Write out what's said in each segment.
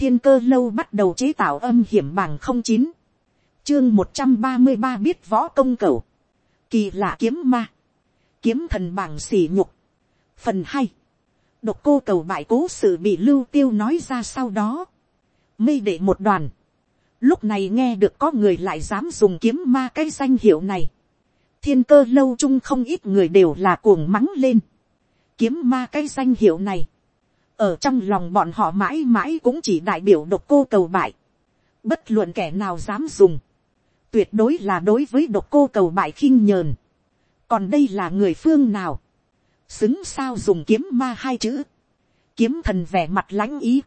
thiên cơ lâu bắt đầu chế tạo âm hiểm bằng không chín, chương một trăm ba mươi ba biết võ công cầu, kỳ lạ kiếm ma, kiếm thần bảng xỉ nhục, phần hai, độc cô cầu bại cố sự bị lưu tiêu nói ra sau đó, mê đệ một đoàn, lúc này nghe được có người lại dám dùng kiếm ma cái danh hiệu này, thiên cơ lâu chung không ít người đều là cuồng mắng lên, kiếm ma cái danh hiệu này, ở trong lòng bọn họ mãi mãi cũng chỉ đại biểu độc cô cầu bại, bất luận kẻ nào dám dùng, tuyệt đối là đối với độc cô cầu bại khinh nhờn, còn đây là người phương nào, xứng sao dùng kiếm ma hai chữ, kiếm thần vẻ mặt lãnh ý,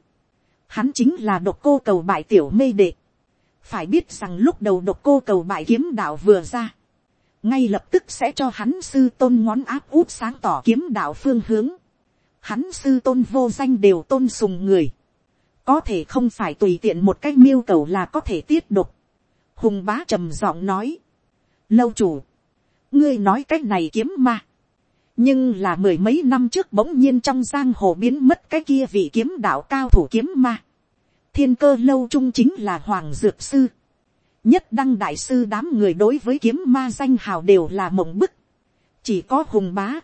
hắn chính là độc cô cầu bại tiểu mê đệ, phải biết rằng lúc đầu độc cô cầu bại kiếm đạo vừa ra, ngay lập tức sẽ cho hắn sư tôn ngón áp út sáng tỏ kiếm đạo phương hướng, hắn sư tôn vô danh đều tôn sùng người, có thể không phải tùy tiện một cách miêu cầu là có thể tiết độc, hùng bá trầm giọng nói, lâu chủ, ngươi nói cái này kiếm ma, nhưng là mười mấy năm trước bỗng nhiên trong giang hồ biến mất cái kia vị kiếm đạo cao thủ kiếm ma, thiên cơ lâu trung chính là hoàng dược sư, nhất đăng đại sư đám người đối với kiếm ma danh hào đều là mộng bức, chỉ có hùng bá,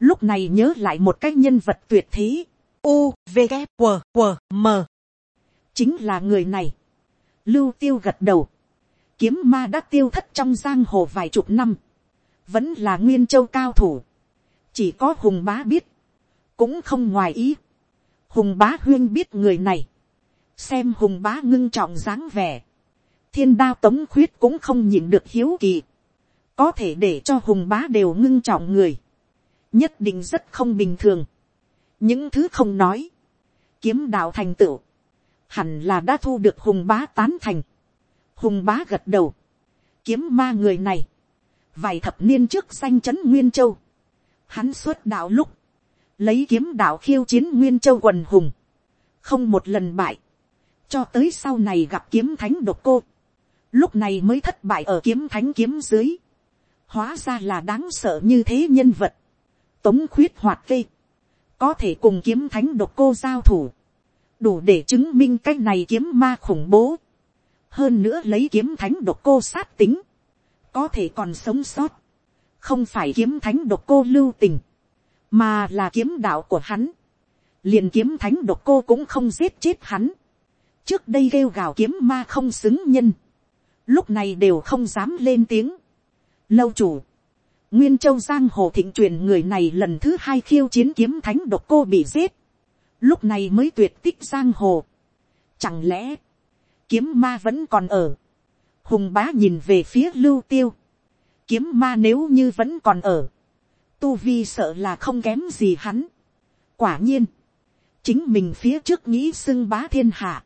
lúc này nhớ lại một cái nhân vật tuyệt thế, u v g q q m. Chính là người này, lưu tiêu gật đầu, kiếm ma đã tiêu thất trong giang hồ vài chục năm, vẫn là nguyên châu cao thủ, chỉ có hùng bá biết, cũng không ngoài ý, hùng bá huyên biết người này, xem hùng bá ngưng trọng dáng vẻ, thiên đao tống khuyết cũng không nhìn được hiếu kỳ, có thể để cho hùng bá đều ngưng trọng người, nhất định rất không bình thường, những thứ không nói, kiếm đạo thành tựu, hẳn là đã thu được hùng bá tán thành, hùng bá gật đầu, kiếm ma người này, vài thập niên trước danh chấn nguyên châu, hắn xuất đạo lúc, lấy kiếm đạo khiêu chiến nguyên châu quần hùng, không một lần bại, cho tới sau này gặp kiếm thánh độc cô, lúc này mới thất bại ở kiếm thánh kiếm dưới, hóa ra là đáng sợ như thế nhân vật, tống khuyết hoạt vê, có thể cùng kiếm thánh độc cô giao thủ, đủ để chứng minh cái này kiếm ma khủng bố, hơn nữa lấy kiếm thánh độc cô sát tính, có thể còn sống sót, không phải kiếm thánh độc cô lưu tình, mà là kiếm đạo của hắn, liền kiếm thánh độc cô cũng không giết chết hắn, trước đây kêu gào kiếm ma không xứng nhân, lúc này đều không dám lên tiếng. Lâu chủ, nguyên châu giang hồ thịnh truyền người này lần thứ hai khiêu chiến kiếm thánh độc cô bị giết, lúc này mới tuyệt tích giang hồ. Chẳng lẽ, kiếm ma vẫn còn ở, hùng bá nhìn về phía lưu tiêu, kiếm ma nếu như vẫn còn ở, tu vi sợ là không kém gì hắn. quả nhiên, chính mình phía trước nghĩ xưng bá thiên hạ,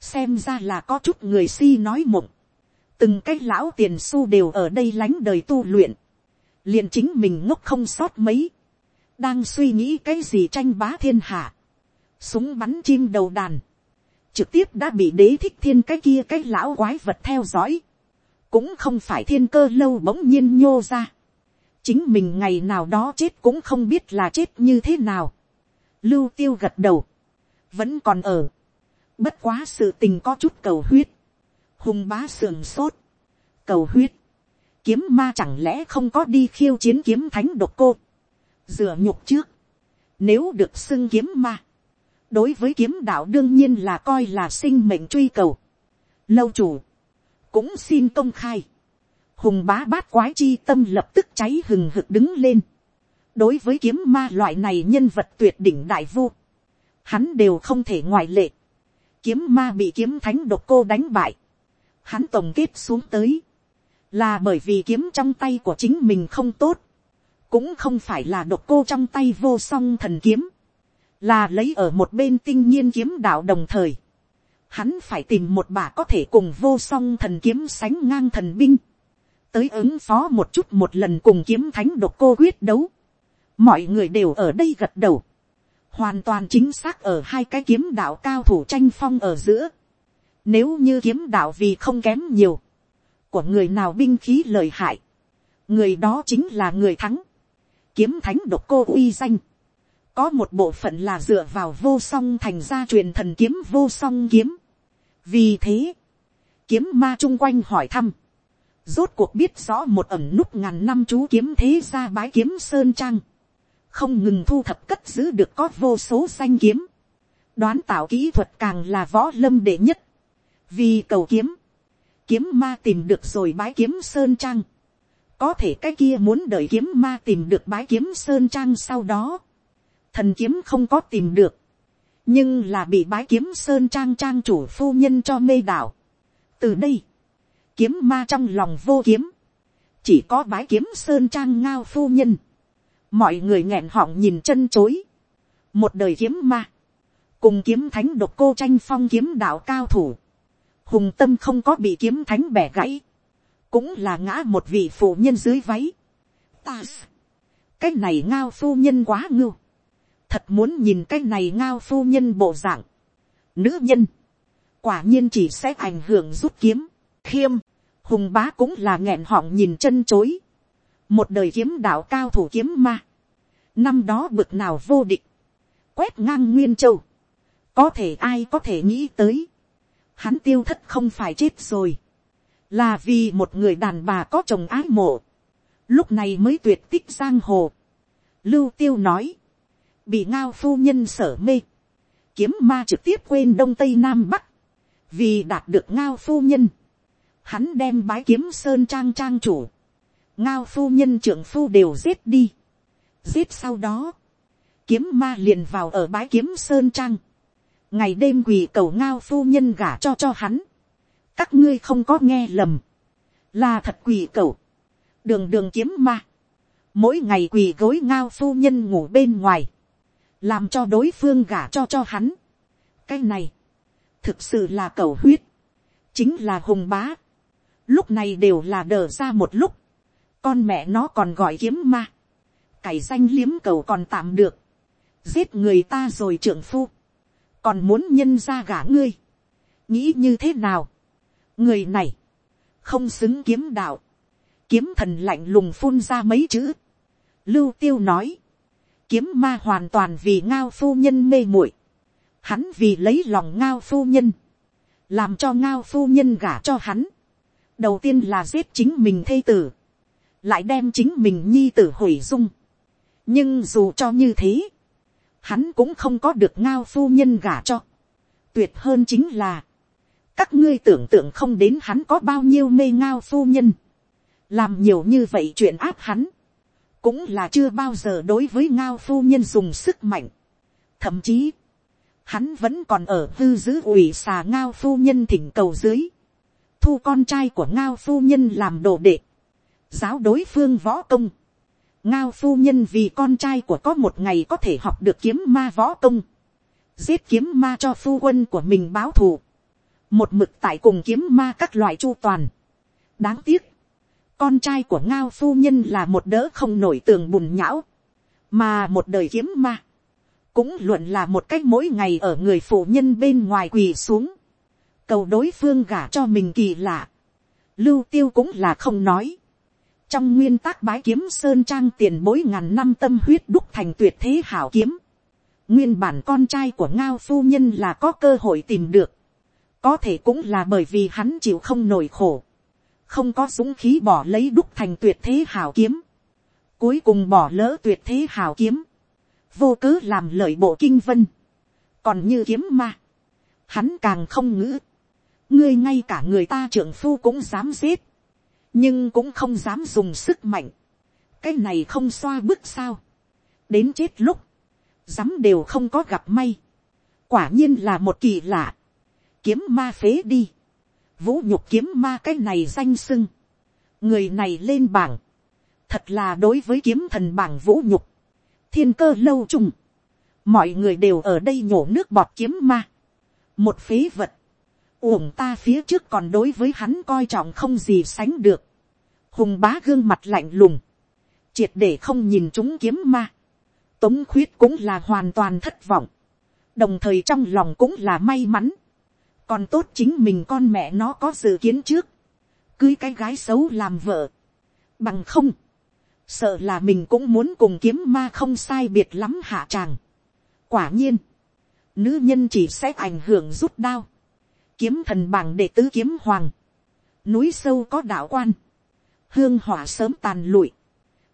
xem ra là có chút người si nói mộng, từng cái lão tiền su đều ở đây lánh đời tu luyện, liền chính mình ngốc không sót mấy, đang suy nghĩ cái gì tranh bá thiên hạ, súng bắn chim đầu đàn, trực tiếp đã bị đế thích thiên cái kia cái lão quái vật theo dõi, cũng không phải thiên cơ lâu bỗng nhiên nhô ra, chính mình ngày nào đó chết cũng không biết là chết như thế nào, lưu tiêu gật đầu, vẫn còn ở, bất quá sự tình có chút cầu huyết, hung bá sườn sốt, cầu huyết, kiếm ma chẳng lẽ không có đi khiêu chiến kiếm thánh độc cô, dựa nhục trước, nếu được xưng kiếm ma, đối với kiếm đạo đương nhiên là coi là sinh mệnh truy cầu. Lâu chủ, cũng xin công khai. Hùng bá bát quái chi tâm lập tức cháy hừng hực đứng lên. Đối với kiếm ma loại này nhân vật tuyệt đỉnh đại vu, hắn đều không thể ngoại lệ. Kiếm ma bị kiếm thánh độc cô đánh bại. Hắn tổng kết xuống tới. Là bởi vì kiếm trong tay của chính mình không tốt. Cũng không phải là độc cô trong tay vô song thần kiếm là lấy ở một bên tinh nhiên kiếm đạo đồng thời, hắn phải tìm một bà có thể cùng vô song thần kiếm sánh ngang thần binh, tới ứng phó một chút một lần cùng kiếm thánh độc cô quyết đấu. mọi người đều ở đây gật đầu, hoàn toàn chính xác ở hai cái kiếm đạo cao thủ tranh phong ở giữa. Nếu như kiếm đạo vì không kém nhiều, của người nào binh khí lợi hại, người đó chính là người thắng. Kiếm thánh độc cô uy danh, có một bộ phận là dựa vào vô song thành ra truyền thần kiếm vô song kiếm. vì thế, kiếm ma chung quanh hỏi thăm, rốt cuộc biết rõ một ẩm nút ngàn năm chú kiếm thế ra bái kiếm sơn trang, không ngừng thu thập cất giữ được có vô số danh kiếm, đoán tạo kỹ thuật càng là võ lâm đệ nhất, vì cầu kiếm, kiếm ma tìm được rồi bái kiếm sơn trang, có thể cái kia muốn đợi kiếm ma tìm được bái kiếm sơn trang sau đó, thần kiếm không có tìm được, nhưng là bị bái kiếm sơn trang trang chủ phu nhân cho mê đảo. từ đây, kiếm ma trong lòng vô kiếm, chỉ có bái kiếm sơn trang ngao phu nhân, mọi người nghẹn họng nhìn chân chối, một đời kiếm ma, cùng kiếm thánh độc cô tranh phong kiếm đạo cao thủ, hùng tâm không có bị kiếm thánh bẻ gãy, cũng là ngã một vị phụ nhân dưới váy. Ta, cái này ngao phu nhân quá ngưu, thật muốn nhìn cái này ngao phu nhân bộ dạng, nữ nhân, quả nhiên chỉ sẽ ảnh hưởng rút kiếm, khiêm, hùng bá cũng là nghẹn họng nhìn chân chối, một đời kiếm đạo cao thủ kiếm ma, năm đó bực nào vô địch, quét ngang nguyên châu, có thể ai có thể nghĩ tới, hắn tiêu thất không phải chết rồi, là vì một người đàn bà có chồng ái mộ, lúc này mới tuyệt tích giang hồ. Lưu tiêu nói, bị ngao phu nhân sở mê, kiếm ma trực tiếp quên đông tây nam bắc, vì đạt được ngao phu nhân, hắn đem bái kiếm sơn trang trang chủ, ngao phu nhân trưởng phu đều giết đi, giết sau đó, kiếm ma liền vào ở bái kiếm sơn trang, ngày đêm quỳ cầu ngao phu nhân gả cho cho hắn, các ngươi không có nghe lầm, là thật quỳ cầu, đường đường kiếm ma, mỗi ngày quỳ gối ngao phu nhân ngủ bên ngoài, làm cho đối phương gả cho cho hắn. cái này, thực sự là cầu huyết, chính là hùng bá, lúc này đều là đờ ra một lúc, con mẹ nó còn gọi kiếm ma, cày danh liếm cầu còn tạm được, giết người ta rồi trưởng phu, còn muốn nhân ra gả ngươi, nghĩ như thế nào, người này, không xứng kiếm đạo, kiếm thần lạnh lùng phun ra mấy chữ, lưu tiêu nói, kiếm ma hoàn toàn vì ngao phu nhân mê muội, hắn vì lấy lòng ngao phu nhân, làm cho ngao phu nhân gả cho hắn, đầu tiên là giết chính mình thê tử, lại đem chính mình nhi tử hủy dung, nhưng dù cho như thế, hắn cũng không có được ngao phu nhân gả cho. tuyệt hơn chính là, các ngươi tưởng tượng không đến hắn có bao nhiêu mê ngao phu nhân, làm nhiều như vậy chuyện áp hắn, cũng là chưa bao giờ đối với ngao phu nhân dùng sức mạnh. thậm chí, hắn vẫn còn ở hư giữ ủy xà ngao phu nhân thỉnh cầu dưới, thu con trai của ngao phu nhân làm đồ đệ, giáo đối phương võ công, ngao phu nhân vì con trai của có một ngày có thể học được kiếm ma võ công, giết kiếm ma cho phu quân của mình báo thù, một mực tại cùng kiếm ma các loại chu toàn. đáng tiếc, con trai của ngao phu nhân là một đỡ không nổi tường bùn nhão, mà một đời kiếm ma, cũng luận là một cách mỗi ngày ở người phụ nhân bên ngoài quỳ xuống, cầu đối phương gả cho mình kỳ lạ, lưu tiêu cũng là không nói, trong nguyên tắc bái kiếm sơn trang tiền bối ngàn năm tâm huyết đúc thành tuyệt thế hảo kiếm. Nguyên bản con trai của ngao phu nhân là có cơ hội tìm được. Có thể cũng là bởi vì hắn chịu không nổi khổ. Không có dũng khí bỏ lấy đúc thành tuyệt thế hảo kiếm. Cuối cùng bỏ lỡ tuyệt thế hảo kiếm. Vô cớ làm lợi bộ kinh vân. Còn như kiếm ma. Hắn càng không ngữ. Ngươi ngay cả người ta trưởng phu cũng dám giết nhưng cũng không dám dùng sức mạnh, cái này không xoa bước sao, đến chết lúc, dám đều không có gặp may, quả nhiên là một kỳ lạ, kiếm ma phế đi, vũ nhục kiếm ma cái này danh sưng, người này lên bảng, thật là đối với kiếm thần bảng vũ nhục, thiên cơ lâu trùng, mọi người đều ở đây nhổ nước bọt kiếm ma, một phế vật, uổng ta phía trước còn đối với hắn coi trọng không gì sánh được. Hùng bá gương mặt lạnh lùng. Triệt để không nhìn chúng kiếm ma. Tống khuyết cũng là hoàn toàn thất vọng. Đồng thời trong lòng cũng là may mắn. Còn tốt chính mình con mẹ nó có dự kiến trước. Cưới cái gái xấu làm vợ. Bằng không. Sợ là mình cũng muốn cùng kiếm ma không sai biệt lắm hạ tràng. quả nhiên, nữ nhân chỉ sẽ ảnh hưởng rút đao, kiếm thần bảng đệ tứ kiếm hoàng, núi sâu có đạo quan, hương hỏa sớm tàn lụi,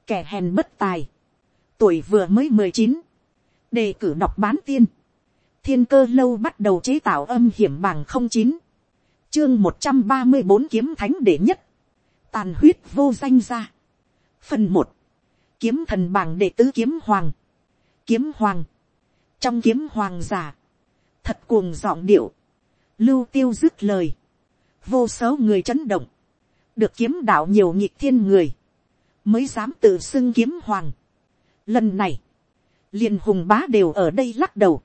kẻ hèn bất tài, tuổi vừa mới mười chín, đề cử đọc bán tiên, thiên cơ lâu bắt đầu chế tạo âm hiểm bảng không chín, chương một trăm ba mươi bốn kiếm thánh đệ nhất, tàn huyết vô danh ra. phần một, kiếm thần bảng đệ tứ kiếm hoàng, kiếm hoàng, trong kiếm hoàng giả, thật cuồng giọng điệu, lưu tiêu dứt lời, vô số người chấn động, được kiếm đạo nhiều nhịp thiên người, mới dám tự xưng kiếm hoàng. Lần này, liền hùng bá đều ở đây lắc đầu,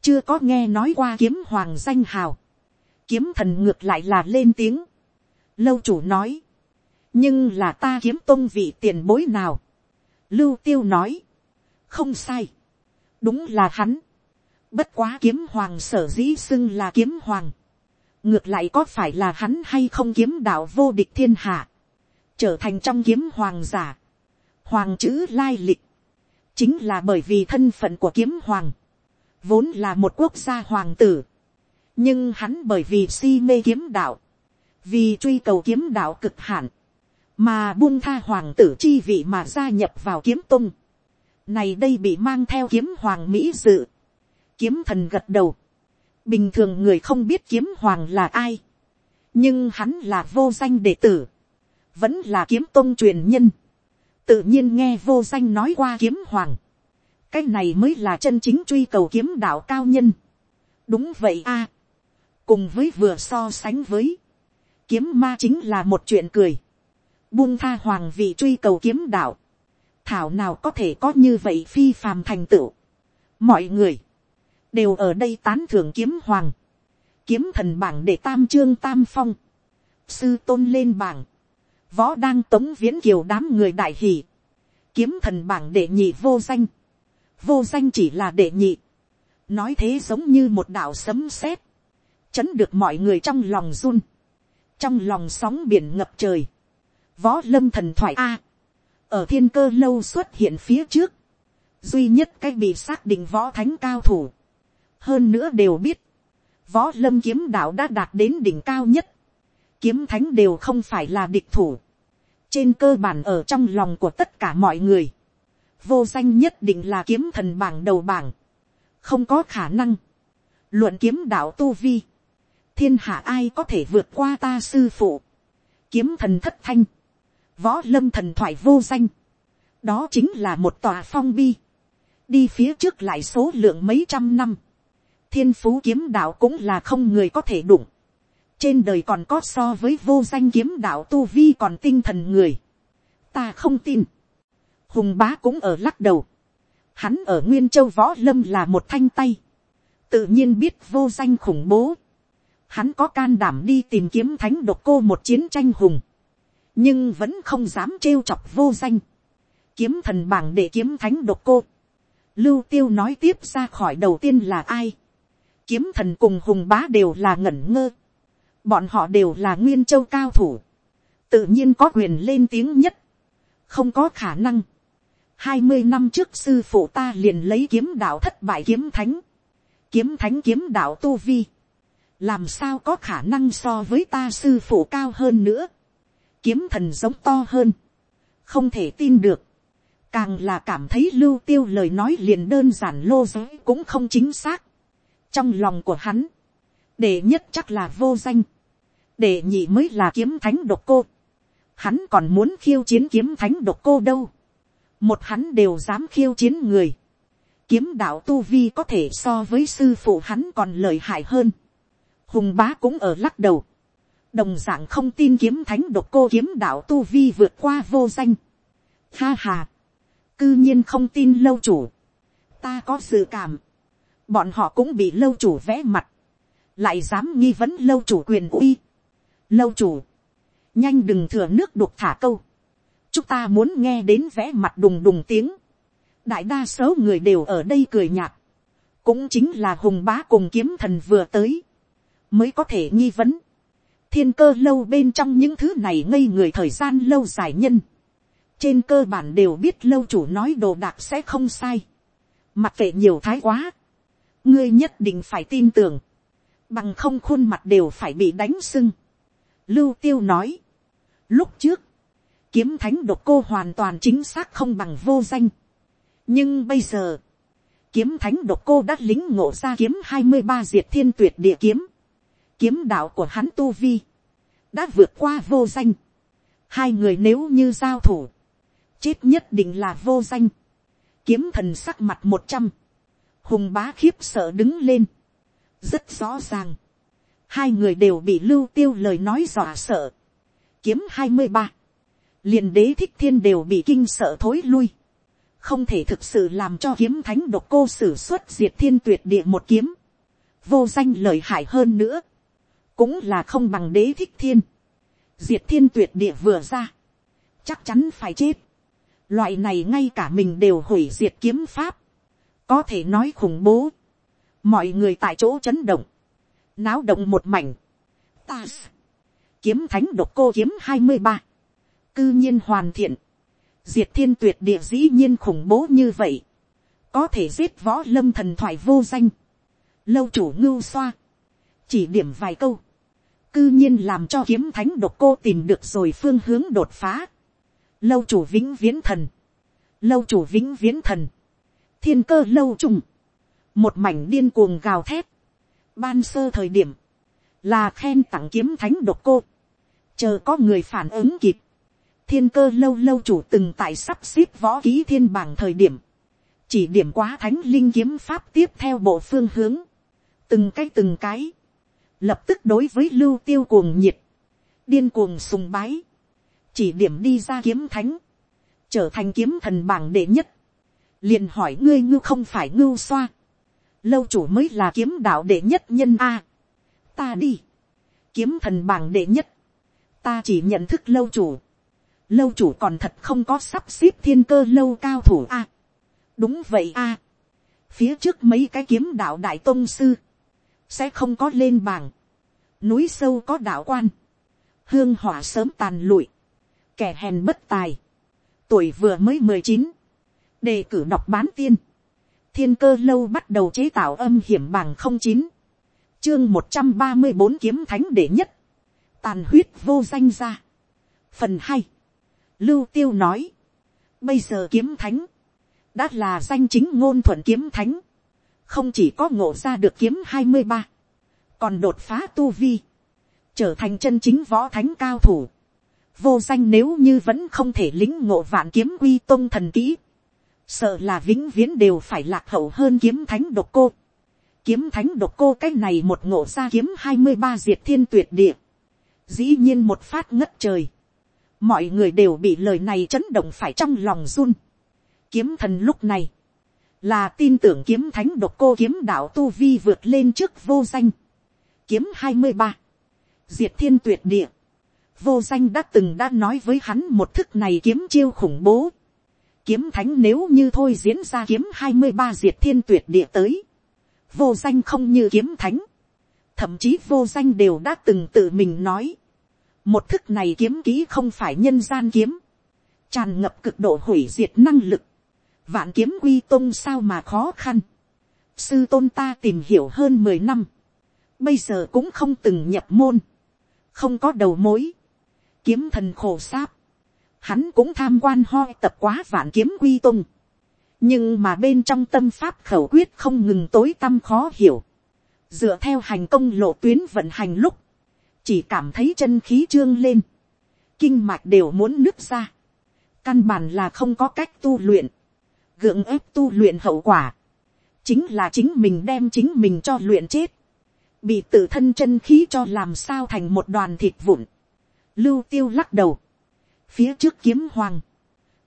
chưa có nghe nói qua kiếm hoàng danh hào, kiếm thần ngược lại là lên tiếng, lâu chủ nói, nhưng là ta kiếm tôn vị tiền bối nào, lưu tiêu nói, không sai, đúng là hắn, bất quá kiếm hoàng sở dĩ xưng là kiếm hoàng, ngược lại có phải là hắn hay không kiếm đạo vô địch thiên hạ, trở thành trong kiếm hoàng giả, hoàng chữ lai lịch, chính là bởi vì thân phận của kiếm hoàng, vốn là một quốc gia hoàng tử, nhưng hắn bởi vì si mê kiếm đạo, vì truy cầu kiếm đạo cực hạn, mà buông tha hoàng tử chi vị mà gia nhập vào kiếm tung, này đây bị mang theo kiếm hoàng mỹ dự, kiếm thần gật đầu, bình thường người không biết kiếm hoàng là ai, nhưng hắn là vô danh đệ tử, vẫn là kiếm tôn truyền nhân, tự nhiên nghe vô danh nói qua kiếm hoàng, cái này mới là chân chính truy cầu kiếm đạo cao nhân. đúng vậy a, cùng với vừa so sánh với, kiếm ma chính là một chuyện cười, buông tha hoàng vị truy cầu kiếm đạo, thảo nào có thể có như vậy phi phàm thành tựu. mọi người, đều ở đây tán thưởng kiếm hoàng, kiếm thần bảng để tam trương tam phong, sư tôn lên bảng, võ đang tống viễn kiều đám người đại hỷ, kiếm thần bảng đệ nhị vô danh, vô danh chỉ là đệ nhị, nói thế giống như một đạo sấm sét, chấn được mọi người trong lòng run, trong lòng sóng biển ngập trời, võ lâm thần thoại a, ở thiên cơ lâu xuất hiện phía trước, duy nhất cái bị xác định võ thánh cao thủ, hơn nữa đều biết, võ lâm kiếm đạo đã đạt đến đỉnh cao nhất, kiếm thánh đều không phải là địch thủ, trên cơ bản ở trong lòng của tất cả mọi người, vô danh nhất định là kiếm thần bảng đầu bảng, không có khả năng, luận kiếm đạo tu vi, thiên hạ ai có thể vượt qua ta sư phụ, kiếm thần thất thanh, võ lâm thần thoại vô danh, đó chính là một tòa phong bi, đi phía trước lại số lượng mấy trăm năm, thiên phú kiếm đạo cũng là không người có thể đụng, trên đời còn có so với vô danh kiếm đạo tu vi còn tinh thần người, ta không tin, hùng bá cũng ở lắc đầu, hắn ở nguyên châu võ lâm là một thanh tay, tự nhiên biết vô danh khủng bố, hắn có can đảm đi tìm kiếm thánh độc cô một chiến tranh hùng, nhưng vẫn không dám trêu chọc vô danh, kiếm thần bảng để kiếm thánh độc cô, lưu tiêu nói tiếp ra khỏi đầu tiên là ai, kiếm thần cùng hùng bá đều là ngẩn ngơ, bọn họ đều là nguyên châu cao thủ, tự nhiên có quyền lên tiếng nhất, không có khả năng, hai mươi năm trước sư phụ ta liền lấy kiếm đạo thất bại kiếm thánh, kiếm thánh kiếm đạo tu vi, làm sao có khả năng so với ta sư phụ cao hơn nữa, kiếm thần giống to hơn, không thể tin được, càng là cảm thấy lưu tiêu lời nói liền đơn giản lô giới cũng không chính xác, trong lòng của hắn, đệ nhất chắc là vô danh, đệ nhị mới là kiếm thánh độc cô, hắn còn muốn khiêu chiến kiếm thánh độc cô đâu, một hắn đều dám khiêu chiến người, kiếm đạo tu vi có thể so với sư phụ hắn còn lợi hại hơn, hùng bá cũng ở lắc đầu, đồng d ạ n g không tin kiếm thánh độc cô kiếm đạo tu vi vượt qua vô danh, ha ha, cư nhiên không tin lâu chủ, ta có dự cảm, bọn họ cũng bị lâu chủ vẽ mặt, lại dám nghi vấn lâu chủ quyền uy, lâu chủ, nhanh đừng thừa nước đục thả câu, chúng ta muốn nghe đến vẽ mặt đùng đùng tiếng. đại đa số người đều ở đây cười nhạt. cũng chính là hùng bá cùng kiếm thần vừa tới. mới có thể nghi vấn. thiên cơ lâu bên trong những thứ này ngây người thời gian lâu dài nhân. trên cơ bản đều biết lâu chủ nói đồ đạc sẽ không sai. mặc kệ nhiều thái quá, ngươi nhất định phải tin tưởng, bằng không khuôn mặt đều phải bị đánh sưng. Lưu tiêu nói, lúc trước, kiếm thánh độc cô hoàn toàn chính xác không bằng vô danh. nhưng bây giờ, kiếm thánh độc cô đã lính ngộ ra kiếm hai mươi ba diệt thiên tuyệt địa kiếm, kiếm đạo của hắn tu vi, đã vượt qua vô danh. hai người nếu như giao thủ, chết nhất định là vô danh. kiếm thần sắc mặt một trăm, hùng bá khiếp sợ đứng lên, rất rõ ràng, hai người đều bị lưu tiêu lời nói dọa sợ. kiếm hai mươi ba, liền đế thích thiên đều bị kinh sợ thối lui, không thể thực sự làm cho kiếm thánh độc cô sử xuất diệt thiên tuyệt địa một kiếm, vô danh lời hại hơn nữa, cũng là không bằng đế thích thiên, diệt thiên tuyệt địa vừa ra, chắc chắn phải chết, loại này ngay cả mình đều hủy diệt kiếm pháp, có thể nói khủng bố, mọi người tại chỗ chấn động, náo động một mảnh, ta kiếm thánh độc cô kiếm hai mươi ba, cư nhiên hoàn thiện, diệt thiên tuyệt địa dĩ nhiên khủng bố như vậy, có thể giết võ lâm thần thoại vô danh, lâu chủ ngưu xoa, chỉ điểm vài câu, cư nhiên làm cho kiếm thánh độc cô tìm được rồi phương hướng đột phá, lâu chủ vĩnh viễn thần, lâu chủ vĩnh viễn thần, thiên cơ lâu trùng, một mảnh điên cuồng gào thét, ban sơ thời điểm, là khen tặng kiếm thánh độc cô, chờ có người phản ứng kịp, thiên cơ lâu lâu chủ từng tại sắp xếp võ ký thiên bảng thời điểm, chỉ điểm quá thánh linh kiếm pháp tiếp theo bộ phương hướng, từng cái từng cái, lập tức đối với lưu tiêu cuồng nhiệt, điên cuồng sùng bái, chỉ điểm đi ra kiếm thánh, trở thành kiếm thần bảng đệ nhất, liền hỏi ngươi ngưu không phải ngưu xoa, lâu chủ mới là kiếm đạo đệ nhất nhân a, ta đi, kiếm thần bảng đệ nhất, ta chỉ nhận thức lâu chủ, lâu chủ còn thật không có sắp xếp thiên cơ lâu cao thủ a, đúng vậy a, phía trước mấy cái kiếm đạo đại tôn sư, sẽ không có lên bảng, núi sâu có đạo quan, hương hỏa sớm tàn lụi, kẻ hèn bất tài, tuổi vừa mới mười chín, đề cử đọc bán tiên, thiên cơ lâu bắt đầu chế tạo âm hiểm bằng không chín, chương một trăm ba mươi bốn kiếm thánh đệ nhất, tàn huyết vô danh ra. phần hai, lưu tiêu nói, bây giờ kiếm thánh, đã là danh chính ngôn thuận kiếm thánh, không chỉ có ngộ ra được kiếm hai mươi ba, còn đột phá tu vi, trở thành chân chính võ thánh cao thủ, vô danh nếu như vẫn không thể lính ngộ vạn kiếm quy tôn thần kỹ, sợ là vĩnh viễn đều phải lạc hậu hơn kiếm thánh độc cô. kiếm thánh độc cô cái này một ngộ ra kiếm hai mươi ba diệt thiên tuyệt địa, dĩ nhiên một phát ngất trời, mọi người đều bị lời này chấn động phải trong lòng run. kiếm thần lúc này, là tin tưởng kiếm thánh độc cô kiếm đạo tu vi vượt lên trước vô danh. kiếm hai mươi ba, diệt thiên tuyệt địa, vô danh đã từng đã nói với hắn một thức này kiếm chiêu khủng bố kiếm thánh nếu như thôi diễn ra kiếm hai mươi ba diệt thiên tuyệt địa tới. vô danh không như kiếm thánh. thậm chí vô danh đều đã từng tự mình nói. một thức này kiếm ký không phải nhân gian kiếm. tràn ngập cực độ hủy diệt năng lực. vạn kiếm quy tôn sao mà khó khăn. sư tôn ta tìm hiểu hơn mười năm. bây giờ cũng không từng nhập môn. không có đầu mối kiếm thần khổ sáp, hắn cũng tham quan ho tập quá vạn kiếm quy tung, nhưng mà bên trong tâm pháp khẩu quyết không ngừng tối tâm khó hiểu, dựa theo hành công lộ tuyến vận hành lúc, chỉ cảm thấy chân khí trương lên, kinh mạch đều muốn nứt ra, căn bản là không có cách tu luyện, gượng ép tu luyện hậu quả, chính là chính mình đem chính mình cho luyện chết, bị tự thân chân khí cho làm sao thành một đoàn thịt vụn, Lưu tiêu lắc đầu. Phía trước kiếm hoàng.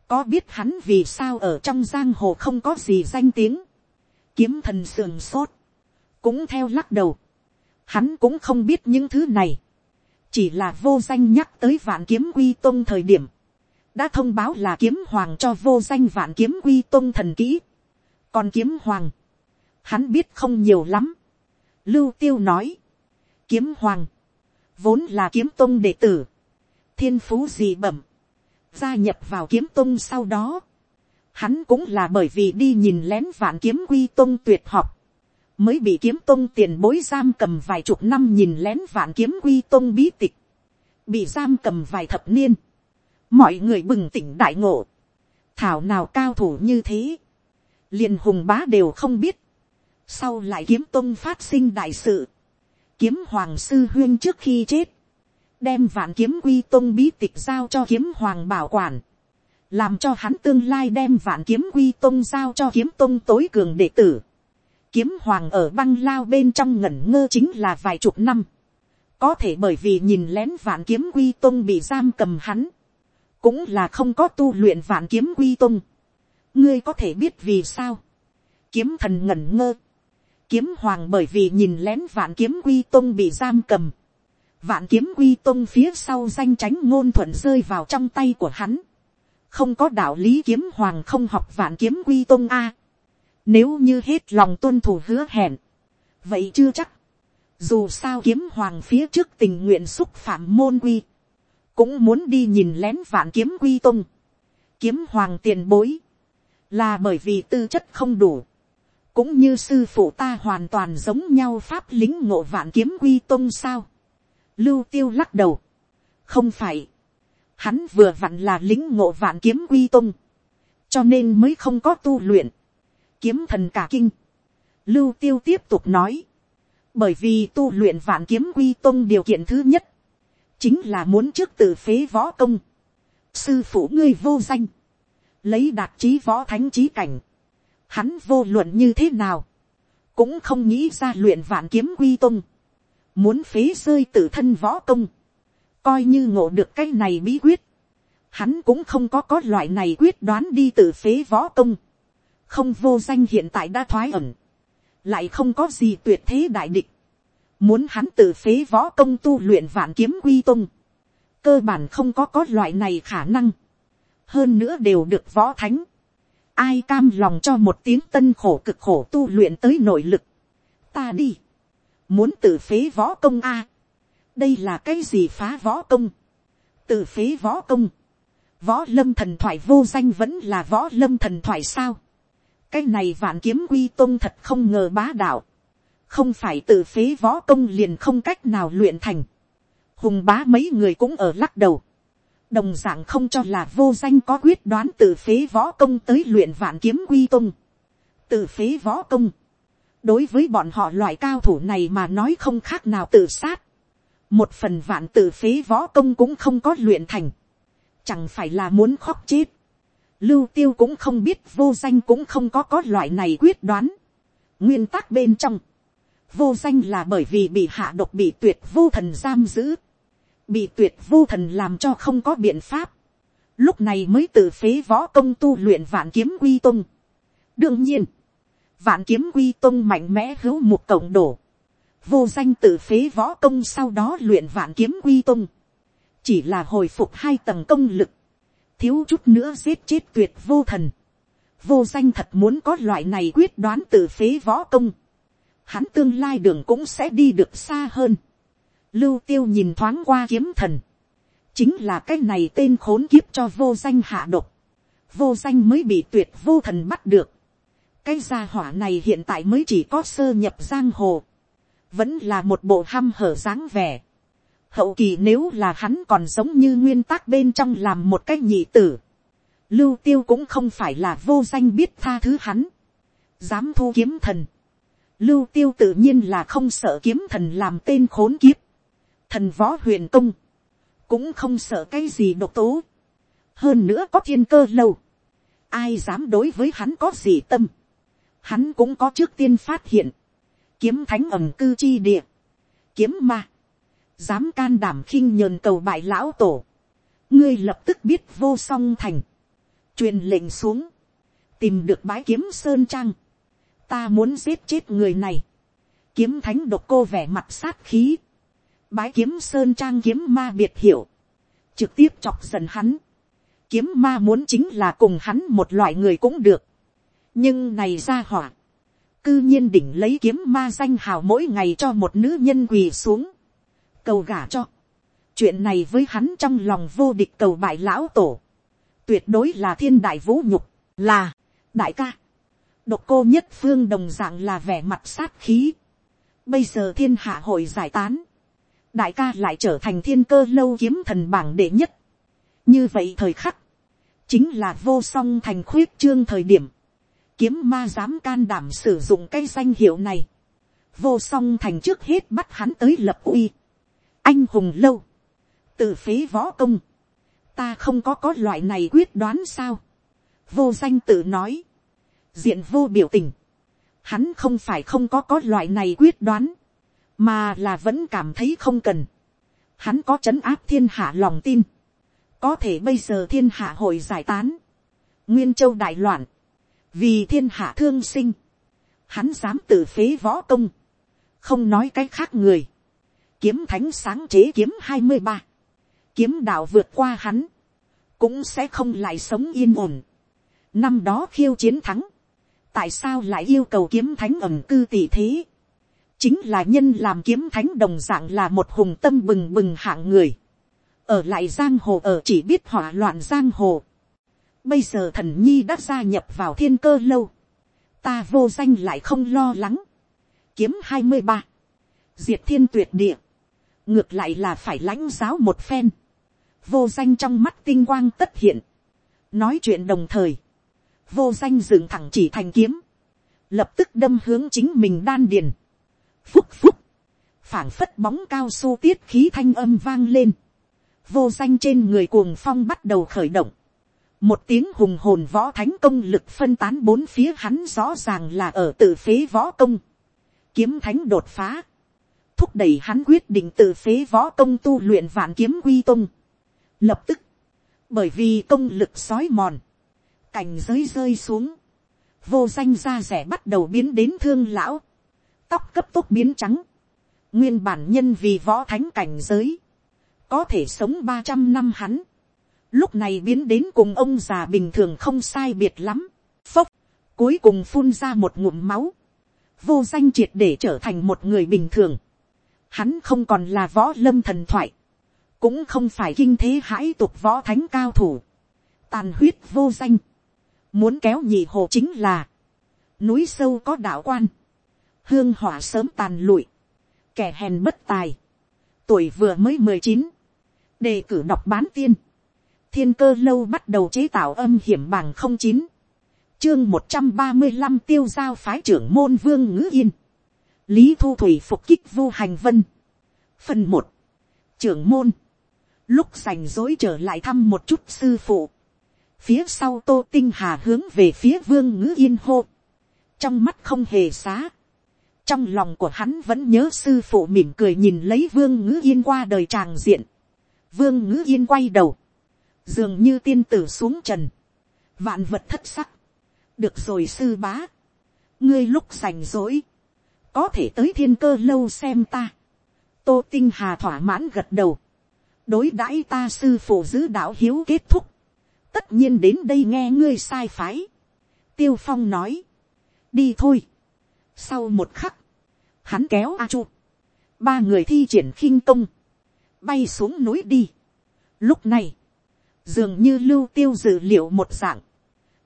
Có biết hắn vì sao ở trong giang hồ không có gì danh tiếng. Kiếm thần sườn sốt. Cũng theo lắc đầu. Hắn cũng không biết những thứ này. Chỉ là vô danh nhắc tới vạn kiếm quy tôn thời điểm. Đã thông báo là kiếm hoàng cho vô danh vạn kiếm quy tôn thần kỹ. Còn kiếm hoàng. Hắn biết không nhiều lắm. Lưu tiêu nói. Kiếm hoàng. Vốn là kiếm tôn đệ tử thiên phú gì bẩm, gia nhập vào kiếm tung sau đó, Hắn cũng là bởi vì đi nhìn lén vạn kiếm quy tông tuyệt học. Mới bị kiếm tông tiền bối giam cầm vài chục năm nhìn lén vạn kiếm quy tông bí tịch. Bị giam cầm vài thập niên. Mọi người bừng tỉnh đại ngộ. Thảo nào cao thủ như thế. liền hùng bá đều không biết. Sau lại kiếm tông phát sinh đại sự. Kiếm hoàng sư huyên trước khi chết. Đem vạn kiếm quy tông bí tịch giao cho kiếm hoàng bảo quản làm cho hắn tương lai đem vạn kiếm quy tông giao cho kiếm tông tối cường đệ tử. Kiếm hoàng ở băng lao bên trong ngẩn ngơ chính là vài chục năm. Có thể bởi vì nhìn lén vạn kiếm quy tông bị giam cầm hắn. Cũng là không có tu luyện vạn kiếm quy tông. Ngươi có thể biết vì sao. Kiếm thần ngẩn ngơ. Kiếm hoàng bởi vì nhìn lén vạn kiếm quy tông bị giam cầm. Vạn kiếm quy tông phía sau danh tránh ngôn thuận rơi vào trong tay của hắn không có đạo lý kiếm hoàng không học vạn kiếm quy tôn a. Nếu như hết lòng tuân thủ hứa hẹn, vậy chưa chắc. Dù sao kiếm hoàng phía trước tình nguyện xúc phạm môn quy, cũng muốn đi nhìn lén vạn kiếm quy tôn. Kiếm hoàng tiền bối, là bởi vì tư chất không đủ. Cũng như sư phụ ta hoàn toàn giống nhau pháp lính ngộ vạn kiếm quy tôn sao. Lưu tiêu lắc đầu. Không phải. Hắn vừa vặn là lính ngộ vạn kiếm quy tung, cho nên mới không có tu luyện, kiếm thần cả kinh. Lưu tiêu tiếp tục nói, bởi vì tu luyện vạn kiếm quy tung điều kiện thứ nhất, chính là muốn trước từ phế võ công, sư phụ ngươi vô danh, lấy đạt trí võ thánh trí cảnh, hắn vô luận như thế nào, cũng không nghĩ ra luyện vạn kiếm quy tung, muốn phế rơi tự thân võ công, coi như ngộ được cái này bí quyết, hắn cũng không có có loại này quyết đoán đi tự phế võ công, không vô danh hiện tại đã thoái ẩn, lại không có gì tuyệt thế đại địch, muốn hắn tự phế võ công tu luyện vạn kiếm quy tung, cơ bản không có có loại này khả năng, hơn nữa đều được võ thánh, ai cam lòng cho một tiếng tân khổ cực khổ tu luyện tới nội lực, ta đi, muốn tự phế võ công a, đây là cái gì phá võ công, tự phế võ công, võ lâm thần thoại vô danh vẫn là võ lâm thần thoại sao, cái này vạn kiếm quy tôn thật không ngờ bá đạo, không phải tự phế võ công liền không cách nào luyện thành, hùng bá mấy người cũng ở lắc đầu, đồng d ạ n g không cho là vô danh có quyết đoán tự phế võ công tới luyện vạn kiếm quy tôn, tự phế võ công, đối với bọn họ loại cao thủ này mà nói không khác nào tự sát, một phần vạn tự phế võ công cũng không có luyện thành, chẳng phải là muốn khóc chết. Lưu tiêu cũng không biết vô danh cũng không có có loại này quyết đoán. Nguyên tắc bên trong, vô danh là bởi vì bị hạ độc bị tuyệt vô thần giam giữ, bị tuyệt vô thần làm cho không có biện pháp, lúc này mới tự phế võ công tu luyện vạn kiếm quy tung. đương nhiên, vạn kiếm quy tông mạnh mẽ hữu một cộng đổ, vô danh tự phế võ công sau đó luyện vạn kiếm quy tông, chỉ là hồi phục hai tầng công lực, thiếu chút nữa giết chết tuyệt vô thần, vô danh thật muốn có loại này quyết đoán tự phế võ công, hắn tương lai đường cũng sẽ đi được xa hơn. Lưu tiêu nhìn thoáng qua kiếm thần, chính là cái này tên khốn kiếp cho vô danh hạ độc, vô danh mới bị tuyệt vô thần bắt được cái gia hỏa này hiện tại mới chỉ có sơ nhập giang hồ, vẫn là một bộ hăm hở dáng vẻ. Hậu kỳ nếu là hắn còn giống như nguyên tắc bên trong làm một cái nhị tử. Lưu tiêu cũng không phải là vô danh biết tha thứ hắn. Dám thu kiếm thần. Lưu tiêu tự nhiên là không sợ kiếm thần làm tên khốn kiếp. Thần võ huyền công. Cũng không sợ cái gì độc tố. Hơn nữa có thiên cơ lâu. Ai dám đối với hắn có gì tâm. Hắn cũng có trước tiên phát hiện. Kiếm thánh ẩm cư chi địa, kiếm ma, dám can đảm khinh nhờn cầu bại lão tổ, ngươi lập tức biết vô song thành, truyền lệnh xuống, tìm được bái kiếm sơn trang, ta muốn giết chết người này, kiếm thánh độc cô vẻ mặt sát khí, bái kiếm sơn trang kiếm ma biệt hiểu, trực tiếp chọc giận hắn, kiếm ma muốn chính là cùng hắn một loại người cũng được, nhưng này ra hỏa, cư nhiên đỉnh lấy kiếm ma danh hào mỗi ngày cho một nữ nhân quỳ xuống, cầu gả cho. chuyện này với hắn trong lòng vô địch cầu bại lão tổ, tuyệt đối là thiên đại vũ nhục. là, đại ca, độc cô nhất phương đồng dạng là vẻ mặt sát khí. Bây giờ thiên hạ hội giải tán, đại ca lại trở thành thiên cơ lâu kiếm thần bảng đệ nhất. như vậy thời khắc, chính là vô song thành khuyết trương thời điểm, kiếm ma dám can đảm sử dụng cái danh hiệu này, vô song thành trước hết bắt hắn tới lập uy, anh hùng lâu, từ phế võ công, ta không có có loại này quyết đoán sao, vô danh tự nói, diện vô biểu tình, hắn không phải không có có loại này quyết đoán, mà là vẫn cảm thấy không cần, hắn có chấn áp thiên hạ lòng tin, có thể bây giờ thiên hạ hội giải tán, nguyên châu đại loạn, vì thiên hạ thương sinh, hắn dám tự phế võ công, không nói cái khác người, kiếm thánh sáng chế kiếm hai mươi ba, kiếm đạo vượt qua hắn, cũng sẽ không lại sống yên ổn. Năm đó khiêu chiến thắng, tại sao lại yêu cầu kiếm thánh ẩm cư tỷ thế. chính là nhân làm kiếm thánh đồng dạng là một hùng tâm bừng bừng hạng người. ở lại giang hồ ở chỉ biết hỏa loạn giang hồ bây giờ thần nhi đã gia nhập vào thiên cơ lâu. ta vô danh lại không lo lắng. kiếm hai mươi ba. diệt thiên tuyệt địa. ngược lại là phải lãnh giáo một phen. vô danh trong mắt tinh quang tất hiện. nói chuyện đồng thời vô danh dựng thẳng chỉ thành kiếm, lập tức đâm hướng chính mình đan điền, phúc phúc, phảng phất bóng cao su tiết khí thanh âm vang lên, vô danh trên người cuồng phong bắt đầu khởi động, một tiếng hùng hồn võ thánh công lực phân tán bốn phía hắn rõ ràng là ở tự phế võ công, kiếm thánh đột phá, thúc đẩy hắn quyết định tự phế võ công tu luyện vạn kiếm quy tung. Lập tức, bởi vì công lực sói mòn, cảnh giới rơi xuống, vô danh da rẻ bắt đầu biến đến thương lão, tóc cấp tốc biến trắng, nguyên bản nhân vì võ thánh cảnh giới, có thể sống ba trăm năm hắn, lúc này biến đến cùng ông già bình thường không sai biệt lắm, phốc, cuối cùng phun ra một ngụm máu, vô danh triệt để trở thành một người bình thường, hắn không còn là võ lâm thần thoại, cũng không phải kinh thế hãi tục võ thánh cao thủ, tàn huyết vô danh, Muốn kéo nhị hồ chính là. Núi sâu có đạo quan. Hương hỏa sớm tàn lụi. Kẻ hèn bất tài. Tuổi vừa mới mười chín Đề cử đọc bán tiên. Thiên cơ lâu bắt đầu chế tạo âm hiểm bằng không chín Chương một trăm ba mươi năm tiêu giao phái trưởng môn vương ngữ yên. Lý Thu Thủy phục kích vu hành vân. Phần một Trưởng môn. Lúc rảnh dối trở lại thăm một chút sư phụ Phía sau tô tinh hà hướng về phía vương ngữ yên hô. Trong mắt không hề xá. Trong lòng của hắn vẫn nhớ sư phụ mỉm cười nhìn lấy vương ngữ yên qua đời tràng diện. Vương ngữ yên quay đầu. Dường như tiên tử xuống trần. Vạn vật thất sắc. Được rồi sư bá. Ngươi lúc rảnh rỗi. Có thể tới thiên cơ lâu xem ta. Tô tinh hà thỏa mãn gật đầu. Đối đãi ta sư phụ giữ đạo hiếu kết thúc tất nhiên đến đây nghe ngươi sai phái. tiêu phong nói, đi thôi. sau một khắc, hắn kéo a chu, ba người thi triển khinh công, bay xuống núi đi. lúc này, dường như lưu tiêu dự liệu một dạng,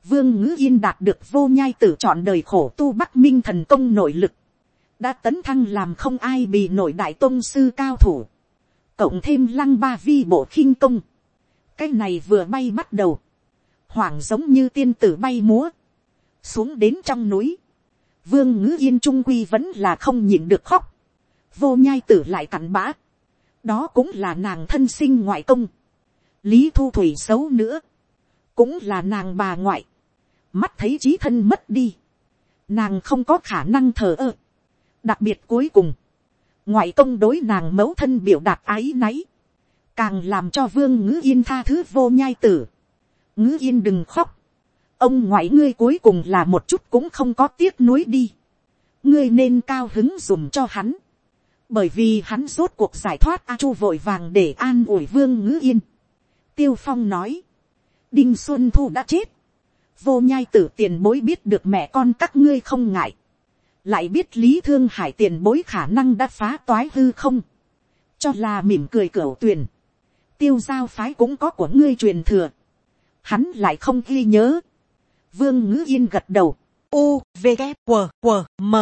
vương ngữ yên đạt được vô nhai tử chọn đời khổ tu bắc minh thần công nội lực, đã tấn thăng làm không ai bị nổi đại tôn sư cao thủ, cộng thêm lăng ba vi bộ khinh công, cái này vừa bay bắt đầu, hoảng giống như tiên tử bay múa, xuống đến trong núi, vương ngữ yên trung quy vẫn là không nhìn được khóc, vô nhai tử lại cặn bã, đó cũng là nàng thân sinh ngoại công, lý thu thủy xấu nữa, cũng là nàng bà ngoại, mắt thấy trí thân mất đi, nàng không có khả năng thờ ơ, đặc biệt cuối cùng, ngoại công đối nàng mẫu thân biểu đạt ái náy, càng làm cho vương ngữ yên tha thứ vô nhai tử. ngữ yên đừng khóc. ông ngoại ngươi cuối cùng là một chút cũng không có tiếc nuối đi. ngươi nên cao hứng dùng cho hắn. bởi vì hắn rốt cuộc giải thoát a chu vội vàng để an ủi vương ngữ yên tiêu phong nói. đinh xuân thu đã chết. vô nhai tử tiền bối biết được mẹ con các ngươi không ngại. lại biết lý thương hải tiền bối khả năng đã phá toái hư không. cho là mỉm cười cửa tuyền tiêu giao phái cũng có của ngươi truyền thừa. Hắn lại không ghi nhớ. vương ngữ yên gật đầu, u v g q q m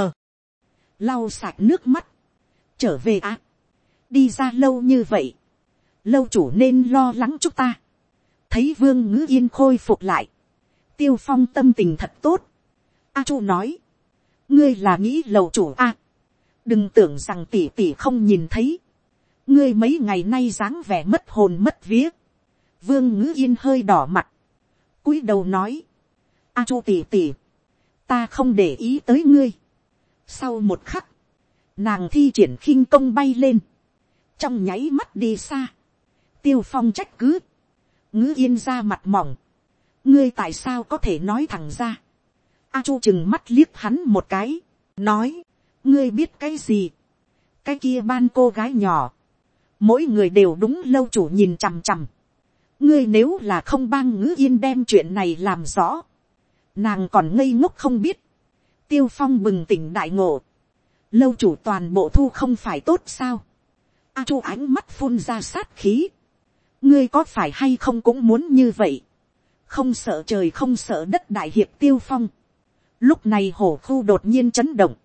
lau sạch nước mắt, trở về à, đi ra lâu như vậy, lâu chủ nên lo lắng chúng ta, thấy vương ngữ yên khôi phục lại, tiêu phong tâm tình thật tốt, a chu nói, ngươi là nghĩ lầu chủ a, đừng tưởng rằng tỉ tỉ không nhìn thấy, ngươi mấy ngày nay dáng vẻ mất hồn mất vía, vương ngữ yên hơi đỏ mặt, cúi đầu nói, a chu tỉ tỉ, ta không để ý tới ngươi. sau một khắc, nàng thi triển khinh công bay lên, trong nháy mắt đi xa, tiêu phong trách cứ, ngữ yên ra mặt mỏng, ngươi tại sao có thể nói thẳng ra, a chu chừng mắt liếc hắn một cái, nói, ngươi biết cái gì, cái kia ban cô gái nhỏ, mỗi người đều đúng lâu chủ nhìn chằm chằm, ngươi nếu là không bang ngữ yên đem chuyện này làm rõ, nàng còn ngây ngốc không biết, tiêu phong bừng tỉnh đại ngộ, lâu chủ toàn bộ thu không phải tốt sao, a chu ánh mắt phun ra sát khí, ngươi có phải hay không cũng muốn như vậy, không sợ trời không sợ đất đại hiệp tiêu phong, lúc này hổ khu đột nhiên chấn động,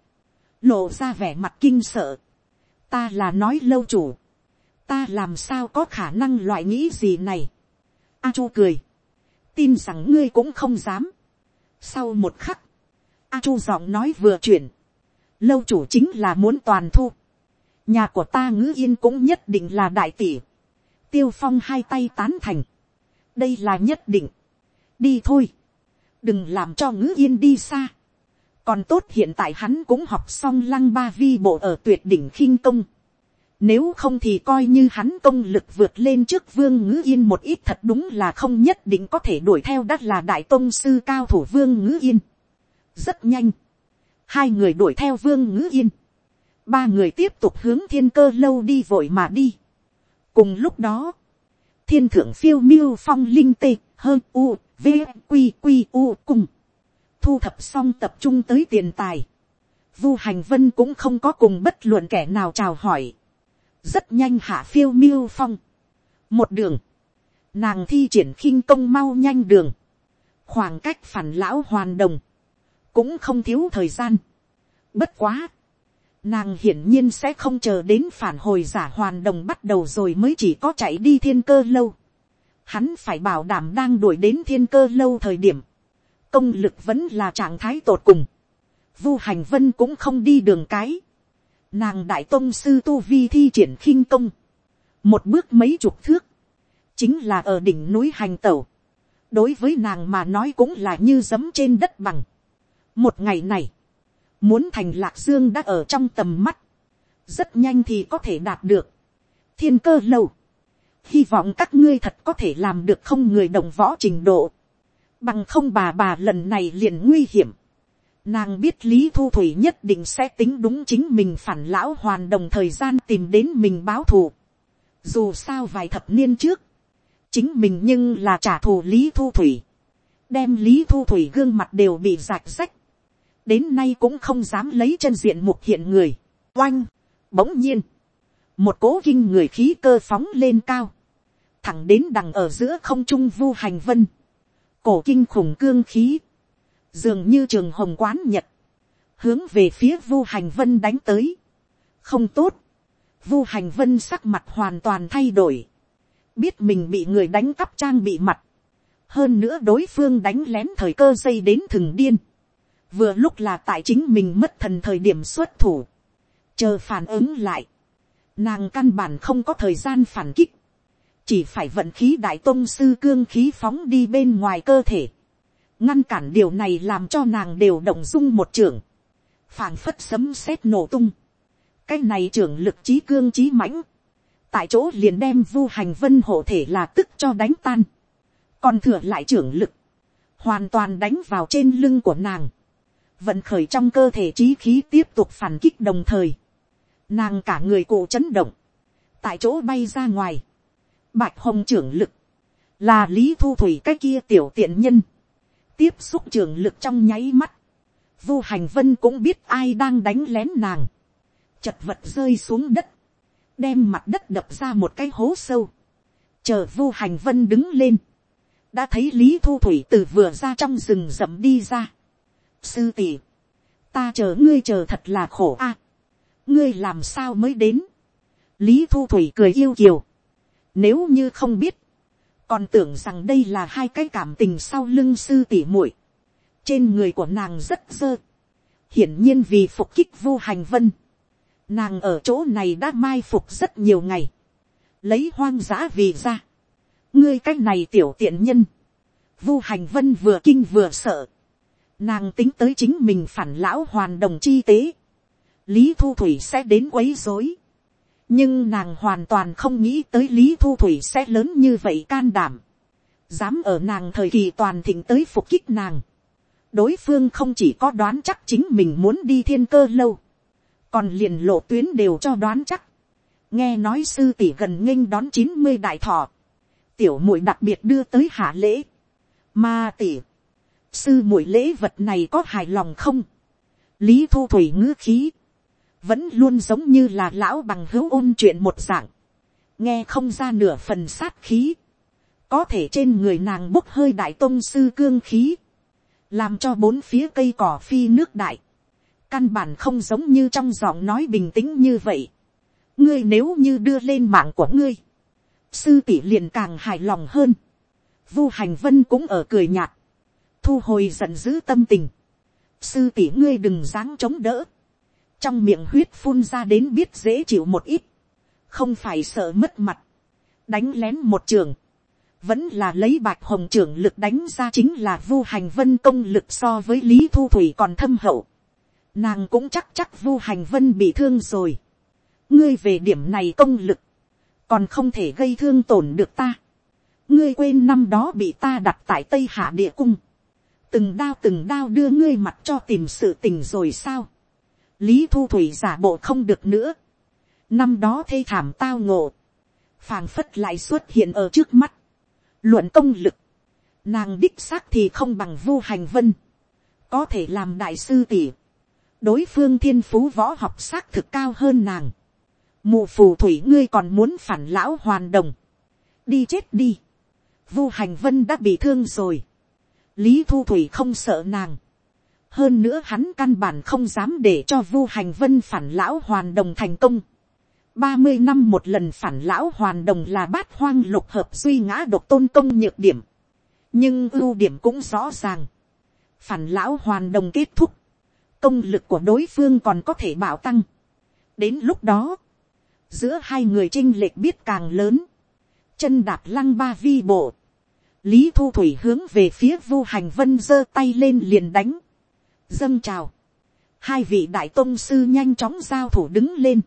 lộ ra vẻ mặt kinh sợ, ta là nói lâu chủ, ta làm sao có khả năng loại nghĩ gì này, a chu cười, tin rằng ngươi cũng không dám, sau một khắc, A Chu giọng nói vừa chuyển. Lâu chủ chính là muốn toàn thu. Nhà của ta ngữ yên cũng nhất định là đại tỷ. Tiêu phong hai tay tán thành. Đây là nhất định. Đi thôi. Đừng làm cho ngữ yên đi xa. Còn tốt hiện tại hắn cũng học xong lăng ba vi bộ ở tuyệt đỉnh khinh công. Nếu không thì coi như hắn công lực vượt lên trước vương ngữ yên một ít thật đúng là không nhất định có thể đuổi theo đắt là đại tôn sư cao thủ vương ngữ yên. Rất nhanh. Hai người đuổi theo vương ngữ yên. Ba người tiếp tục hướng thiên cơ lâu đi vội mà đi. Cùng lúc đó. Thiên thượng phiêu miêu phong linh tê hơn u v q q u cùng. Thu thập xong tập trung tới tiền tài. Vu hành vân cũng không có cùng bất luận kẻ nào chào hỏi rất nhanh hạ phiêu miêu phong, một đường, nàng thi triển khinh công mau nhanh đường, khoảng cách phản lão hoàn đồng, cũng không thiếu thời gian. Bất quá, nàng hiển nhiên sẽ không chờ đến phản hồi giả hoàn đồng bắt đầu rồi mới chỉ có chạy đi thiên cơ lâu. Hắn phải bảo đảm đang đuổi đến thiên cơ lâu thời điểm, công lực vẫn là trạng thái tột cùng. Vu hành vân cũng không đi đường cái, Nàng đại tôn sư tu vi thi triển khinh công. Một bước mấy chục thước. Chính là ở đỉnh núi hành tẩu. Đối với nàng mà nói cũng là như giấm trên đất bằng. Một ngày này. Muốn thành lạc dương đã ở trong tầm mắt. Rất nhanh thì có thể đạt được. Thiên cơ lâu. Hy vọng các ngươi thật có thể làm được không người đồng võ trình độ. Bằng không bà bà lần này liền nguy hiểm Nàng biết Lý Thu Thủy nhất định sẽ tính đúng chính mình phản lão hoàn đồng thời gian tìm đến mình báo thù. Dù sao vài thập niên trước, chính mình nhưng là trả thù Lý Thu Thủy. Đem Lý Thu Thủy gương mặt đều bị rạch rách. Đến nay cũng không dám lấy chân diện mục hiện người. Oanh, bỗng nhiên. Một cố kinh người khí cơ phóng lên cao. Thẳng đến đằng ở giữa không trung vu hành vân. Cổ kinh khủng cương khí dường như trường hồng quán nhật, hướng về phía vu hành vân đánh tới. không tốt, vu hành vân sắc mặt hoàn toàn thay đổi, biết mình bị người đánh cắp trang bị mặt, hơn nữa đối phương đánh lén thời cơ dây đến thừng điên, vừa lúc là tại chính mình mất thần thời điểm xuất thủ, chờ phản ứng lại, nàng căn bản không có thời gian phản kích, chỉ phải vận khí đại tôn sư cương khí phóng đi bên ngoài cơ thể, ngăn cản điều này làm cho nàng đều động dung một trưởng, phảng phất sấm sét nổ tung, cái này trưởng lực trí cương trí mãnh, tại chỗ liền đem vu hành vân hộ thể là tức cho đánh tan, còn thừa lại trưởng lực, hoàn toàn đánh vào trên lưng của nàng, vận khởi trong cơ thể trí khí tiếp tục phản kích đồng thời, nàng cả người cụ chấn động, tại chỗ bay ra ngoài, bạch hồng trưởng lực, là lý thu thủy cái kia tiểu tiện nhân, tiếp xúc trường lực trong nháy mắt, vu hành vân cũng biết ai đang đánh lén nàng, chật vật rơi xuống đất, đem mặt đất đập ra một cái hố sâu, chờ vu hành vân đứng lên, đã thấy lý thu thủy từ vừa ra trong rừng rậm đi ra sư tỷ, ta chờ ngươi chờ thật là khổ a. ngươi làm sao mới đến. lý thu thủy cười yêu kiều. nếu như không biết, còn tưởng rằng đây là hai cái cảm tình sau lưng sư tỷ muội. trên người của nàng rất dơ. hiển nhiên vì phục kích vô hành vân. nàng ở chỗ này đã mai phục rất nhiều ngày. lấy hoang dã vì ra ngươi cái này tiểu tiện nhân, vu hành vân vừa kinh vừa sợ, nàng tính tới chính mình phản lão hoàn đồng chi tế, lý thu thủy sẽ đến quấy dối, nhưng nàng hoàn toàn không nghĩ tới lý thu thủy sẽ lớn như vậy can đảm, dám ở nàng thời kỳ toàn thịnh tới phục kích nàng, đối phương không chỉ có đoán chắc chính mình muốn đi thiên cơ lâu, còn liền lộ tuyến đều cho đoán chắc, nghe nói sư tỷ gần nghênh đón chín mươi đại thọ, tiểu muội đặc biệt đưa tới hạ lễ, ma tỷ, sư muội lễ vật này có hài lòng không, lý thu thủy ngữ khí, vẫn luôn giống như là lão bằng hữu ôn chuyện một dạng, nghe không ra nửa phần sát khí, có thể trên người nàng bốc hơi đại tôn sư cương khí, làm cho bốn phía cây cỏ phi nước đại, căn bản không giống như trong giọng nói bình tĩnh như vậy. ngươi nếu như đưa lên mạng của ngươi, sư tỷ liền càng hài lòng hơn. vu hành vân cũng ở cười nhạt, thu hồi giận dữ tâm tình. sư tỷ ngươi đừng dáng chống đỡ, trong miệng huyết phun ra đến biết dễ chịu một ít, không phải sợ mất mặt, đánh lén một trường, vẫn là lấy bạch hồng trưởng lực đánh ra chính là vu hành vân công lực so với lý thu thủy còn thâm hậu. Nàng cũng chắc chắc vu hành vân bị thương rồi. ngươi về điểm này công lực, còn không thể gây thương tổn được ta. ngươi quên năm đó bị ta đặt tại tây hạ địa cung, từng đao từng đao đưa ngươi mặt cho tìm sự tình rồi sao. lý thu thủy giả bộ không được nữa. năm đó thê thảm tao ngộ, phàng phất lại xuất hiện ở trước mắt. luận công lực, nàng đích xác thì không bằng vu hành vân, có thể làm đại sư tỷ. đối phương thiên phú võ học xác thực cao hơn nàng mù phù thủy ngươi còn muốn phản lão hoàn đồng, đi chết đi, vu hành vân đã bị thương rồi, lý thu thủy không sợ nàng, hơn nữa hắn căn bản không dám để cho vu hành vân phản lão hoàn đồng thành công, ba mươi năm một lần phản lão hoàn đồng là bát hoang lục hợp duy ngã độc tôn công nhược điểm, nhưng ưu điểm cũng rõ ràng, phản lão hoàn đồng kết thúc, công lực của đối phương còn có thể bảo tăng. đến lúc đó, giữa hai người chinh lệch biết càng lớn, chân đạp lăng ba vi bộ, lý thu thủy hướng về phía vu hành vân giơ tay lên liền đánh, dâng chào, hai vị đại tôn sư nhanh chóng giao thủ đứng lên,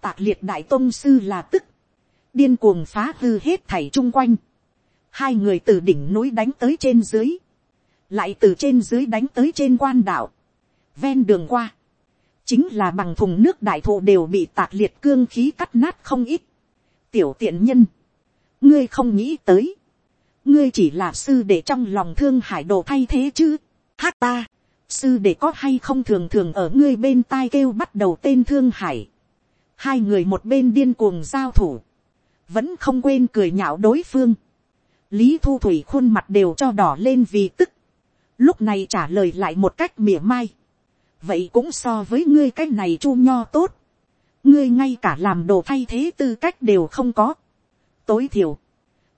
tạc liệt đại tôn sư là tức, điên cuồng phá hư hết thảy chung quanh, hai người từ đỉnh núi đánh tới trên dưới, lại từ trên dưới đánh tới trên quan đảo, ven đường qua, chính là bằng thùng nước đại thụ đều bị tạc liệt cương khí cắt nát không ít. tiểu tiện nhân, ngươi không nghĩ tới, ngươi chỉ là sư để trong lòng thương hải đồ thay thế chứ, hát ta, sư để có hay không thường thường ở ngươi bên tai kêu bắt đầu tên thương hải, hai người một bên điên cuồng giao thủ, vẫn không quên cười nhạo đối phương, lý thu thủy khuôn mặt đều cho đỏ lên vì tức, lúc này trả lời lại một cách mỉa mai, vậy cũng so với ngươi cái này chu nho tốt, ngươi ngay cả làm đồ thay thế tư cách đều không có. tối thiểu,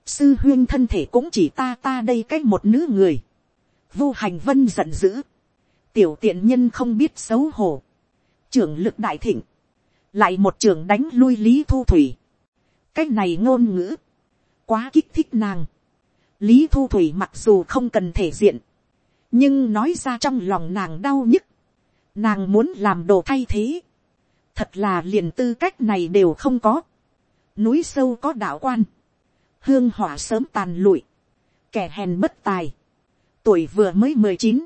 sư huyên thân thể cũng chỉ ta ta đây cái một nữ người. vu hành vân giận dữ, tiểu tiện nhân không biết xấu hổ, trưởng lực đại thịnh, lại một trường đánh lui lý thu thủy. cái này ngôn ngữ, quá kích thích nàng. lý thu thủy mặc dù không cần thể diện, nhưng nói ra trong lòng nàng đau nhức, Nàng muốn làm đồ thay thế. Thật là liền tư cách này đều không có. Núi sâu có đạo quan. Hương hỏa sớm tàn lụi. Kẻ hèn bất tài. Tuổi vừa mới mười chín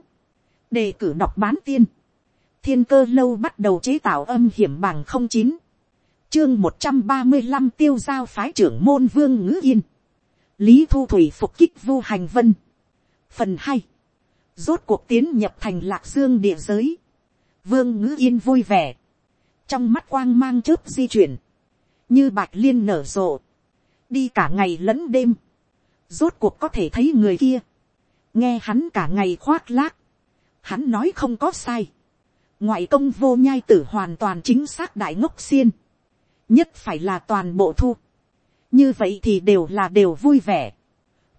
Đề cử đọc bán tiên. Thiên cơ lâu bắt đầu chế tạo âm hiểm bằng không chín Chương một trăm ba mươi năm tiêu giao phái trưởng môn vương ngữ yên. Lý Thu Thủy phục kích vu hành vân. Phần hai Rốt cuộc tiến nhập thành lạc dương địa giới vương ngữ yên vui vẻ, trong mắt quang mang chớp di chuyển, như bạch liên nở rộ, đi cả ngày lẫn đêm, rốt cuộc có thể thấy người kia, nghe hắn cả ngày khoác lác, hắn nói không có sai, ngoại công vô nhai tử hoàn toàn chính xác đại ngốc xiên, nhất phải là toàn bộ thu, như vậy thì đều là đều vui vẻ,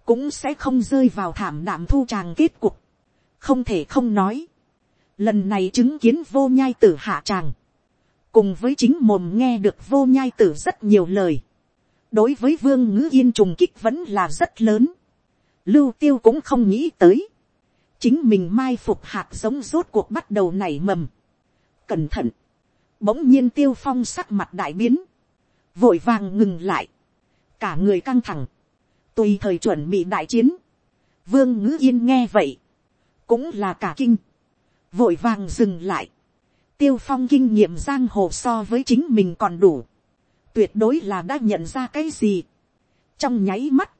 cũng sẽ không rơi vào thảm đạm thu tràng kết cục, không thể không nói, lần này chứng kiến vô nhai tử hạ tràng, cùng với chính mồm nghe được vô nhai tử rất nhiều lời, đối với vương ngữ yên trùng kích vẫn là rất lớn, lưu tiêu cũng không nghĩ tới, chính mình mai phục hạt giống rốt cuộc bắt đầu nảy mầm, cẩn thận, bỗng nhiên tiêu phong sắc mặt đại biến, vội vàng ngừng lại, cả người căng thẳng, tùy thời chuẩn bị đại chiến, vương ngữ yên nghe vậy, cũng là cả kinh, vội vàng dừng lại, tiêu phong kinh nghiệm giang hồ so với chính mình còn đủ, tuyệt đối là đã nhận ra cái gì. trong nháy mắt,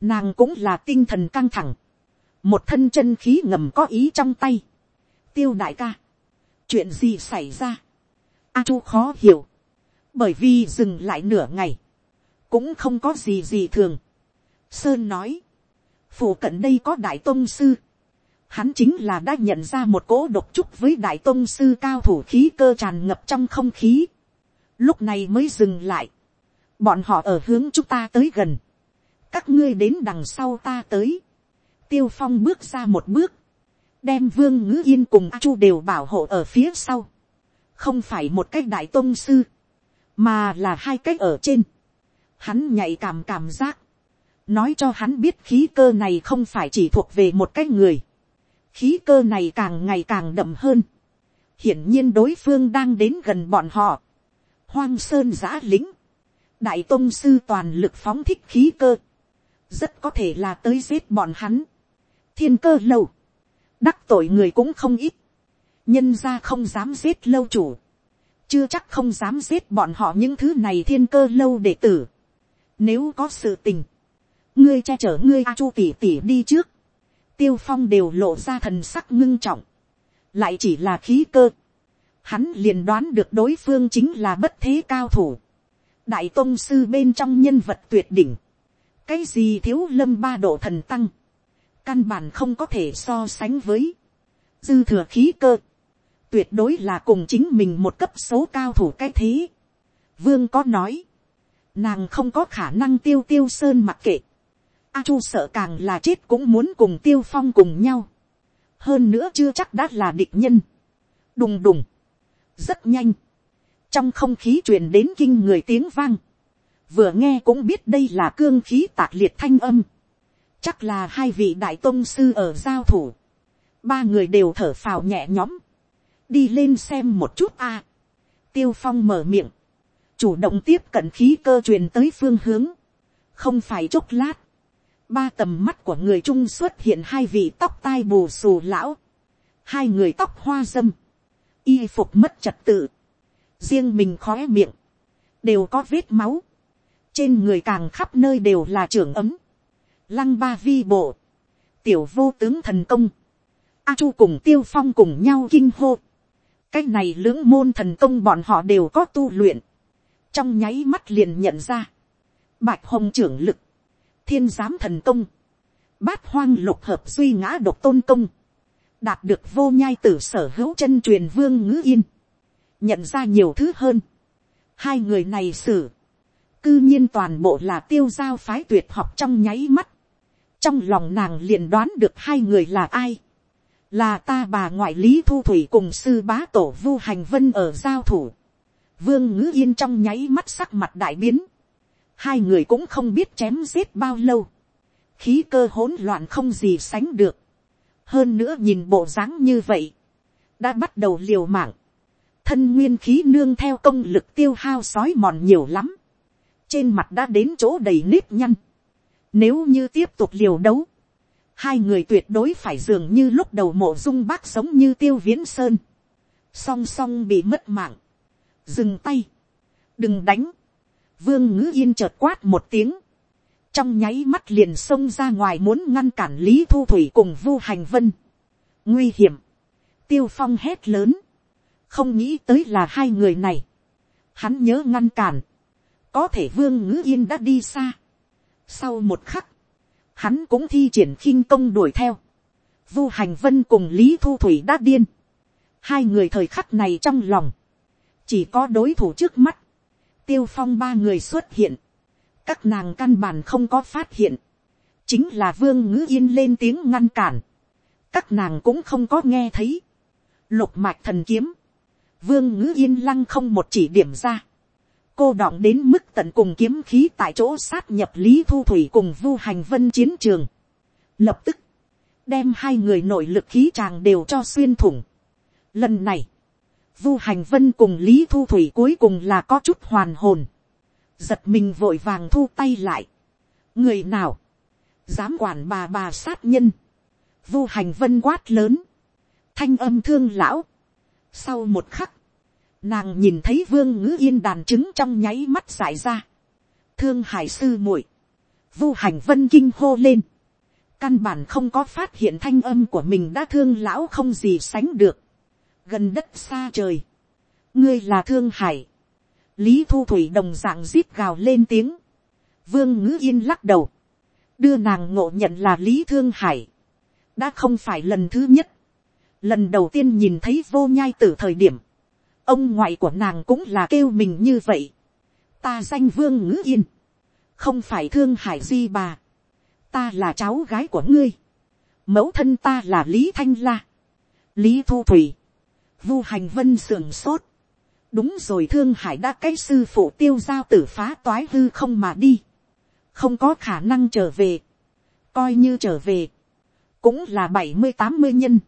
nàng cũng là tinh thần căng thẳng, một thân chân khí ngầm có ý trong tay. tiêu đại ca, chuyện gì xảy ra, a chu khó hiểu, bởi vì dừng lại nửa ngày, cũng không có gì gì thường. sơn nói, phủ cận đây có đại tôn sư, hắn chính là đã nhận ra một cỗ độc trúc với đại tôn sư cao thủ khí cơ tràn ngập trong không khí lúc này mới dừng lại, bọn họ ở hướng chúng ta tới gần, các ngươi đến đằng sau ta tới, tiêu phong bước ra một bước, đem vương ngữ yên cùng a chu đều bảo hộ ở phía sau, không phải một cái đại tôn sư, mà là hai cái ở trên, hắn nhạy cảm cảm giác, nói cho hắn biết khí cơ này không phải chỉ thuộc về một cái người, khí cơ này càng ngày càng đậm hơn, hiển nhiên đối phương đang đến gần bọn họ, hoang sơn giã lính, đại tôn sư toàn lực phóng thích khí cơ, rất có thể là tới giết bọn hắn, thiên cơ lâu, đắc tội người cũng không ít, nhân ra không dám giết lâu chủ, chưa chắc không dám giết bọn họ những thứ này thiên cơ lâu để tử. Nếu có sự tình, ngươi che chở ngươi a chu tỉ tỉ đi trước, tiêu phong đều lộ ra thần sắc ngưng trọng, lại chỉ là khí cơ, hắn liền đoán được đối phương chính là bất thế cao thủ, đại tôn sư bên trong nhân vật tuyệt đỉnh, cái gì thiếu lâm ba độ thần tăng, căn bản không có thể so sánh với, dư thừa khí cơ, tuyệt đối là cùng chính mình một cấp số cao thủ cái thế. Vương có nói, nàng không có khả năng tiêu tiêu sơn mặc kệ, A chu sợ càng là chết cũng muốn cùng tiêu phong cùng nhau, hơn nữa chưa chắc đã là địch nhân, đùng đùng, rất nhanh, trong không khí truyền đến kinh người tiếng vang, vừa nghe cũng biết đây là cương khí tạc liệt thanh âm, chắc là hai vị đại tôn sư ở giao thủ, ba người đều thở phào nhẹ nhõm, đi lên xem một chút a, tiêu phong mở miệng, chủ động tiếp cận khí cơ truyền tới phương hướng, không phải chốc lát, ba tầm mắt của người trung xuất hiện hai vị tóc tai bù xù lão, hai người tóc hoa dâm, y phục mất trật tự, riêng mình khóe miệng, đều có vết máu, trên người càng khắp nơi đều là trưởng ấm, lăng ba vi bộ, tiểu vô tướng thần công, a chu cùng tiêu phong cùng nhau kinh hô, cái này lưỡng môn thần công bọn họ đều có tu luyện, trong nháy mắt liền nhận ra, bạch hồng trưởng lực, thiên giám thần công, bát hoang lục hợp duy ngã độc tôn công, đạt được vô nhai tử sở hữu chân truyền vương ngữ yên, nhận ra nhiều thứ hơn. Hai người này xử, cư nhiên toàn bộ là tiêu giao phái tuyệt học trong nháy mắt. Trong lòng nàng liền đoán được hai người là ai. Là ta bà ngoại lý thu thủy cùng sư bá tổ vu hành vân ở giao thủ. Vương ngữ yên trong nháy mắt sắc mặt đại biến. Hai người cũng không biết chém giết bao lâu. Khí cơ hỗn loạn không gì sánh được hơn nữa nhìn bộ dáng như vậy, đã bắt đầu liều mạng, thân nguyên khí nương theo công lực tiêu hao sói mòn nhiều lắm, trên mặt đã đến chỗ đầy nếp nhăn, nếu như tiếp tục liều đấu, hai người tuyệt đối phải dường như lúc đầu mộ dung bác sống như tiêu viễn sơn, song song bị mất mạng, dừng tay, đừng đánh, vương ngữ yên chợt quát một tiếng, trong nháy mắt liền xông ra ngoài muốn ngăn cản lý thu thủy cùng vu hành vân. nguy hiểm, tiêu phong hét lớn, không nghĩ tới là hai người này. hắn nhớ ngăn cản, có thể vương ngữ yên đã đi xa. sau một khắc, hắn cũng thi triển khinh công đuổi theo, vu hành vân cùng lý thu thủy đã điên, hai người thời khắc này trong lòng, chỉ có đối thủ trước mắt, tiêu phong ba người xuất hiện, các nàng căn bản không có phát hiện, chính là vương ngữ yên lên tiếng ngăn cản, các nàng cũng không có nghe thấy, lục mạch thần kiếm, vương ngữ yên lăng không một chỉ điểm ra, cô đọng đến mức tận cùng kiếm khí tại chỗ sát nhập lý thu thủy cùng vu hành vân chiến trường, lập tức, đem hai người nội lực khí tràng đều cho xuyên thủng. Lần này, vu hành vân cùng lý thu thủy cuối cùng là có chút hoàn hồn, giật mình vội vàng thu tay lại. người nào, dám quản bà bà sát nhân, vu hành vân quát lớn, thanh âm thương lão. Sau một khắc, nàng nhìn thấy vương ngữ yên đàn trứng trong nháy mắt giải ra. thương hải sư muội, vu hành vân kinh hô lên. căn bản không có phát hiện thanh âm của mình đã thương lão không gì sánh được. gần đất xa trời, ngươi là thương hải lý thu thủy đồng dạng zip gào lên tiếng. vương ngữ yên lắc đầu, đưa nàng ngộ nhận là lý thương hải. đã không phải lần thứ nhất. lần đầu tiên nhìn thấy vô nhai từ thời điểm, ông ngoại của nàng cũng là kêu mình như vậy. ta danh vương ngữ yên, không phải thương hải di bà, ta là cháu gái của ngươi, mẫu thân ta là lý thanh la, lý thu thủy, vu hành vân sườn sốt, đúng rồi thương hải đã cái sư phụ tiêu giao tử phá toái hư không mà đi, không có khả năng trở về, coi như trở về, cũng là bảy mươi tám mươi nhân,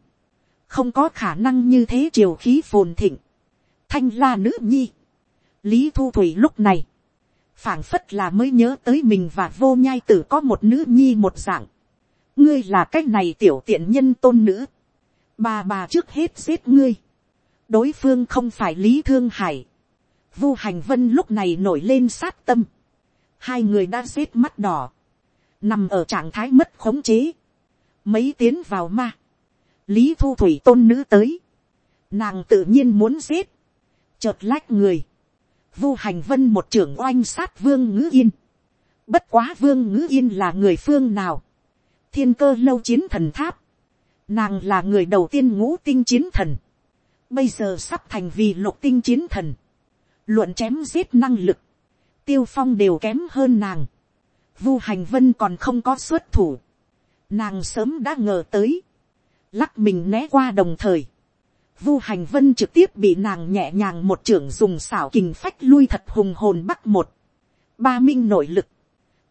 không có khả năng như thế triều khí phồn thịnh, thanh la nữ nhi. lý thu thủy lúc này, phảng phất là mới nhớ tới mình và vô nhai tử có một nữ nhi một dạng. ngươi là cái này tiểu tiện nhân tôn nữ. bà bà trước hết giết ngươi đối phương không phải lý thương hải. vu hành vân lúc này nổi lên sát tâm. hai người đã giết mắt đỏ. nằm ở trạng thái mất khống chế. mấy tiến vào ma. lý thu thủy tôn nữ tới. nàng tự nhiên muốn giết chợt lách người, vu hành vân một trưởng oanh sát vương ngữ yên. Bất quá vương ngữ yên là người phương nào. Thiên cơ lâu chiến thần tháp. Nàng là người đầu tiên ngũ tinh chiến thần. Bây giờ sắp thành vì lục tinh chiến thần. Luận chém giết năng lực. Tiêu phong đều kém hơn nàng. Vu hành vân còn không có xuất thủ. Nàng sớm đã ngờ tới. Lắc mình né qua đồng thời Vu hành vân trực tiếp bị nàng nhẹ nhàng một trưởng dùng xảo kình phách lui thật hùng hồn bắc một. Ba minh nội lực.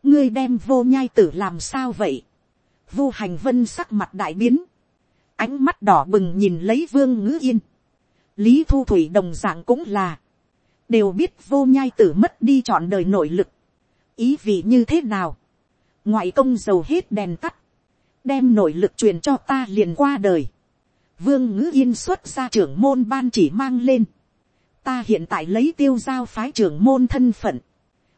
Ngươi đem vô nhai tử làm sao vậy? Vu hành vân sắc mặt đại biến. Ánh mắt đỏ bừng nhìn lấy vương ngữ yên. Lý thu thủy đồng dạng cũng là. Đều biết vô nhai tử mất đi chọn đời nội lực. Ý vị như thế nào? Ngoại công dầu hết đèn tắt. Đem nội lực truyền cho ta liền qua đời vương ngữ yên xuất ra trưởng môn ban chỉ mang lên. ta hiện tại lấy tiêu giao phái trưởng môn thân phận.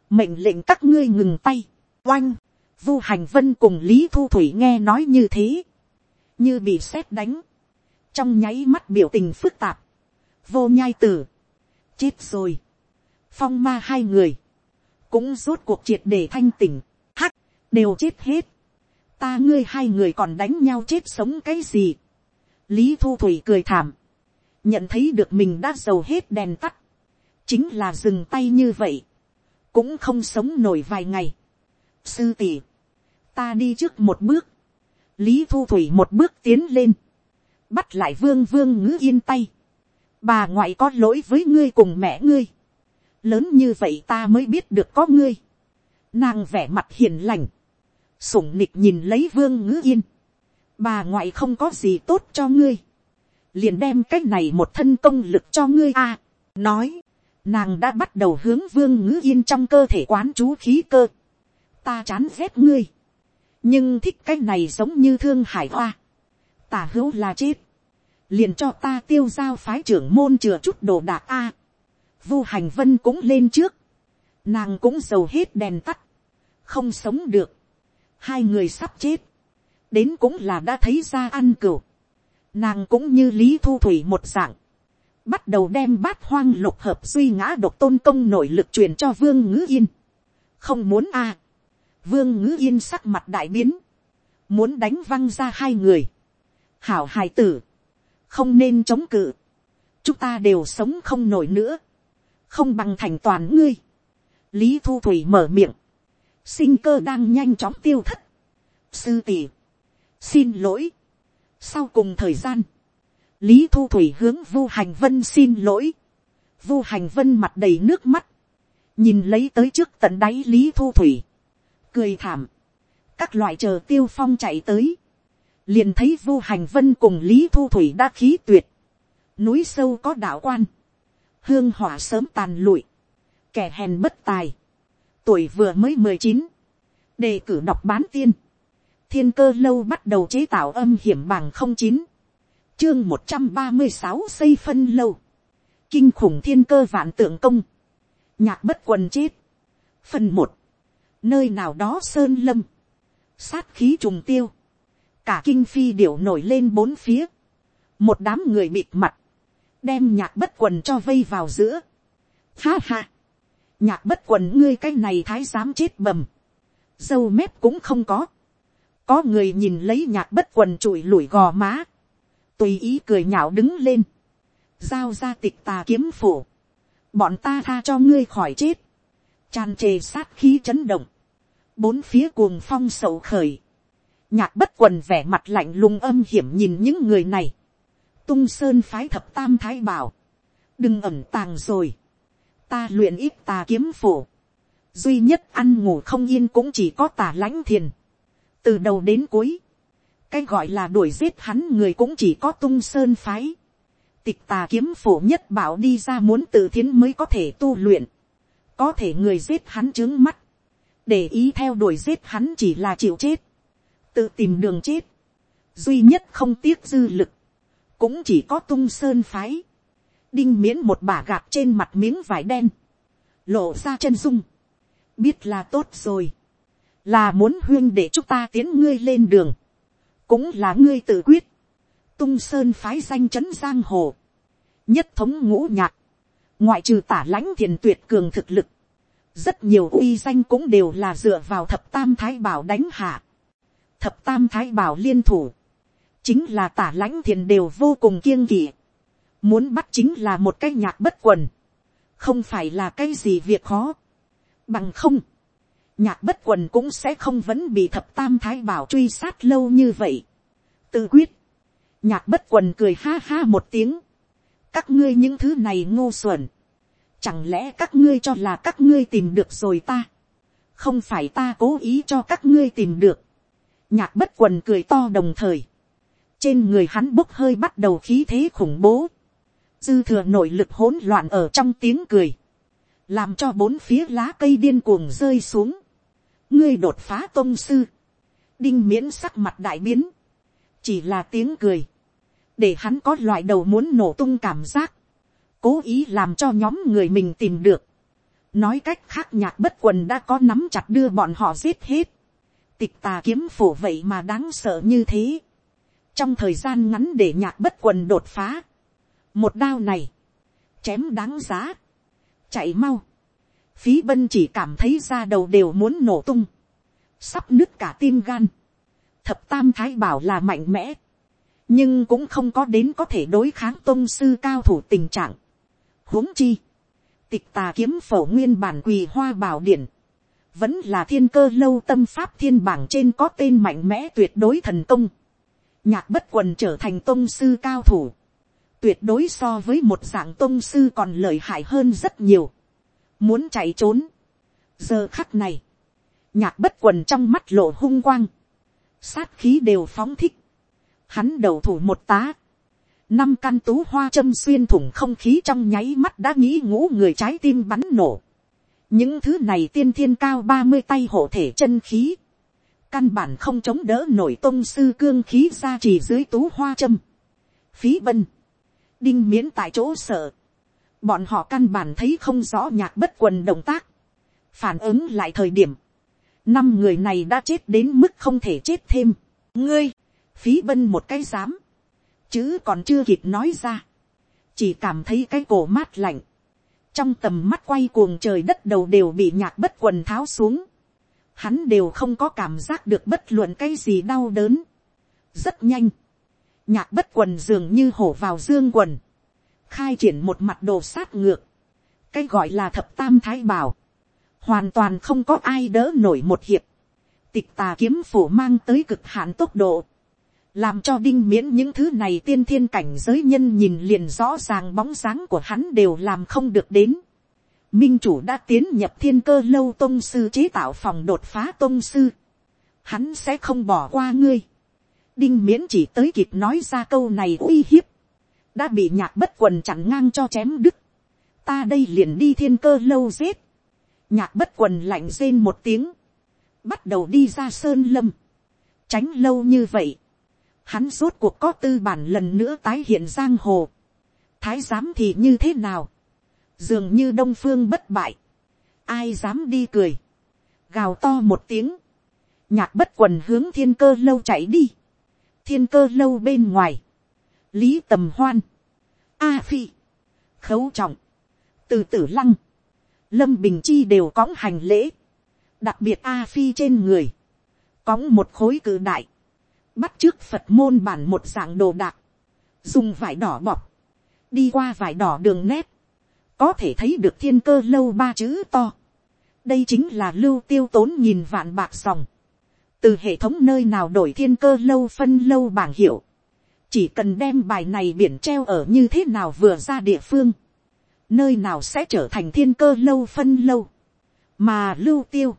mệnh lệnh các ngươi ngừng tay. oanh, vu hành vân cùng lý thu thủy nghe nói như thế. như bị sét đánh. trong nháy mắt biểu tình phức tạp vô nhai tử. chết rồi. phong ma hai người. cũng rốt cuộc triệt để thanh tỉnh. hắc, đều chết hết. ta ngươi hai người còn đánh nhau chết sống cái gì lý thu thủy cười thảm, nhận thấy được mình đã giàu hết đèn tắt, chính là dừng tay như vậy, cũng không sống nổi vài ngày. sư tỷ, ta đi trước một bước, lý thu thủy một bước tiến lên, bắt lại vương vương ngữ yên tay, bà ngoại có lỗi với ngươi cùng mẹ ngươi, lớn như vậy ta mới biết được có ngươi, nàng vẻ mặt hiền lành, sủng nịch nhìn lấy vương ngữ yên, bà ngoại không có gì tốt cho ngươi, liền đem cái này một thân công lực cho ngươi a, nói, nàng đã bắt đầu hướng vương ngữ yên trong cơ thể quán chú khí cơ, ta chán ghét ngươi, nhưng thích cái này giống như thương hải hoa, tả hữu là chết, liền cho ta tiêu giao phái trưởng môn chừa chút đồ đạc a, vu hành vân cũng lên trước, nàng cũng giàu hết đèn tắt, không sống được, hai người sắp chết, đến cũng là đã thấy ra ăn cửu. Nàng cũng như lý thu thủy một dạng, bắt đầu đem bát hoang lục hợp suy ngã độc tôn công nội lực truyền cho vương ngữ yên. không muốn a. vương ngữ yên sắc mặt đại biến, muốn đánh văng ra hai người, hảo hài tử, không nên chống cự, chúng ta đều sống không nổi nữa, không bằng thành toàn ngươi. lý thu thủy mở miệng, sinh cơ đang nhanh chóng tiêu thất. sư tỷ, xin lỗi. sau cùng thời gian, lý thu thủy hướng vu hành vân xin lỗi. vu hành vân mặt đầy nước mắt, nhìn lấy tới trước tận đáy lý thu thủy, cười thảm, các loại chờ tiêu phong chạy tới, liền thấy vu hành vân cùng lý thu thủy đã khí tuyệt, núi sâu có đạo quan, hương hỏa sớm tàn lụi, kẻ hèn bất tài, tuổi vừa mới mười chín, đề cử đọc bán tiên, thiên cơ lâu bắt đầu chế tạo âm hiểm bằng không chín, chương một trăm ba mươi sáu xây phân lâu, kinh khủng thiên cơ vạn tượng công, nhạc bất quần chết, phần một, nơi nào đó sơn lâm, sát khí trùng tiêu, cả kinh phi điểu nổi lên bốn phía, một đám người bịt mặt, đem nhạc bất quần cho vây vào giữa. Ha ha, nhạc bất quần ngươi cái này thái giám chết bầm, dâu mép cũng không có, có người nhìn lấy nhạc bất quần trụi lủi gò má, tùy ý cười nhạo đứng lên, giao ra tịch tà kiếm phủ, bọn ta tha cho ngươi khỏi chết, tràn trề sát khí chấn động, bốn phía cuồng phong sầu khởi, nhạc bất quần vẻ mặt lạnh lùng âm hiểm nhìn những người này, tung sơn phái thập tam thái bảo, đừng ẩm tàng rồi, ta luyện ít tà kiếm phổ, duy nhất ăn ngủ không yên cũng chỉ có tà lãnh thiền, từ đầu đến cuối, cái gọi là đuổi giết hắn người cũng chỉ có tung sơn phái, tịch tà kiếm phổ nhất bảo đi ra muốn tự thiến mới có thể tu luyện, có thể người giết hắn trướng mắt, để ý theo đuổi giết hắn chỉ là chịu chết, tự tìm đường chết, duy nhất không tiếc dư lực, cũng chỉ có tung sơn phái, đinh miễn một bả gạt trên mặt miếng vải đen, lộ ra chân dung, biết là tốt rồi, là muốn huyên để chúng ta tiến ngươi lên đường, cũng là ngươi tự quyết, tung sơn phái danh chấn giang hồ, nhất thống ngũ nhạc, ngoại trừ tả lãnh thiền tuyệt cường thực lực, rất nhiều uy danh cũng đều là dựa vào thập tam thái bảo đánh hạ, thập tam thái bảo liên thủ, chính là tả lãnh thiền đều vô cùng kiêng kỵ. Muốn bắt chính là một cái nhạc bất quần. Không phải là cái gì việc khó. Bằng không. Nhạc bất quần cũng sẽ không vẫn bị thập tam thái bảo truy sát lâu như vậy. Tự quyết. Nhạc bất quần cười ha ha một tiếng. Các ngươi những thứ này ngô xuẩn. Chẳng lẽ các ngươi cho là các ngươi tìm được rồi ta. Không phải ta cố ý cho các ngươi tìm được. Nhạc bất quần cười to đồng thời. Trên người hắn bốc hơi bắt đầu khí thế khủng bố, dư thừa nội lực hỗn loạn ở trong tiếng cười, làm cho bốn phía lá cây điên cuồng rơi xuống, ngươi đột phá tôn sư, đinh miễn sắc mặt đại biến, chỉ là tiếng cười, để hắn có loại đầu muốn nổ tung cảm giác, cố ý làm cho nhóm người mình tìm được, nói cách khác nhạc bất quần đã có nắm chặt đưa bọn họ giết hết, tịch tà kiếm phổ vậy mà đáng sợ như thế, trong thời gian ngắn để nhạc bất quần đột phá, một đao này, chém đáng giá, chạy mau, phí bân chỉ cảm thấy da đầu đều muốn nổ tung, sắp nứt cả tim gan, thập tam thái bảo là mạnh mẽ, nhưng cũng không có đến có thể đối kháng tôn sư cao thủ tình trạng. huống chi, tịch tà kiếm phổ nguyên bản quỳ hoa bảo điển, vẫn là thiên cơ lâu tâm pháp thiên bảng trên có tên mạnh mẽ tuyệt đối thần công. Nhạc bất quần trở thành tôn sư cao thủ, tuyệt đối so với một dạng tôn sư còn lợi hại hơn rất nhiều, muốn chạy trốn. giờ khắc này, nhạc bất quần trong mắt lộ hung quang, sát khí đều phóng thích, hắn đầu thủ một tá, năm căn tú hoa châm xuyên thủng không khí trong nháy mắt đã nghĩ ngũ người trái tim bắn nổ những thứ này tiên thiên cao ba mươi tay hộ thể chân khí, căn bản không chống đỡ nổi tôn sư cương khí ra chỉ dưới tú hoa châm. phí bân, đinh miễn tại chỗ sợ, bọn họ căn bản thấy không rõ nhạc bất quần động tác, phản ứng lại thời điểm, năm người này đã chết đến mức không thể chết thêm. ngươi, phí bân một cái dám, chứ còn chưa kịp nói ra, chỉ cảm thấy cái cổ mát lạnh, trong tầm mắt quay cuồng trời đất đầu đều bị nhạc bất quần tháo xuống, hắn đều không có cảm giác được bất luận cái gì đau đớn. rất nhanh, nhạc bất quần dường như hổ vào dương quần, khai triển một mặt đồ sát ngược, cái gọi là thập tam thái bảo, hoàn toàn không có ai đỡ nổi một hiệp, tịch tà kiếm phủ mang tới cực hạn tốc độ, làm cho đinh miễn những thứ này tiên thiên cảnh giới nhân nhìn liền rõ ràng bóng dáng của hắn đều làm không được đến. Minh chủ đã tiến nhập thiên cơ lâu tôn sư chế tạo phòng đột phá tôn sư. Hắn sẽ không bỏ qua ngươi. Đinh miễn chỉ tới kịp nói ra câu này uy hiếp. Đã bị nhạc bất quần chặn ngang cho chém đứt. Ta đây liền đi thiên cơ lâu giết. Nhạc bất quần lạnh rên một tiếng. Bắt đầu đi ra sơn lâm. Tránh lâu như vậy. Hắn rốt cuộc có tư bản lần nữa tái hiện giang hồ. Thái giám thì như thế nào? Dường như đông phương bất bại. Ai dám đi cười. Gào to một tiếng. Nhạc bất quần hướng thiên cơ lâu chạy đi. Thiên cơ lâu bên ngoài. Lý tầm hoan. A phi. Khấu trọng. Từ tử lăng. Lâm Bình Chi đều cõng hành lễ. Đặc biệt A Phi trên người. Cõng một khối cử đại. Bắt trước Phật môn bản một dạng đồ đạc. Dùng vải đỏ bọc. Đi qua vải đỏ đường nét. Có thể thấy được thiên cơ lâu ba chữ to. Đây chính là lưu tiêu tốn nhìn vạn bạc sòng Từ hệ thống nơi nào đổi thiên cơ lâu phân lâu bảng hiệu. Chỉ cần đem bài này biển treo ở như thế nào vừa ra địa phương nơi nào sẽ trở thành thiên cơ lâu phân lâu, mà lưu tiêu,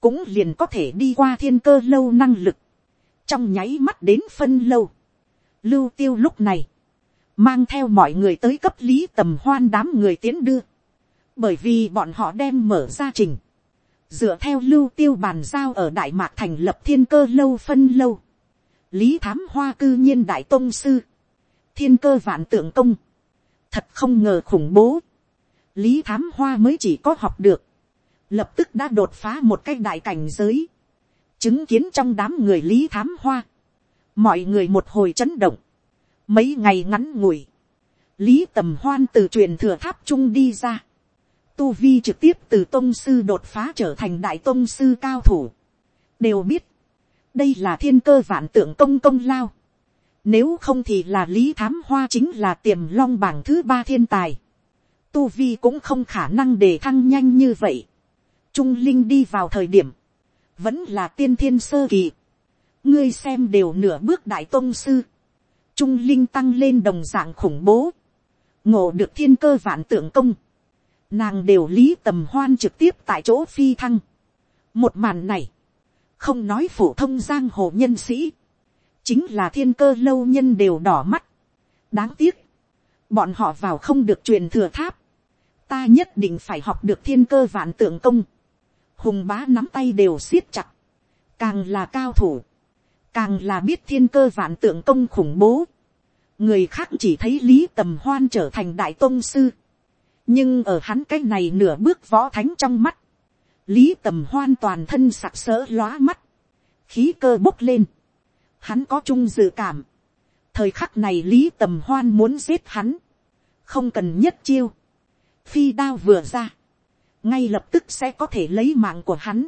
cũng liền có thể đi qua thiên cơ lâu năng lực, trong nháy mắt đến phân lâu. Lưu tiêu lúc này, mang theo mọi người tới cấp lý tầm hoan đám người tiến đưa, bởi vì bọn họ đem mở ra trình, dựa theo lưu tiêu bàn giao ở đại mạc thành lập thiên cơ lâu phân lâu, lý thám hoa cư nhiên đại tông sư, thiên cơ vạn tượng công, thật không ngờ khủng bố, lý thám hoa mới chỉ có học được, lập tức đã đột phá một cái đại cảnh giới, chứng kiến trong đám người lý thám hoa, mọi người một hồi chấn động, mấy ngày ngắn ngủi, lý tầm hoan từ truyền thừa tháp trung đi ra, tu vi trực tiếp từ tôn sư đột phá trở thành đại tôn sư cao thủ, đều biết, đây là thiên cơ vạn tượng công công lao, nếu không thì là lý thám hoa chính là tiềm long bảng thứ ba thiên tài. Tu vi cũng không khả năng để thăng nhanh như vậy. Trung Linh đi vào thời điểm. Vẫn là tiên thiên sơ kỳ. Ngươi xem đều nửa bước đại tôn sư. Trung Linh tăng lên đồng dạng khủng bố. Ngộ được thiên cơ vạn tượng công. Nàng đều lý tầm hoan trực tiếp tại chỗ phi thăng. Một màn này. Không nói phổ thông giang hồ nhân sĩ chính là thiên cơ lâu nhân đều đỏ mắt. đáng tiếc, bọn họ vào không được truyền thừa tháp, ta nhất định phải học được thiên cơ vạn tượng công, hùng bá nắm tay đều siết chặt, càng là cao thủ, càng là biết thiên cơ vạn tượng công khủng bố, người khác chỉ thấy lý tầm hoan trở thành đại tôn sư, nhưng ở hắn cái này nửa bước võ thánh trong mắt, lý tầm hoan toàn thân sặc sỡ lóa mắt, khí cơ bốc lên, hắn có chung dự cảm. thời khắc này lý tầm hoan muốn giết hắn, không cần nhất chiêu. phi đao vừa ra, ngay lập tức sẽ có thể lấy mạng của hắn.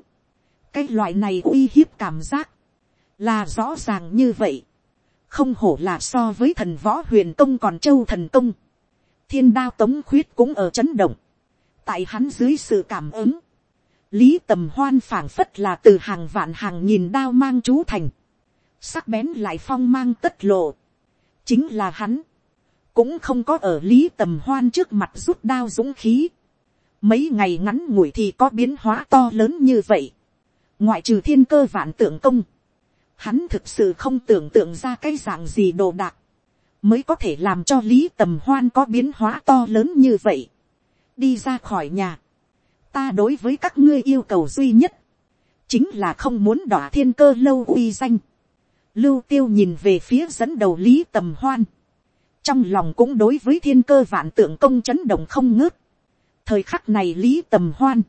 cái loại này uy hiếp cảm giác, là rõ ràng như vậy. không hổ là so với thần võ huyền công còn châu thần công. thiên đao tống khuyết cũng ở chấn động. tại hắn dưới sự cảm ứng, lý tầm hoan phảng phất là từ hàng vạn hàng nghìn đao mang chú thành sắc bén lại phong mang tất lộ, chính là hắn, cũng không có ở lý tầm hoan trước mặt rút đao dũng khí, mấy ngày ngắn ngủi thì có biến hóa to lớn như vậy, ngoại trừ thiên cơ vạn tượng công, hắn thực sự không tưởng tượng ra cái dạng gì đồ đạc, mới có thể làm cho lý tầm hoan có biến hóa to lớn như vậy, đi ra khỏi nhà, ta đối với các ngươi yêu cầu duy nhất, chính là không muốn đỏ thiên cơ lâu uy danh, Lưu tiêu nhìn về phía dẫn đầu Lý Tầm Hoan. Trong lòng cũng đối với thiên cơ vạn tượng công chấn động không ngớt. Thời khắc này Lý Tầm Hoan.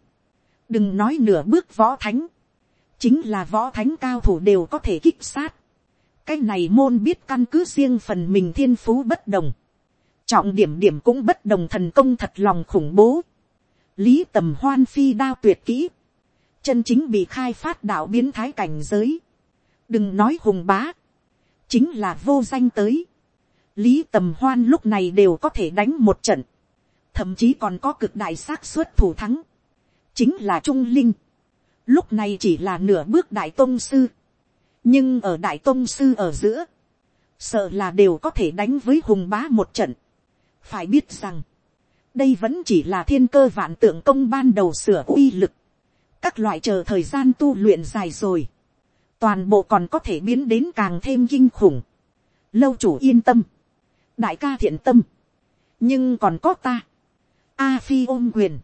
Đừng nói nửa bước võ thánh. Chính là võ thánh cao thủ đều có thể kích sát. Cái này môn biết căn cứ riêng phần mình thiên phú bất đồng. Trọng điểm điểm cũng bất đồng thần công thật lòng khủng bố. Lý Tầm Hoan phi đao tuyệt kỹ. chân chính bị khai phát đạo biến thái cảnh giới, đừng nói hùng bá, chính là vô danh tới, lý tầm hoan lúc này đều có thể đánh một trận, thậm chí còn có cực đại xác suất thủ thắng, chính là trung linh, lúc này chỉ là nửa bước đại tôn sư, nhưng ở đại tôn sư ở giữa, sợ là đều có thể đánh với hùng bá một trận. phải biết rằng, đây vẫn chỉ là thiên cơ vạn tượng công ban đầu sửa uy lực, các loại chờ thời gian tu luyện dài rồi, toàn bộ còn có thể biến đến càng thêm kinh khủng. lâu chủ yên tâm, đại ca thiện tâm, nhưng còn có ta, a phi ôm quyền,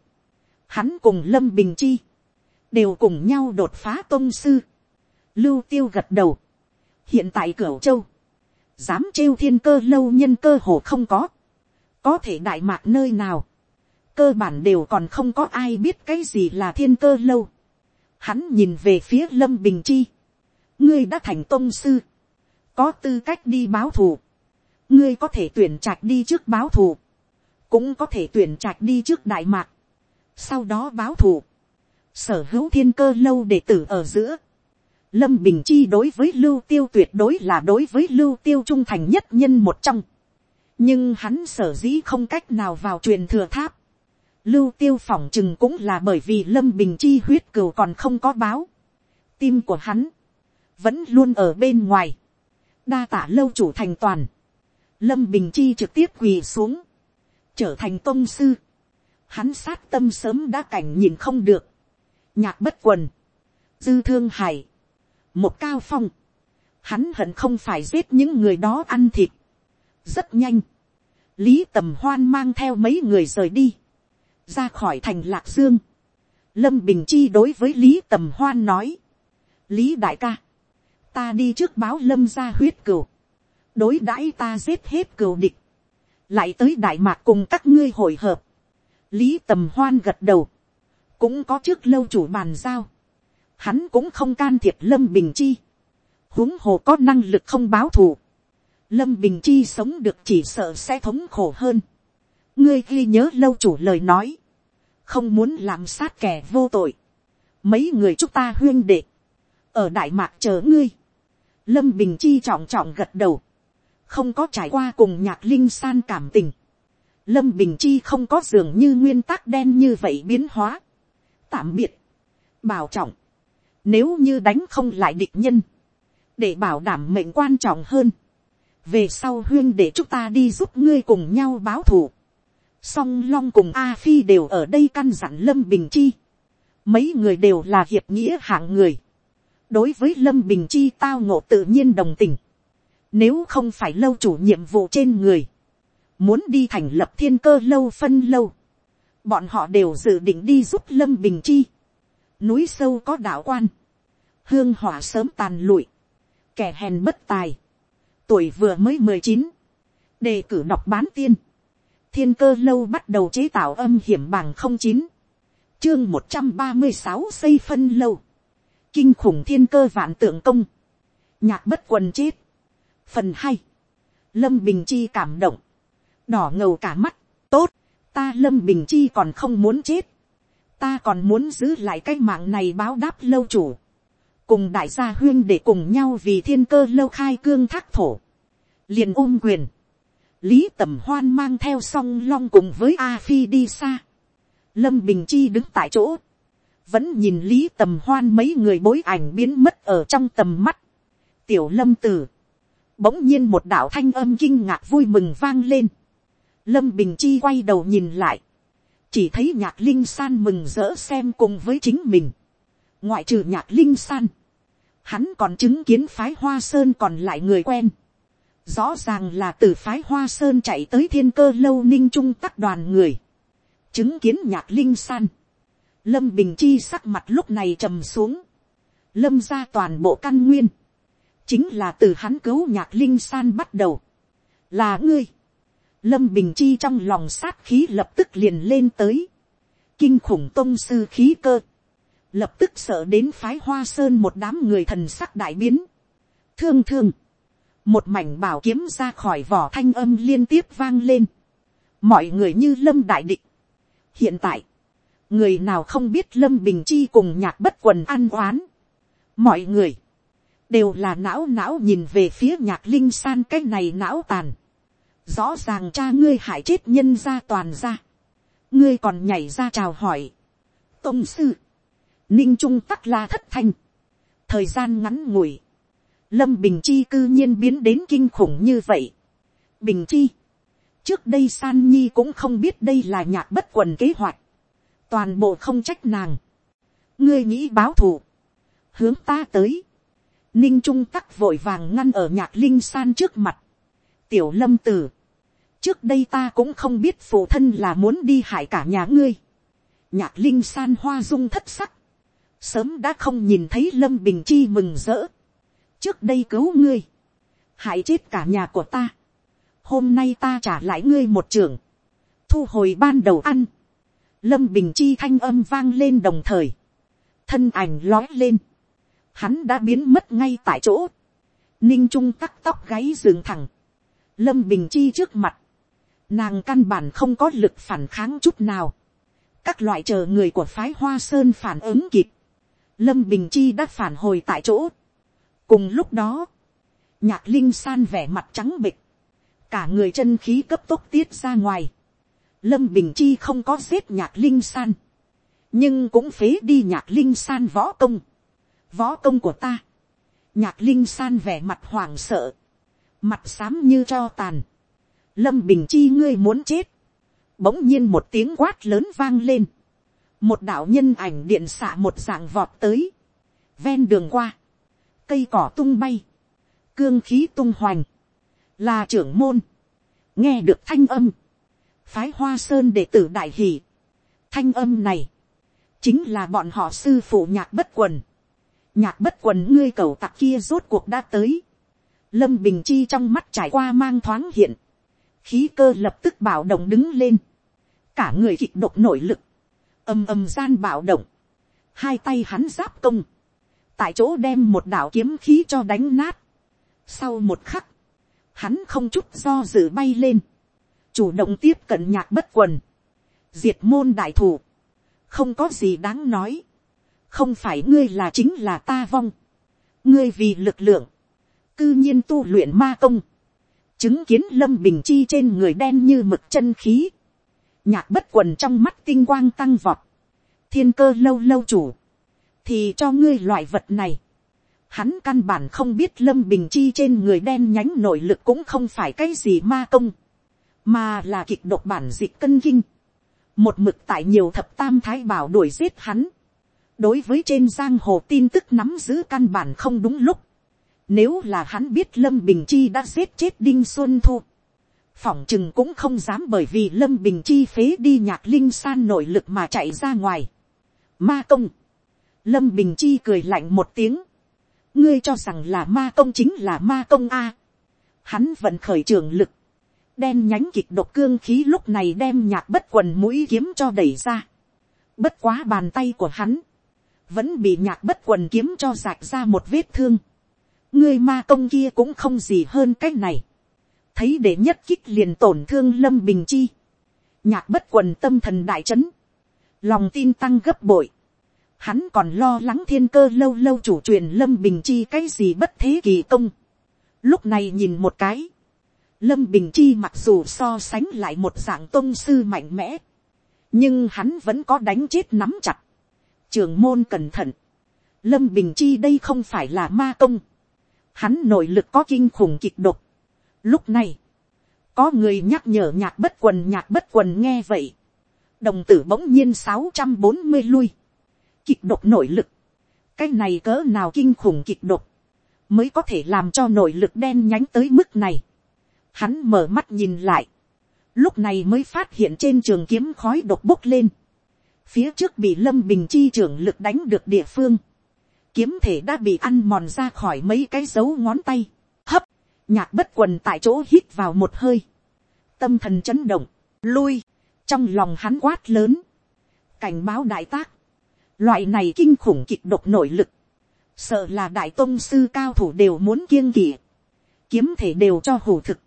hắn cùng lâm bình chi, đều cùng nhau đột phá tôn sư, lưu tiêu gật đầu, hiện tại cửu châu, dám trêu thiên cơ lâu nhân cơ hồ không có, có thể đại mạc nơi nào, cơ bản đều còn không có ai biết cái gì là thiên cơ lâu. Hắn nhìn về phía lâm bình chi, ngươi đã thành tôn sư, có tư cách đi báo thù, ngươi có thể tuyển trạch đi trước báo thù, cũng có thể tuyển trạch đi trước đại mạc, sau đó báo thù, sở hữu thiên cơ lâu để tử ở giữa, lâm bình chi đối với lưu tiêu tuyệt đối là đối với lưu tiêu trung thành nhất nhân một trong, nhưng hắn sở dĩ không cách nào vào truyền thừa tháp, lưu tiêu phỏng chừng cũng là bởi vì lâm bình chi huyết cừu còn không có báo, tim của hắn, vẫn luôn ở bên ngoài, đa tả lâu chủ thành toàn, lâm bình chi trực tiếp quỳ xuống, trở thành tôn sư, hắn sát tâm sớm đã cảnh nhìn không được, nhạc bất quần, dư thương hải, một cao phong, hắn hận không phải giết những người đó ăn thịt, rất nhanh, lý tầm hoan mang theo mấy người rời đi, ra khỏi thành lạc dương, lâm bình chi đối với lý tầm hoan nói, lý đại ca, ta đi trước báo lâm ra huyết cửu. đối đãi ta giết hết cửu địch, lại tới đại mạc cùng các ngươi hội hợp, lý tầm hoan gật đầu, cũng có trước lâu chủ bàn giao, hắn cũng không can thiệp lâm bình chi, huống hồ có năng lực không báo thù, lâm bình chi sống được chỉ sợ sẽ thống khổ hơn, ngươi ghi nhớ lâu chủ lời nói, không muốn làm sát kẻ vô tội, mấy người chúc ta huyên đệ, ở đại mạc chờ ngươi, lâm bình chi trọng trọng gật đầu, không có trải qua cùng nhạc linh san cảm tình, lâm bình chi không có dường như nguyên tắc đen như vậy biến hóa, tạm biệt, bảo trọng, nếu như đánh không lại địch nhân, để bảo đảm mệnh quan trọng hơn, về sau huyên để chúng ta đi giúp ngươi cùng nhau báo thù, song long cùng a phi đều ở đây căn dặn lâm bình chi, mấy người đều là hiệp nghĩa hạng người, đối với lâm bình chi tao ngộ tự nhiên đồng tình, nếu không phải lâu chủ nhiệm vụ trên người, muốn đi thành lập thiên cơ lâu phân lâu, bọn họ đều dự định đi giúp lâm bình chi, núi sâu có đạo quan, hương hỏa sớm tàn lụi, kẻ hèn bất tài, tuổi vừa mới mười chín, đề cử đọc bán tiên, thiên cơ lâu bắt đầu chế tạo âm hiểm bằng không chín, chương một trăm ba mươi sáu xây phân lâu, kinh khủng thiên cơ vạn tượng công, nhạc bất quần chết, phần hai, lâm bình chi cảm động, đỏ ngầu cả mắt, tốt, ta lâm bình chi còn không muốn chết, ta còn muốn giữ lại cái mạng này báo đáp lâu chủ, cùng đại gia huyên để cùng nhau vì thiên cơ lâu khai cương thác thổ, liền ôm quyền, lý tầm hoan mang theo song long cùng với a phi đi xa, lâm bình chi đứng tại chỗ, vẫn nhìn lý tầm hoan mấy người bối ảnh biến mất ở trong tầm mắt, tiểu lâm tử, bỗng nhiên một đạo thanh âm kinh ngạc vui mừng vang lên, lâm bình chi quay đầu nhìn lại, chỉ thấy nhạc linh san mừng rỡ xem cùng với chính mình, ngoại trừ nhạc linh san, hắn còn chứng kiến phái hoa sơn còn lại người quen, rõ ràng là từ phái hoa sơn chạy tới thiên cơ lâu ninh trung tắc đoàn người, chứng kiến nhạc linh san, lâm bình chi sắc mặt lúc này trầm xuống, lâm ra toàn bộ căn nguyên, chính là từ hắn cứu nhạc linh san bắt đầu, là ngươi, lâm bình chi trong lòng sát khí lập tức liền lên tới, kinh khủng tôn sư khí cơ, lập tức sợ đến phái hoa sơn một đám người thần sắc đại biến, thương thương, một mảnh bảo kiếm ra khỏi vỏ thanh âm liên tiếp vang lên, mọi người như lâm đại định hiện tại, người nào không biết lâm bình chi cùng nhạc bất quần ăn oán. mọi người, đều là não não nhìn về phía nhạc linh san cái này não tàn. rõ ràng cha ngươi hại chết nhân ra toàn ra. ngươi còn nhảy ra chào hỏi. tông sư, ninh trung tắc la thất thanh. thời gian ngắn ngủi, lâm bình chi cư nhiên biến đến kinh khủng như vậy. bình chi, trước đây san nhi cũng không biết đây là nhạc bất quần kế hoạch toàn bộ không trách nàng, ngươi nghĩ báo thù, hướng ta tới, ninh trung tắc vội vàng ngăn ở nhạc linh san trước mặt, tiểu lâm tử, trước đây ta cũng không biết phụ thân là muốn đi hại cả nhà ngươi, nhạc linh san hoa dung thất sắc, sớm đã không nhìn thấy lâm bình chi mừng rỡ, trước đây cứu ngươi, hại chết cả nhà của ta, hôm nay ta trả lại ngươi một trường, thu hồi ban đầu ăn, lâm bình chi thanh âm vang lên đồng thời, thân ảnh lói lên, hắn đã biến mất ngay tại chỗ, ninh trung tắc tóc gáy dường thẳng, lâm bình chi trước mặt, nàng căn bản không có lực phản kháng chút nào, các loại chờ người của phái hoa sơn phản ứng kịp, lâm bình chi đã phản hồi tại chỗ. cùng lúc đó, nhạc linh san vẻ mặt trắng bịch, cả người chân khí cấp tốc tiết ra ngoài, Lâm Bình Chi không có giết nhạc linh san. Nhưng cũng phế đi nhạc linh san võ công. Võ công của ta. Nhạc linh san vẻ mặt hoảng sợ. Mặt xám như cho tàn. Lâm Bình Chi ngươi muốn chết. Bỗng nhiên một tiếng quát lớn vang lên. Một đạo nhân ảnh điện xạ một dạng vọt tới. Ven đường qua. Cây cỏ tung bay. Cương khí tung hoành. Là trưởng môn. Nghe được thanh âm phái hoa sơn đệ tử đại hỷ. Thanh âm này, chính là bọn họ sư phụ nhạc bất quần. Nhạc bất quần ngươi cầu tặc kia rốt cuộc đã tới. Lâm Bình Chi trong mắt trải qua mang thoáng hiện. Khí cơ lập tức bảo động đứng lên. Cả người kịch độc nội lực. Âm âm gian bảo động. Hai tay hắn giáp công. Tại chỗ đem một đạo kiếm khí cho đánh nát. Sau một khắc. Hắn không chút do dự bay lên chủ động tiếp cận nhạc bất quần, diệt môn đại thủ, không có gì đáng nói, không phải ngươi là chính là ta vong, ngươi vì lực lượng, cư nhiên tu luyện ma công, chứng kiến lâm bình chi trên người đen như mực chân khí, nhạc bất quần trong mắt tinh quang tăng vọt, thiên cơ lâu lâu chủ, thì cho ngươi loại vật này, hắn căn bản không biết lâm bình chi trên người đen nhánh nội lực cũng không phải cái gì ma công, mà là kịch độc bản dịch cân kinh, một mực tại nhiều thập tam thái bảo đuổi giết hắn, đối với trên giang hồ tin tức nắm giữ căn bản không đúng lúc, nếu là hắn biết lâm bình chi đã giết chết đinh xuân thu, phỏng chừng cũng không dám bởi vì lâm bình chi phế đi nhạc linh san nội lực mà chạy ra ngoài. Ma công, lâm bình chi cười lạnh một tiếng, ngươi cho rằng là ma công chính là ma công a. hắn vẫn khởi trường lực, đen nhánh kịch độc cương khí lúc này đem nhạc bất quần mũi kiếm cho đẩy ra. Bất quá bàn tay của hắn. Vẫn bị nhạc bất quần kiếm cho rạch ra một vết thương. Người ma công kia cũng không gì hơn cách này. Thấy để nhất kích liền tổn thương lâm bình chi. Nhạc bất quần tâm thần đại chấn. Lòng tin tăng gấp bội. Hắn còn lo lắng thiên cơ lâu lâu chủ truyền lâm bình chi cái gì bất thế kỳ công. Lúc này nhìn một cái Lâm Bình Chi mặc dù so sánh lại một dạng tôn sư mạnh mẽ. Nhưng hắn vẫn có đánh chết nắm chặt. Trường môn cẩn thận. Lâm Bình Chi đây không phải là ma công. Hắn nội lực có kinh khủng kịch độc. Lúc này. Có người nhắc nhở nhạc bất quần, nhạc bất quần nghe vậy. Đồng tử bỗng nhiên sáu trăm bốn mươi lui. Kịch độc nội lực. Cái này cỡ nào kinh khủng kịch độc. Mới có thể làm cho nội lực đen nhánh tới mức này Hắn mở mắt nhìn lại. Lúc này mới phát hiện trên trường kiếm khói độc bốc lên. Phía trước bị lâm bình chi trưởng lực đánh được địa phương. Kiếm thể đã bị ăn mòn ra khỏi mấy cái dấu ngón tay. Hấp. Nhạc bất quần tại chỗ hít vào một hơi. Tâm thần chấn động. Lui. Trong lòng hắn quát lớn. Cảnh báo đại tác. Loại này kinh khủng kịch độc nội lực. Sợ là đại tôn sư cao thủ đều muốn kiêng kỵ. Kiếm thể đều cho hủ thực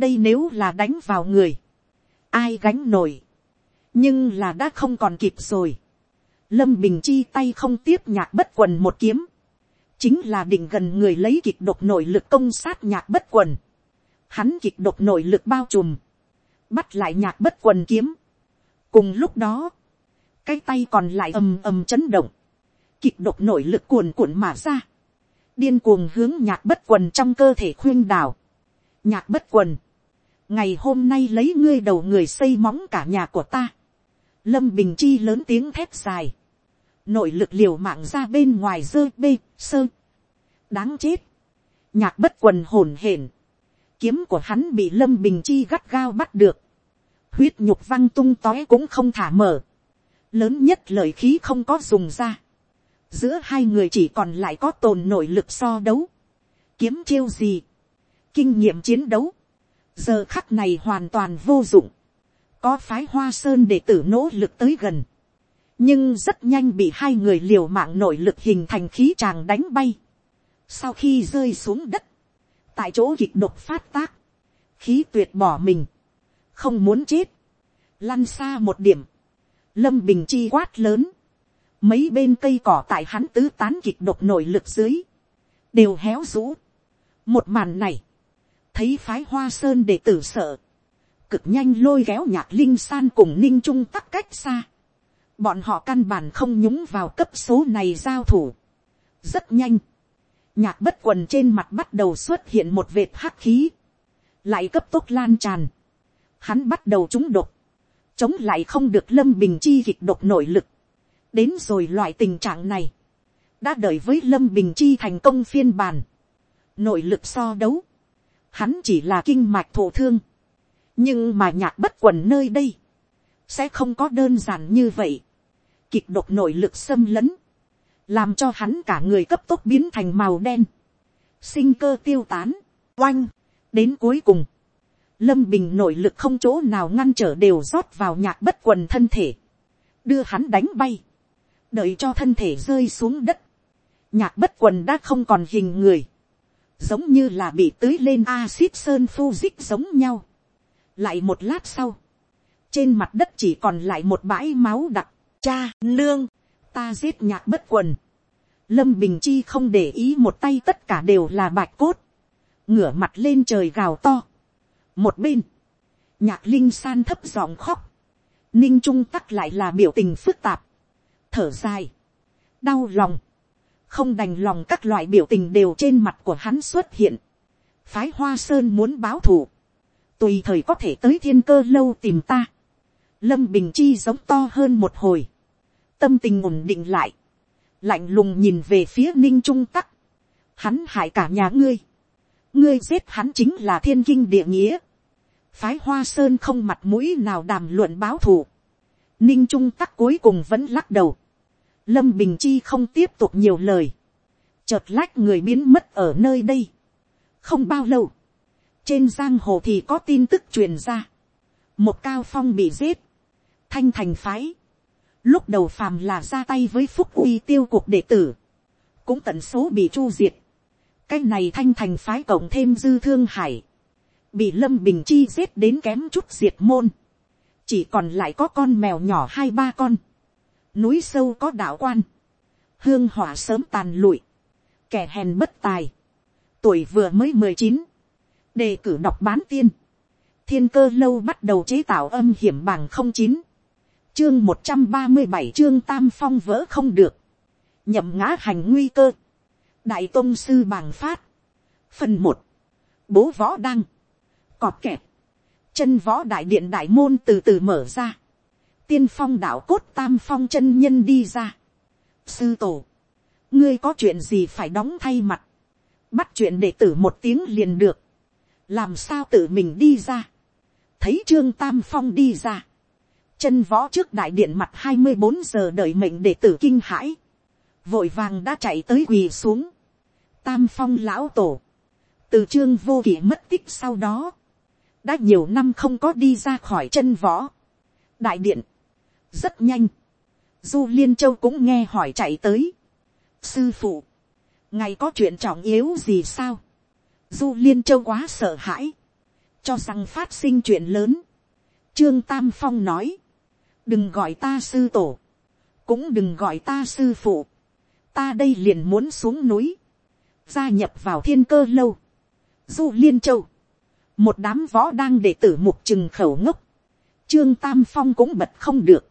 đây nếu là đánh vào người, ai gánh nổi nhưng là đã không còn kịp rồi. lâm bình chi tay không tiếp nhạc bất quần một kiếm, chính là định gần người lấy kịch độc nội lực công sát nhạc bất quần. Hắn kịch độc nội lực bao trùm, bắt lại nhạc bất quần kiếm. cùng lúc đó, cái tay còn lại ầm ầm chấn động, kịch độc nội lực cuồn cuộn mà ra, điên cuồng hướng nhạc bất quần trong cơ thể khuyên đảo. nhạc bất quần, ngày hôm nay lấy ngươi đầu người xây móng cả nhà của ta lâm bình chi lớn tiếng thép dài, nội lực liều mạng ra bên ngoài dơ bê sơ. đáng chết, nhạc bất quần hồn hển, kiếm của hắn bị lâm bình chi gắt gao bắt được, huyết nhục văng tung tói cũng không thả mở, lớn nhất lời khí không có dùng ra, giữa hai người chỉ còn lại có tồn nội lực so đấu, kiếm chiêu gì, kinh nghiệm chiến đấu, giờ khắc này hoàn toàn vô dụng, có phái hoa sơn để tử nỗ lực tới gần, nhưng rất nhanh bị hai người liều mạng nội lực hình thành khí tràng đánh bay, sau khi rơi xuống đất, tại chỗ kịch độc phát tác, khí tuyệt bỏ mình, không muốn chết, lăn xa một điểm, lâm bình chi quát lớn, mấy bên cây cỏ tại hắn tứ tán kịch độc nội lực dưới, đều héo rũ. một màn này, thấy phái hoa sơn để tử sợ, cực nhanh lôi kéo nhạc linh san cùng ninh trung tắc cách xa. bọn họ căn bản không nhúng vào cấp số này giao thủ. rất nhanh, nhạc bất quần trên mặt bắt đầu xuất hiện một vệt hắc khí, lại cấp tốc lan tràn. hắn bắt đầu trúng độc, chống lại không được lâm bình chi kịch độc nội lực. Đến rồi loại tình trạng này, đã đợi với lâm bình chi thành công phiên bản, nội lực so đấu, hắn chỉ là kinh mạch thổ thương, nhưng mà nhạc bất quần nơi đây, sẽ không có đơn giản như vậy, kịch độc nội lực xâm lấn, làm cho hắn cả người cấp tốc biến thành màu đen, sinh cơ tiêu tán, oanh, đến cuối cùng, lâm bình nội lực không chỗ nào ngăn trở đều rót vào nhạc bất quần thân thể, đưa hắn đánh bay, đợi cho thân thể rơi xuống đất, nhạc bất quần đã không còn hình người, giống như là bị tưới lên axit sơn phu dích giống nhau lại một lát sau, trên mặt đất chỉ còn lại một bãi máu đặc, cha, nương, ta giết nhạc bất quần. lâm bình chi không để ý một tay tất cả đều là bạch cốt, ngửa mặt lên trời gào to. một bên, nhạc linh san thấp giọng khóc, ninh trung tắc lại là biểu tình phức tạp, thở dài, đau lòng, không đành lòng các loại biểu tình đều trên mặt của hắn xuất hiện. phái hoa sơn muốn báo thù, tùy thời có thể tới thiên cơ lâu tìm ta. lâm bình chi giống to hơn một hồi, tâm tình ổn định lại, lạnh lùng nhìn về phía ninh trung tắc, hắn hại cả nhà ngươi, ngươi giết hắn chính là thiên kinh địa nghĩa, phái hoa sơn không mặt mũi nào đàm luận báo thù, ninh trung tắc cuối cùng vẫn lắc đầu, lâm bình chi không tiếp tục nhiều lời, chợt lách người biến mất ở nơi đây. không bao lâu, trên giang hồ thì có tin tức truyền ra, một cao phong bị giết, thanh thành phái, lúc đầu phàm là ra tay với phúc uy tiêu cuộc đệ tử, cũng tận số bị chu diệt, cái này thanh thành phái cộng thêm dư thương hải, bị lâm bình chi giết đến kém chút diệt môn, chỉ còn lại có con mèo nhỏ hai ba con, núi sâu có đạo quan, hương hỏa sớm tàn lụi, kẻ hèn bất tài, tuổi vừa mới mười chín, đề cử đọc bán tiên, thiên cơ lâu bắt đầu chế tạo âm hiểm bằng không chín, chương một trăm ba mươi bảy chương tam phong vỡ không được, nhậm ngã hành nguy cơ, đại tôn sư bàng phát, phần một, bố võ đăng, cọp kẹp, chân võ đại điện đại môn từ từ mở ra, tiên phong đạo cốt tam phong chân nhân đi ra. Sư tổ, ngươi có chuyện gì phải đóng thay mặt, bắt chuyện đệ tử một tiếng liền được, làm sao tự mình đi ra, thấy trương tam phong đi ra, chân võ trước đại điện mặt hai mươi bốn giờ đợi mệnh để tử kinh hãi, vội vàng đã chạy tới quỳ xuống, tam phong lão tổ, từ trương vô kỷ mất tích sau đó, đã nhiều năm không có đi ra khỏi chân võ, đại điện, rất nhanh, du liên châu cũng nghe hỏi chạy tới. sư phụ, ngày có chuyện trọng yếu gì sao du liên châu quá sợ hãi, cho rằng phát sinh chuyện lớn. trương tam phong nói, đừng gọi ta sư tổ, cũng đừng gọi ta sư phụ, ta đây liền muốn xuống núi, gia nhập vào thiên cơ lâu, du liên châu, một đám võ đang đệ tử mục trừng khẩu ngốc, trương tam phong cũng bật không được,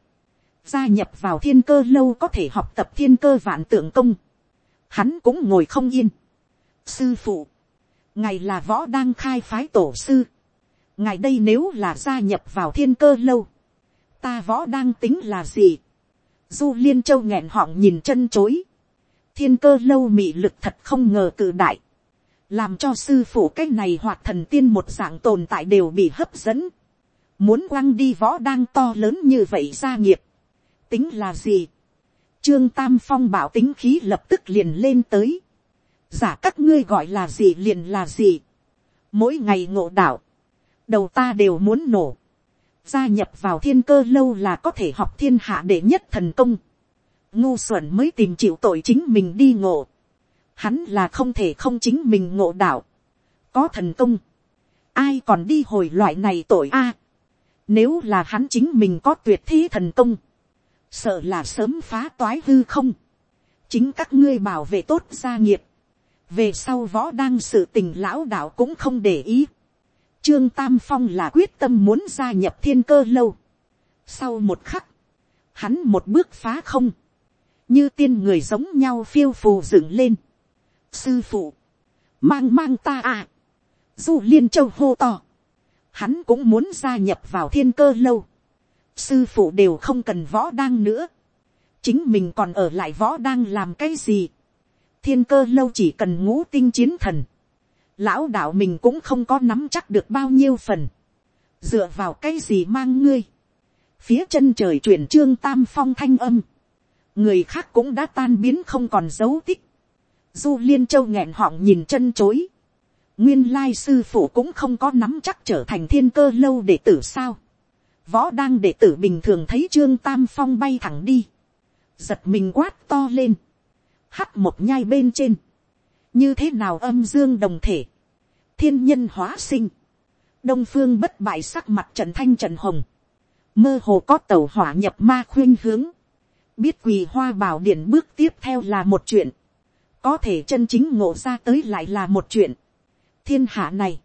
gia nhập vào thiên cơ lâu có thể học tập thiên cơ vạn tượng công, hắn cũng ngồi không yên. sư phụ, ngài là võ đang khai phái tổ sư, ngài đây nếu là gia nhập vào thiên cơ lâu, ta võ đang tính là gì, du liên châu nghẹn họng nhìn chân chối, thiên cơ lâu mị lực thật không ngờ cự đại, làm cho sư phụ cái này hoặc thần tiên một dạng tồn tại đều bị hấp dẫn, muốn quăng đi võ đang to lớn như vậy gia nghiệp, tính là gì, trương tam phong bảo tính khí lập tức liền lên tới, giả các ngươi gọi là gì liền là gì, mỗi ngày ngộ đạo, đầu ta đều muốn nổ, gia nhập vào thiên cơ lâu là có thể học thiên hạ đệ nhất thần công, ngu xuẩn mới tìm chịu tội chính mình đi ngộ, hắn là không thể không chính mình ngộ đạo, có thần công, ai còn đi hồi loại này tội a, nếu là hắn chính mình có tuyệt thế thần công, sợ là sớm phá toái hư không, chính các ngươi bảo vệ tốt gia nghiệp, về sau võ đang sự tình lão đạo cũng không để ý, trương tam phong là quyết tâm muốn gia nhập thiên cơ lâu, sau một khắc, hắn một bước phá không, như tiên người giống nhau phiêu phù dựng lên, sư phụ, mang mang ta à, dù liên châu hô to, hắn cũng muốn gia nhập vào thiên cơ lâu, sư phụ đều không cần võ đang nữa, chính mình còn ở lại võ đang làm cái gì, thiên cơ lâu chỉ cần ngũ tinh chiến thần, lão đạo mình cũng không có nắm chắc được bao nhiêu phần, dựa vào cái gì mang ngươi, phía chân trời chuyển trương tam phong thanh âm, người khác cũng đã tan biến không còn dấu tích, du liên châu nghẹn họng nhìn chân chối, nguyên lai sư phụ cũng không có nắm chắc trở thành thiên cơ lâu để tử sao, võ đang đệ tử bình thường thấy trương tam phong bay thẳng đi, giật mình quát to lên, hắc một nhai bên trên, như thế nào âm dương đồng thể, thiên nhân hóa sinh, đông phương bất bại sắc mặt trần thanh trần hồng, mơ hồ có tàu hỏa nhập ma khuyên hướng, biết quỳ hoa bảo điện bước tiếp theo là một chuyện, có thể chân chính ngộ ra tới lại là một chuyện. thiên hạ này,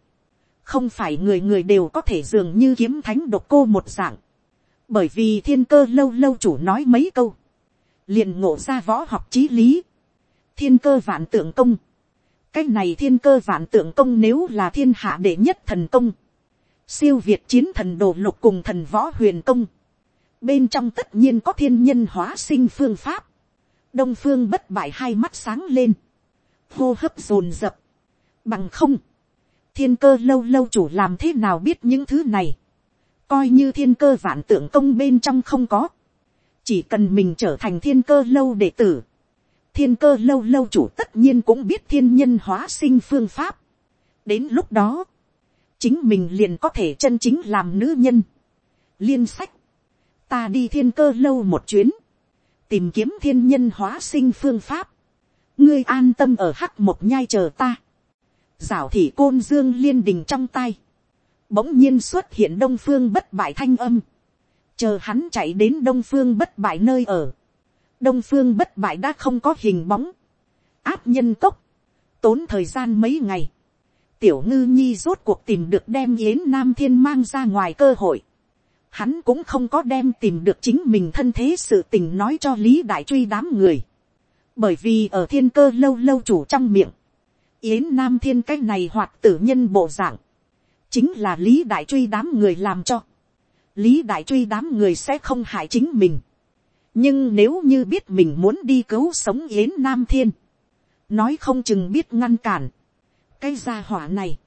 không phải người người đều có thể dường như kiếm thánh độc cô một dạng, bởi vì thiên cơ lâu lâu chủ nói mấy câu, liền ngộ ra võ học trí lý, thiên cơ vạn tượng công, cái này thiên cơ vạn tượng công nếu là thiên hạ đệ nhất thần công, siêu việt chiến thần đồ lục cùng thần võ huyền công, bên trong tất nhiên có thiên nhân hóa sinh phương pháp, đông phương bất bại hai mắt sáng lên, hô hấp dồn dập, bằng không, thiên cơ lâu lâu chủ làm thế nào biết những thứ này, coi như thiên cơ vạn tượng công bên trong không có, chỉ cần mình trở thành thiên cơ lâu đệ tử, thiên cơ lâu lâu chủ tất nhiên cũng biết thiên nhân hóa sinh phương pháp. đến lúc đó, chính mình liền có thể chân chính làm nữ nhân. liên sách, ta đi thiên cơ lâu một chuyến, tìm kiếm thiên nhân hóa sinh phương pháp, ngươi an tâm ở hắc một nhai chờ ta, Giảo thị côn dương liên đình trong tay, bỗng nhiên xuất hiện đông phương bất bại thanh âm, chờ hắn chạy đến đông phương bất bại nơi ở, đông phương bất bại đã không có hình bóng, áp nhân tốc, tốn thời gian mấy ngày, tiểu ngư nhi rốt cuộc tìm được đem yến nam thiên mang ra ngoài cơ hội, hắn cũng không có đem tìm được chính mình thân thế sự tình nói cho lý đại truy đám người, bởi vì ở thiên cơ lâu lâu chủ trong miệng, yến nam thiên cái này hoạt tử nhân bộ dạng, chính là lý đại truy đám người làm cho, lý đại truy đám người sẽ không hại chính mình, nhưng nếu như biết mình muốn đi cứu sống yến nam thiên, nói không chừng biết ngăn cản, cái gia hỏa này,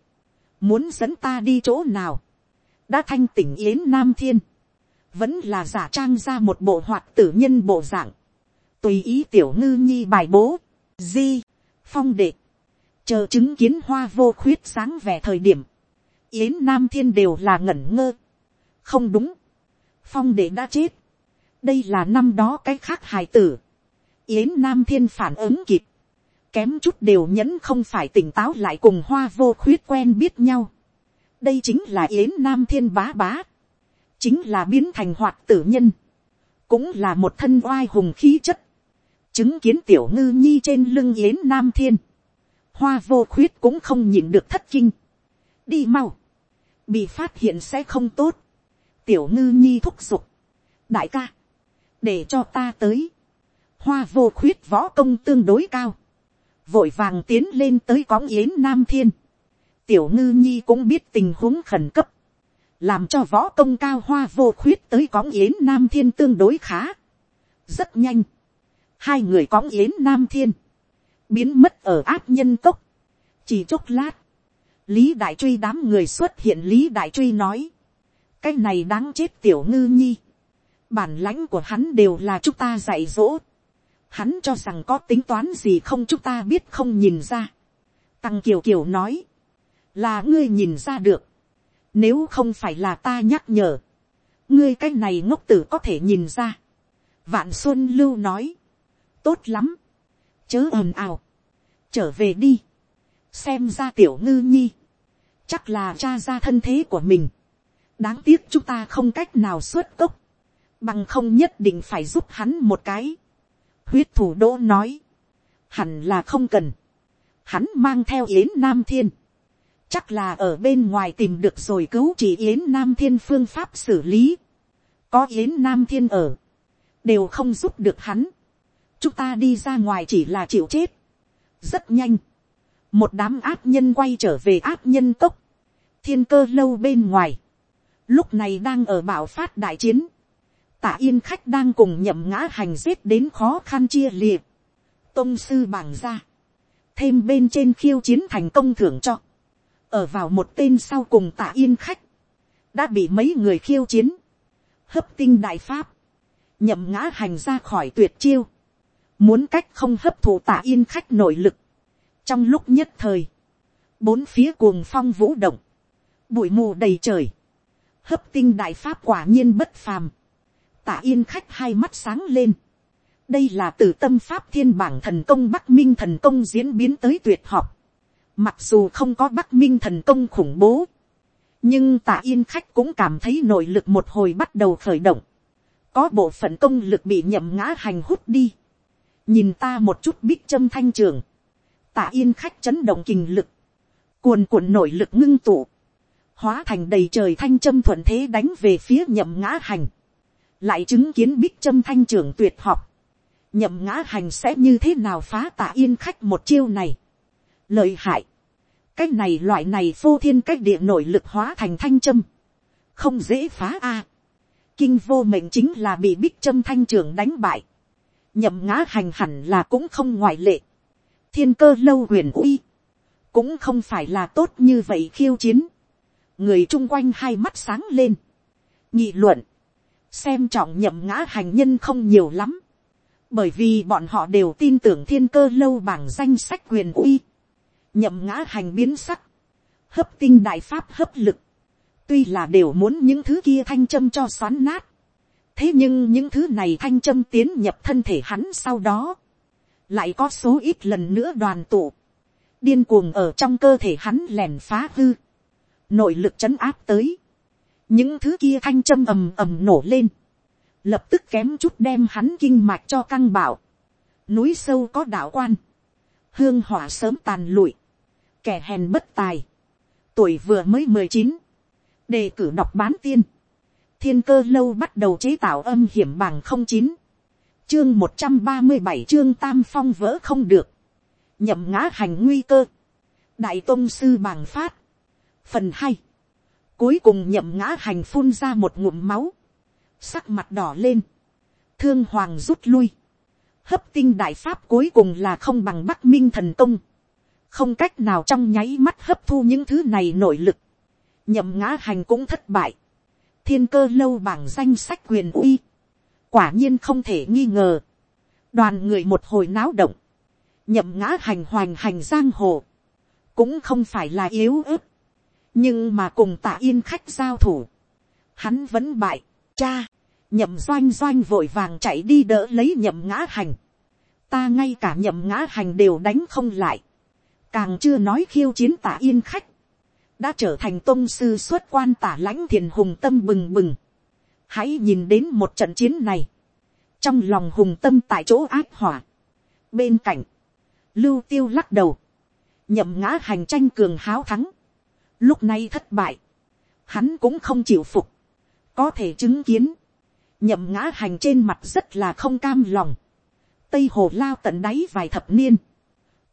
muốn dẫn ta đi chỗ nào, đã thanh tỉnh yến nam thiên, vẫn là giả trang ra một bộ hoạt tử nhân bộ dạng, tùy ý tiểu ngư nhi bài bố, di, phong đệ, chờ chứng kiến hoa vô khuyết sáng vẻ thời điểm, yến nam thiên đều là ngẩn ngơ, không đúng, phong đệ đã chết, đây là năm đó cái khác hài tử, yến nam thiên phản ứng kịp, kém chút đều nhẫn không phải tỉnh táo lại cùng hoa vô khuyết quen biết nhau, đây chính là yến nam thiên bá bá, chính là biến thành hoạt tử nhân, cũng là một thân oai hùng khí chất, chứng kiến tiểu ngư nhi trên lưng yến nam thiên, hoa vô khuyết cũng không nhìn được thất kinh, đi mau, bị phát hiện sẽ không tốt, tiểu ngư nhi thúc giục, đại ca, để cho ta tới, hoa vô khuyết võ công tương đối cao, vội vàng tiến lên tới cõng yến nam thiên, tiểu ngư nhi cũng biết tình huống khẩn cấp, làm cho võ công cao hoa vô khuyết tới cõng yến nam thiên tương đối khá, rất nhanh, hai người cõng yến nam thiên, biến mất ở áp nhân cốc, chỉ chốc lát, lý đại truy đám người xuất hiện lý đại truy nói, cái này đáng chết tiểu ngư nhi, bản lãnh của hắn đều là chúng ta dạy dỗ, hắn cho rằng có tính toán gì không chúng ta biết không nhìn ra. Tăng kiều kiều nói, là ngươi nhìn ra được, nếu không phải là ta nhắc nhở, ngươi cái này ngốc tử có thể nhìn ra. Vạn xuân lưu nói, tốt lắm, chớ ồn ào, trở về đi, xem ra tiểu ngư nhi, chắc là cha ra thân thế của mình, đáng tiếc chúng ta không cách nào xuất cốc, bằng không nhất định phải giúp hắn một cái. huyết thủ đỗ nói, hẳn là không cần, hắn mang theo yến nam thiên, chắc là ở bên ngoài tìm được rồi cứu chỉ yến nam thiên phương pháp xử lý, có yến nam thiên ở, đều không giúp được hắn, chúng ta đi ra ngoài chỉ là chịu chết, rất nhanh, một đám áp nhân quay trở về áp nhân cốc, thiên cơ lâu bên ngoài, lúc này đang ở bảo phát đại chiến, Tạ yên khách đang cùng nhậm ngã hành giết đến khó khăn chia liệt. Tông sư bảng ra. Thêm bên trên khiêu chiến thành công thưởng cho. Ở vào một tên sau cùng tạ yên khách. Đã bị mấy người khiêu chiến. Hấp tinh đại pháp. Nhậm ngã hành ra khỏi tuyệt chiêu. Muốn cách không hấp thụ tạ yên khách nội lực. Trong lúc nhất thời. Bốn phía cuồng phong vũ động. Bụi mù đầy trời. Hấp tinh đại pháp quả nhiên bất phàm tạ yên khách hai mắt sáng lên. đây là từ tâm pháp thiên bảng thần công bắc minh thần công diễn biến tới tuyệt học. mặc dù không có bắc minh thần công khủng bố, nhưng tạ yên khách cũng cảm thấy nội lực một hồi bắt đầu khởi động. có bộ phận công lực bị nhậm ngã hành hút đi. nhìn ta một chút bích châm thanh trường. tạ yên khách chấn động kinh lực. cuồn cuộn nội lực ngưng tụ. hóa thành đầy trời thanh châm thuận thế đánh về phía nhậm ngã hành lại chứng kiến bích trâm thanh trưởng tuyệt học, nhậm ngã hành sẽ như thế nào phá tả yên khách một chiêu này. lợi hại, cái này loại này vô thiên cách địa nội lực hóa thành thanh trâm, không dễ phá a. À. kinh vô mệnh chính là bị bích trâm thanh trưởng đánh bại, nhậm ngã hành hẳn là cũng không ngoại lệ, thiên cơ lâu huyền uy, cũng không phải là tốt như vậy khiêu chiến, người chung quanh hai mắt sáng lên, nghị luận, xem trọng nhậm ngã hành nhân không nhiều lắm, bởi vì bọn họ đều tin tưởng thiên cơ lâu bảng danh sách quyền uy, nhậm ngã hành biến sắc, hấp tinh đại pháp hấp lực, tuy là đều muốn những thứ kia thanh châm cho xoắn nát, thế nhưng những thứ này thanh châm tiến nhập thân thể hắn sau đó, lại có số ít lần nữa đoàn tụ, điên cuồng ở trong cơ thể hắn lèn phá hư, nội lực chấn áp tới, những thứ kia thanh châm ầm ầm nổ lên, lập tức kém chút đem hắn kinh mạch cho căng bảo, núi sâu có đạo quan, hương hỏa sớm tàn lụi, kẻ hèn bất tài, tuổi vừa mới mười chín, đề cử đọc bán tiên, thiên cơ lâu bắt đầu chế tạo âm hiểm bằng không chín, chương một trăm ba mươi bảy chương tam phong vỡ không được, nhậm ngã hành nguy cơ, đại tôn sư bàng phát, phần hai, Cuối cùng nhậm ngã hành phun ra một ngụm máu. Sắc mặt đỏ lên. Thương hoàng rút lui. Hấp tinh đại pháp cuối cùng là không bằng bắc minh thần công. Không cách nào trong nháy mắt hấp thu những thứ này nội lực. Nhậm ngã hành cũng thất bại. Thiên cơ lâu bảng danh sách quyền uy. Quả nhiên không thể nghi ngờ. Đoàn người một hồi náo động. Nhậm ngã hành hoành hành giang hồ. Cũng không phải là yếu ớt nhưng mà cùng tạ yên khách giao thủ, hắn vẫn bại, cha, nhậm doanh doanh vội vàng chạy đi đỡ lấy nhậm ngã hành, ta ngay cả nhậm ngã hành đều đánh không lại, càng chưa nói khiêu chiến tạ yên khách, đã trở thành tôn sư xuất quan tả lãnh thiền hùng tâm bừng bừng, hãy nhìn đến một trận chiến này, trong lòng hùng tâm tại chỗ ác hỏa. bên cạnh, lưu tiêu lắc đầu, nhậm ngã hành tranh cường háo thắng, lúc này thất bại, hắn cũng không chịu phục, có thể chứng kiến, nhậm ngã hành trên mặt rất là không cam lòng, tây hồ lao tận đáy vài thập niên,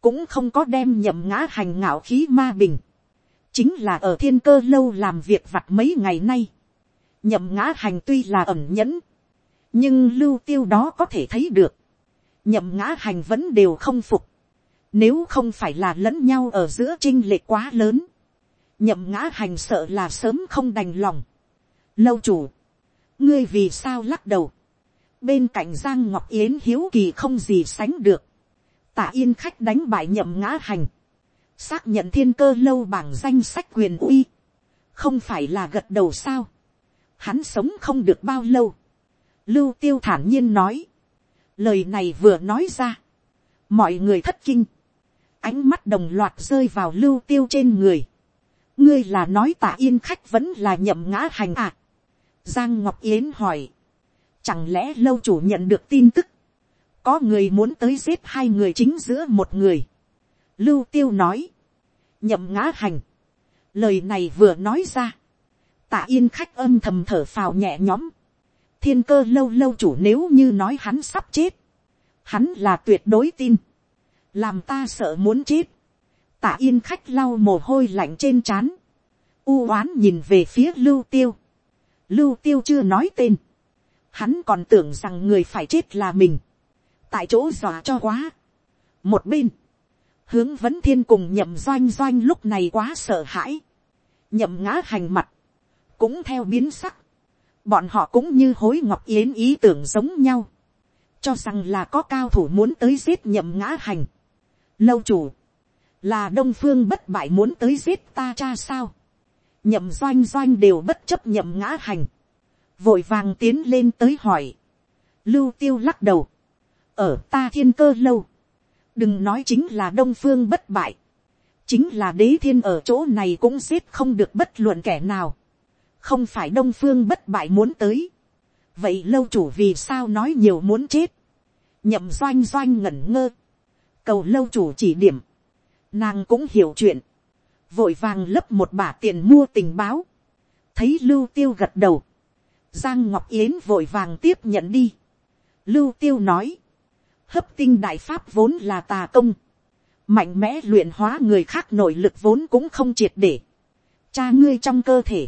cũng không có đem nhậm ngã hành ngạo khí ma bình, chính là ở thiên cơ lâu làm việc vặt mấy ngày nay, nhậm ngã hành tuy là ẩn nhẫn, nhưng lưu tiêu đó có thể thấy được, nhậm ngã hành vẫn đều không phục, nếu không phải là lẫn nhau ở giữa trinh lệ quá lớn, nhậm ngã hành sợ là sớm không đành lòng. lâu chủ, ngươi vì sao lắc đầu, bên cạnh giang ngọc yến hiếu kỳ không gì sánh được, tả yên khách đánh bại nhậm ngã hành, xác nhận thiên cơ lâu bảng danh sách quyền uy, không phải là gật đầu sao, hắn sống không được bao lâu, lưu tiêu thản nhiên nói, lời này vừa nói ra, mọi người thất kinh, ánh mắt đồng loạt rơi vào lưu tiêu trên người, ngươi là nói tạ yên khách vẫn là nhậm ngã hành à. giang ngọc yến hỏi, chẳng lẽ lâu chủ nhận được tin tức, có người muốn tới giết hai người chính giữa một người. lưu tiêu nói, nhậm ngã hành, lời này vừa nói ra, tạ yên khách âm thầm thở phào nhẹ nhõm, thiên cơ lâu lâu chủ nếu như nói hắn sắp chết, hắn là tuyệt đối tin, làm ta sợ muốn chết, tạ yên khách lau mồ hôi lạnh trên trán, u oán nhìn về phía lưu tiêu, lưu tiêu chưa nói tên, hắn còn tưởng rằng người phải chết là mình, tại chỗ dọa cho quá. một bên, hướng vấn thiên cùng nhậm doanh doanh lúc này quá sợ hãi, nhậm ngã hành mặt, cũng theo biến sắc, bọn họ cũng như hối ngọc yến ý tưởng giống nhau, cho rằng là có cao thủ muốn tới giết nhậm ngã hành. lâu chủ, là đông phương bất bại muốn tới giết ta cha sao, nhậm doanh doanh đều bất chấp nhậm ngã hành, vội vàng tiến lên tới hỏi, lưu tiêu lắc đầu, ở ta thiên cơ lâu, đừng nói chính là đông phương bất bại, chính là đế thiên ở chỗ này cũng giết không được bất luận kẻ nào, không phải đông phương bất bại muốn tới, vậy lâu chủ vì sao nói nhiều muốn chết, nhậm doanh doanh ngẩn ngơ, cầu lâu chủ chỉ điểm, nàng cũng hiểu chuyện, vội vàng lấp một bả tiền mua tình báo, thấy lưu tiêu gật đầu, giang ngọc yến vội vàng tiếp nhận đi, lưu tiêu nói, hấp tinh đại pháp vốn là tà công, mạnh mẽ luyện hóa người khác nội lực vốn cũng không triệt để, cha ngươi trong cơ thể,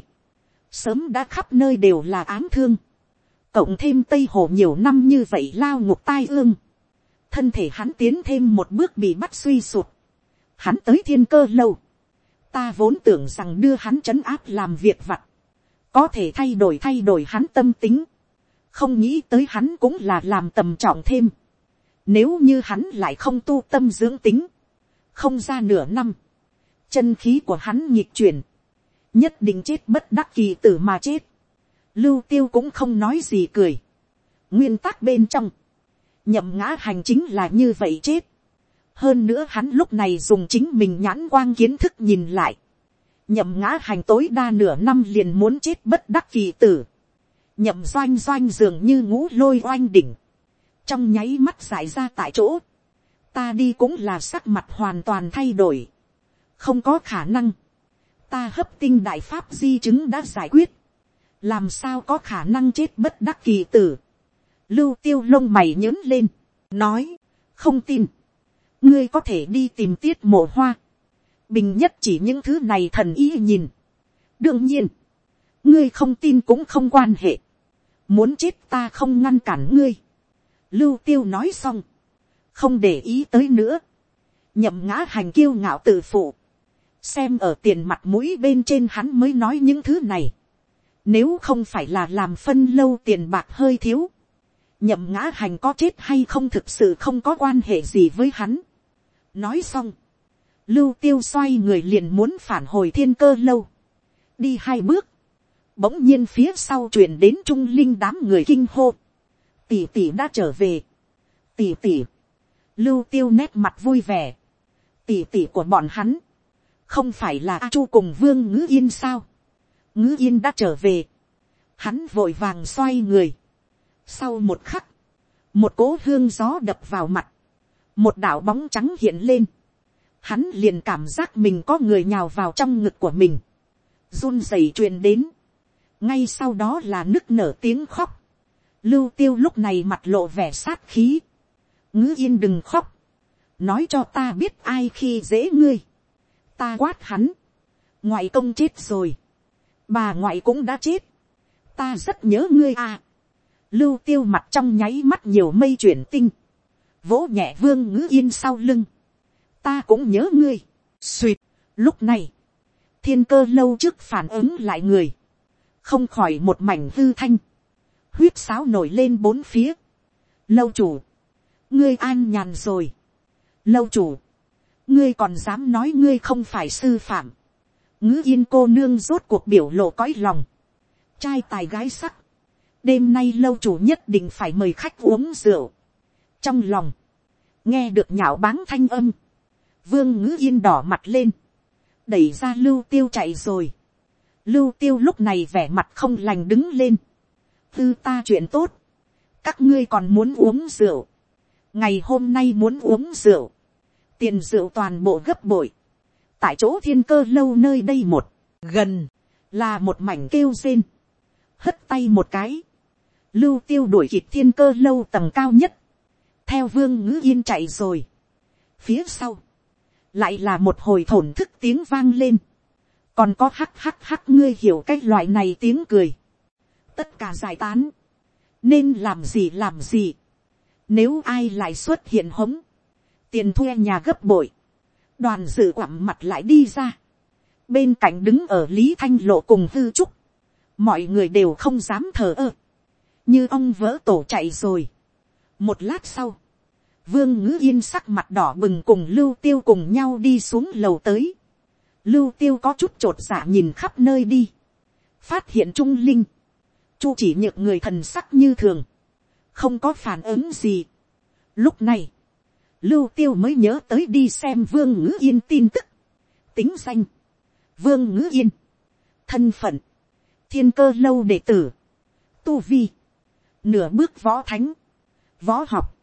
sớm đã khắp nơi đều là ám thương, cộng thêm tây hồ nhiều năm như vậy lao ngục tai ương, thân thể hắn tiến thêm một bước bị bắt suy sụt, hắn tới thiên cơ lâu, ta vốn tưởng rằng đưa hắn chấn áp làm việc vặt, có thể thay đổi thay đổi hắn tâm tính, không nghĩ tới hắn cũng là làm tầm trọng thêm, nếu như hắn lại không tu tâm dưỡng tính, không ra nửa năm, chân khí của hắn nhịp chuyển, nhất định chết bất đắc kỳ tử mà chết. Lưu tiêu cũng không nói gì cười. Nguyên tắc bên trong, nhậm ngã hành chính là như vậy chết. Hơn nữa hắn lúc này dùng chính mình nhãn quang kiến thức nhìn lại. Nhậm ngã hành tối đa nửa năm liền muốn chết bất đắc kỳ tử. Nhậm doanh doanh dường như ngũ lôi oanh đỉnh. Trong nháy mắt giải ra tại chỗ, ta đi cũng là sắc mặt hoàn toàn thay đổi, không có khả năng, ta hấp tinh đại pháp di chứng đã giải quyết, làm sao có khả năng chết bất đắc kỳ tử, lưu tiêu lông mày nhớn lên, nói, không tin, ngươi có thể đi tìm tiết mộ hoa, bình nhất chỉ những thứ này thần ý nhìn, đương nhiên, ngươi không tin cũng không quan hệ, muốn chết ta không ngăn cản ngươi, Lưu tiêu nói xong. Không để ý tới nữa. Nhậm ngã hành kiêu ngạo tự phụ. Xem ở tiền mặt mũi bên trên hắn mới nói những thứ này. Nếu không phải là làm phân lâu tiền bạc hơi thiếu. Nhậm ngã hành có chết hay không thực sự không có quan hệ gì với hắn. Nói xong. Lưu tiêu xoay người liền muốn phản hồi thiên cơ lâu. Đi hai bước. Bỗng nhiên phía sau truyền đến trung linh đám người kinh hô tỷ tỷ đã trở về. tỷ tỷ, lưu tiêu nét mặt vui vẻ. tỷ tỷ của bọn hắn, không phải là a chu cùng vương ngữ yên sao. ngữ yên đã trở về. hắn vội vàng xoay người. sau một khắc, một cỗ hương gió đập vào mặt, một đạo bóng trắng hiện lên, hắn liền cảm giác mình có người nhào vào trong ngực của mình, run rẩy truyền đến, ngay sau đó là nức nở tiếng khóc, lưu tiêu lúc này mặt lộ vẻ sát khí, ngữ yên đừng khóc, nói cho ta biết ai khi dễ ngươi, ta quát hắn, ngoại công chết rồi, bà ngoại cũng đã chết, ta rất nhớ ngươi à, lưu tiêu mặt trong nháy mắt nhiều mây chuyển tinh, vỗ nhẹ vương ngữ yên sau lưng, ta cũng nhớ ngươi, suỵt, lúc này, thiên cơ lâu trước phản ứng lại người, không khỏi một mảnh hư thanh, huyết sáo nổi lên bốn phía, lâu chủ, ngươi an nhàn rồi, lâu chủ, ngươi còn dám nói ngươi không phải sư phạm, ngữ yên cô nương rốt cuộc biểu lộ cõi lòng, trai tài gái sắc, đêm nay lâu chủ nhất định phải mời khách uống rượu, trong lòng, nghe được nhạo báng thanh âm, vương ngữ yên đỏ mặt lên, đẩy ra lưu tiêu chạy rồi, lưu tiêu lúc này vẻ mặt không lành đứng lên, tư ta chuyện tốt, các ngươi còn muốn uống rượu, ngày hôm nay muốn uống rượu, tiền rượu toàn bộ gấp bội, tại chỗ thiên cơ lâu nơi đây một, gần, là một mảnh kêu rên, hất tay một cái, lưu tiêu đuổi kịp thiên cơ lâu tầng cao nhất, theo vương ngữ yên chạy rồi, phía sau, lại là một hồi thổn thức tiếng vang lên, còn có hắc hắc hắc ngươi hiểu cái loại này tiếng cười, tất cả giải tán, nên làm gì làm gì, nếu ai lại xuất hiện hống, tiền thuê nhà gấp bội, đoàn dự quặm mặt lại đi ra, bên cạnh đứng ở lý thanh lộ cùng hư trúc, mọi người đều không dám thờ ơ, như ông vỡ tổ chạy rồi một lát sau, vương ngữ yên sắc mặt đỏ bừng cùng lưu tiêu cùng nhau đi xuống lầu tới, lưu tiêu có chút t r ộ t dạ nhìn khắp nơi đi, phát hiện trung linh, chu chỉ nhược người thần sắc như thường, không có phản ứng gì. Lúc này, lưu tiêu mới nhớ tới đi xem vương ngữ yên tin tức, tính danh, vương ngữ yên, thân phận, thiên cơ lâu đệ tử, tu vi, nửa bước võ thánh, võ học,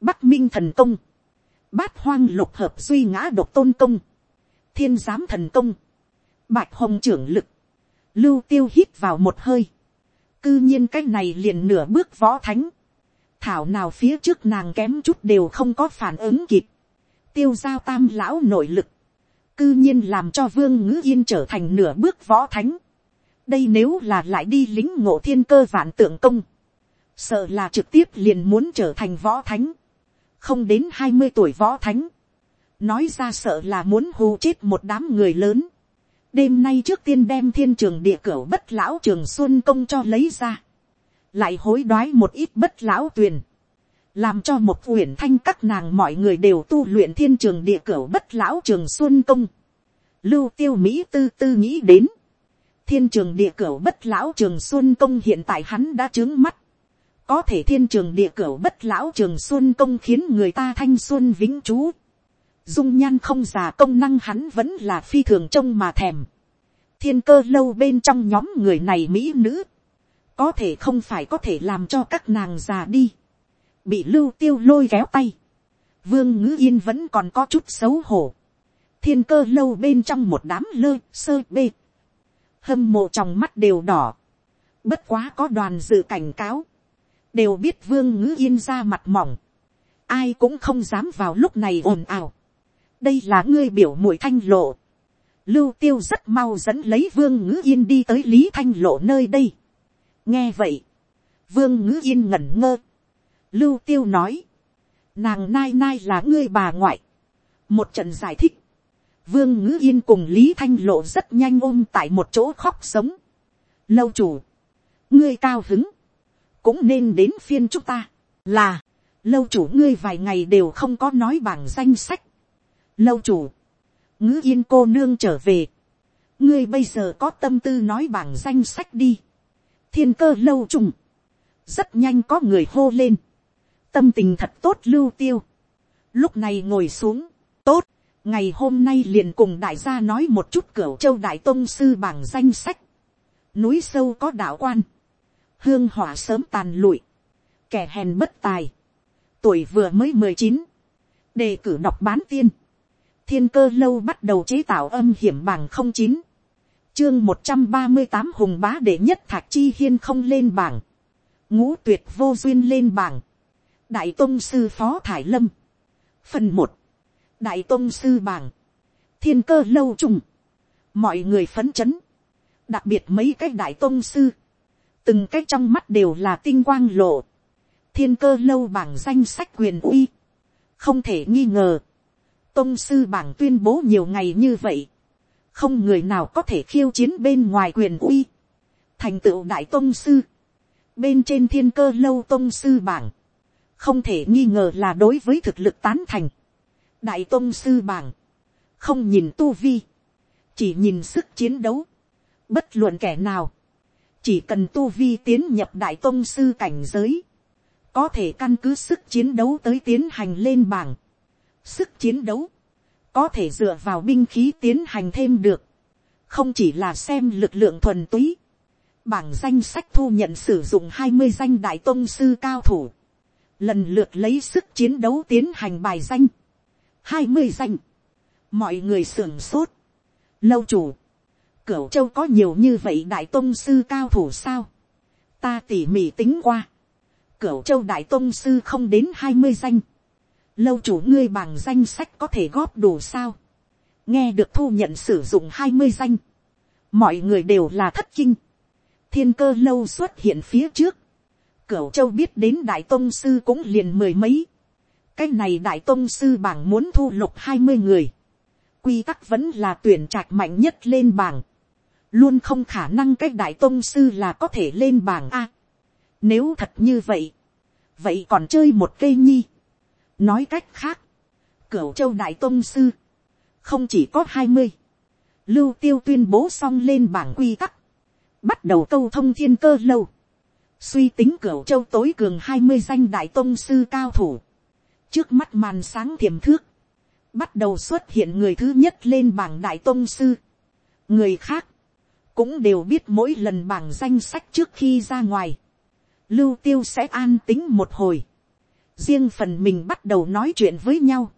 bắc minh thần công, bát hoang lục hợp duy ngã độc tôn công, thiên giám thần công, bạch hồng trưởng lực, lưu tiêu hít vào một hơi, cư nhiên cái này liền nửa bước võ thánh, thảo nào phía trước nàng kém chút đều không có phản ứng kịp, tiêu giao tam lão nội lực, cư nhiên làm cho vương ngữ yên trở thành nửa bước võ thánh, đây nếu là lại đi lính ngộ thiên cơ vạn tượng công, sợ là trực tiếp liền muốn trở thành võ thánh, không đến hai mươi tuổi võ thánh, nói ra sợ là muốn hù chết một đám người lớn. đêm nay trước tiên đem thiên trường địa cửa bất lão trường xuân công cho lấy ra, lại hối đoái một ít bất lão tuyền, làm cho một uyển thanh các nàng mọi người đều tu luyện thiên trường địa cửa bất lão trường xuân công. lưu tiêu mỹ tư tư nghĩ đến, thiên trường địa cửa bất lão trường xuân công hiện tại hắn đã trướng mắt, có thể thiên trường địa cửa bất lão trường xuân công khiến người ta thanh xuân vĩnh trú dung nhan không già công năng hắn vẫn là phi thường trông mà thèm. thiên cơ lâu bên trong nhóm người này mỹ nữ, có thể không phải có thể làm cho các nàng già đi, bị lưu tiêu lôi kéo tay, vương ngữ yên vẫn còn có chút xấu hổ, thiên cơ lâu bên trong một đám lơ sơ bê, hâm mộ trong mắt đều đỏ, bất quá có đoàn dự cảnh cáo, đều biết vương ngữ yên ra mặt mỏng, ai cũng không dám vào lúc này ồn ào đây là ngươi biểu mũi thanh lộ. lưu tiêu rất mau dẫn lấy vương ngữ yên đi tới lý thanh lộ nơi đây. nghe vậy, vương ngữ yên ngẩn ngơ. lưu tiêu nói, nàng nai nai là ngươi bà ngoại. một trận giải thích, vương ngữ yên cùng lý thanh lộ rất nhanh ôm tại một chỗ khóc sống. lâu chủ, ngươi cao hứng, cũng nên đến phiên chúng ta, là, lâu chủ ngươi vài ngày đều không có nói bảng danh sách, lâu chủ, ngữ yên cô nương trở về, ngươi bây giờ có tâm tư nói bảng danh sách đi, thiên cơ lâu trùng, rất nhanh có người hô lên, tâm tình thật tốt lưu tiêu, lúc này ngồi xuống, tốt, ngày hôm nay liền cùng đại gia nói một chút cửa châu đại tôn sư bảng danh sách, núi sâu có đạo quan, hương hỏa sớm tàn lụi, kẻ hèn bất tài, tuổi vừa mới mười chín, đề cử đọc bán tiên, thiên cơ lâu bắt đầu chế tạo âm hiểm bằng không chín, chương một trăm ba mươi tám hùng bá đệ nhất thạc chi hiên không lên bảng, ngũ tuyệt vô duyên lên bảng, đại tôn sư phó thải lâm, phần một, đại tôn sư bảng, thiên cơ lâu trùng, mọi người phấn chấn, đặc biệt mấy cái đại tôn sư, từng cái trong mắt đều là tinh quang lộ, thiên cơ lâu bảng danh sách quyền uy, không thể nghi ngờ, tôn sư bảng tuyên bố nhiều ngày như vậy, không người nào có thể khiêu chiến bên ngoài quyền uy, thành tựu đại tôn sư, bên trên thiên cơ lâu tôn sư bảng, không thể nghi ngờ là đối với thực lực tán thành, đại tôn sư bảng, không nhìn tu vi, chỉ nhìn sức chiến đấu, bất luận kẻ nào, chỉ cần tu vi tiến nhập đại tôn sư cảnh giới, có thể căn cứ sức chiến đấu tới tiến hành lên bảng. Sức chiến đấu, có thể dựa vào binh khí tiến hành thêm được, không chỉ là xem lực lượng thuần túy, bảng danh sách thu nhận sử dụng hai mươi danh đại tôn sư cao thủ, lần lượt lấy sức chiến đấu tiến hành bài danh, hai mươi danh, mọi người sưởng sốt, lâu chủ, cửu châu có nhiều như vậy đại tôn sư cao thủ sao, ta tỉ mỉ tính qua, cửu châu đại tôn sư không đến hai mươi danh, lâu chủ ngươi bằng danh sách có thể góp đủ sao, nghe được thu nhận sử dụng hai mươi danh, mọi người đều là thất kinh, thiên cơ lâu xuất hiện phía trước, cửu châu biết đến đại tôn sư cũng liền mười mấy, cái này đại tôn sư bảng muốn thu lục hai mươi người, quy tắc vẫn là tuyển trạch mạnh nhất lên bảng, luôn không khả năng cái đại tôn sư là có thể lên bảng a. Nếu thật như vậy, vậy còn chơi một cây nhi. nói cách khác, cửu châu đại tôn sư, không chỉ có hai mươi, lưu tiêu tuyên bố xong lên bảng quy tắc, bắt đầu câu thông thiên cơ lâu, suy tính cửu châu tối cường hai mươi danh đại tôn sư cao thủ, trước mắt màn sáng thiềm thước, bắt đầu xuất hiện người thứ nhất lên bảng đại tôn sư, người khác, cũng đều biết mỗi lần bảng danh sách trước khi ra ngoài, lưu tiêu sẽ an tính một hồi, riêng phần mình bắt đầu nói chuyện với nhau,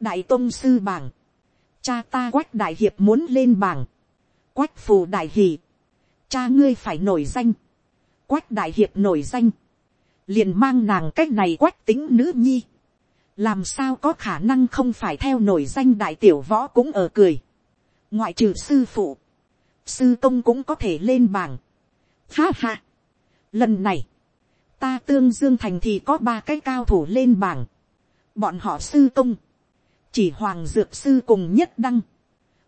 đại tôn sư bảng, cha ta quách đại hiệp muốn lên bảng, quách phù đại hì, cha ngươi phải nổi danh, quách đại hiệp nổi danh, liền mang nàng cách này quách tính nữ nhi, làm sao có khả năng không phải theo nổi danh đại tiểu võ cũng ở cười, ngoại trừ sư phụ, sư công cũng có thể lên bảng. Ha ha. Lần này, ta tương dương thành thì có ba cái cao thủ lên bảng. Bọn họ sư công. Chỉ hoàng dược sư cùng nhất đăng.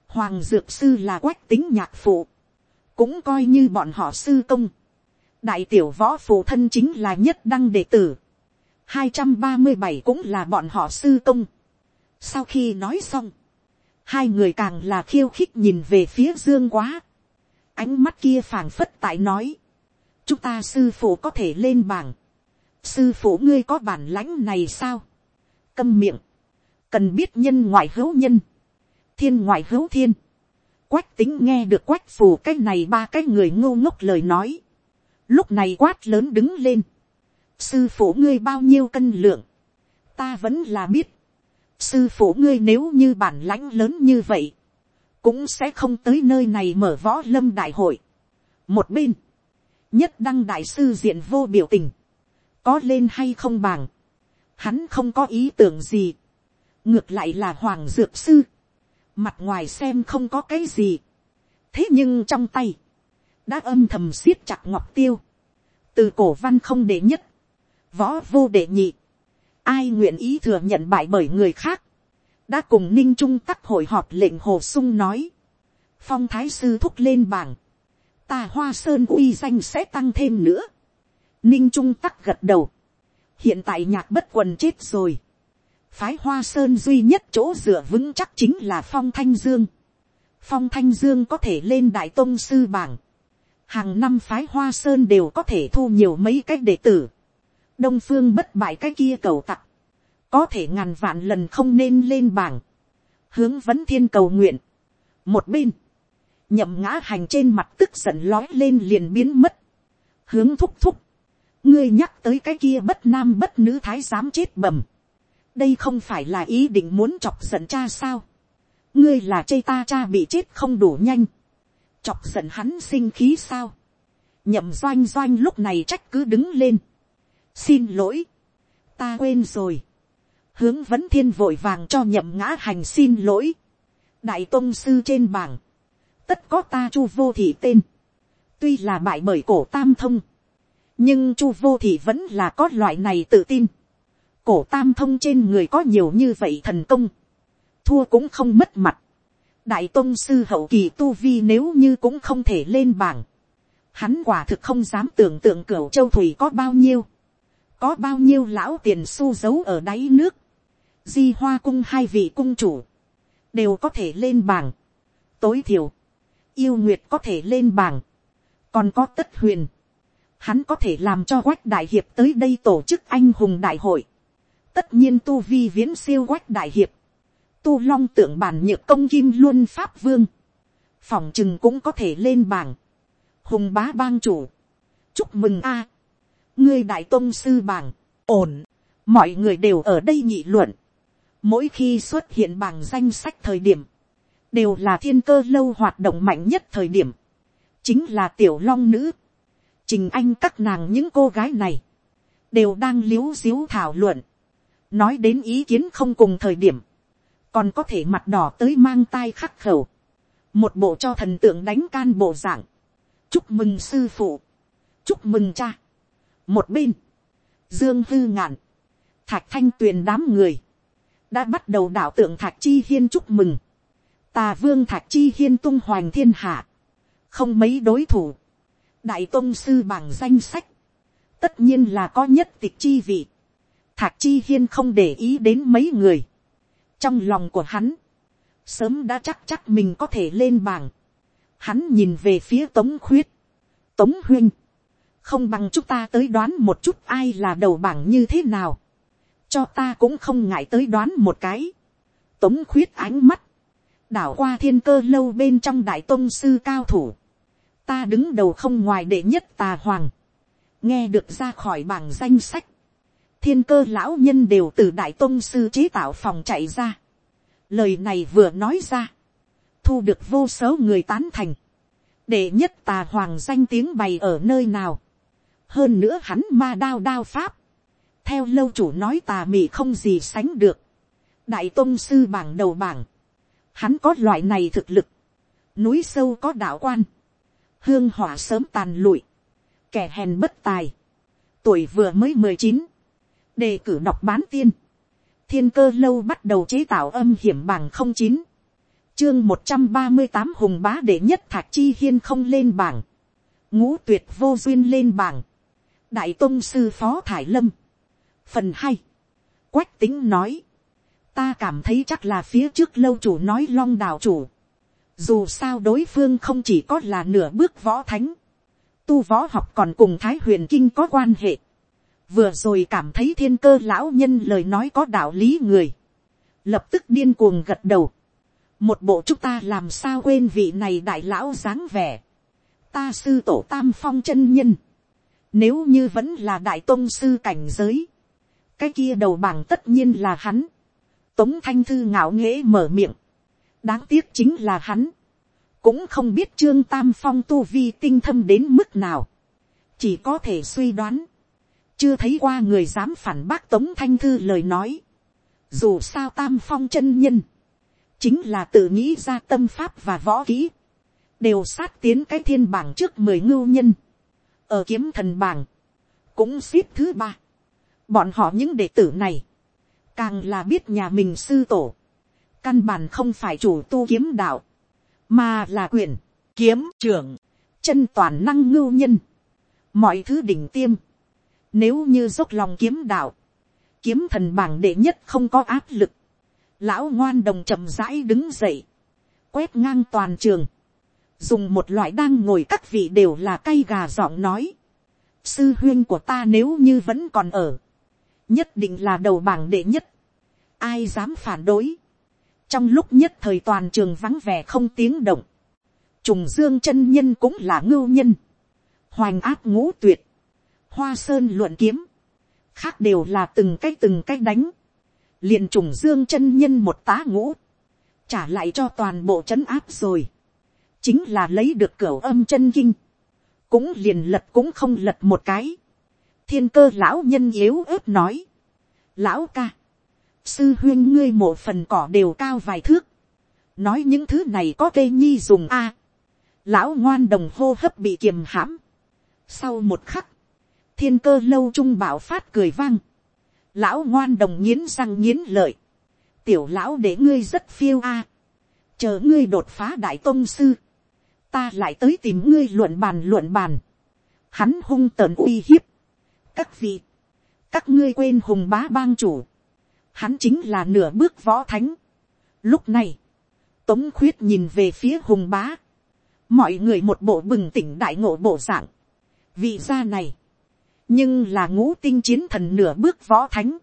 Hoàng dược sư là quách tính nhạc phụ. Cũng coi như bọn họ sư công. Đại tiểu võ phụ thân chính là nhất đăng đệ tử. hai trăm ba mươi bảy cũng là bọn họ sư công. Sau khi nói xong, hai người càng là khiêu khích nhìn về phía dương quá ánh mắt kia phảng phất tại nói, chúng ta sư phụ có thể lên bảng, sư phụ ngươi có bản lãnh này sao, câm miệng, cần biết nhân ngoại hữu nhân, thiên ngoại hữu thiên, quách tính nghe được quách phù cái này ba cái người ngô ngốc lời nói, lúc này quát lớn đứng lên, sư phụ ngươi bao nhiêu cân lượng, ta vẫn là biết, sư phụ ngươi nếu như bản lãnh lớn như vậy, cũng sẽ không tới nơi này mở võ lâm đại hội. một bên, nhất đăng đại sư diện vô biểu tình, có lên hay không bằng, hắn không có ý tưởng gì, ngược lại là hoàng dược sư, mặt ngoài xem không có cái gì, thế nhưng trong tay, đã âm thầm siết chặt ngọc tiêu, từ cổ văn không đệ nhất, võ vô đệ nhị, ai nguyện ý thừa nhận bại bởi người khác, đã cùng ninh trung tắc hội họp lệnh hồ sung nói, phong thái sư thúc lên bảng, ta hoa sơn uy danh sẽ tăng thêm nữa, ninh trung tắc gật đầu, hiện tại nhạc bất quần chết rồi, phái hoa sơn duy nhất chỗ dựa vững chắc chính là phong thanh dương, phong thanh dương có thể lên đại tôn sư bảng, hàng năm phái hoa sơn đều có thể thu nhiều mấy cái đệ tử, đông phương bất bại cái kia cầu tặc, có thể ngàn vạn lần không nên lên bảng, hướng vấn thiên cầu nguyện. một bên, nhậm ngã hành trên mặt tức giận lói lên liền biến mất, hướng thúc thúc, ngươi nhắc tới cái kia bất nam bất nữ thái giám chết bầm, đây không phải là ý định muốn chọc giận cha sao, ngươi là chê ta cha bị chết không đủ nhanh, chọc giận hắn sinh khí sao, nhậm doanh doanh lúc này trách cứ đứng lên, xin lỗi, ta quên rồi, hướng vấn thiên vội vàng cho nhậm ngã hành xin lỗi, đại tôn sư trên bảng, tất có ta chu vô thị tên, tuy là bại bởi cổ tam thông, nhưng chu vô thị vẫn là có loại này tự tin, cổ tam thông trên người có nhiều như vậy thần công, thua cũng không mất mặt, đại tôn sư hậu kỳ tu vi nếu như cũng không thể lên bảng, hắn quả thực không dám tưởng tượng cửa châu thủy có bao nhiêu, có bao nhiêu lão tiền su giấu ở đáy nước, di hoa cung hai vị cung chủ, đều có thể lên bảng, tối thiểu, yêu nguyệt có thể lên bảng, còn có tất huyền, hắn có thể làm cho quách đại hiệp tới đây tổ chức anh hùng đại hội, tất nhiên tu vi viễn siêu quách đại hiệp, tu long tượng bản nhựa công kim luôn pháp vương, phòng chừng cũng có thể lên bảng, hùng bá bang chủ, chúc mừng a, ngươi đại tôn sư bảng, ổn, mọi người đều ở đây nghị luận, mỗi khi xuất hiện bảng danh sách thời điểm, đều là thiên cơ lâu hoạt động mạnh nhất thời điểm, chính là tiểu long nữ, trình anh các nàng những cô gái này, đều đang l i ế u thảo luận, nói đến ý kiến không cùng thời điểm, còn có thể mặt đỏ tới mang tai khắc khẩu, một bộ cho thần tượng đánh can bộ dạng, chúc mừng sư phụ, chúc mừng cha, một bên, dương hư ngạn, thạch thanh tuyền đám người, đã bắt đầu đạo tượng thạch chi hiên chúc mừng, tà vương thạch chi hiên tung hoành thiên hạ, không mấy đối thủ, đại tôn sư bảng danh sách, tất nhiên là có nhất tịch chi vị, thạc chi hiên không để ý đến mấy người, trong lòng của hắn, sớm đã chắc chắc mình có thể lên bảng, hắn nhìn về phía tống khuyết, tống huyên, không bằng chúng ta tới đoán một chút ai là đầu bảng như thế nào, cho ta cũng không ngại tới đoán một cái, tống khuyết ánh mắt, đảo qua thiên cơ lâu bên trong đại tôn sư cao thủ, ta đứng đầu không ngoài đệ nhất tà hoàng, nghe được ra khỏi bảng danh sách, thiên cơ lão nhân đều từ đại tôn sư chế tạo phòng chạy ra. lời này vừa nói ra, thu được vô số người tán thành, đệ nhất tà hoàng danh tiếng bày ở nơi nào, hơn nữa hắn ma đao đao pháp, theo lâu chủ nói tà mị không gì sánh được, đại tôn sư bảng đầu bảng, hắn có loại này thực lực, núi sâu có đạo quan, hương hỏa sớm tàn lụi, kẻ hèn bất tài, tuổi vừa mới mười chín, đề cử đọc bán tiên, thiên cơ lâu bắt đầu chế tạo âm hiểm bằng không chín, chương một trăm ba mươi tám hùng bá đệ nhất thạc chi hiên không lên bảng, ngũ tuyệt vô duyên lên bảng, đại tôn sư phó thải lâm, phần hai, quách tính nói, ta cảm thấy chắc là phía trước lâu chủ nói long đào chủ, dù sao đối phương không chỉ có là nửa bước võ thánh. Tu võ học còn cùng Thái huyền kinh có quan hệ. Vừa rồi cảm thấy thiên cơ lão nhân lời nói có đạo lý người. Lập tức điên cuồng gật đầu. Một bộ chúng ta làm sao quên vị này đại lão dáng vẻ. Ta sư tổ tam phong chân nhân. Nếu như vẫn là đại tôn sư cảnh giới. Cái kia đầu bảng tất nhiên là hắn. Tống thanh thư ngạo nghễ mở miệng. Đáng tiếc chính là hắn, cũng không biết trương tam phong tu vi tinh thâm đến mức nào, chỉ có thể suy đoán, chưa thấy qua người dám phản bác tống thanh thư lời nói, dù sao tam phong chân nhân, chính là tự nghĩ ra tâm pháp và võ kỹ, đều sát tiến cái thiên bảng trước mười ngưu nhân, ở kiếm thần bảng, cũng xếp thứ ba, bọn họ những đệ tử này, càng là biết nhà mình sư tổ, căn bản không phải chủ tu kiếm đạo, mà là quyền, kiếm trưởng, chân toàn năng ngưu nhân, mọi thứ đỉnh tiêm, nếu như dốc lòng kiếm đạo, kiếm thần bảng đệ nhất không có áp lực, lão ngoan đồng chậm rãi đứng dậy, quét ngang toàn trường, dùng một loại đang ngồi các vị đều là cay gà giọng nói, sư huyên của ta nếu như vẫn còn ở, nhất định là đầu bảng đệ nhất, ai dám phản đối, trong lúc nhất thời toàn trường vắng vẻ không tiếng động, trùng dương chân nhân cũng là ngưu nhân, hoành áp ngũ tuyệt, hoa sơn luận kiếm, khác đều là từng cái từng cái đánh, liền trùng dương chân nhân một tá ngũ, trả lại cho toàn bộ c h ấ n áp rồi, chính là lấy được cửa âm chân kinh, cũng liền lật cũng không lật một cái, thiên cơ lão nhân yếu ớt nói, lão ca, sư huyên ngươi một phần cỏ đều cao vài thước, nói những thứ này có cây nhi dùng a, lão ngoan đồng hô hấp bị kiềm hãm, sau một khắc, thiên cơ lâu trung bảo phát cười vang, lão ngoan đồng nghiến răng nghiến lợi, tiểu lão để ngươi rất phiêu a, chờ ngươi đột phá đại tông sư, ta lại tới tìm ngươi luận bàn luận bàn, hắn hung tợn uy hiếp, các vị, các ngươi quên hùng bá bang chủ, hắn chính là nửa bước võ thánh. Lúc này, tống khuyết nhìn về phía hùng bá, mọi người một bộ bừng tỉnh đại ngộ bộ dạng, vị gia này, nhưng là ngũ tinh chiến thần nửa bước võ thánh,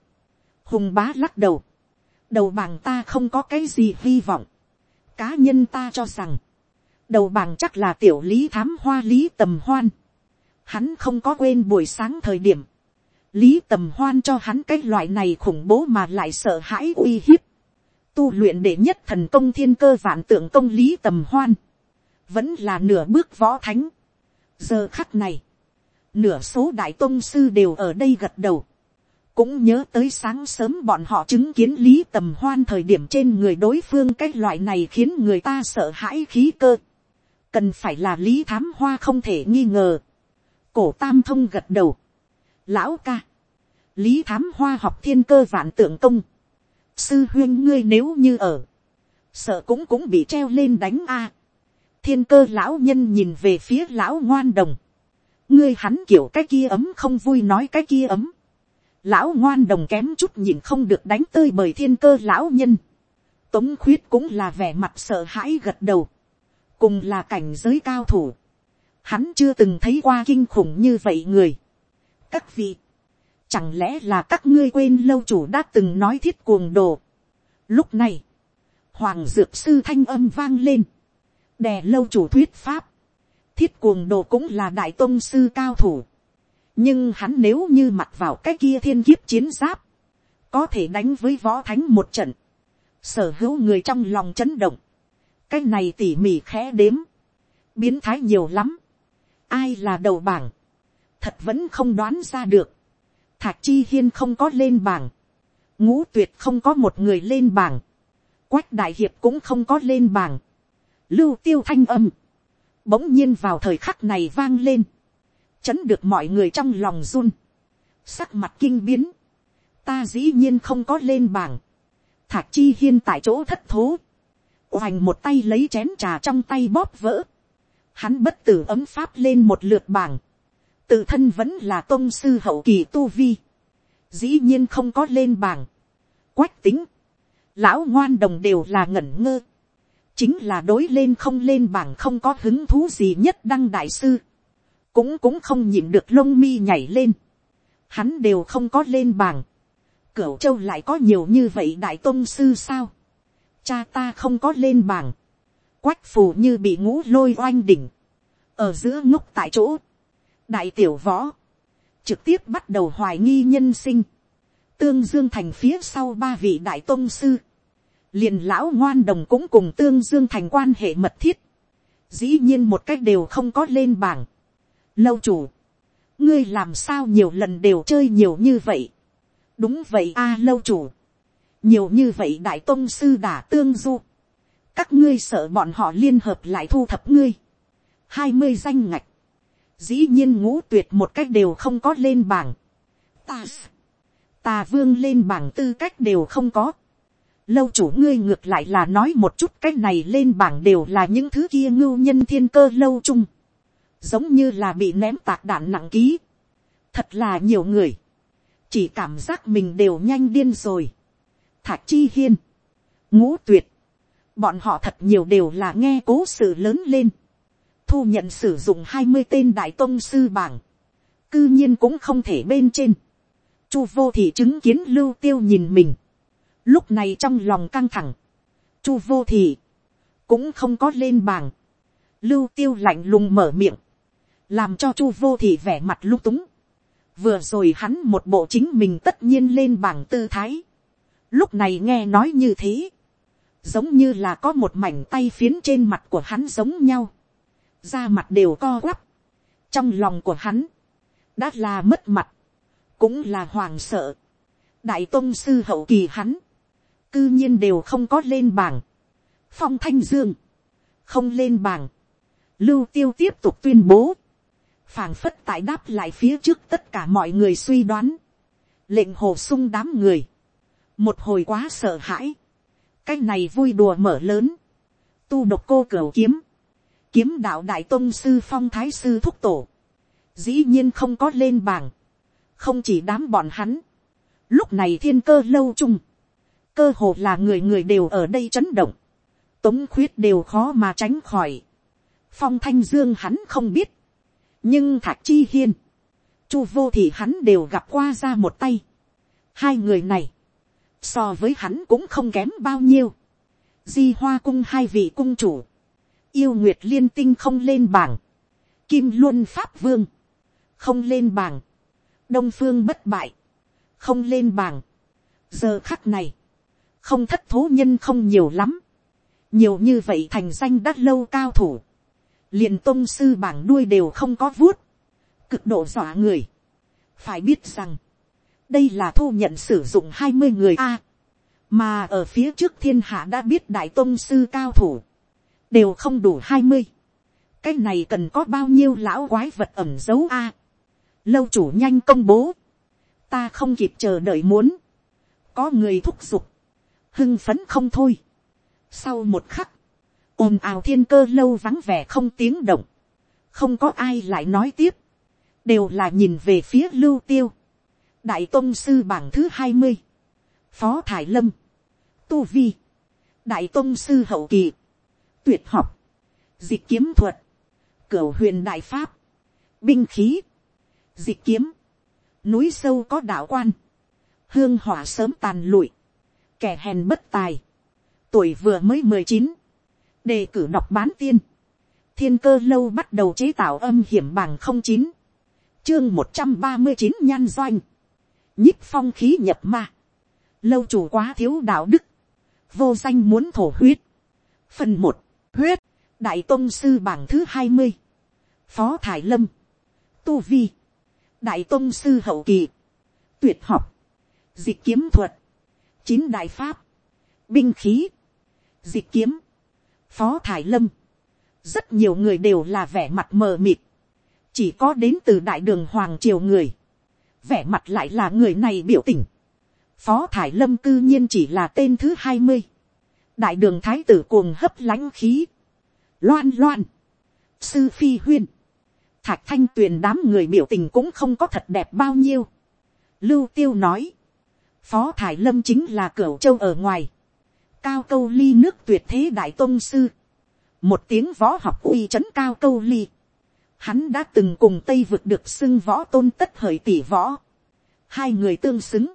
hùng bá lắc đầu, đầu bảng ta không có cái gì hy vọng, cá nhân ta cho rằng, đầu bảng chắc là tiểu lý thám hoa lý tầm hoan. Hắn không có quên buổi sáng thời điểm, lý tầm hoan cho hắn cái loại này khủng bố mà lại sợ hãi uy hiếp. Tu luyện để nhất thần công thiên cơ vạn tượng công lý tầm hoan, vẫn là nửa bước võ thánh. giờ khắc này, nửa số đại tôn sư đều ở đây gật đầu cũng nhớ tới sáng sớm bọn họ chứng kiến lý tầm hoan thời điểm trên người đối phương cái loại này khiến người ta sợ hãi khí cơ. cần phải là lý thám hoa không thể nghi ngờ cổ tam thông gật đầu. lão ca. lý thám hoa học thiên cơ vạn tượng công. sư huyên ngươi nếu như ở. sợ cũng cũng bị treo lên đánh a. thiên cơ lão nhân nhìn về phía lão ngoan đồng. ngươi hắn kiểu cái kia ấm không vui nói cái kia ấm lão ngoan đồng kém chút nhìn không được đánh tơi bởi thiên cơ lão nhân. Tống khuyết cũng là vẻ mặt sợ hãi gật đầu. Cùng là cảnh giới cao thủ. Hắn chưa từng thấy qua kinh khủng như vậy người. Các vị. Chẳng lẽ là các ngươi quên lâu chủ đã từng nói thiết cuồng đồ. Lúc này. Hoàng dược sư thanh âm vang lên. Đè lâu chủ thuyết pháp. Thiết cuồng đồ cũng là đại tôn sư cao thủ nhưng hắn nếu như mặt vào cái kia thiên kiếp chiến giáp, có thể đánh với võ thánh một trận, sở hữu người trong lòng chấn động, cái này tỉ mỉ khẽ đếm, biến thái nhiều lắm, ai là đầu bảng, thật vẫn không đoán ra được, thạc chi hiên không có lên bảng, ngũ tuyệt không có một người lên bảng, quách đại hiệp cũng không có lên bảng, lưu tiêu thanh âm, bỗng nhiên vào thời khắc này vang lên, chấn được mọi người trong lòng run, sắc mặt kinh biến, ta dĩ nhiên không có lên bảng, thạc chi hiên tại chỗ thất thố, oành một tay lấy chén trà trong tay bóp vỡ, hắn bất tử ấm pháp lên một lượt bảng, tự thân vẫn là tôn sư hậu kỳ tu vi, dĩ nhiên không có lên bảng, quách tính, lão ngoan đồng đều là ngẩn ngơ, chính là đối lên không lên bảng không có hứng thú gì nhất đăng đại sư, cũng cũng không nhịn được lông mi nhảy lên, hắn đều không có lên bảng, cửu châu lại có nhiều như vậy đại tôn sư sao, cha ta không có lên bảng, quách phù như bị ngũ lôi oanh đỉnh, ở giữa ngốc tại chỗ, đại tiểu võ, trực tiếp bắt đầu hoài nghi nhân sinh, tương dương thành phía sau ba vị đại tôn sư, liền lão ngoan đồng cũng cùng tương dương thành quan hệ mật thiết, dĩ nhiên một cách đều không có lên bảng, lâu chủ, ngươi làm sao nhiều lần đều chơi nhiều như vậy. đúng vậy a lâu chủ, nhiều như vậy đại tôn sư đả tương du, các ngươi sợ bọn họ liên hợp lại thu thập ngươi, hai mươi danh ngạch, dĩ nhiên ngũ tuyệt một cách đều không có lên bảng, ta, ta vương lên bảng tư cách đều không có, lâu chủ ngươi ngược lại là nói một chút cách này lên bảng đều là những thứ kia ngưu nhân thiên cơ lâu chung. Giống như là bị ném tạc đạn nặng ký. thật là nhiều người, chỉ cảm giác mình đều nhanh điên rồi. thạc chi hiên, ngũ tuyệt, bọn họ thật nhiều đều là nghe cố sự lớn lên, thu nhận sử dụng hai mươi tên đại tôn sư bảng, cư nhiên cũng không thể bên trên. Chu vô thị chứng kiến lưu tiêu nhìn mình, lúc này trong lòng căng thẳng, chu vô thị cũng không có lên bảng, lưu tiêu lạnh lùng mở miệng, làm cho chu vô thị vẻ mặt lung túng, vừa rồi hắn một bộ chính mình tất nhiên lên bảng tư thái, lúc này nghe nói như thế, giống như là có một mảnh tay phiến trên mặt của hắn giống nhau, da mặt đều co quắp, trong lòng của hắn, đã là mất mặt, cũng là hoàng sợ, đại tôn sư hậu kỳ hắn, cư nhiên đều không có lên bảng, phong thanh dương, không lên bảng, lưu tiêu tiếp tục tuyên bố, phảng phất tại đáp lại phía trước tất cả mọi người suy đoán, lệnh hồ sung đám người, một hồi quá sợ hãi, cái này vui đùa mở lớn, tu độc cô cửa kiếm, kiếm đạo đại tôn sư phong thái sư thúc tổ, dĩ nhiên không có lên bảng, không chỉ đám bọn hắn, lúc này thiên cơ lâu chung, cơ hồ là người người đều ở đây chấn động, tống khuyết đều khó mà tránh khỏi, phong thanh dương hắn không biết, nhưng thạc chi hiên, chu vô thì hắn đều gặp qua ra một tay, hai người này, so với hắn cũng không kém bao nhiêu, di hoa cung hai vị cung chủ, yêu nguyệt liên tinh không lên bảng, kim luân pháp vương, không lên bảng, đông phương bất bại, không lên bảng, giờ khắc này, không thất thố nhân không nhiều lắm, nhiều như vậy thành danh đã lâu cao thủ, liền tôn sư bảng đuôi đều không có vuốt, cực độ dọa người. phải biết rằng, đây là thu nhận sử dụng hai mươi người a, mà ở phía trước thiên hạ đã biết đại tôn sư cao thủ, đều không đủ hai mươi, cái này cần có bao nhiêu lão quái vật ẩm dấu a, lâu chủ nhanh công bố, ta không kịp chờ đợi muốn, có người thúc giục, hưng phấn không thôi. Sau một khắc, ồn ào thiên cơ lâu vắng vẻ không tiếng động, không có ai lại nói tiếp, đều là nhìn về phía lưu tiêu, đại tôn sư bảng thứ hai mươi, phó thải lâm, tu vi, đại tôn sư hậu kỳ, tuyệt học, dịch kiếm thuật, cửa huyền đại pháp, binh khí, dịch kiếm, núi sâu có đạo quan, hương hỏa sớm tàn lụi, kẻ hèn bất tài, tuổi vừa mới mười chín, đề cử đọc bán tiên, thiên cơ lâu bắt đầu chế tạo âm hiểm bằng không chín, chương một trăm ba mươi chín nhan doanh, nhích phong khí nhập ma, lâu chủ quá thiếu đạo đức, vô danh muốn thổ huyết, phần một, huyết, đại tôn sư bảng thứ hai mươi, phó thải lâm, tu vi, đại tôn sư hậu kỳ, tuyệt học, dịch kiếm thuật, chín đại pháp, binh khí, dịch kiếm, phó thải lâm, rất nhiều người đều là vẻ mặt mờ mịt, chỉ có đến từ đại đường hoàng triều người, vẻ mặt lại là người này biểu tình, phó thải lâm cư nhiên chỉ là tên thứ hai mươi, đại đường thái tử cuồng hấp lãnh khí, loan loan, sư phi huyên, thạch thanh tuyền đám người biểu tình cũng không có thật đẹp bao nhiêu. lưu tiêu nói, phó thải lâm chính là cửa châu ở ngoài, cao câu ly nước tuyệt thế đại tôn sư, một tiếng võ học uy c h ấ n cao câu ly, hắn đã từng cùng tây vực được xưng võ tôn tất hời tỷ võ, hai người tương xứng,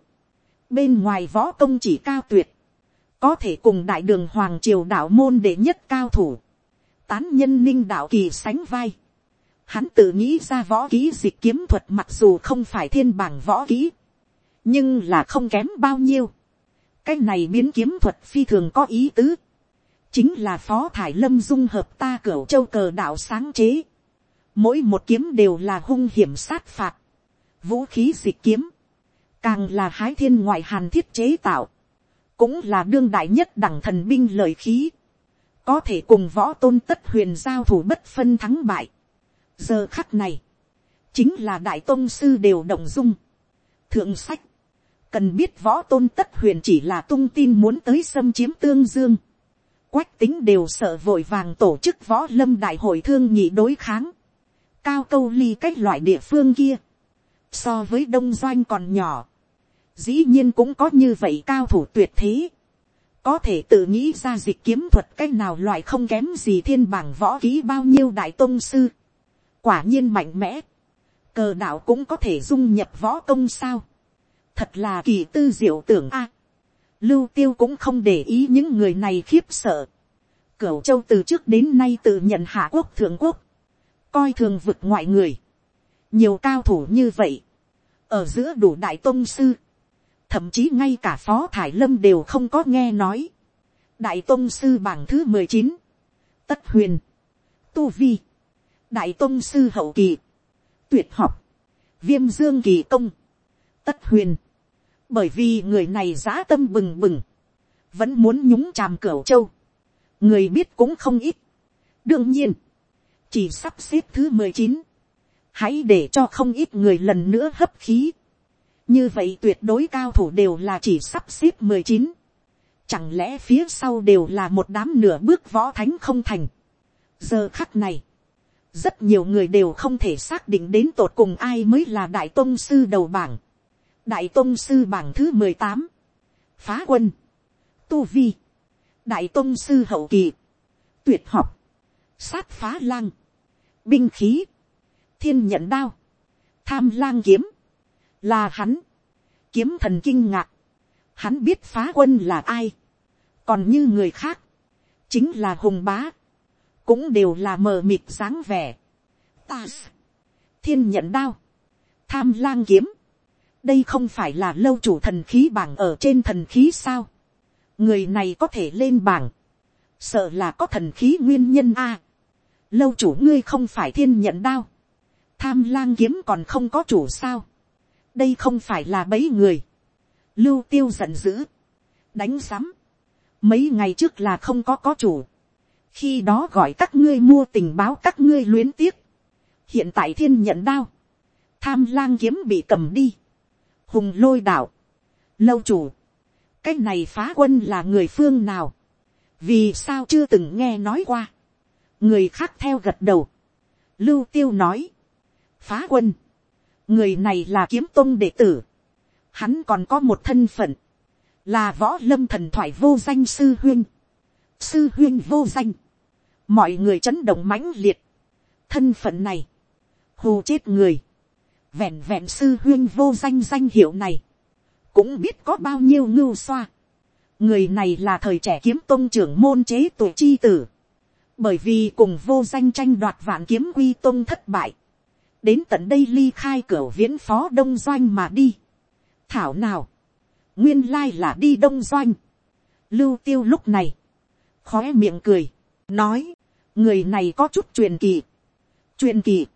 bên ngoài võ công chỉ cao tuyệt, có thể cùng đại đường hoàng triều đạo môn đệ nhất cao thủ, tán nhân ninh đạo kỳ sánh vai, hắn tự nghĩ ra võ ký dịch kiếm thuật mặc dù không phải thiên bảng võ ký, nhưng là không kém bao nhiêu. Cái này biến kiếm thuật phi thường có ý tứ, chính là phó thải lâm dung hợp ta cửa châu cờ đạo sáng chế, mỗi một kiếm đều là hung hiểm sát phạt, vũ khí dịch kiếm, càng là hái thiên ngoại hàn thiết chế tạo, cũng là đương đại nhất đẳng thần binh lợi khí, có thể cùng võ tôn tất huyền giao thủ bất phân thắng bại. giờ khắc này, chính là đại tôn sư đều động dung, thượng sách, cần biết võ tôn tất huyền chỉ là tung tin muốn tới xâm chiếm tương dương. quách tính đều sợ vội vàng tổ chức võ lâm đại hội thương nhị đối kháng cao câu ly cách loại địa phương kia. so với đông doanh còn nhỏ. dĩ nhiên cũng có như vậy cao thủ tuyệt thế. có thể tự nghĩ ra dịch kiếm thuật cách nào loại không kém gì thiên bảng võ ký bao nhiêu đại tôn sư. quả nhiên mạnh mẽ. cờ đạo cũng có thể dung nhập võ công sao thật là kỳ tư diệu tưởng a. lưu tiêu cũng không để ý những người này khiếp sợ. cửu châu từ trước đến nay tự nhận hạ quốc thượng quốc, coi thường vực ngoại người, nhiều cao thủ như vậy, ở giữa đủ đại tôn sư, thậm chí ngay cả phó thải lâm đều không có nghe nói. đại tôn sư bảng thứ mười chín, tất huyền, tu vi, đại tôn sư hậu kỳ, tuyệt học, viêm dương kỳ công, tất huyền, bởi vì người này giã tâm bừng bừng, vẫn muốn nhúng chàm cửa châu, người biết cũng không ít. đương nhiên, chỉ sắp xếp thứ mười chín, hãy để cho không ít người lần nữa hấp khí. như vậy tuyệt đối cao thủ đều là chỉ sắp xếp mười chín, chẳng lẽ phía sau đều là một đám nửa bước võ thánh không thành. giờ khắc này, rất nhiều người đều không thể xác định đến tột cùng ai mới là đại tôn sư đầu bảng. đại tôn sư bảng thứ mười tám, phá quân, tu vi, đại tôn sư hậu kỳ, tuyệt học, sát phá lang, binh khí, thiên nhận đao, tham lang kiếm, là hắn, kiếm thần kinh ngạc, hắn biết phá quân là ai, còn như người khác, chính là hùng bá, cũng đều là mờ mịt dáng vẻ. Ta, thiên nhận đao, tham lang kiếm, đây không phải là lâu chủ thần khí bảng ở trên thần khí sao. người này có thể lên bảng, sợ là có thần khí nguyên nhân a lâu chủ ngươi không phải thiên nhận đao, tham lang kiếm còn không có chủ sao. đây không phải là bấy người. lưu tiêu giận dữ, đánh sắm. mấy ngày trước là không có có chủ. Khi đó gọi các ngươi mua tình báo các ngươi luyến tiếc, hiện tại thiên nhận đao, tham lang kiếm bị cầm đi, hùng lôi đạo, lâu chủ, cái này phá quân là người phương nào, vì sao chưa từng nghe nói qua, người khác theo gật đầu, lưu tiêu nói, phá quân, người này là kiếm tôn đệ tử, hắn còn có một thân phận, là võ lâm thần thoại vô danh sư huyên, sư huyên vô danh, mọi người chấn động mãnh liệt, thân phận này, hù chết người, vẹn vẹn sư huyên vô danh danh hiệu này, cũng biết có bao nhiêu ngưu xoa. người này là thời trẻ kiếm tôn trưởng môn chế tuổi chi tử, bởi vì cùng vô danh tranh đoạt vạn kiếm quy tôn thất bại, đến tận đây ly khai cửa viễn phó đông doanh mà đi. thảo nào, nguyên lai là đi đông doanh, lưu tiêu lúc này, khói miệng cười, nói, người này có chút truyền kỳ, truyền kỳ,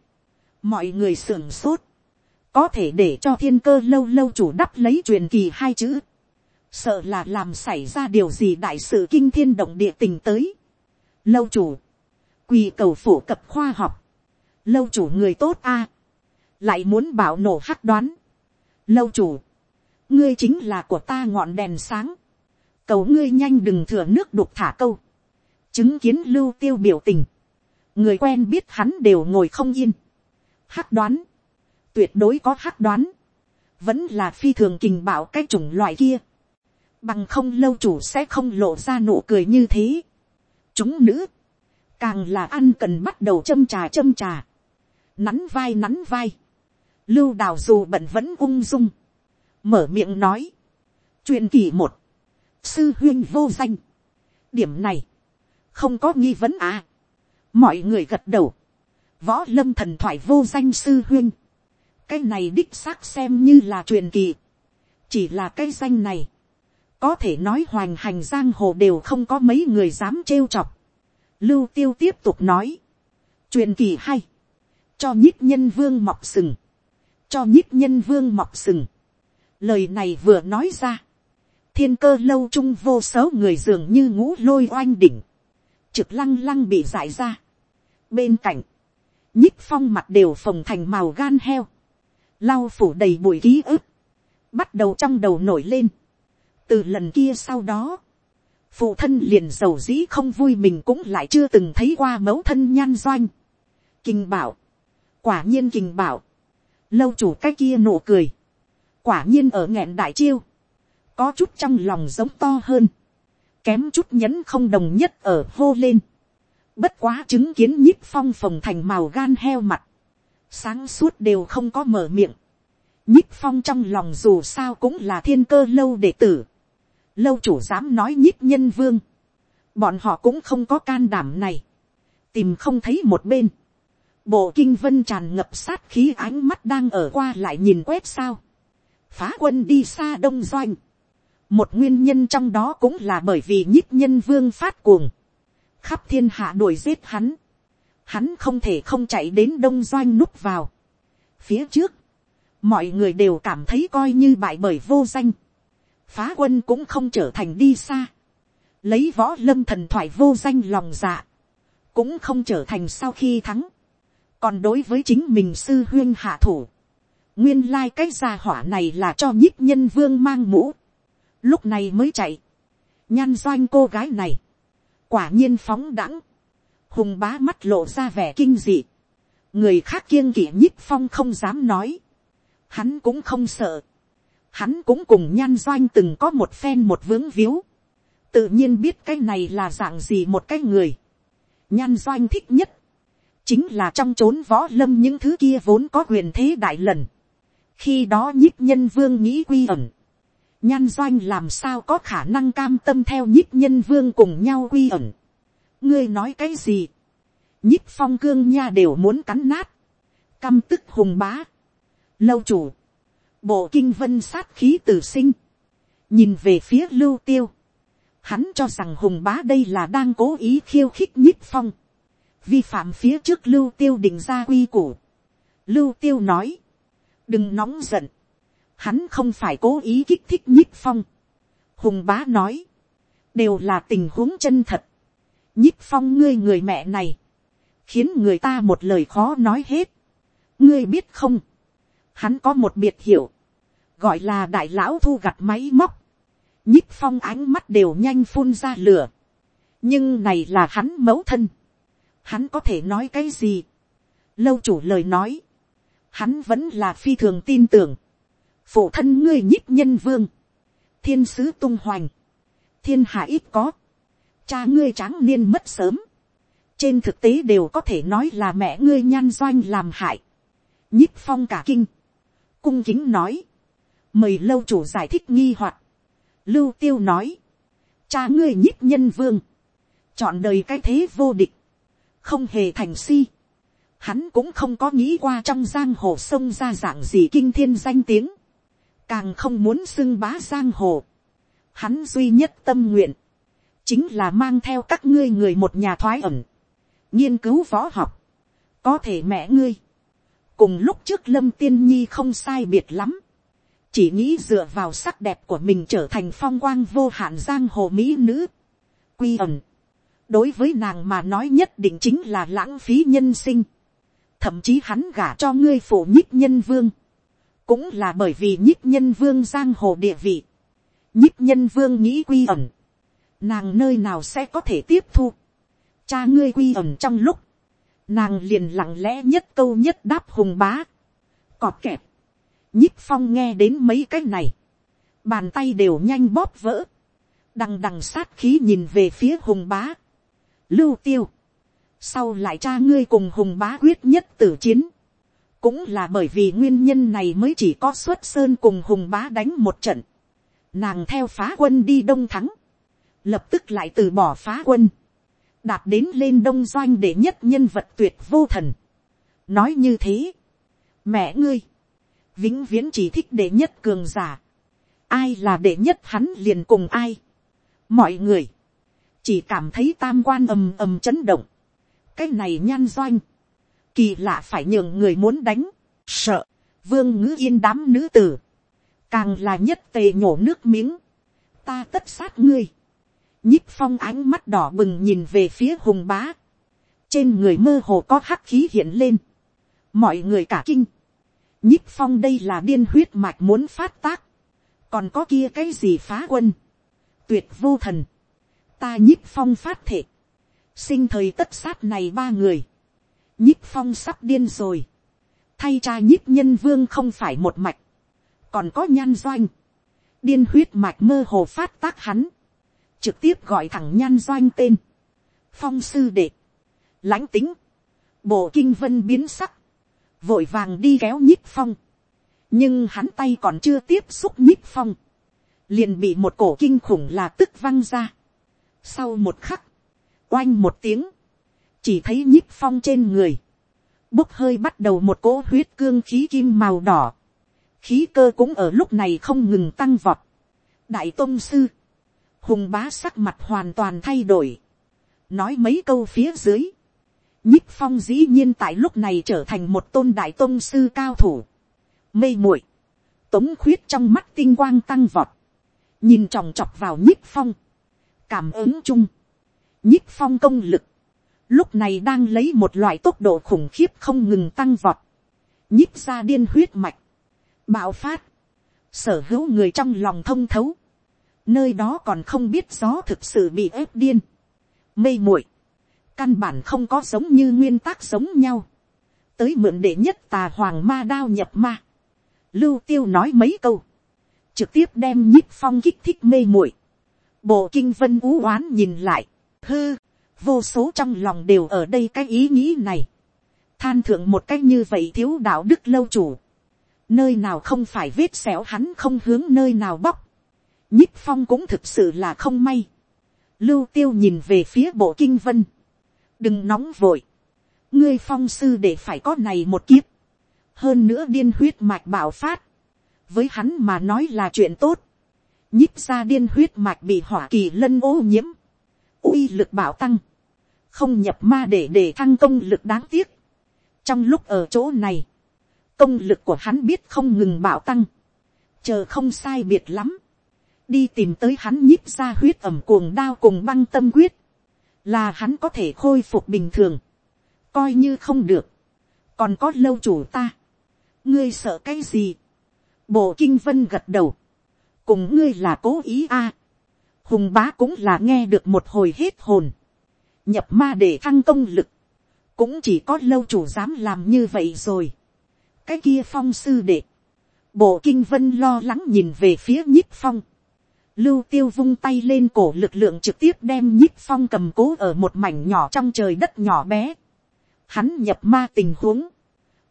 mọi người sưởng sốt, có thể để cho thiên cơ lâu lâu chủ đắp lấy truyền kỳ hai chữ, sợ là làm xảy ra điều gì đại sự kinh thiên động địa tình tới. Lâu chủ, quỳ cầu phổ cập khoa học, lâu chủ người tốt a, lại muốn bảo nổ hắc đoán. Lâu chủ, ngươi chính là của ta ngọn đèn sáng, cầu ngươi nhanh đừng thừa nước đục thả câu, chứng kiến lưu tiêu biểu tình, người quen biết hắn đều ngồi không yên, hắc đoán, tuyệt đối có hắc đoán, vẫn là phi thường kình bảo cái chủng loại kia, bằng không lâu chủ sẽ không lộ ra nụ cười như thế chúng nữ, càng là ăn cần bắt đầu châm trà châm trà, nắn vai nắn vai, lưu đào dù bận vẫn ung dung, mở miệng nói, truyền kỳ một, sư huyên vô danh, điểm này, không có nghi vấn à, mọi người gật đầu, võ lâm thần thoại vô danh sư huyên, cái này đích xác xem như là truyền kỳ, chỉ là cái danh này, có thể nói hoành hành giang hồ đều không có mấy người dám trêu chọc. Lưu tiêu tiếp tục nói, truyền kỳ hay, cho nhích nhân vương mọc sừng, cho nhích nhân vương mọc sừng. Lời này vừa nói ra, thiên cơ lâu trung vô số người dường như ngũ lôi oanh đỉnh, trực lăng lăng bị giải ra. Bên cạnh, nhích phong mặt đều phồng thành màu gan heo, lau phủ đầy bụi ký ức, bắt đầu trong đầu nổi lên từ lần kia sau đó, phụ thân liền giàu dĩ không vui mình cũng lại chưa từng thấy qua mẫu thân nhan doanh. kinh bảo, quả nhiên kinh bảo, lâu chủ cái kia nụ cười, quả nhiên ở nghẹn đại chiêu, có chút trong lòng giống to hơn, kém chút nhẫn không đồng nhất ở hô lên, bất quá chứng kiến nhíp phong phồng thành màu gan heo mặt, sáng suốt đều không có mở miệng, nhíp phong trong lòng dù sao cũng là thiên cơ lâu đệ tử, lâu chủ dám nói nhíp nhân vương, bọn họ cũng không có can đảm này, tìm không thấy một bên, bộ kinh vân tràn ngập sát khí ánh mắt đang ở qua lại nhìn quét sao, phá quân đi xa đông doanh, một nguyên nhân trong đó cũng là bởi vì nhích nhân vương phát cuồng, khắp thiên hạ đuổi giết hắn, hắn không thể không chạy đến đông doanh núp vào. phía trước, mọi người đều cảm thấy coi như bại bởi vô danh, phá quân cũng không trở thành đi xa, lấy võ lâm thần thoại vô danh lòng dạ, cũng không trở thành sau khi thắng, còn đối với chính mình sư huyên hạ thủ, nguyên lai cái gia hỏa này là cho nhích nhân vương mang mũ, lúc này mới chạy, nhan doanh cô gái này, quả nhiên phóng đẳng, hùng bá mắt lộ ra vẻ kinh dị, người khác kiêng kỵ nhích phong không dám nói, hắn cũng không sợ, hắn cũng cùng nhan doanh từng có một phen một vướng víu, tự nhiên biết cái này là dạng gì một cái người, nhan doanh thích nhất, chính là trong chốn võ lâm những thứ kia vốn có quyền thế đại lần, khi đó nhích nhân vương nghĩ quy ẩn, nhan doanh làm sao có khả năng cam tâm theo nhích nhân vương cùng nhau quy ẩn. ngươi nói cái gì, nhích phong cương nha đều muốn cắn nát, căm tức hùng bá, lâu chủ, bộ kinh vân sát khí tử sinh, nhìn về phía lưu tiêu, hắn cho rằng hùng bá đây là đang cố ý khiêu khích nhích phong, vi phạm phía trước lưu tiêu định ra quy củ. lưu tiêu nói, đừng nóng giận, hắn không phải cố ý kích thích nhích phong. hùng bá nói, đều là tình huống chân thật. nhích phong ngươi người mẹ này, khiến người ta một lời khó nói hết. ngươi biết không, hắn có một biệt hiệu, gọi là đại lão thu gặt máy móc, nhích phong ánh mắt đều nhanh phun ra lửa, nhưng này là hắn mẫu thân, hắn có thể nói cái gì, lâu chủ lời nói, hắn vẫn là phi thường tin tưởng, phụ thân ngươi nhích nhân vương, thiên sứ tung hoành, thiên hạ ít có, cha ngươi tráng niên mất sớm, trên thực tế đều có thể nói là mẹ ngươi nhan doanh làm hại, nhích phong cả kinh, cung kính nói, mời lâu chủ giải thích nghi hoặc, lưu tiêu nói, cha ngươi nhích nhân vương, chọn đời cái thế vô địch, không hề thành si, hắn cũng không có nghĩ qua trong giang hồ sông ra dạng gì kinh thiên danh tiếng, càng không muốn xưng bá giang hồ. Hắn duy nhất tâm nguyện, chính là mang theo các ngươi người một nhà thoái ẩn, nghiên cứu võ học, có thể mẹ ngươi, cùng lúc trước lâm tiên nhi không sai biệt lắm, chỉ nghĩ dựa vào sắc đẹp của mình trở thành phong quang vô hạn giang hồ mỹ nữ, quy ẩn, đối với nàng mà nói nhất định chính là lãng phí nhân sinh, thậm chí hắn gả cho ngươi phụ nhích nhân vương, cũng là bởi vì nhích nhân vương giang hồ địa vị, nhích nhân vương nghĩ quy ẩn, nàng nơi nào sẽ có thể tiếp thu, cha ngươi quy ẩn trong lúc, nàng liền lặng lẽ nhất câu nhất đáp hùng bá, cọp kẹp, nhích phong nghe đến mấy cái này, bàn tay đều nhanh bóp vỡ, đằng đằng sát khí nhìn về phía hùng bá, lưu tiêu, sau lại cha ngươi cùng hùng bá quyết nhất tử chiến, cũng là bởi vì nguyên nhân này mới chỉ có xuất sơn cùng hùng bá đánh một trận, nàng theo phá quân đi đông thắng, lập tức lại từ bỏ phá quân, đạt đến lên đông doanh để nhất nhân vật tuyệt vô thần. nói như thế, mẹ ngươi, vĩnh viễn chỉ thích đệ nhất cường giả, ai là đệ nhất hắn liền cùng ai, mọi người, chỉ cảm thấy tam quan ầm ầm chấn động, cái này nhan doanh, kỳ lạ phải nhường người muốn đánh, sợ, vương ngữ yên đám nữ tử, càng là nhất tề nhổ nước miếng, ta tất sát ngươi, nhích phong ánh mắt đỏ bừng nhìn về phía hùng bá, trên người mơ hồ có hắc khí hiện lên, mọi người cả kinh, nhích phong đây là điên huyết mạch muốn phát tác, còn có kia cái gì phá quân, tuyệt vô thần, ta nhích phong phát thể, sinh thời tất sát này ba người, nhích phong sắp điên rồi, thay cha nhích nhân vương không phải một mạch, còn có nhan doanh, điên huyết mạch mơ hồ phát tác hắn, trực tiếp gọi thẳng nhan doanh tên, phong sư đệ, lãnh tính, bộ kinh vân biến sắc, vội vàng đi kéo nhích phong, nhưng hắn tay còn chưa tiếp xúc nhích phong, liền bị một cổ kinh khủng là tức văng ra. Sau một khắc, oanh một tiếng, chỉ thấy nhích phong trên người, bốc hơi bắt đầu một cỗ huyết cương khí kim màu đỏ, khí cơ cũng ở lúc này không ngừng tăng vọt. đại tôn sư, hùng bá sắc mặt hoàn toàn thay đổi, nói mấy câu phía dưới, nhích phong dĩ nhiên tại lúc này trở thành một tôn đại tôn sư cao thủ, mê muội, tống khuyết trong mắt tinh quang tăng vọt, nhìn tròng trọc vào nhích phong, cảm ứng chung, nhích phong công lực, lúc này đang lấy một loại tốc độ khủng khiếp không ngừng tăng vọt, nhích ra điên huyết mạch, bạo phát, sở hữu người trong lòng thông thấu, nơi đó còn không biết gió thực sự bị ép điên, mê muội, căn bản không có giống như nguyên tắc giống nhau, tới mượn đệ nhất tà hoàng ma đao nhập ma, lưu tiêu nói mấy câu, trực tiếp đem nhích phong kích thích mê muội, bộ kinh vân ú oán nhìn lại, hư, vô số trong lòng đều ở đây cái ý nghĩ này, than thượng một cách như vậy thiếu đạo đức lâu chủ, nơi nào không phải vết xẻo hắn không hướng nơi nào bóc, nhích phong cũng thực sự là không may, lưu tiêu nhìn về phía bộ kinh vân, đừng nóng vội, ngươi phong sư để phải có này một kiếp, hơn nữa điên huyết mạch bạo phát, với hắn mà nói là chuyện tốt, nhíp ra điên huyết mạch bị hỏa kỳ lân ô nhiễm, uy lực bảo tăng, không nhập ma để để thăng công lực đáng tiếc. trong lúc ở chỗ này, công lực của hắn biết không ngừng bảo tăng, chờ không sai biệt lắm, đi tìm tới hắn nhíp ra huyết ẩm cuồng đao cùng băng tâm quyết, là hắn có thể khôi phục bình thường, coi như không được, còn có lâu chủ ta, ngươi sợ cái gì, bộ kinh vân gật đầu, cùng ngươi là cố ý a, hùng bá cũng là nghe được một hồi hết hồn, nhập ma để thăng công lực, cũng chỉ có lâu chủ dám làm như vậy rồi, cái kia phong sư đệ, bộ kinh vân lo lắng nhìn về phía nhích phong, lưu tiêu vung tay lên cổ lực lượng trực tiếp đem nhích phong cầm cố ở một mảnh nhỏ trong trời đất nhỏ bé. Hắn nhập ma tình huống,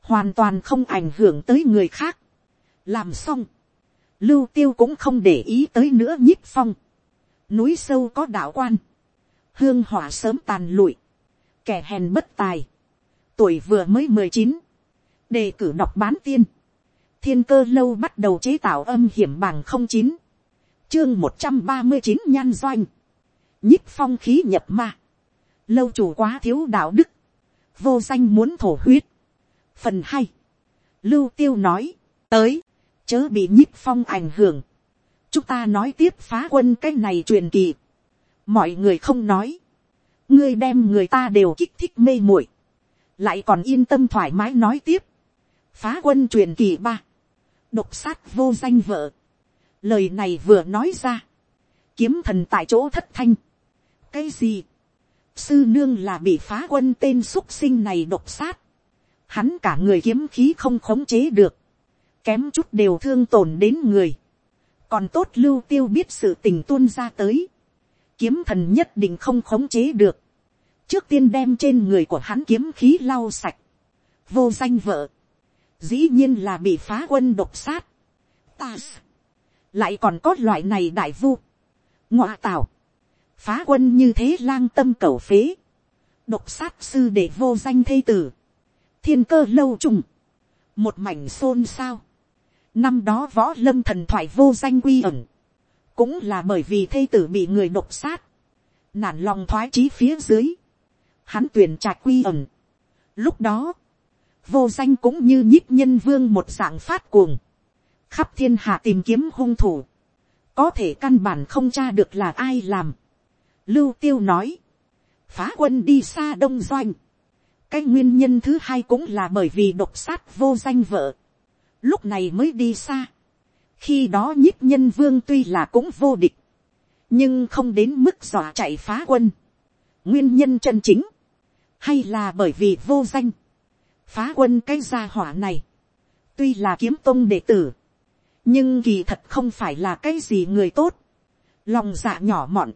hoàn toàn không ảnh hưởng tới người khác. làm xong, lưu tiêu cũng không để ý tới nữa nhích phong. núi sâu có đạo quan, hương hỏa sớm tàn lụi, kẻ hèn bất tài, tuổi vừa mới mười chín, đề cử đọc bán tiên, thiên cơ lâu bắt đầu chế tạo âm hiểm bằng không chín, chương một trăm ba mươi chín nhan doanh, nhích phong khí nhập ma, lâu chủ quá thiếu đạo đức, vô danh muốn thổ huyết. phần hay lưu tiêu nói, tới, chớ bị nhích phong ảnh hưởng, chúng ta nói tiếp phá quân cái này truyền kỳ, mọi người không nói, ngươi đem người ta đều kích thích mê muội, lại còn yên tâm thoải mái nói tiếp, phá quân truyền kỳ ba, độc sát vô danh vợ, lời này vừa nói ra, kiếm thần tại chỗ thất thanh, cái gì, sư nương là bị phá quân tên x sinh này độc sát, hắn cả người kiếm khí không khống chế được, kém chút đều thương tổn đến người, còn tốt lưu tiêu biết sự tình tuôn ra tới, kiếm thần nhất định không khống chế được, trước tiên đem trên người của hắn kiếm khí lau sạch, vô danh vợ, dĩ nhiên là bị phá quân độc sát, ta lại còn có loại này đại vu, ngọa tào, phá quân như thế lang tâm cầu phế, độc sát sư để vô danh thây tử, thiên cơ lâu trùng, một mảnh xôn xao, năm đó võ lâm thần thoại vô danh quy ẩn, cũng là bởi vì thây tử bị người độc sát, nản lòng thoái trí phía dưới, hắn tuyển trạch quy ẩn. Lúc đó, vô danh cũng như nhích nhân vương một dạng phát cuồng, khắp thiên hạ tìm kiếm hung thủ, có thể căn bản không tra được là ai làm. Lưu tiêu nói, phá quân đi xa đông doanh, cái nguyên nhân thứ hai cũng là bởi vì độc sát vô danh vợ, lúc này mới đi xa. khi đó nhiếp nhân vương tuy là cũng vô địch, nhưng không đến mức dọa chạy phá quân. nguyên nhân chân chính, hay là bởi vì vô danh, phá quân cái gia hỏa này, tuy là kiếm tôn đệ tử, nhưng kỳ thật không phải là cái gì người tốt, lòng dạ nhỏ mọn,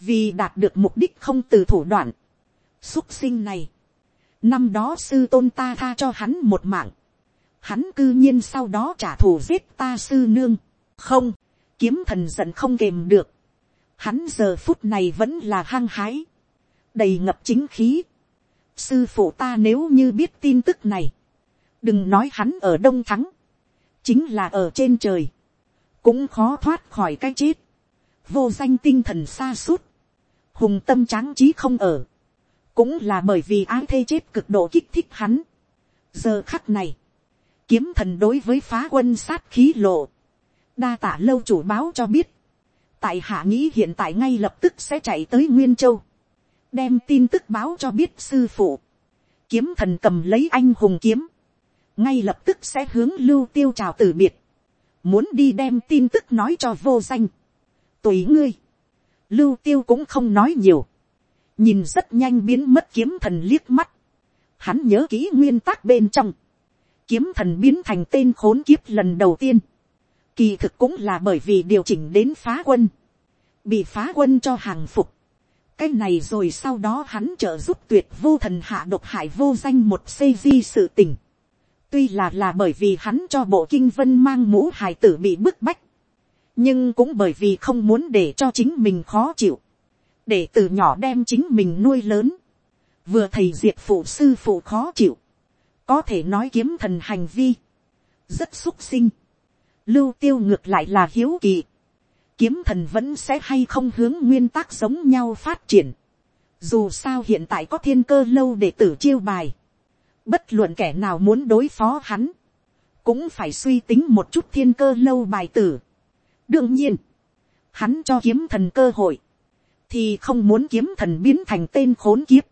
vì đạt được mục đích không từ thủ đoạn, xúc sinh này, năm đó sư tôn ta tha cho hắn một mạng, hắn cư nhiên sau đó trả thù giết ta sư nương, không, kiếm thần giận không kềm được, hắn giờ phút này vẫn là hăng hái, đầy ngập chính khí, sư phụ ta nếu như biết tin tức này, đừng nói hắn ở đông thắng, chính là ở trên trời, cũng khó thoát khỏi cái chết, vô danh tinh thần xa suốt, hùng tâm tráng trí không ở, cũng là bởi vì ái thê chết cực độ kích thích hắn. giờ khắc này, kiếm thần đối với phá quân sát khí lộ, đa tả lâu chủ báo cho biết, tại hạ nghĩ hiện tại ngay lập tức sẽ chạy tới nguyên châu, đem tin tức báo cho biết sư phụ, kiếm thần cầm lấy anh hùng kiếm, ngay lập tức sẽ hướng lưu tiêu chào từ biệt, muốn đi đem tin tức nói cho vô danh, tùy ngươi, lưu tiêu cũng không nói nhiều, nhìn rất nhanh biến mất kiếm thần liếc mắt, hắn nhớ kỹ nguyên tắc bên trong, kiếm thần biến thành tên khốn kiếp lần đầu tiên, kỳ thực cũng là bởi vì điều chỉnh đến phá quân, bị phá quân cho hàng phục, cái này rồi sau đó hắn trợ giúp tuyệt vô thần hạ độc hại vô danh một xây di sự tình, tuy là là bởi vì hắn cho bộ kinh vân mang mũ hài tử bị bức bách, nhưng cũng bởi vì không muốn để cho chính mình khó chịu, để từ nhỏ đem chính mình nuôi lớn, vừa thầy diệt phụ sư phụ khó chịu, có thể nói kiếm thần hành vi, rất xúc sinh, lưu tiêu ngược lại là hiếu kỳ, kiếm thần vẫn sẽ hay không hướng nguyên tắc giống nhau phát triển, dù sao hiện tại có thiên cơ lâu để tử chiêu bài, bất luận kẻ nào muốn đối phó hắn, cũng phải suy tính một chút thiên cơ lâu bài tử. đương nhiên, hắn cho kiếm thần cơ hội, thì không muốn kiếm thần biến thành tên khốn kiếp,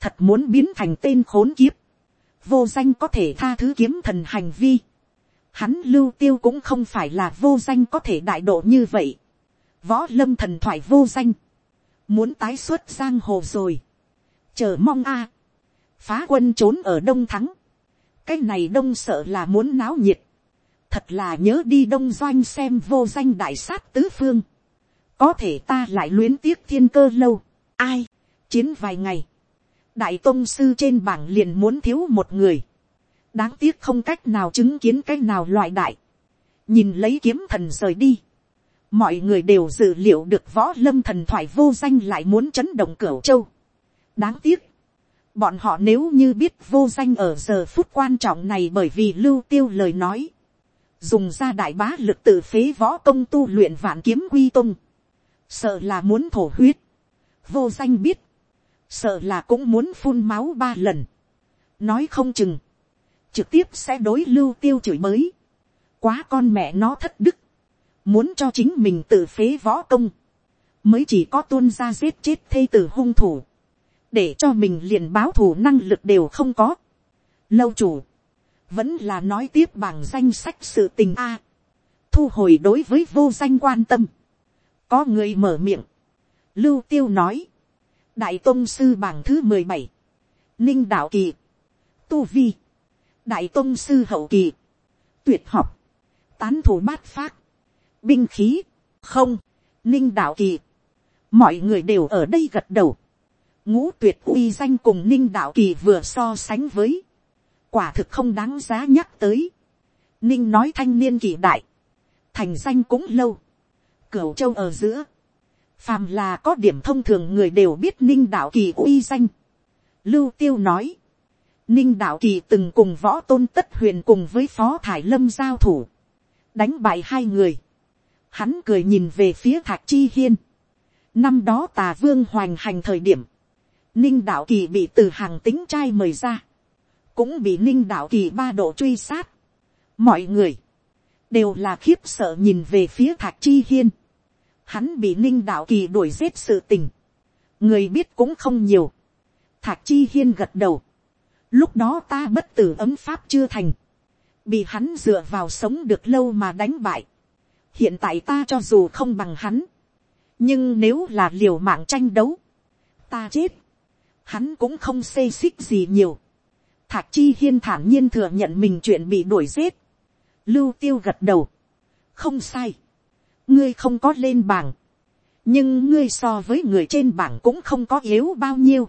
thật muốn biến thành tên khốn kiếp, vô danh có thể tha thứ kiếm thần hành vi, hắn lưu tiêu cũng không phải là vô danh có thể đại độ như vậy, võ lâm thần thoại vô danh, muốn tái xuất giang hồ rồi, chờ mong a, phá quân trốn ở đông thắng, cái này đông sợ là muốn náo nhiệt, thật là nhớ đi đông doanh xem vô danh đại sát tứ phương, có thể ta lại luyến tiếc thiên cơ lâu, ai, chiến vài ngày, đại tôn sư trên bảng liền muốn thiếu một người, đáng tiếc không cách nào chứng kiến cái nào loại đại, nhìn lấy kiếm thần rời đi, mọi người đều dự liệu được võ lâm thần thoại vô danh lại muốn chấn động cửu châu. đáng tiếc, bọn họ nếu như biết vô danh ở giờ phút quan trọng này bởi vì lưu tiêu lời nói, dùng ra đại bá lực tự phế võ công tu luyện vạn kiếm quy tung, sợ là muốn thổ huyết, vô danh biết, sợ là cũng muốn phun máu ba lần, nói không chừng, trực tiếp sẽ đối lưu tiêu chửi mới, quá con mẹ nó thất đức, muốn cho chính mình tự phế võ công, mới chỉ có tuôn ra giết chết thây tử hung thủ, để cho mình liền báo thù năng lực đều không có. Lâu chủ, vẫn là nói tiếp bằng danh sách sự tình a, thu hồi đối với vô danh quan tâm, có người mở miệng, lưu tiêu nói, đại tôn sư bảng thứ mười bảy, ninh đạo kỳ, tu vi, đại tôn sư hậu kỳ, tuyệt học, tán thủ bát phát, binh khí, không, ninh đạo kỳ, mọi người đều ở đây gật đầu, ngũ tuyệt uy danh cùng ninh đạo kỳ vừa so sánh với, quả thực không đáng giá nhắc tới, ninh nói thanh niên kỳ đại, thành danh cũng lâu, cửu châu ở giữa, phàm là có điểm thông thường người đều biết ninh đạo kỳ uy danh. Lưu tiêu nói, ninh đạo kỳ từng cùng võ tôn tất huyền cùng với phó thải lâm giao thủ, đánh bại hai người. Hắn cười nhìn về phía thạc chi hiên. Năm đó tà vương hoành hành thời điểm, ninh đạo kỳ bị từ hàng tính trai mời ra, cũng bị ninh đạo kỳ ba độ truy sát. Mọi người, đều là khiếp sợ nhìn về phía thạc chi hiên. Hắn bị ninh đạo kỳ đuổi giết sự tình, người biết cũng không nhiều, thạc chi hiên gật đầu, lúc đó ta bất tử ấm pháp chưa thành, bị hắn dựa vào sống được lâu mà đánh bại, hiện tại ta cho dù không bằng hắn, nhưng nếu là liều mạng tranh đấu, ta chết, hắn cũng không xê xích gì nhiều, thạc chi hiên thản nhiên thừa nhận mình chuyện bị đuổi giết, lưu tiêu gật đầu, không sai, ngươi không có lên bảng, nhưng ngươi so với người trên bảng cũng không có yếu bao nhiêu,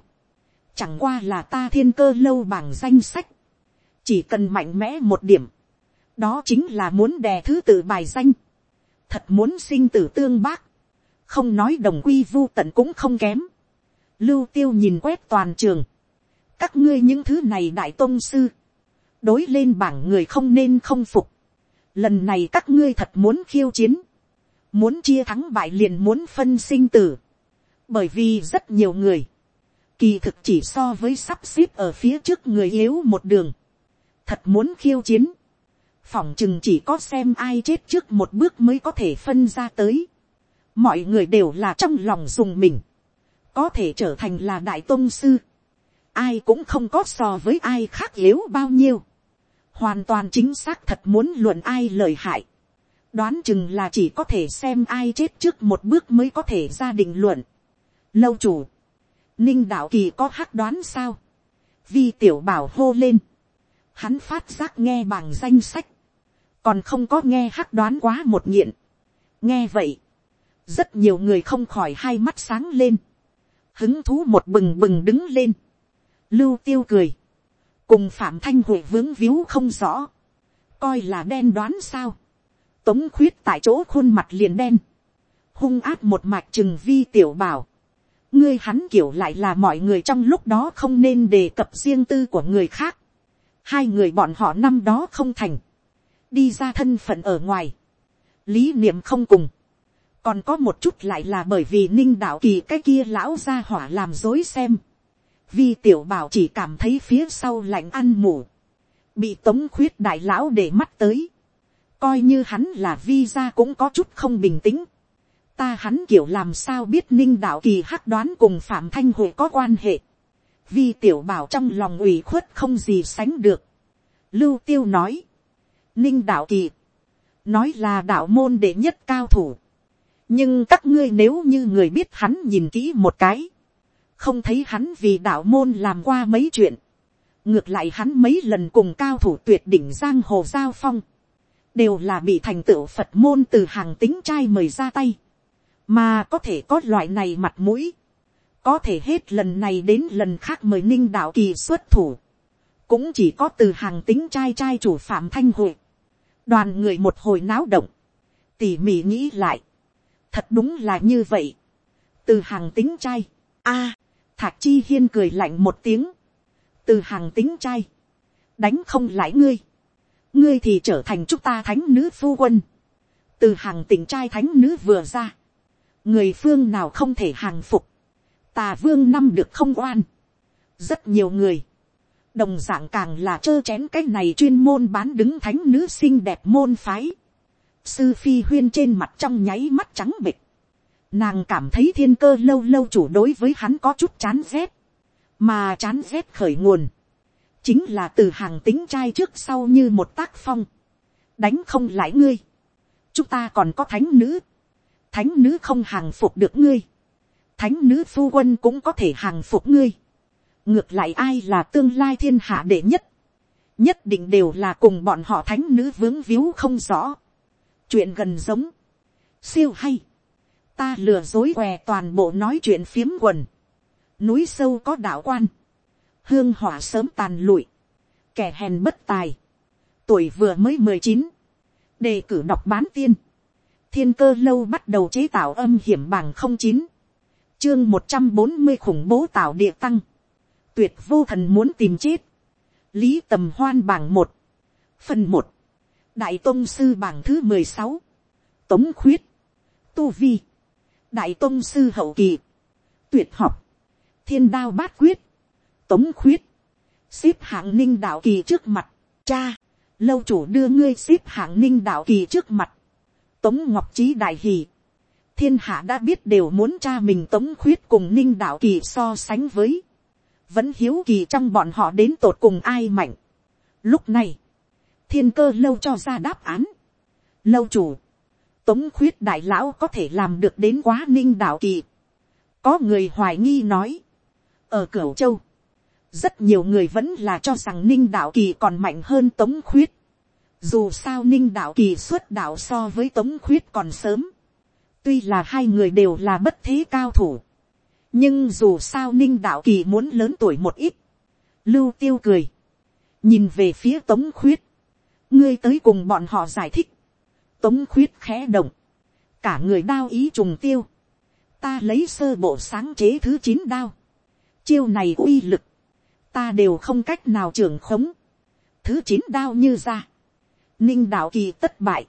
chẳng qua là ta thiên cơ lâu bảng danh sách, chỉ cần mạnh mẽ một điểm, đó chính là muốn đè thứ tự bài danh, thật muốn sinh tử tương bác, không nói đồng quy vu tận cũng không kém, lưu tiêu nhìn quét toàn trường, các ngươi những thứ này đại tôn sư, đối lên bảng người không nên không phục, lần này các ngươi thật muốn khiêu chiến, muốn chia thắng bại liền muốn phân sinh tử, bởi vì rất nhiều người, kỳ thực chỉ so với sắp xếp ở phía trước người yếu một đường, thật muốn khiêu chiến, phỏng chừng chỉ có xem ai chết trước một bước mới có thể phân ra tới, mọi người đều là trong lòng dùng mình, có thể trở thành là đại tôn sư, ai cũng không có so với ai khác yếu bao nhiêu, hoàn toàn chính xác thật muốn luận ai lời hại, đoán chừng là chỉ có thể xem ai chết trước một bước mới có thể ra định luận. Lâu chủ, ninh đạo kỳ có hắc đoán sao, vi tiểu bảo hô lên, hắn phát giác nghe bằng danh sách, còn không có nghe hắc đoán quá một nghiện. nghe vậy, rất nhiều người không khỏi hai mắt sáng lên, hứng thú một bừng bừng đứng lên, lưu tiêu cười, cùng phạm thanh huệ vướng víu không rõ, coi là đen đoán sao, tống khuyết tại chỗ khuôn mặt liền đen, hung áp một mạch chừng vi tiểu bảo, ngươi hắn kiểu lại là mọi người trong lúc đó không nên đề cập riêng tư của người khác, hai người bọn họ năm đó không thành, đi ra thân phận ở ngoài, lý niệm không cùng, còn có một chút lại là bởi vì ninh đạo kỳ cái kia lão ra hỏa làm dối xem, vi tiểu bảo chỉ cảm thấy phía sau lạnh ăn mù, bị tống khuyết đại lão để mắt tới, coi như hắn là vi ra cũng có chút không bình tĩnh, ta hắn kiểu làm sao biết ninh đạo kỳ hắc đoán cùng phạm thanh huệ có quan hệ, vi tiểu bảo trong lòng ủy khuất không gì sánh được, lưu tiêu nói, ninh đạo kỳ, nói là đạo môn đệ nhất cao thủ, nhưng các ngươi nếu như người biết hắn nhìn kỹ một cái, không thấy hắn vì đạo môn làm qua mấy chuyện, ngược lại hắn mấy lần cùng cao thủ tuyệt đỉnh giang hồ giao phong, đều là bị thành tựu phật môn từ hàng tính trai mời ra tay, mà có thể có loại này mặt mũi, có thể hết lần này đến lần khác mời ninh đạo kỳ xuất thủ, cũng chỉ có từ hàng tính trai trai chủ phạm thanh hội, đoàn người một hồi náo động, tỉ mỉ nghĩ lại, thật đúng là như vậy, từ hàng tính trai, a, thạc chi hiên cười lạnh một tiếng, từ hàng tính trai, đánh không lãi ngươi, ngươi thì trở thành chúng ta thánh nữ phu quân, từ hàng tỉnh trai thánh nữ vừa ra, người phương nào không thể hàng phục, tà vương năm được không oan, rất nhiều người, đồng d ạ n g càng là trơ chén cái này chuyên môn bán đứng thánh nữ xinh đẹp môn phái, sư phi huyên trên mặt trong nháy mắt trắng bịch, nàng cảm thấy thiên cơ lâu lâu chủ đối với hắn có chút chán rét, mà chán rét khởi nguồn, chính là từ hàng tính trai trước sau như một tác phong, đánh không lại ngươi, chúng ta còn có thánh nữ, thánh nữ không hàng phục được ngươi, thánh nữ phu quân cũng có thể hàng phục ngươi, ngược lại ai là tương lai thiên hạ đệ nhất, nhất định đều là cùng bọn họ thánh nữ vướng víu không rõ, chuyện gần giống, siêu hay, ta lừa dối què toàn bộ nói chuyện phiếm quần, núi sâu có đạo quan, hương hỏa sớm tàn lụi, kẻ hèn bất tài, tuổi vừa mới mười chín, đề cử đọc bán tiên, thiên cơ lâu bắt đầu chế tạo âm hiểm bằng không chín, chương một trăm bốn mươi khủng bố tạo địa tăng, tuyệt vô thần muốn tìm chết, lý tầm hoan bảng một, phần một, đại tôn sư bảng thứ mười sáu, tống khuyết, tu vi, đại tôn sư hậu kỳ, tuyệt học, thiên đao bát quyết, tống khuyết, xếp hạng ninh đạo kỳ trước mặt, cha, lâu chủ đưa ngươi xếp hạng ninh đạo kỳ trước mặt, Tống Ngọc Trí đại hì. Thiên hạ đã biết đều muốn cha mình Tống Khuyết cùng Ninh Đạo Kỳ so sánh với. Vẫn hiếu kỳ trong bọn họ đến tột cùng ai mạnh. Lúc này, thiên cơ lâu cho ra đáp án. Lâu chủ, Tống Khuyết đại lão có thể làm được đến quá Ninh Đạo Kỳ. Có người hoài nghi nói. Ở Cửu Châu, rất nhiều người vẫn là cho rằng Ninh Đạo Kỳ còn mạnh hơn Tống Khuyết dù sao ninh đạo kỳ xuất đạo so với tống khuyết còn sớm. Tuy là hai người đều là bất thế cao thủ. Nhưng dù sao ninh đạo kỳ muốn lớn tuổi một ít. Lưu tiêu cười. Nhìn về phía tống khuyết. Ngươi tới cùng bọn họ giải thích. Tống khuyết khẽ động. Cả người đao ý trùng tiêu. Ta lấy sơ bộ sáng chế thứ chín đao. Chiêu này uy lực. Ta đều không cách nào trưởng khống. Thứ chín đao như ra ninh đạo kỳ tất bại,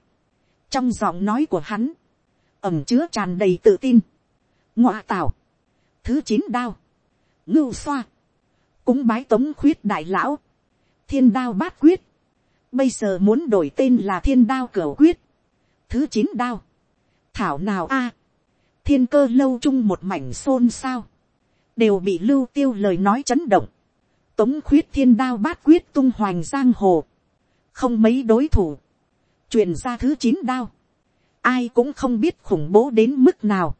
trong giọng nói của hắn, ẩm chứa tràn đầy tự tin, ngoạ tào, thứ chín đao, ngưu xoa, cúng bái tống khuyết đại lão, thiên đao bát quyết, bây giờ muốn đổi tên là thiên đao cửa quyết, thứ chín đao, thảo nào a, thiên cơ lâu chung một mảnh xôn xao, đều bị lưu tiêu lời nói chấn động, tống khuyết thiên đao bát quyết tung hoành giang hồ, không mấy đối thủ, truyền ra thứ chín đao, ai cũng không biết khủng bố đến mức nào,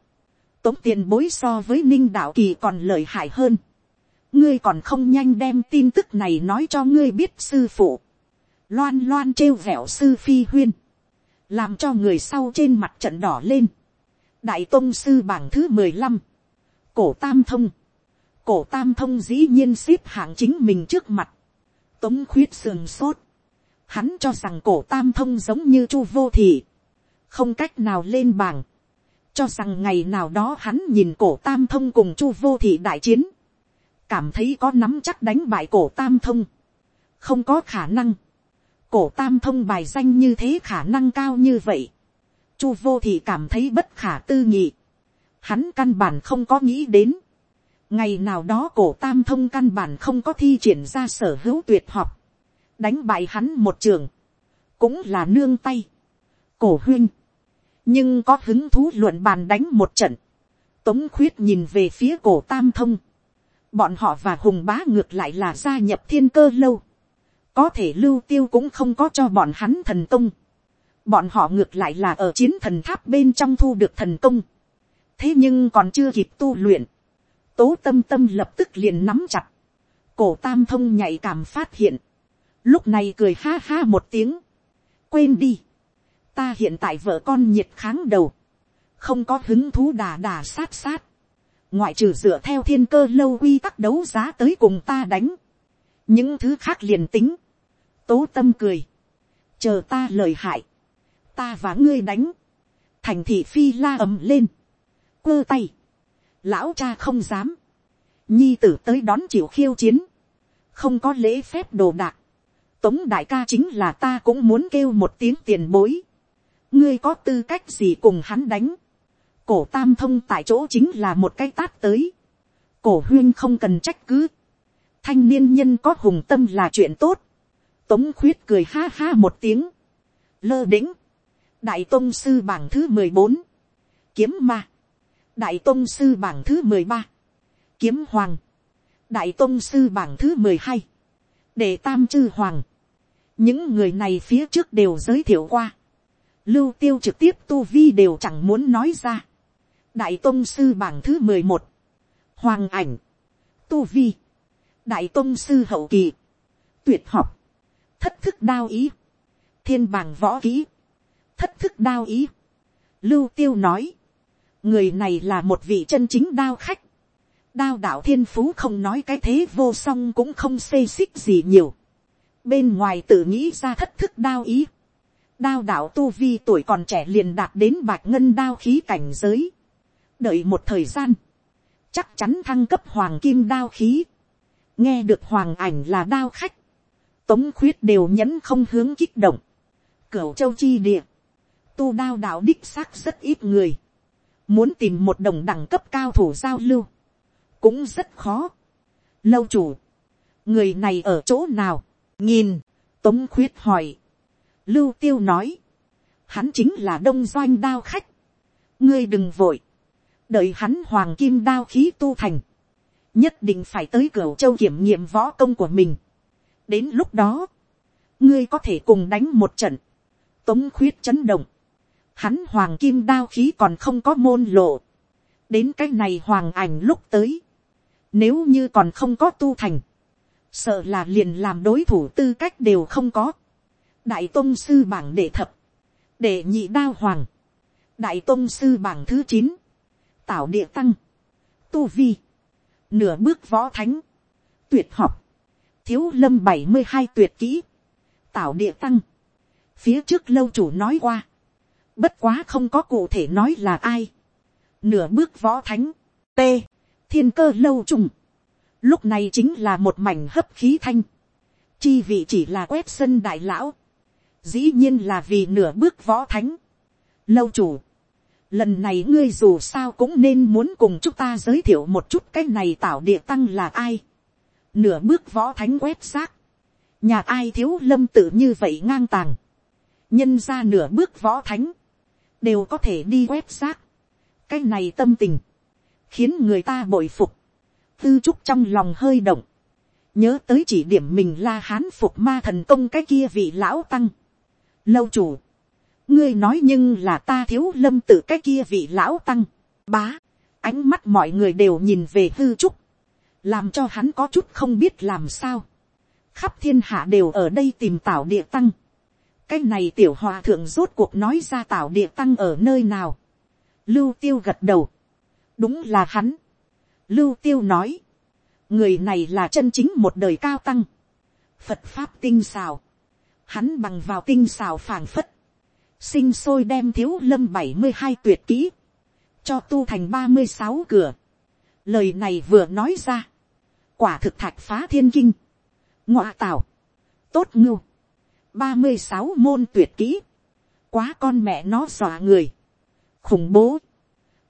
tống tiền bối so với ninh đạo kỳ còn lợi hại hơn, ngươi còn không nhanh đem tin tức này nói cho ngươi biết sư phụ, loan loan trêu vẹo sư phi huyên, làm cho người sau trên mặt trận đỏ lên, đại tôn sư bảng thứ mười lăm, cổ tam thông, cổ tam thông dĩ nhiên xếp hạng chính mình trước mặt, tống khuyết sườn sốt, hắn cho rằng cổ tam thông giống như chu vô thị, không cách nào lên bảng, cho rằng ngày nào đó hắn nhìn cổ tam thông cùng chu vô thị đại chiến, cảm thấy có nắm chắc đánh bại cổ tam thông, không có khả năng, cổ tam thông bài danh như thế khả năng cao như vậy, chu vô thì cảm thấy bất khả tư nghị, hắn căn bản không có nghĩ đến, ngày nào đó cổ tam thông căn bản không có thi triển ra sở hữu tuyệt học, đánh bại hắn một trường, cũng là nương tay, cổ huynh, nhưng có hứng thú luận bàn đánh một trận, tống khuyết nhìn về phía cổ tam thông, bọn họ và hùng bá ngược lại là gia nhập thiên cơ lâu, có thể lưu tiêu cũng không có cho bọn hắn thần công, bọn họ ngược lại là ở chiến thần tháp bên trong thu được thần công, thế nhưng còn chưa kịp tu luyện, tố tâm tâm lập tức liền nắm chặt, cổ tam thông nhạy cảm phát hiện, lúc này cười ha ha một tiếng, quên đi, ta hiện tại vợ con nhiệt kháng đầu, không có hứng thú đà đà sát sát, ngoại trừ dựa theo thiên cơ lâu quy tắc đấu giá tới cùng ta đánh, những thứ khác liền tính, tố tâm cười, chờ ta lời hại, ta và ngươi đánh, thành thị phi la ầm lên, quơ tay, lão cha không dám, nhi tử tới đón chịu khiêu chiến, không có lễ phép đồ đạc, tống đại ca chính là ta cũng muốn kêu một tiếng tiền bối, ngươi có tư cách gì cùng hắn đánh, cổ tam thông tại chỗ chính là một cái tát tới, cổ huyên không cần trách cứ, thanh niên nhân có hùng tâm là chuyện tốt, tống khuyết cười ha ha một tiếng, lơ đĩnh, đại tôn sư bảng thứ mười bốn, kiếm ma, đại tôn sư bảng thứ mười ba, kiếm hoàng, đại tôn sư bảng thứ mười hai, để tam chư hoàng, những người này phía trước đều giới thiệu qua, lưu tiêu trực tiếp tu vi đều chẳng muốn nói ra, đại tôn sư bảng thứ mười một, hoàng ảnh, tu vi, đại tôn sư hậu kỳ, tuyệt học, thất thức đao ý, thiên bàng võ kỹ, thất thức đao ý. Lưu tiêu nói, người này là một vị chân chính đao khách, đao đạo thiên phú không nói cái thế vô song cũng không xê xích gì nhiều, bên ngoài tự nghĩ ra thất thức đao ý, đao đạo tu vi tuổi còn trẻ liền đạt đến bạch ngân đao khí cảnh giới, đợi một thời gian, chắc chắn thăng cấp hoàng kim đao khí, nghe được hoàng ảnh là đao khách, tống khuyết đều nhẫn không hướng kích động, cửu châu chi địa, tu đao đạo đích xác rất ít người, muốn tìm một đồng đẳng cấp cao thủ giao lưu, cũng rất khó. Lâu chủ, người này ở chỗ nào, nhìn, tống khuyết hỏi, lưu tiêu nói, hắn chính là đông doanh đao khách, ngươi đừng vội, đợi hắn hoàng kim đao khí tu thành, nhất định phải tới cửa châu kiểm nghiệm võ công của mình. đến lúc đó, ngươi có thể cùng đánh một trận, tống khuyết chấn động, hắn hoàng kim đao khí còn không có môn lộ, đến cái này hoàng ảnh lúc tới, nếu như còn không có tu thành, sợ là liền làm đối thủ tư cách đều không có, đại tôn sư bảng đệ thập, đệ nhị đao hoàng, đại tôn sư bảng thứ chín, tảo địa tăng, tu vi, nửa bước võ thánh, tuyệt học, thiếu lâm bảy mươi hai tuyệt kỹ, tảo địa tăng, phía trước lâu chủ nói qua, bất quá không có cụ thể nói là ai, nửa bước võ thánh, t, thiên cơ lâu trùng, lúc này chính là một mảnh hấp khí thanh, chi vị chỉ là quét sân đại lão, dĩ nhiên là vì nửa bước võ thánh. lâu chủ, lần này ngươi dù sao cũng nên muốn cùng chúng ta giới thiệu một chút cái này tạo địa tăng là ai. nửa bước võ thánh quét xác, nhà ai thiếu lâm tự như vậy ngang tàng, nhân ra nửa bước võ thánh, đều có thể đi quét xác. cái này tâm tình, khiến người ta bội phục, tư trúc trong lòng hơi động, nhớ tới chỉ điểm mình la hán phục ma thần công cái kia vị lão tăng. lâu chủ, ngươi nói nhưng là ta thiếu lâm tự cái kia vị lão tăng, bá, ánh mắt mọi người đều nhìn về hư trúc, làm cho hắn có chút không biết làm sao. khắp thiên hạ đều ở đây tìm tảo địa tăng. cái này tiểu hòa thượng rốt cuộc nói ra tảo địa tăng ở nơi nào. lưu tiêu gật đầu. đúng là hắn. lưu tiêu nói, người này là chân chính một đời cao tăng, phật pháp tinh xào, hắn bằng vào tinh xào phảng phất, sinh sôi đem thiếu lâm bảy mươi hai tuyệt kỹ, cho tu thành ba mươi sáu cửa. Lời này vừa nói ra, quả thực thạch phá thiên kinh, ngọa tảo, tốt ngưu, ba mươi sáu môn tuyệt kỹ, quá con mẹ nó dọa người, khủng bố,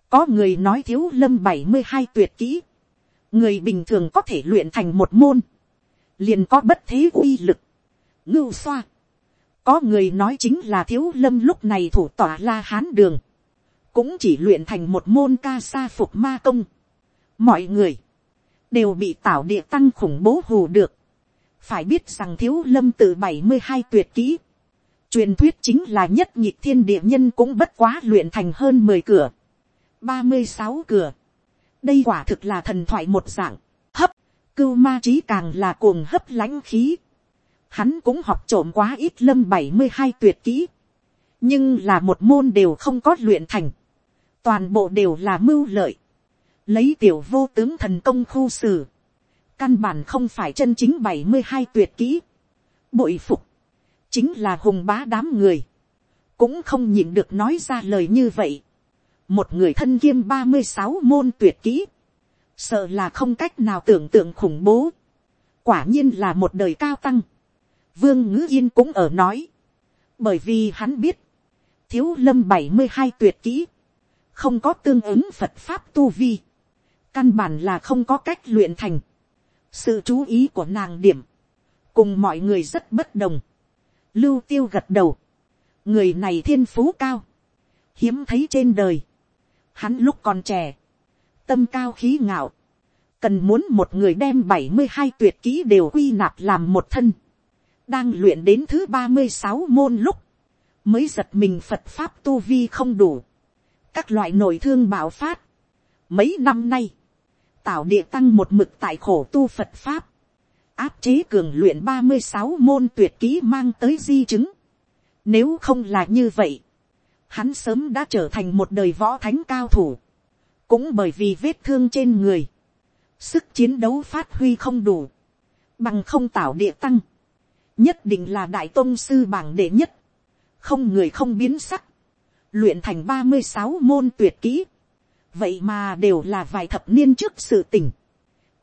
có người nói thiếu lâm bảy mươi hai tuyệt kỹ, người bình thường có thể luyện thành một môn, liền có bất thế uy lực, ngưu xoa, có người nói chính là thiếu lâm lúc này thủ tỏa la hán đường, cũng chỉ luyện thành một môn ca sa phục ma công. mọi người, đều bị tảo địa tăng khủng bố hù được, phải biết rằng thiếu lâm từ bảy mươi hai tuyệt kỹ, truyền thuyết chính là nhất nhịp thiên địa nhân cũng bất quá luyện thành hơn mười cửa, ba mươi sáu cửa, đây quả thực là thần thoại một dạng, hấp, cưu ma trí càng là cuồng hấp lãnh khí. Hắn cũng học trộm quá ít lâm bảy mươi hai tuyệt kỹ, nhưng là một môn đều không có luyện thành, toàn bộ đều là mưu lợi, lấy tiểu vô tướng thần công khu xử, căn bản không phải chân chính bảy mươi hai tuyệt kỹ, bội phục, chính là hùng bá đám người, cũng không nhịn được nói ra lời như vậy. Một người thân kiêm ba mươi sáu môn tuyệt kỹ, sợ là không cách nào tưởng tượng khủng bố, quả nhiên là một đời cao tăng, vương ngữ yên cũng ở nói, bởi vì hắn biết, thiếu lâm bảy mươi hai tuyệt kỹ, không có tương ứng phật pháp tu vi, căn bản là không có cách luyện thành, sự chú ý của nàng điểm, cùng mọi người rất bất đồng, lưu tiêu gật đầu, người này thiên phú cao, hiếm thấy trên đời, Hắn lúc còn trẻ, tâm cao khí ngạo, cần muốn một người đem bảy mươi hai tuyệt kỹ đều quy nạp làm một thân. Đang luyện đến thứ ba mươi sáu môn lúc, mới giật mình Phật Pháp tu vi không đủ. Các loại nội thương bạo phát. Mấy năm nay, tạo địa tăng một mực tại khổ tu Phật Pháp. Áp chế cường luyện ba mươi sáu môn tuyệt kỹ mang tới di chứng. Nếu không là như vậy, hắn sớm đã trở thành một đời võ thánh cao thủ, cũng bởi vì vết thương trên người, sức chiến đấu phát huy không đủ, bằng không tạo địa tăng, nhất định là đại tôn sư bảng đệ nhất, không người không biến sắc, luyện thành ba mươi sáu môn tuyệt kỹ, vậy mà đều là vài thập niên trước sự tình.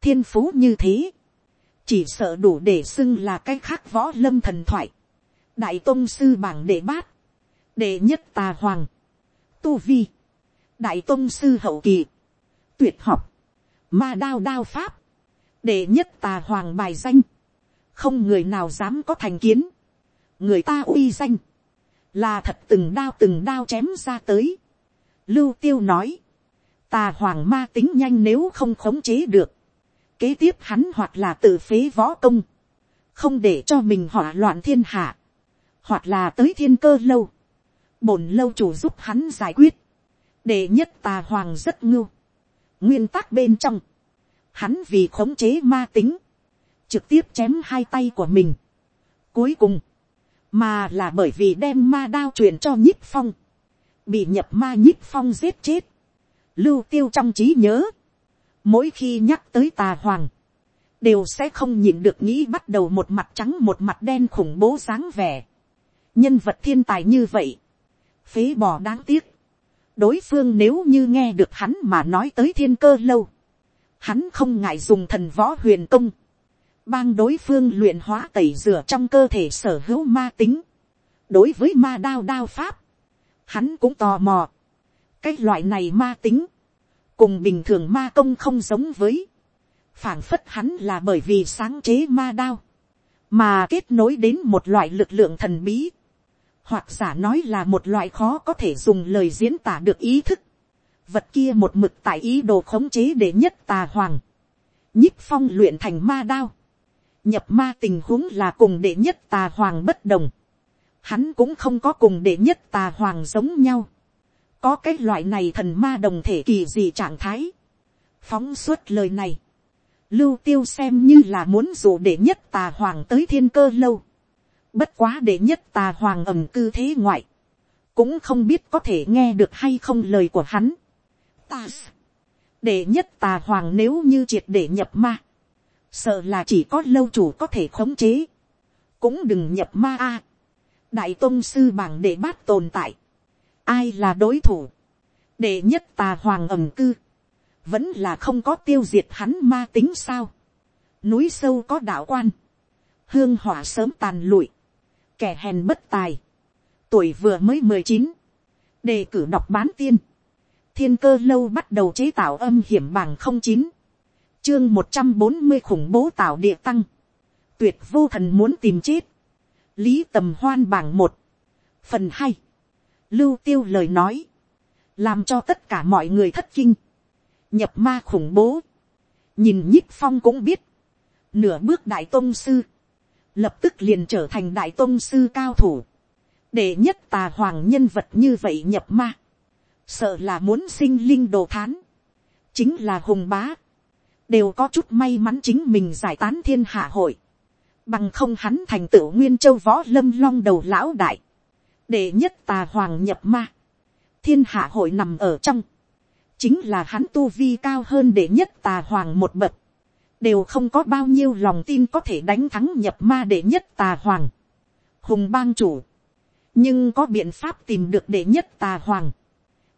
Thiên phú như thế, chỉ sợ đủ để xưng là cái khác võ lâm thần thoại, đại tôn sư bảng đệ bát, đệ nhất tà hoàng, tu vi, đại tôn sư hậu kỳ, tuyệt học, ma đao đao pháp, đệ nhất tà hoàng bài danh, không người nào dám có thành kiến, người ta uy danh, là thật từng đao từng đao chém ra tới. Lưu tiêu nói, tà hoàng ma tính nhanh nếu không khống chế được, kế tiếp hắn hoặc là tự phế võ công, không để cho mình hỏa loạn thiên hạ, hoặc là tới thiên cơ lâu, bổn lâu chủ giúp hắn giải quyết, để nhất tà hoàng rất ngưu, nguyên tắc bên trong, hắn vì khống chế ma tính, trực tiếp chém hai tay của mình. Cuối cùng, mà là bởi vì đem ma đao truyền cho nhích phong, bị nhập ma nhích phong giết chết, lưu tiêu trong trí nhớ, mỗi khi nhắc tới tà hoàng, đều sẽ không nhìn được nghĩ bắt đầu một mặt trắng một mặt đen khủng bố dáng vẻ. nhân vật thiên tài như vậy, phế bỏ đáng tiếc. đối phương nếu như nghe được hắn mà nói tới thiên cơ lâu, hắn không ngại dùng thần võ huyền công, bang đối phương luyện hóa tẩy rửa trong cơ thể sở hữu ma tính, đối với ma đao đao pháp, hắn cũng tò mò, cái loại này ma tính, cùng bình thường ma công không giống với, phảng phất hắn là bởi vì sáng chế ma đao, mà kết nối đến một loại lực lượng thần bí, hoặc giả nói là một loại khó có thể dùng lời diễn tả được ý thức, vật kia một mực tại ý đồ khống chế để nhất tà hoàng, nhíp phong luyện thành ma đao, nhập ma tình huống là cùng đệ nhất tà hoàng bất đồng, hắn cũng không có cùng đệ nhất tà hoàng giống nhau, có cái loại này thần ma đồng thể kỳ gì trạng thái, phóng suốt lời này, lưu tiêu xem như là muốn dụ đệ nhất tà hoàng tới thiên cơ lâu, bất quá đệ nhất tà hoàng ẩm cư thế ngoại, cũng không biết có thể nghe được hay không lời của hắn. Ta, đệ nhất tà hoàng nếu như triệt để nhập ma, sợ là chỉ có lâu chủ có thể khống chế, cũng đừng nhập ma a. đại tôn sư bảng để bát tồn tại, ai là đối thủ, đệ nhất tà hoàng ẩm cư, vẫn là không có tiêu diệt hắn ma tính sao. núi sâu có đạo quan, hương hỏa sớm tàn lụi, kẻ hèn bất tài, tuổi vừa mới mười chín, đề cử đọc bán tiên, thiên cơ lâu bắt đầu chế tạo âm hiểm bằng không chín, chương một trăm bốn mươi khủng bố tạo địa tăng, tuyệt vô thần muốn tìm chết, lý tầm hoan bảng một, phần hai, lưu tiêu lời nói, làm cho tất cả mọi người thất kinh, nhập ma khủng bố, nhìn nhích phong cũng biết, nửa bước đại tôn sư, lập tức liền trở thành đại tôn sư cao thủ, để nhất tà hoàng nhân vật như vậy nhập ma, sợ là muốn sinh linh đồ thán, chính là hùng bá, đều có chút may mắn chính mình giải tán thiên hạ hội, bằng không hắn thành tựu nguyên châu võ lâm long đầu lão đại, để nhất tà hoàng nhập ma, thiên hạ hội nằm ở trong, chính là hắn tu vi cao hơn để nhất tà hoàng một bậc, đều không có bao nhiêu lòng tin có thể đánh thắng nhập ma để nhất tà hoàng, hùng bang chủ, nhưng có biện pháp tìm được để nhất tà hoàng,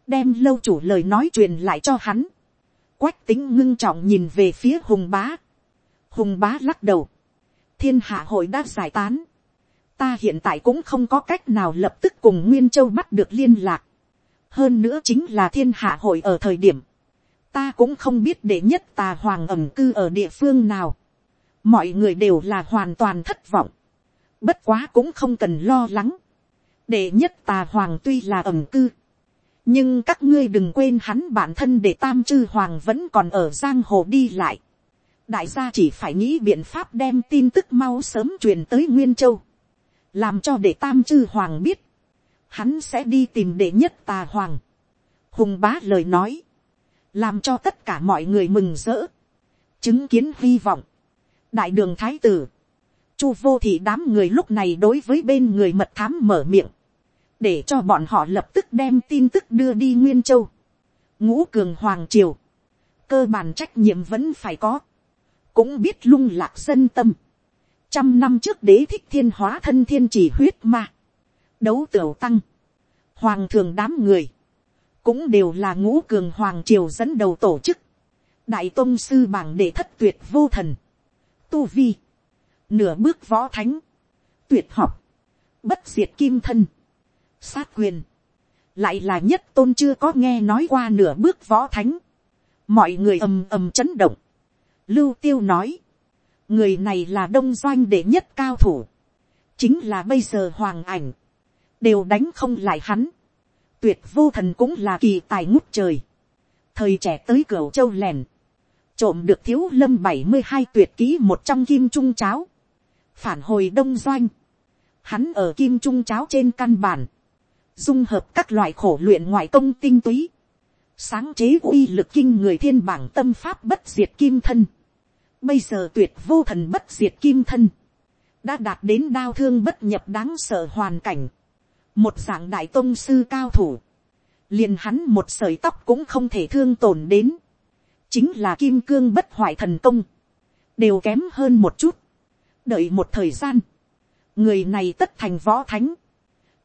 đem lâu chủ lời nói truyền lại cho hắn, quách tính ngưng trọng nhìn về phía hùng bá, hùng bá lắc đầu, thiên hạ hội đã giải tán, ta hiện tại cũng không có cách nào lập tức cùng nguyên châu bắt được liên lạc, hơn nữa chính là thiên hạ hội ở thời điểm, ta cũng không biết để nhất tà hoàng ẩm cư ở địa phương nào, mọi người đều là hoàn toàn thất vọng, bất quá cũng không cần lo lắng, để nhất tà hoàng tuy là ẩm cư, nhưng các ngươi đừng quên hắn bản thân để tam chư hoàng vẫn còn ở giang hồ đi lại, đại gia chỉ phải nghĩ biện pháp đem tin tức mau sớm truyền tới nguyên châu, làm cho để tam chư hoàng biết, hắn sẽ đi tìm đệ nhất tà hoàng. hùng bá lời nói, làm cho tất cả mọi người mừng rỡ, chứng kiến hy vọng. đại đường thái tử, chu vô thị đám người lúc này đối với bên người mật thám mở miệng, để cho bọn họ lập tức đem tin tức đưa đi nguyên châu, ngũ cường hoàng triều, cơ bản trách nhiệm vẫn phải có, cũng biết lung lạc dân tâm. trăm năm trước đế thích thiên hóa thân thiên chỉ huyết ma, đấu tửu tăng, hoàng thường đám người, cũng đều là ngũ cường hoàng triều dẫn đầu tổ chức, đại tôn sư bảng đệ thất tuyệt vô thần, tu vi, nửa bước võ thánh, tuyệt học, bất diệt kim thân, sát quyền, lại là nhất tôn chưa có nghe nói qua nửa bước võ thánh, mọi người ầm ầm chấn động, lưu tiêu nói, người này là đông doanh đệ nhất cao thủ, chính là bây giờ hoàng ảnh, đều đánh không lại hắn. tuyệt vô thần cũng là kỳ tài ngút trời. thời trẻ tới cửa châu lèn, trộm được thiếu lâm bảy mươi hai tuyệt ký một trong kim trung cháo, phản hồi đông doanh, hắn ở kim trung cháo trên căn bản, dung hợp các loại khổ luyện ngoại công tinh túy, sáng chế uy lực kinh người thiên bảng tâm pháp bất diệt kim thân, bây giờ tuyệt vô thần bất diệt kim thân, đã đạt đến đao thương bất nhập đáng sợ hoàn cảnh, một dạng đại tôn sư cao thủ, liền hắn một sợi tóc cũng không thể thương tổn đến, chính là kim cương bất hoại thần công, đều kém hơn một chút, đợi một thời gian, người này tất thành võ thánh,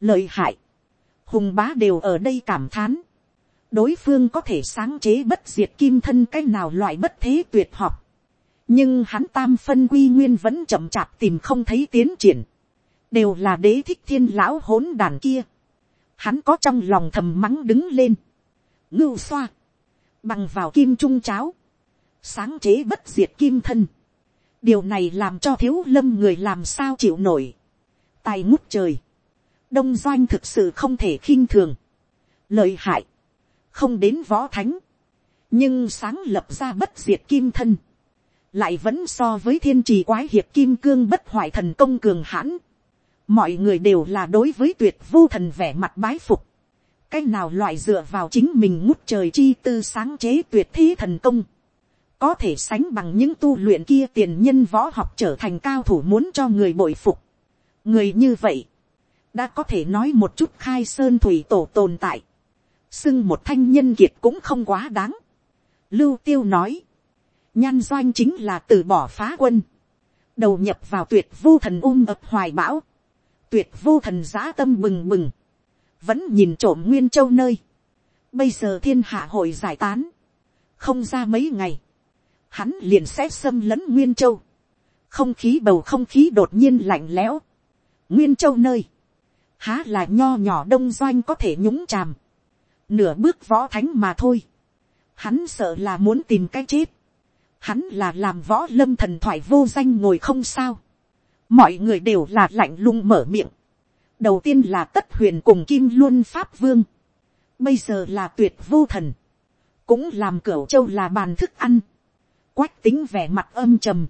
lợi hại, hùng bá đều ở đây cảm thán, đối phương có thể sáng chế bất diệt kim thân cái nào loại bất thế tuyệt học, nhưng hắn tam phân quy nguyên vẫn chậm chạp tìm không thấy tiến triển, đều là đế thích thiên lão hỗn đàn kia, hắn có trong lòng thầm mắng đứng lên, ngưu xoa, bằng vào kim trung cháo, sáng chế bất diệt kim thân, điều này làm cho thiếu lâm người làm sao chịu nổi, tài ngút trời, đông doanh thực sự không thể khinh thường, lợi hại, không đến võ thánh, nhưng sáng lập ra bất diệt kim thân, lại vẫn so với thiên trì quái hiệp kim cương bất hoại thần công cường hãn, mọi người đều là đối với tuyệt vô thần vẻ mặt bái phục, cái nào loại dựa vào chính mình ngút trời chi tư sáng chế tuyệt thế thần công, có thể sánh bằng những tu luyện kia tiền nhân võ học trở thành cao thủ muốn cho người bội phục. người như vậy, đã có thể nói một chút khai sơn thủy tổ tồn tại, xưng một thanh nhân kiệt cũng không quá đáng. lưu tiêu nói, nhan doanh chính là từ bỏ phá quân, đầu nhập vào tuyệt vô thần ôm ập hoài bão, tuyệt vô thần giã tâm bừng bừng, vẫn nhìn trộm nguyên châu nơi, bây giờ thiên hạ hội giải tán, không ra mấy ngày, hắn liền sẽ xâm lấn nguyên châu, không khí bầu không khí đột nhiên lạnh lẽo, nguyên châu nơi, há là nho nhỏ đông doanh có thể nhúng chàm, nửa bước võ thánh mà thôi, hắn sợ là muốn tìm cái chết, hắn là làm võ lâm thần thoại vô danh ngồi không sao, mọi người đều là lạnh lùng mở miệng, đầu tiên là tất huyền cùng kim luân pháp vương, bây giờ là tuyệt vô thần, cũng làm cửa châu là bàn thức ăn, quách tính vẻ mặt âm trầm,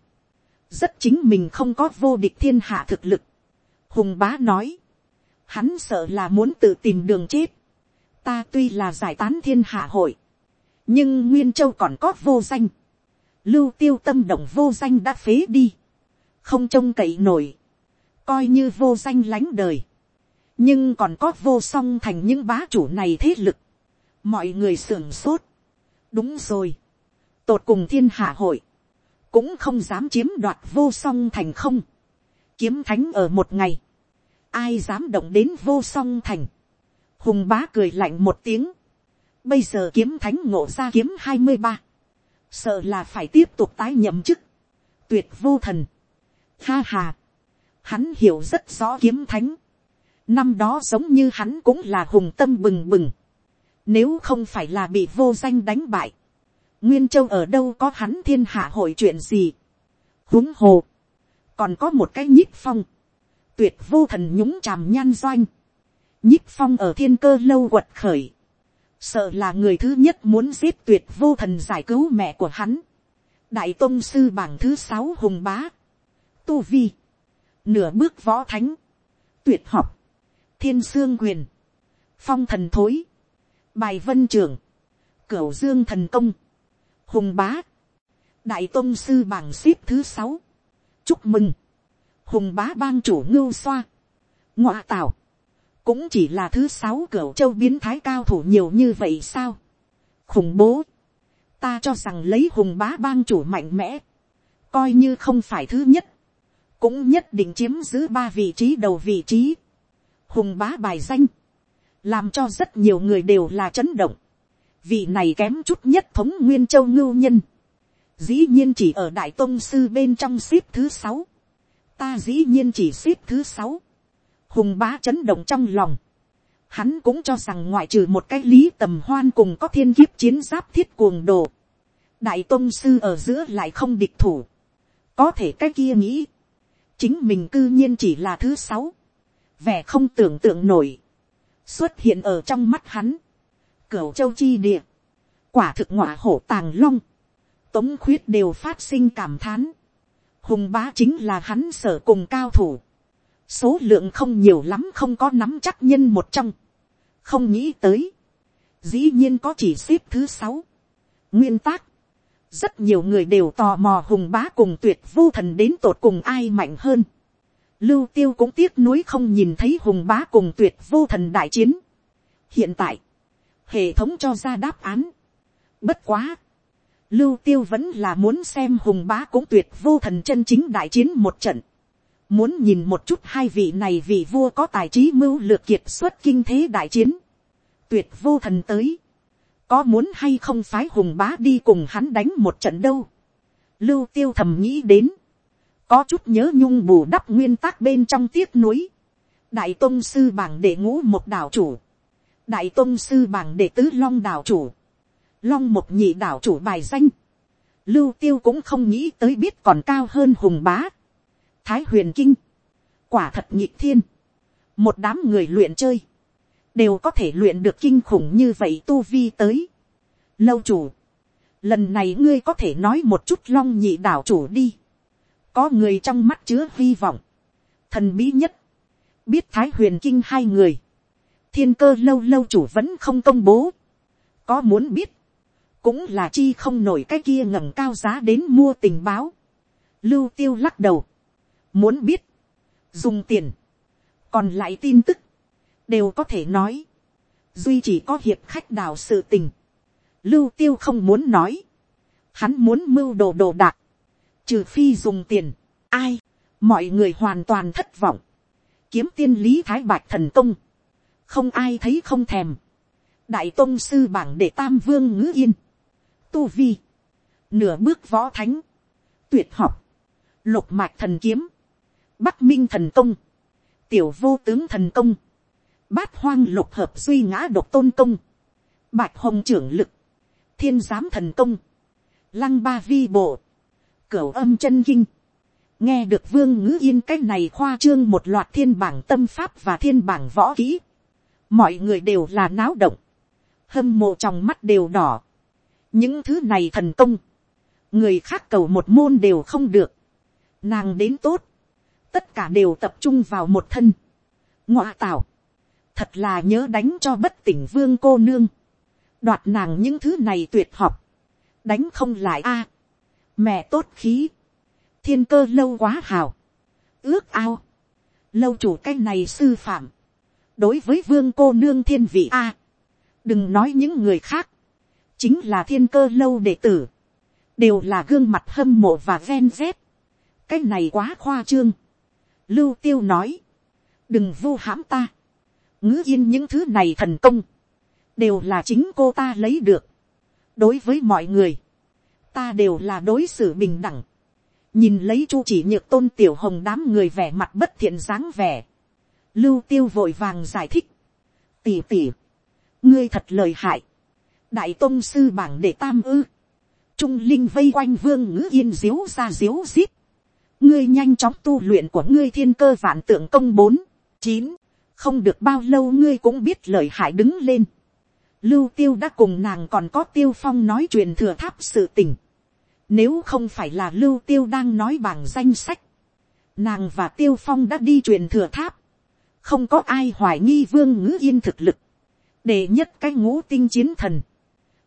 rất chính mình không có vô địch thiên hạ thực lực. Hùng bá nói, hắn sợ là muốn tự tìm đường chết. Ta tuy là giải tán thiên hạ hội, nhưng nguyên châu còn có vô danh. Lưu tiêu tâm động vô danh đã phế đi, không trông cậy nổi, coi như vô danh lánh đời. nhưng còn có vô song thành những bá chủ này thế lực. mọi người sưởng sốt. đúng rồi tột cùng thiên hạ hội, cũng không dám chiếm đoạt vô song thành không, kiếm thánh ở một ngày, ai dám động đến vô song thành, hùng bá cười lạnh một tiếng, bây giờ kiếm thánh ngộ ra kiếm hai mươi ba, sợ là phải tiếp tục tái nhậm chức, tuyệt vô thần, ha hà, hắn hiểu rất rõ kiếm thánh, năm đó giống như hắn cũng là hùng tâm bừng bừng, nếu không phải là bị vô danh đánh bại, Nguyên Châu ở đâu có hắn thiên hạ hội chuyện gì. huống hồ. Còn có một cái nhích phong. Tuyệt vô thần nhúng chàm nhan doanh. Nhích phong ở thiên cơ lâu quật khởi. Sợ là người thứ nhất muốn giết tuyệt vô thần giải cứu mẹ của hắn. Đại tôn sư bảng thứ sáu hùng bá. Tu vi. Nửa bước võ thánh. Tuyệt học. Thiên sương quyền. Phong thần thối. Bài vân trưởng. Cửu dương thần công hùng bá, đại tôn sư bảng xếp thứ sáu, chúc mừng, hùng bá bang chủ ngưu xoa, ngoạ tào, cũng chỉ là thứ sáu cửa châu biến thái cao thủ nhiều như vậy sao, khủng bố, ta cho rằng lấy hùng bá bang chủ mạnh mẽ, coi như không phải thứ nhất, cũng nhất định chiếm giữ ba vị trí đầu vị trí, hùng bá bài danh, làm cho rất nhiều người đều là chấn động, vị này kém chút nhất thống nguyên châu ngưu nhân, dĩ nhiên chỉ ở đại tôn sư bên trong ship thứ sáu, ta dĩ nhiên chỉ xếp thứ sáu, hùng bá chấn động trong lòng, hắn cũng cho rằng ngoại trừ một cái lý tầm hoan cùng có thiên kiếp chiến giáp thiết cuồng đồ, đại tôn sư ở giữa lại không địch thủ, có thể cái kia nghĩ, chính mình cư nhiên chỉ là thứ sáu, vẻ không tưởng tượng nổi, xuất hiện ở trong mắt hắn, cửu châu chi địa, quả thực ngọa hổ tàng long, tống khuyết đều phát sinh cảm thán, hùng bá chính là hắn sở cùng cao thủ, số lượng không nhiều lắm không có nắm chắc nhân một trong, không nghĩ tới, dĩ nhiên có chỉ xếp thứ sáu, nguyên tắc, rất nhiều người đều tò mò hùng bá cùng tuyệt vô thần đến tột cùng ai mạnh hơn. Lưu tiêu cũng tiếc nuối không nhìn thấy hùng bá cùng tuyệt vô thần đại chiến. Hiện tại, hệ thống cho ra đáp án. Bất quá, lưu tiêu vẫn là muốn xem hùng bá cũng tuyệt vô thần chân chính đại chiến một trận. Muốn nhìn một chút hai vị này vị vua có tài trí mưu lược kiệt xuất kinh thế đại chiến. Tuyệt vô thần tới. Có muốn hay không phái hùng bá đi cùng hắn đánh một trận đâu. Lưu tiêu thầm nghĩ đến. có chút nhớ nhung bù đắp nguyên tắc bên trong tiếc núi, đại tôn sư bảng đệ ngũ một đảo chủ, đại tôn sư bảng đệ tứ long đảo chủ, long một nhị đảo chủ bài danh, lưu tiêu cũng không nghĩ tới biết còn cao hơn hùng bá, thái huyền kinh, quả thật nhị thiên, một đám người luyện chơi, đều có thể luyện được kinh khủng như vậy tu vi tới. Lâu chủ, lần này ngươi có thể nói một chút long nhị đảo chủ đi. có người trong mắt chứa hy vọng, thần bí nhất, biết thái huyền kinh hai người, thiên cơ lâu lâu chủ vẫn không công bố, có muốn biết, cũng là chi không nổi cái kia ngẩng cao giá đến mua tình báo. Lưu tiêu lắc đầu, muốn biết, dùng tiền, còn lại tin tức, đều có thể nói, duy chỉ có hiệp khách đào sự tình, lưu tiêu không muốn nói, hắn muốn mưu đồ đồ đạc, trừ phi dùng tiền, ai, mọi người hoàn toàn thất vọng, kiếm tiên lý thái bạch thần công, không ai thấy không thèm, đại tôn sư bảng để tam vương ngữ yên, tu vi, nửa bước võ thánh, tuyệt học, lục mạch thần kiếm, bắc minh thần công, tiểu vô tướng thần công, bát hoang lục hợp duy ngã độc tôn công, bạch hồng trưởng lực, thiên giám thần công, lăng ba vi bộ, cửu âm chân kinh, nghe được vương ngữ yên c á c h này khoa trương một loạt thiên bảng tâm pháp và thiên bảng võ kỹ, mọi người đều là náo động, hâm mộ trong mắt đều đỏ, những thứ này thần công, người khác cầu một môn đều không được, nàng đến tốt, tất cả đều tập trung vào một thân, ngoa tảo, thật là nhớ đánh cho bất tỉnh vương cô nương, đoạt nàng những thứ này tuyệt học, đánh không lại a. mẹ tốt khí, thiên cơ lâu quá hào, ước ao, lâu chủ cái này sư phạm, đối với vương cô nương thiên vị a. đừng nói những người khác, chính là thiên cơ lâu đệ tử, đều là gương mặt hâm mộ và ven dép, cái này quá khoa trương. lưu tiêu nói, đừng vu hãm ta, ngữ yên những thứ này thần công, đều là chính cô ta lấy được đối với mọi người, ta đều là đối xử bình đẳng. nhìn lấy chu chỉ nhược tôn tiểu hồng đám người vẻ mặt bất thiện dáng vẻ. lưu tiêu vội vàng giải thích. tỉ tỉ, ngươi thật lời hại đại tôn sư bảng để tam ư. trung linh vây quanh vương ngữ yên diếu ra diếu zip. ngươi nhanh chóng tu luyện của ngươi thiên cơ vạn tượng công bốn, chín, không được bao lâu ngươi cũng biết lời hại đứng lên lưu tiêu đã cùng nàng còn có tiêu phong nói chuyện thừa tháp sự tình. Nếu không phải là lưu tiêu đang nói bảng danh sách, nàng và tiêu phong đã đi truyền thừa tháp. Không có ai hoài nghi vương ngữ yên thực lực. Để nhất cái ngũ tinh chiến thần.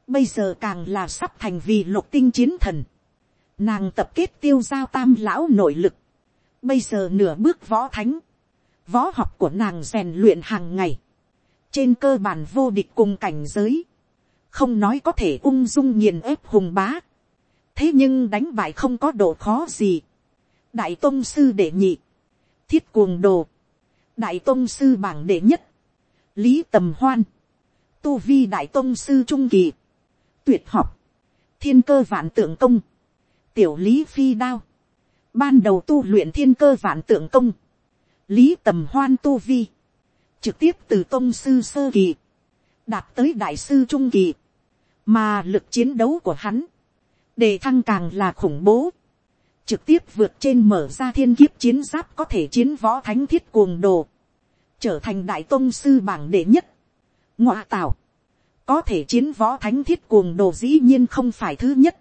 Bây giờ càng là sắp thành vì lục tinh chiến thần. Nàng tập kết tiêu giao tam lão nội lực. Bây giờ nửa bước võ thánh. Võ học của nàng rèn luyện hàng ngày. Trên cơ bản vô địch cùng cảnh giới, không nói có thể ung dung nghiền ép hùng bá, thế nhưng đánh bại không có độ khó gì, đại tôn sư đệ nhị, thiết cuồng đồ, đại tôn sư bảng đệ nhất, lý tầm hoan, tu vi đại tôn sư trung kỳ, tuyệt học, thiên cơ vạn tượng công, tiểu lý phi đao, ban đầu tu luyện thiên cơ vạn tượng công, lý tầm hoan tu vi, trực tiếp từ tôn sư sơ kỳ, đạt tới đại sư trung kỳ, mà lực chiến đấu của hắn, đề thăng càng là khủng bố, trực tiếp vượt trên mở ra thiên kiếp chiến giáp có thể chiến võ thánh thiết cuồng đồ, trở thành đại tôn sư bảng đệ nhất, ngoại tảo, có thể chiến võ thánh thiết cuồng đồ dĩ nhiên không phải thứ nhất,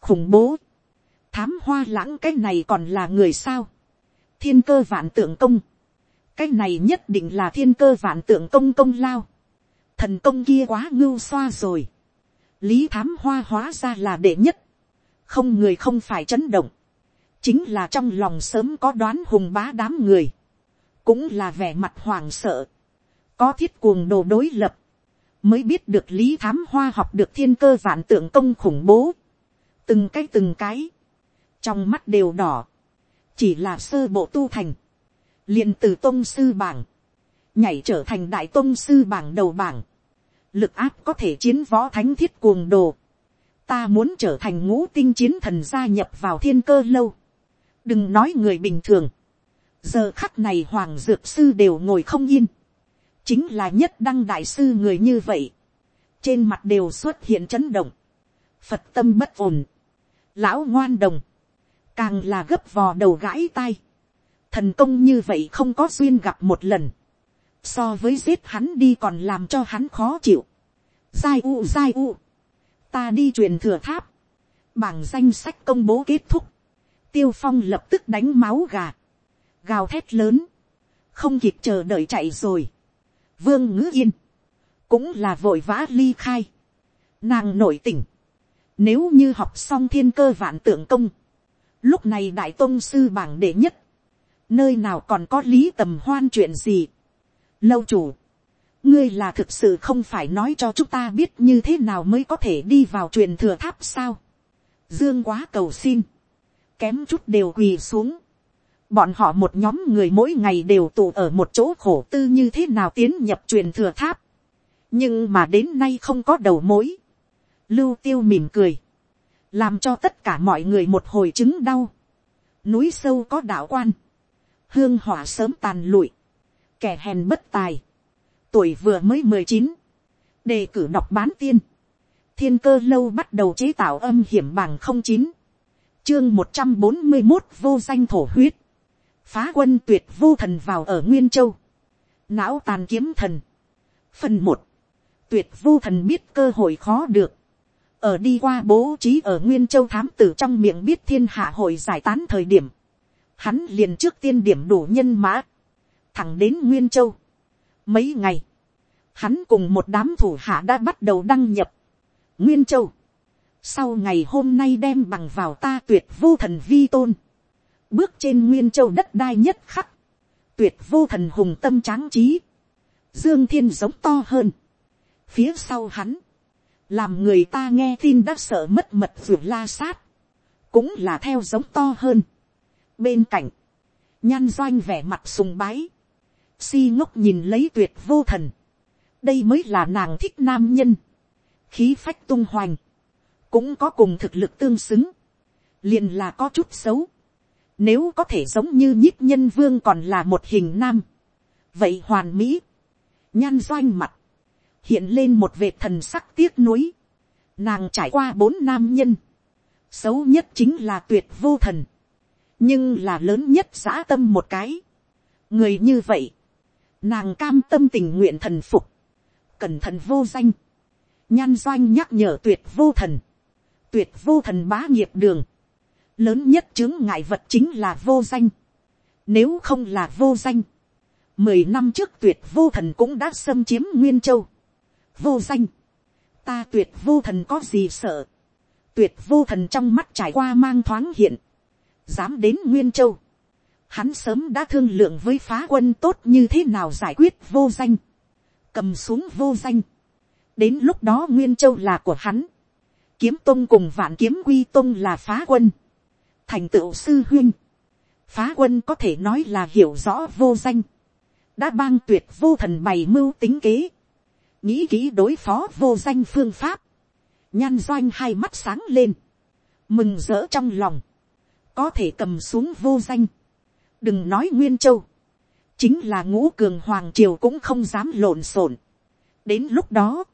khủng bố, thám hoa lãng cái này còn là người sao, thiên cơ vạn tượng công, cái này nhất định là thiên cơ vạn tượng công công lao. thần công kia quá ngưu xoa rồi. lý thám hoa hóa ra là đệ nhất. không người không phải chấn động. chính là trong lòng sớm có đoán hùng bá đám người. cũng là vẻ mặt hoàng sợ. có thiết cuồng đồ đối lập mới biết được lý thám hoa học được thiên cơ vạn tượng công khủng bố. từng cái từng cái. trong mắt đều đỏ. chỉ là sơ bộ tu thành. Liền từ tôn sư bảng, nhảy trở thành đại tôn sư bảng đầu bảng, lực áp có thể chiến võ thánh thiết cuồng đồ, ta muốn trở thành ngũ tinh chiến thần gia nhập vào thiên cơ lâu, đừng nói người bình thường, giờ khắc này hoàng dược sư đều ngồi không yên, chính là nhất đăng đại sư người như vậy, trên mặt đều xuất hiện chấn động, phật tâm bất ổn, lão ngoan đồng, càng là gấp vò đầu gãi tai, thần công như vậy không có duyên gặp một lần, so với giết hắn đi còn làm cho hắn khó chịu, giai u giai u, ta đi truyền thừa tháp, bảng danh sách công bố kết thúc, tiêu phong lập tức đánh máu gà, gào thét lớn, không kịp chờ đợi chạy rồi, vương ngữ yên, cũng là vội vã ly khai, nàng nổi tỉnh, nếu như học xong thiên cơ vạn tượng công, lúc này đại tôn sư bảng đệ nhất, nơi nào còn có lý tầm hoan chuyện gì. lâu chủ, ngươi là thực sự không phải nói cho chúng ta biết như thế nào mới có thể đi vào truyền thừa tháp sao. dương quá cầu xin, kém chút đều quỳ xuống bọn họ một nhóm người mỗi ngày đều tụ ở một chỗ khổ tư như thế nào tiến nhập truyền thừa tháp. nhưng mà đến nay không có đầu mối. lưu tiêu mỉm cười, làm cho tất cả mọi người một hồi chứng đau. núi sâu có đạo quan, hương hỏa sớm tàn lụi, kẻ hèn bất tài, tuổi vừa mới mười chín, đề cử đọc bán tiên, thiên cơ lâu bắt đầu chế tạo âm hiểm bằng không chín, chương một trăm bốn mươi một vô danh thổ huyết, phá quân tuyệt vô thần vào ở nguyên châu, não tàn kiếm thần, phần một, tuyệt vô thần biết cơ hội khó được, ở đi qua bố trí ở nguyên châu thám tử trong miệng biết thiên hạ hội giải tán thời điểm, hắn liền trước tiên điểm đủ nhân mã, thẳng đến nguyên châu. Mấy ngày, hắn cùng một đám thủ hạ đã bắt đầu đăng nhập. Nguyên châu. Sau ngày hôm nay đem bằng vào ta tuyệt vô thần vi tôn. Bước trên nguyên châu đất đai nhất khắc. Tuyệt vô thần hùng tâm tráng trí. Dương thiên giống to hơn. Phía sau hắn. Làm người ta nghe tin đã sợ mất mật vượt la sát. Cũng là theo giống to hơn bên cạnh, nhan doanh vẻ mặt sùng bái, si ngốc nhìn lấy tuyệt vô thần, đây mới là nàng thích nam nhân, khí phách tung hoành, cũng có cùng thực lực tương xứng, liền là có chút xấu, nếu có thể giống như nhích nhân vương còn là một hình nam, vậy hoàn mỹ, nhan doanh mặt, hiện lên một vệt thần sắc tiếc nuối, nàng trải qua bốn nam nhân, xấu nhất chính là tuyệt vô thần, nhưng là lớn nhất giã tâm một cái. người như vậy, nàng cam tâm tình nguyện thần phục, cẩn thận vô danh, nhan doanh nhắc nhở tuyệt vô thần, tuyệt vô thần bá nghiệp đường, lớn nhất chứng ngại vật chính là vô danh, nếu không là vô danh, mười năm trước tuyệt vô thần cũng đã xâm chiếm nguyên châu, vô danh, ta tuyệt vô thần có gì sợ, tuyệt vô thần trong mắt trải qua mang thoáng hiện, dám đến nguyên châu, hắn sớm đã thương lượng với phá quân tốt như thế nào giải quyết vô danh, cầm xuống vô danh, đến lúc đó nguyên châu là của hắn, kiếm tôn cùng vạn kiếm quy tôn là phá quân, thành tựu sư huyên, phá quân có thể nói là hiểu rõ vô danh, đã bang tuyệt vô thần bày mưu tính kế, nghĩ kỹ đối phó vô danh phương pháp, nhan doanh hai mắt sáng lên, mừng rỡ trong lòng, có thể cầm xuống vô danh, đừng nói nguyên châu, chính là ngũ cường hoàng triều cũng không dám lộn xộn. đến lúc đó,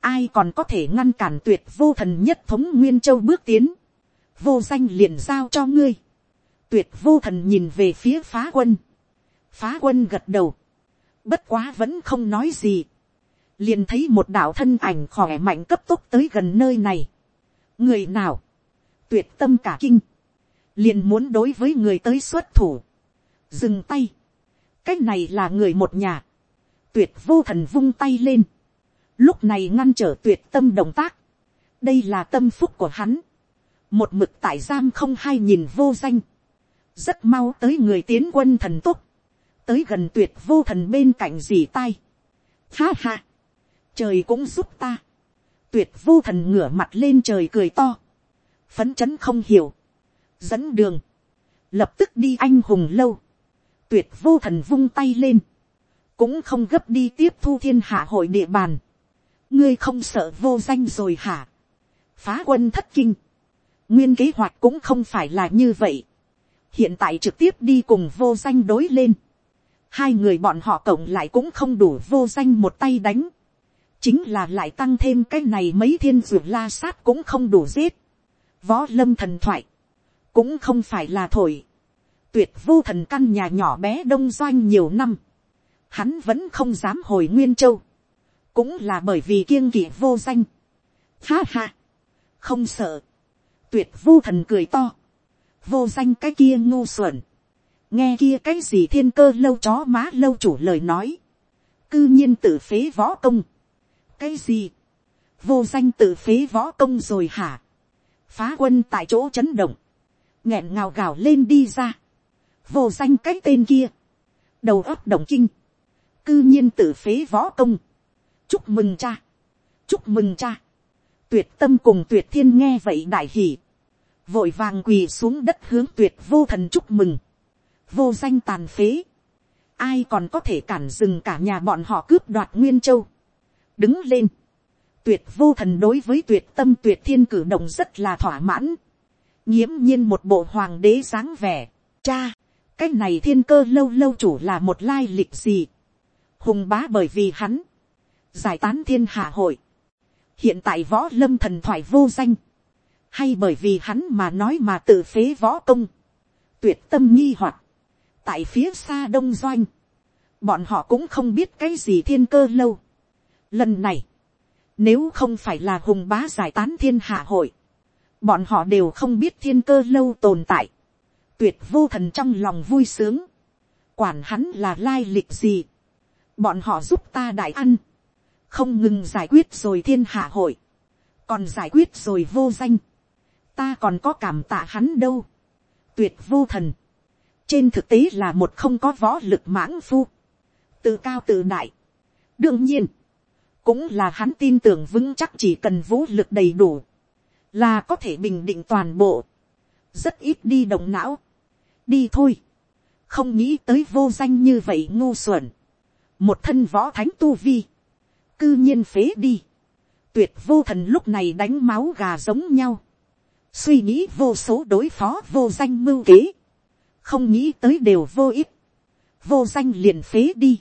ai còn có thể ngăn cản tuyệt vô thần nhất thống nguyên châu bước tiến, vô danh liền giao cho ngươi, tuyệt vô thần nhìn về phía phá quân, phá quân gật đầu, bất quá vẫn không nói gì, liền thấy một đạo thân ảnh khỏe mạnh cấp tốc tới gần nơi này, người nào, tuyệt tâm cả kinh, liền muốn đối với người tới xuất thủ, dừng tay, cái này là người một nhà, tuyệt vô thần vung tay lên, lúc này ngăn trở tuyệt tâm động tác, đây là tâm phúc của hắn, một mực tại giam không hai nhìn vô danh, rất mau tới người tiến quân thần túc, tới gần tuyệt vô thần bên cạnh dì tay, ha ha, trời cũng giúp ta, tuyệt vô thần ngửa mặt lên trời cười to, phấn chấn không hiểu, dẫn đường, lập tức đi anh hùng lâu, tuyệt vô thần vung tay lên, cũng không gấp đi tiếp thu thiên hạ hội địa bàn, ngươi không sợ vô danh rồi hả, phá quân thất kinh, nguyên kế hoạch cũng không phải là như vậy, hiện tại trực tiếp đi cùng vô danh đối lên, hai người bọn họ cộng lại cũng không đủ vô danh một tay đánh, chính là lại tăng thêm cái này mấy thiên ruột la sát cũng không đủ giết, võ lâm thần thoại, cũng không phải là thổi, tuyệt vô thần căn nhà nhỏ bé đông doanh nhiều năm, hắn vẫn không dám hồi nguyên châu, cũng là bởi vì kiêng kỵ vô danh. Ha ha, không sợ, tuyệt vô thần cười to, vô danh cái kia ngu xuẩn, nghe kia cái gì thiên cơ lâu chó má lâu chủ lời nói, cư nhiên tự phế võ công, cái gì, vô danh tự phế võ công rồi hả, phá quân tại chỗ chấn động, nghẹn ngào gào lên đi ra, vô danh cái tên kia, đầu óc động kinh, cư nhiên tự phế võ công, chúc mừng cha, chúc mừng cha, tuyệt tâm cùng tuyệt thiên nghe vậy đại hỉ, vội vàng quỳ xuống đất hướng tuyệt vô thần chúc mừng, vô danh tàn phế, ai còn có thể cản dừng cả nhà bọn họ cướp đoạt nguyên châu, đứng lên, tuyệt vô thần đối với tuyệt tâm tuyệt thiên cử động rất là thỏa mãn, nghiễm nhiên một bộ hoàng đế dáng vẻ, cha, cái này thiên cơ lâu lâu chủ là một lai lịch gì, hùng bá bởi vì hắn, giải tán thiên hạ hội, hiện tại võ lâm thần thoại vô danh, hay bởi vì hắn mà nói mà tự phế võ công, tuyệt tâm nghi hoặc, tại phía xa đông doanh, bọn họ cũng không biết cái gì thiên cơ lâu. Lần này, nếu không phải là hùng bá giải tán thiên hạ hội, bọn họ đều không biết thiên cơ lâu tồn tại, tuyệt vô thần trong lòng vui sướng, quản hắn là lai lịch gì, bọn họ giúp ta đại ăn, không ngừng giải quyết rồi thiên hạ hội, còn giải quyết rồi vô danh, ta còn có cảm tạ hắn đâu, tuyệt vô thần, trên thực tế là một không có võ lực mãng phu, tự cao tự đại. đương nhiên, cũng là hắn tin tưởng vững chắc chỉ cần vũ lực đầy đủ, là có thể bình định toàn bộ, rất ít đi động não, đi thôi, không nghĩ tới vô danh như vậy ngu xuẩn, một thân võ thánh tu vi, cư nhiên phế đi, tuyệt vô thần lúc này đánh máu gà giống nhau, suy nghĩ vô số đối phó vô danh mưu kế, không nghĩ tới đều vô ích, vô danh liền phế đi,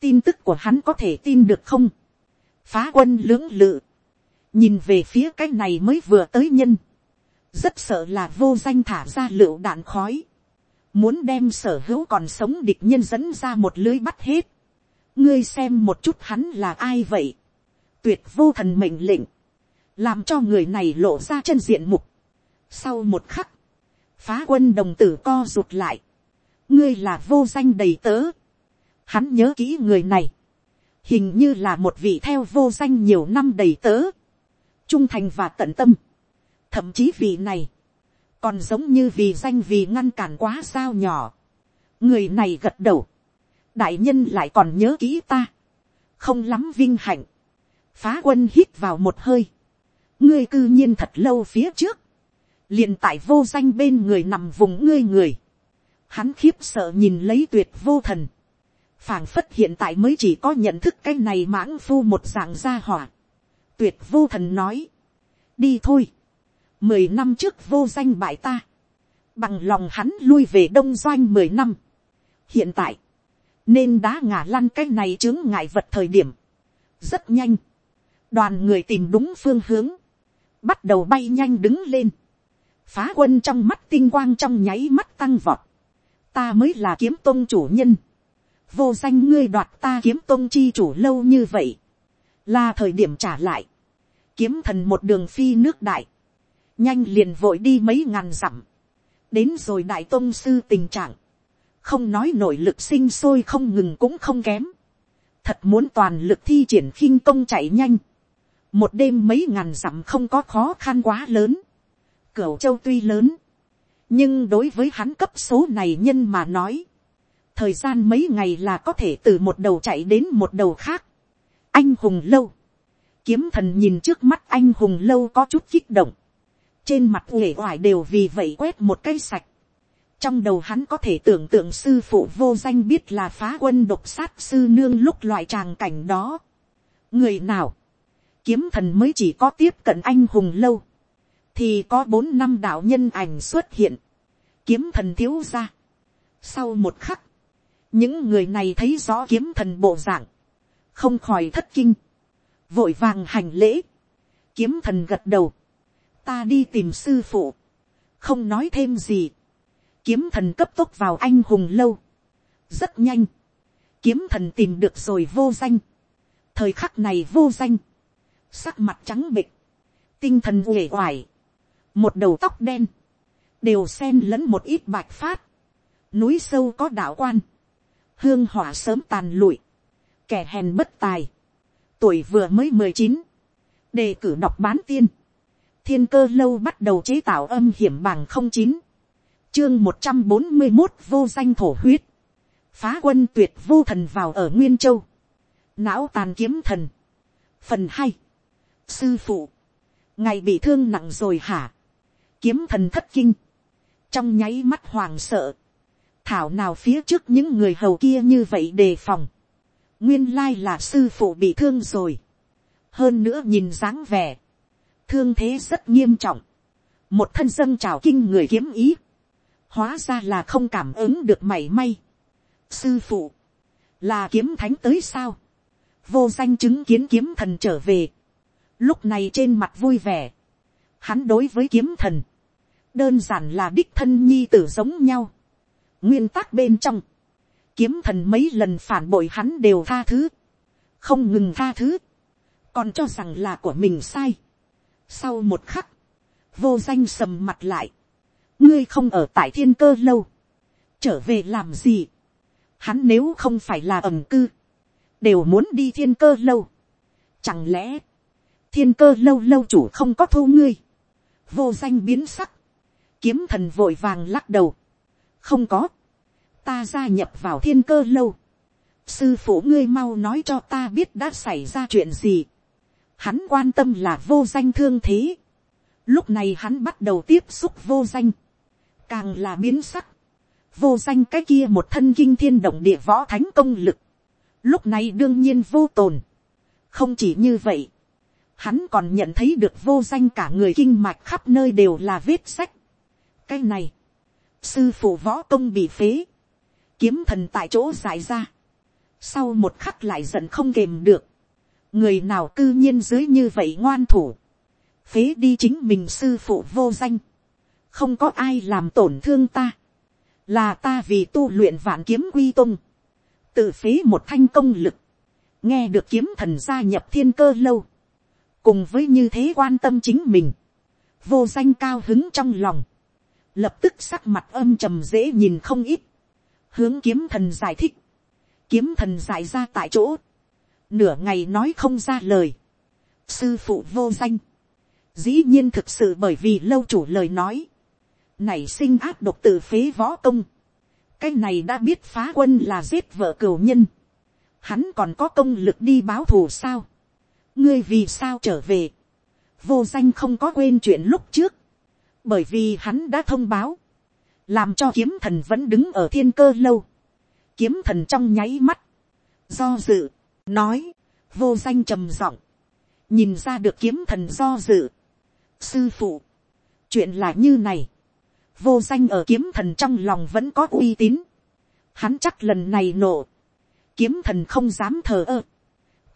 tin tức của hắn có thể tin được không, phá quân lưỡng lự, nhìn về phía cái này mới vừa tới nhân, rất sợ là vô danh thả ra lựu đạn khói, muốn đem sở hữu còn sống địch nhân dẫn ra một lưới bắt hết, ngươi xem một chút hắn là ai vậy, tuyệt vô thần mệnh lệnh, làm cho người này lộ ra chân diện mục. Sau một khắc, phá quân đồng tử co rụt lại, ngươi là vô danh đầy tớ, hắn nhớ kỹ người này, hình như là một vị theo vô danh nhiều năm đầy tớ, trung thành và tận tâm, thậm chí vị này, còn giống như vì danh vì ngăn cản quá sao nhỏ, người này gật đầu, đại nhân lại còn nhớ kỹ ta, không lắm vinh hạnh, phá quân hít vào một hơi, ngươi cư nhiên thật lâu phía trước, liền tại vô danh bên người nằm vùng ngươi người, hắn khiếp sợ nhìn lấy tuyệt vô thần, phảng phất hiện tại mới chỉ có nhận thức cái này mãng phu một dạng gia hỏa, tuyệt vô thần nói, đi thôi, mười năm trước vô danh bại ta, bằng lòng hắn lui về đông doanh mười năm, hiện tại, nên đá ngả lăn cái này chướng ngại vật thời điểm, rất nhanh, đoàn người tìm đúng phương hướng, bắt đầu bay nhanh đứng lên, phá quân trong mắt tinh quang trong nháy mắt tăng vọt, ta mới là kiếm tôn chủ nhân, vô danh ngươi đoạt ta kiếm tôn chi chủ lâu như vậy, là thời điểm trả lại, kiếm thần một đường phi nước đại, nhanh liền vội đi mấy ngàn dặm, đến rồi đại tôn sư tình trạng, không nói nội lực sinh sôi không ngừng cũng không kém, thật muốn toàn lực thi triển khinh công chạy nhanh, một đêm mấy ngàn dặm không có khó khăn quá lớn, cửu châu tuy lớn, nhưng đối với hắn cấp số này nhân mà nói, thời gian mấy ngày là có thể từ một đầu chạy đến một đầu khác. anh hùng lâu, kiếm thần nhìn trước mắt anh hùng lâu có chút kích động, trên mặt uể oải đều vì vậy quét một cây sạch, trong đầu hắn có thể tưởng tượng sư phụ vô danh biết là phá quân độc sát sư nương lúc loại tràng cảnh đó. người nào, kiếm thần mới chỉ có tiếp cận anh hùng lâu, thì có bốn năm đạo nhân ảnh xuất hiện, kiếm thần thiếu ra. sau một khắc, những người này thấy rõ kiếm thần bộ dạng, không khỏi thất kinh, vội vàng hành lễ, kiếm thần gật đầu, ta đi tìm sư phụ, không nói thêm gì, kiếm thần cấp tốc vào anh hùng lâu, rất nhanh, kiếm thần tìm được rồi vô danh, thời khắc này vô danh, sắc mặt trắng bịch, tinh thần uể oải, một đầu tóc đen, đều xen lẫn một ít bạch phát, núi sâu có đạo quan, hương hỏa sớm tàn lụi, kẻ hèn bất tài, tuổi vừa mới mười chín, đề cử đọc bán tiên, thiên cơ lâu bắt đầu chế tạo âm hiểm bằng không chín, chương một trăm bốn mươi một vô danh thổ huyết, phá quân tuyệt vô thần vào ở nguyên châu, não tàn kiếm thần, phần hai, sư phụ, ngày bị thương nặng rồi hả, kiếm thần thất kinh, trong nháy mắt hoàng sợ, thảo nào phía trước những người hầu kia như vậy đề phòng, nguyên lai là sư phụ bị thương rồi, hơn nữa nhìn dáng vẻ, thương thế rất nghiêm trọng, một thân dân trào kinh người kiếm ý, hóa ra là không cảm ứng được mảy may. sư phụ, là kiếm thánh tới sao, vô danh chứng kiến kiếm thần trở về, lúc này trên mặt vui vẻ, hắn đối với kiếm thần, đơn giản là đích thân nhi tử giống nhau, nguyên tắc bên trong, kiếm thần mấy lần phản bội hắn đều tha thứ, không ngừng tha thứ, còn cho rằng là của mình sai. Sau một khắc, vô danh sầm mặt lại, ngươi không ở tại thiên cơ lâu, trở về làm gì, hắn nếu không phải là ẩm cư, đều muốn đi thiên cơ lâu, chẳng lẽ, thiên cơ lâu lâu chủ không có thu ngươi, vô danh biến sắc, kiếm thần vội vàng lắc đầu, không có, ta gia nhập vào thiên cơ lâu, sư phụ ngươi mau nói cho ta biết đã xảy ra chuyện gì, hắn quan tâm là vô danh thương thế, lúc này hắn bắt đầu tiếp xúc vô danh, càng là biến sắc, vô danh cái kia một thân kinh thiên động địa võ thánh công lực, lúc này đương nhiên vô tồn, không chỉ như vậy, hắn còn nhận thấy được vô danh cả người kinh mạch khắp nơi đều là vết sách cái này, sư phụ võ công bị phế, kiếm thần tại chỗ giải ra, sau một khắc lại giận không kềm được, người nào cư nhiên dưới như vậy ngoan thủ, phế đi chính mình sư phụ vô danh, không có ai làm tổn thương ta, là ta vì tu luyện vạn kiếm quy tung, tự phế một thanh công lực, nghe được kiếm thần gia nhập thiên cơ lâu, cùng với như thế quan tâm chính mình, vô danh cao hứng trong lòng, lập tức sắc mặt âm trầm dễ nhìn không ít, hướng kiếm thần giải thích, kiếm thần giải ra tại chỗ, nửa ngày nói không ra lời, sư phụ vô danh, dĩ nhiên thực sự bởi vì lâu chủ lời nói, nảy sinh áp độc từ phế võ công, cái này đã biết phá quân là giết vợ cửu nhân, hắn còn có công lực đi báo thù sao, ngươi vì sao trở về, vô danh không có quên chuyện lúc trước, bởi vì hắn đã thông báo, làm cho kiếm thần vẫn đứng ở thiên cơ lâu, kiếm thần trong nháy mắt, do dự, nói, vô danh trầm giọng, nhìn ra được kiếm thần do dự, sư phụ, chuyện là như này, vô danh ở kiếm thần trong lòng vẫn có uy tín, hắn chắc lần này nổ, kiếm thần không dám thờ ơ,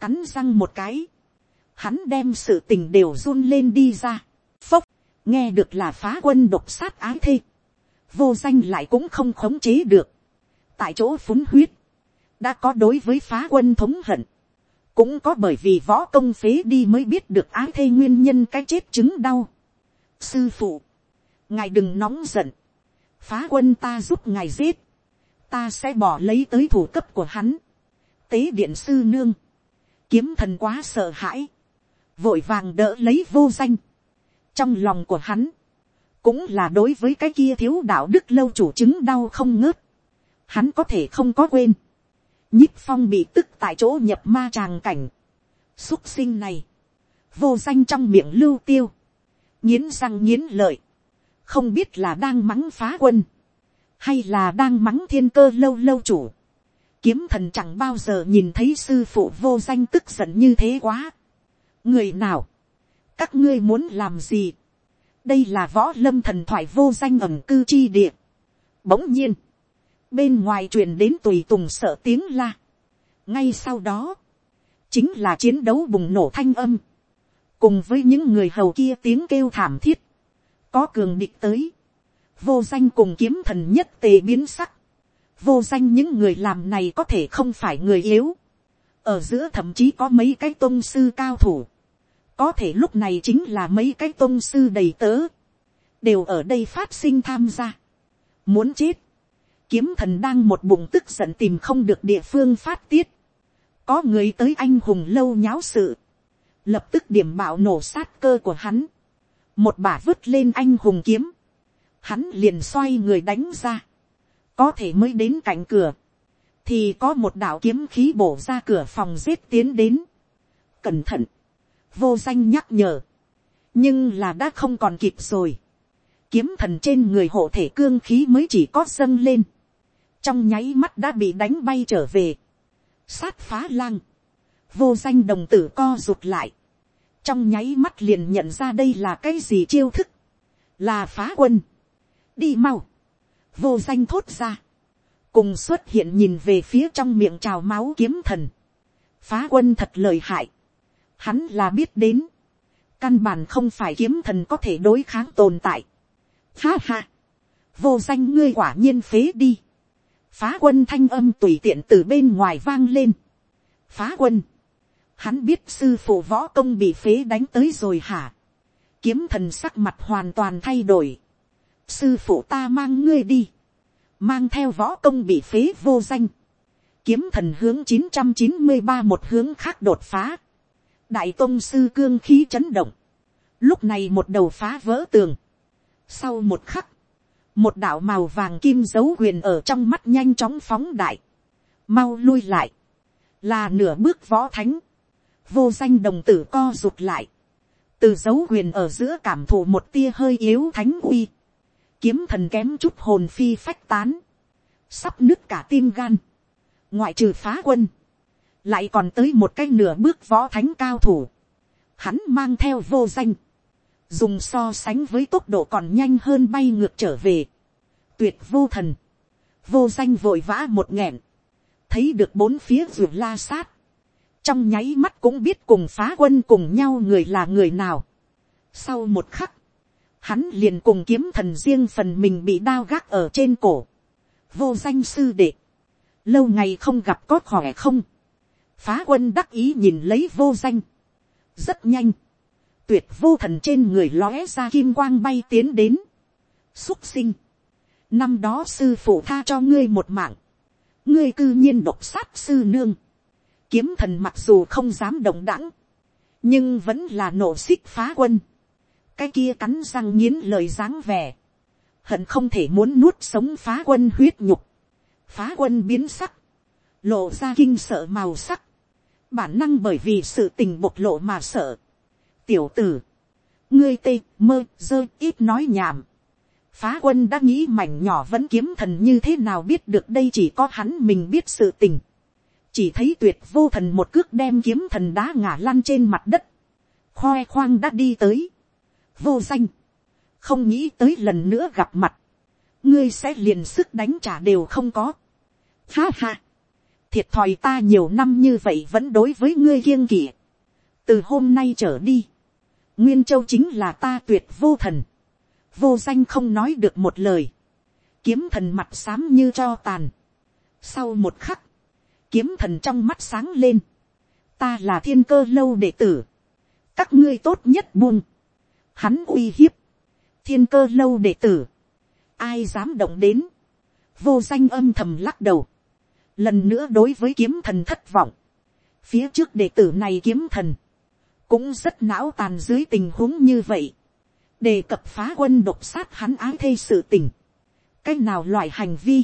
cắn răng một cái, hắn đem sự tình đều run lên đi ra, nghe được là phá quân độc sát ái thê, vô danh lại cũng không khống chế được, tại chỗ phúng huyết, đã có đối với phá quân thống hận, cũng có bởi vì võ công phế đi mới biết được ái thê nguyên nhân cái chết chứng đau. sư phụ, ngài đừng nóng giận, phá quân ta giúp ngài giết, ta sẽ bỏ lấy tới thủ cấp của hắn, tế điện sư nương, kiếm thần quá sợ hãi, vội vàng đỡ lấy vô danh, trong lòng của hắn, cũng là đối với cái kia thiếu đạo đức lâu chủ chứng đau không ngớt, hắn có thể không có quên, nhích phong bị tức tại chỗ nhập ma tràng cảnh, xúc sinh này, vô danh trong miệng lưu tiêu, nghiến răng nghiến lợi, không biết là đang mắng phá quân, hay là đang mắng thiên cơ lâu lâu chủ, kiếm thần chẳng bao giờ nhìn thấy sư phụ vô danh tức giận như thế quá, người nào, các ngươi muốn làm gì, đây là võ lâm thần thoại vô danh ẩm cư chi địa, Bỗng nhiên, bên ngoài truyền đến tùy tùng sợ tiếng la. ngay sau đó, chính là chiến đấu bùng nổ thanh âm, cùng với những người hầu kia tiếng kêu thảm thiết, có cường địch tới, vô danh cùng kiếm thần nhất tề biến sắc, vô danh những người làm này có thể không phải người yếu, ở giữa thậm chí có mấy cái tôn sư cao thủ, có thể lúc này chính là mấy cái tôn sư đầy tớ, đều ở đây phát sinh tham gia, muốn chết, kiếm thần đang một bụng tức giận tìm không được địa phương phát tiết, có người tới anh hùng lâu nháo sự, lập tức điểm bạo nổ sát cơ của hắn, một bả vứt lên anh hùng kiếm, hắn liền xoay người đánh ra, có thể mới đến cạnh cửa, thì có một đạo kiếm khí bổ ra cửa phòng giết tiến đến. Cẩn thận, vô danh nhắc nhở, nhưng là đã không còn kịp rồi. Kiếm thần trên người hộ thể cương khí mới chỉ có dâng lên, trong nháy mắt đã bị đánh bay trở về. Sát phá lang, vô danh đồng tử co rụt lại, trong nháy mắt liền nhận ra đây là cái gì chiêu thức, là phá quân, đi mau, vô danh thốt ra, cùng xuất hiện nhìn về phía trong miệng trào máu kiếm thần, phá quân thật lời hại, hắn là biết đến, căn bản không phải kiếm thần có thể đối kháng tồn tại. Ha ha, vô danh ngươi quả nhiên phế đi, phá quân thanh âm tùy tiện từ bên ngoài vang lên, phá quân, hắn biết sư phụ võ công bị phế đánh tới rồi hả, kiếm thần sắc mặt hoàn toàn thay đổi, sư phụ ta mang ngươi đi, mang theo võ công bị phế vô danh, kiếm thần hướng chín trăm chín mươi ba một hướng khác đột phá, đại tôn sư cương khí chấn động, lúc này một đầu phá vỡ tường, sau một khắc, một đạo màu vàng kim dấu quyền ở trong mắt nhanh chóng phóng đại, mau lui lại, là nửa bước võ thánh, vô danh đồng tử co rụt lại, từ dấu quyền ở giữa cảm thụ một tia hơi yếu thánh uy, kiếm thần kém chút hồn phi phách tán, sắp nứt cả tim gan, ngoại trừ phá quân, lại còn tới một cái nửa bước võ thánh cao thủ, hắn mang theo vô danh, dùng so sánh với tốc độ còn nhanh hơn bay ngược trở về, tuyệt vô thần, vô danh vội vã một nghẹn, thấy được bốn phía ruột la sát, trong nháy mắt cũng biết cùng phá quân cùng nhau người là người nào. Sau một khắc, hắn liền cùng kiếm thần riêng phần mình bị đao gác ở trên cổ. vô danh sư đệ, lâu ngày không gặp có khỏe không phá quân đắc ý nhìn lấy vô danh. rất nhanh, tuyệt vô thần trên người lóe ra kim quang bay tiến đến. xúc sinh, năm đó sư phụ tha cho ngươi một mạng, ngươi cư nhiên độc sát sư nương. kiếm thần mặc dù không dám động đẳng, nhưng vẫn là nổ xích phá quân. Cái kia cắn răng nghiến lời dáng vẻ, hận không thể muốn nuốt sống phá quân huyết nhục, phá quân biến sắc, lộ ra kinh sợ màu sắc, bản năng bởi vì sự tình bộc lộ mà sợ. tiểu tử, ngươi tê mơ dơ ít nói nhảm, phá quân đã nghĩ mảnh nhỏ vẫn kiếm thần như thế nào biết được đây chỉ có hắn mình biết sự tình, chỉ thấy tuyệt vô thần một cước đem kiếm thần đá ngả lăn trên mặt đất, khoe khoang đã đi tới, vô danh, không nghĩ tới lần nữa gặp mặt, ngươi sẽ liền sức đánh trả đều không có. Ha ha, thiệt thòi ta nhiều năm như vậy vẫn đối với ngươi kiêng kỵ. từ hôm nay trở đi, nguyên châu chính là ta tuyệt vô thần, vô danh không nói được một lời, kiếm thần mặt xám như cho tàn. sau một khắc, kiếm thần trong mắt sáng lên, ta là thiên cơ lâu đệ tử, các ngươi tốt nhất buông, hắn uy hiếp, thiên cơ lâu đệ tử, ai dám động đến, vô danh âm thầm lắc đầu, lần nữa đối với kiếm thần thất vọng, phía trước đệ tử này kiếm thần, cũng rất não tàn dưới tình huống như vậy, đề cập phá quân độc sát hắn ái thê sự tình, cái nào loại hành vi,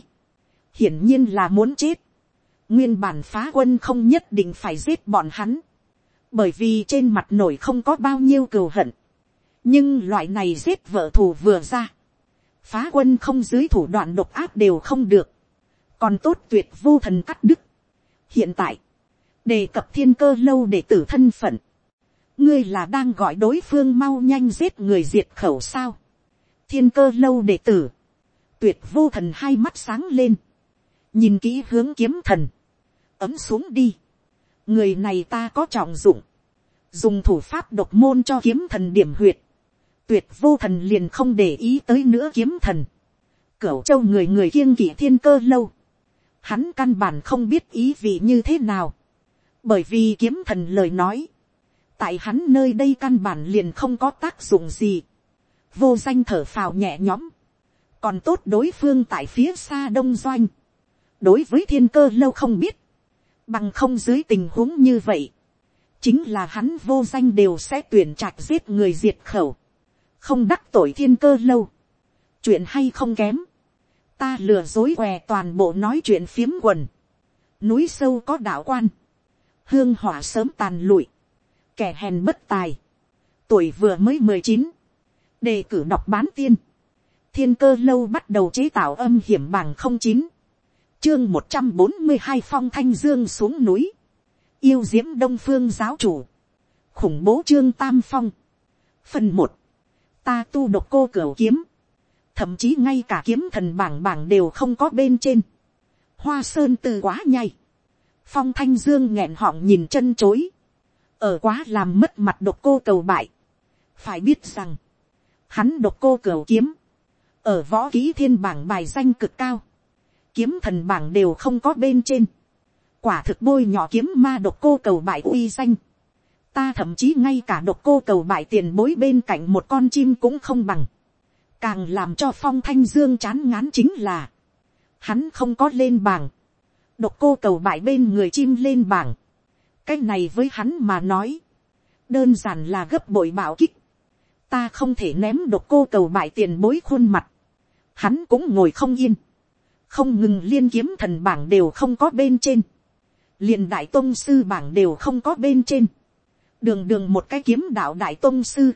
hiển nhiên là muốn chết, nguyên bản phá quân không nhất định phải giết bọn hắn, bởi vì trên mặt nổi không có bao nhiêu cừu hận, nhưng loại này giết vợ thù vừa ra, phá quân không dưới thủ đoạn độc áp đều không được, còn tốt tuyệt vô thần cắt đức. hiện tại, đề cập thiên cơ lâu để tử thân phận, ngươi là đang gọi đối phương mau nhanh giết người diệt khẩu sao, thiên cơ lâu đệ tử, tuyệt vô thần hai mắt sáng lên, nhìn kỹ hướng kiếm thần, ấm xuống đi, người này ta có trọng dụng, dùng thủ pháp độc môn cho kiếm thần điểm huyệt, tuyệt vô thần liền không để ý tới nữa kiếm thần, cửu châu người người kiêng kỵ thiên cơ lâu, hắn căn bản không biết ý vị như thế nào, bởi vì kiếm thần lời nói, tại hắn nơi đây căn bản liền không có tác dụng gì, vô danh thở phào nhẹ nhõm, còn tốt đối phương tại phía xa đông doanh, đối với thiên cơ lâu không biết, bằng không dưới tình huống như vậy, chính là hắn vô danh đều sẽ tuyển trạch giết người diệt khẩu, không đắc tội thiên cơ lâu, chuyện hay không kém, ta lừa dối què toàn bộ nói chuyện phiếm quần, núi sâu có đạo quan, hương hỏa sớm tàn lụi, kẻ hèn bất tài, tuổi vừa mới mười chín, đề cử đọc bán tiên, thiên cơ lâu bắt đầu chế tạo âm hiểm bằng không chín, chương một trăm bốn mươi hai phong thanh dương xuống núi, yêu diễm đông phương giáo chủ, khủng bố trương tam phong, phần một, ta tu độc cô cửa kiếm, thậm chí ngay cả kiếm thần bảng bảng đều không có bên trên, hoa sơn từ quá nhai, phong thanh dương nghẹn họng nhìn chân chối, ở quá làm mất mặt độc cô cầu bại, phải biết rằng, hắn độc cô cầu kiếm, ở võ ký thiên bảng bài danh cực cao, kiếm thần bảng đều không có bên trên, quả thực bôi nhỏ kiếm ma độc cô cầu bại uy danh, ta thậm chí ngay cả độc cô cầu bại tiền bối bên cạnh một con chim cũng không bằng, càng làm cho phong thanh dương chán ngán chính là, hắn không có lên bảng, độc cô cầu bại bên người chim lên bảng, cái này với hắn mà nói, đơn giản là gấp bội bạo kích, ta không thể ném độc cô cầu bại tiền bối khuôn mặt, hắn cũng ngồi không yên, không ngừng liên kiếm thần bảng đều không có bên trên, liền đại tôn sư bảng đều không có bên trên, đường đường một cái kiếm đạo đại tôn sư,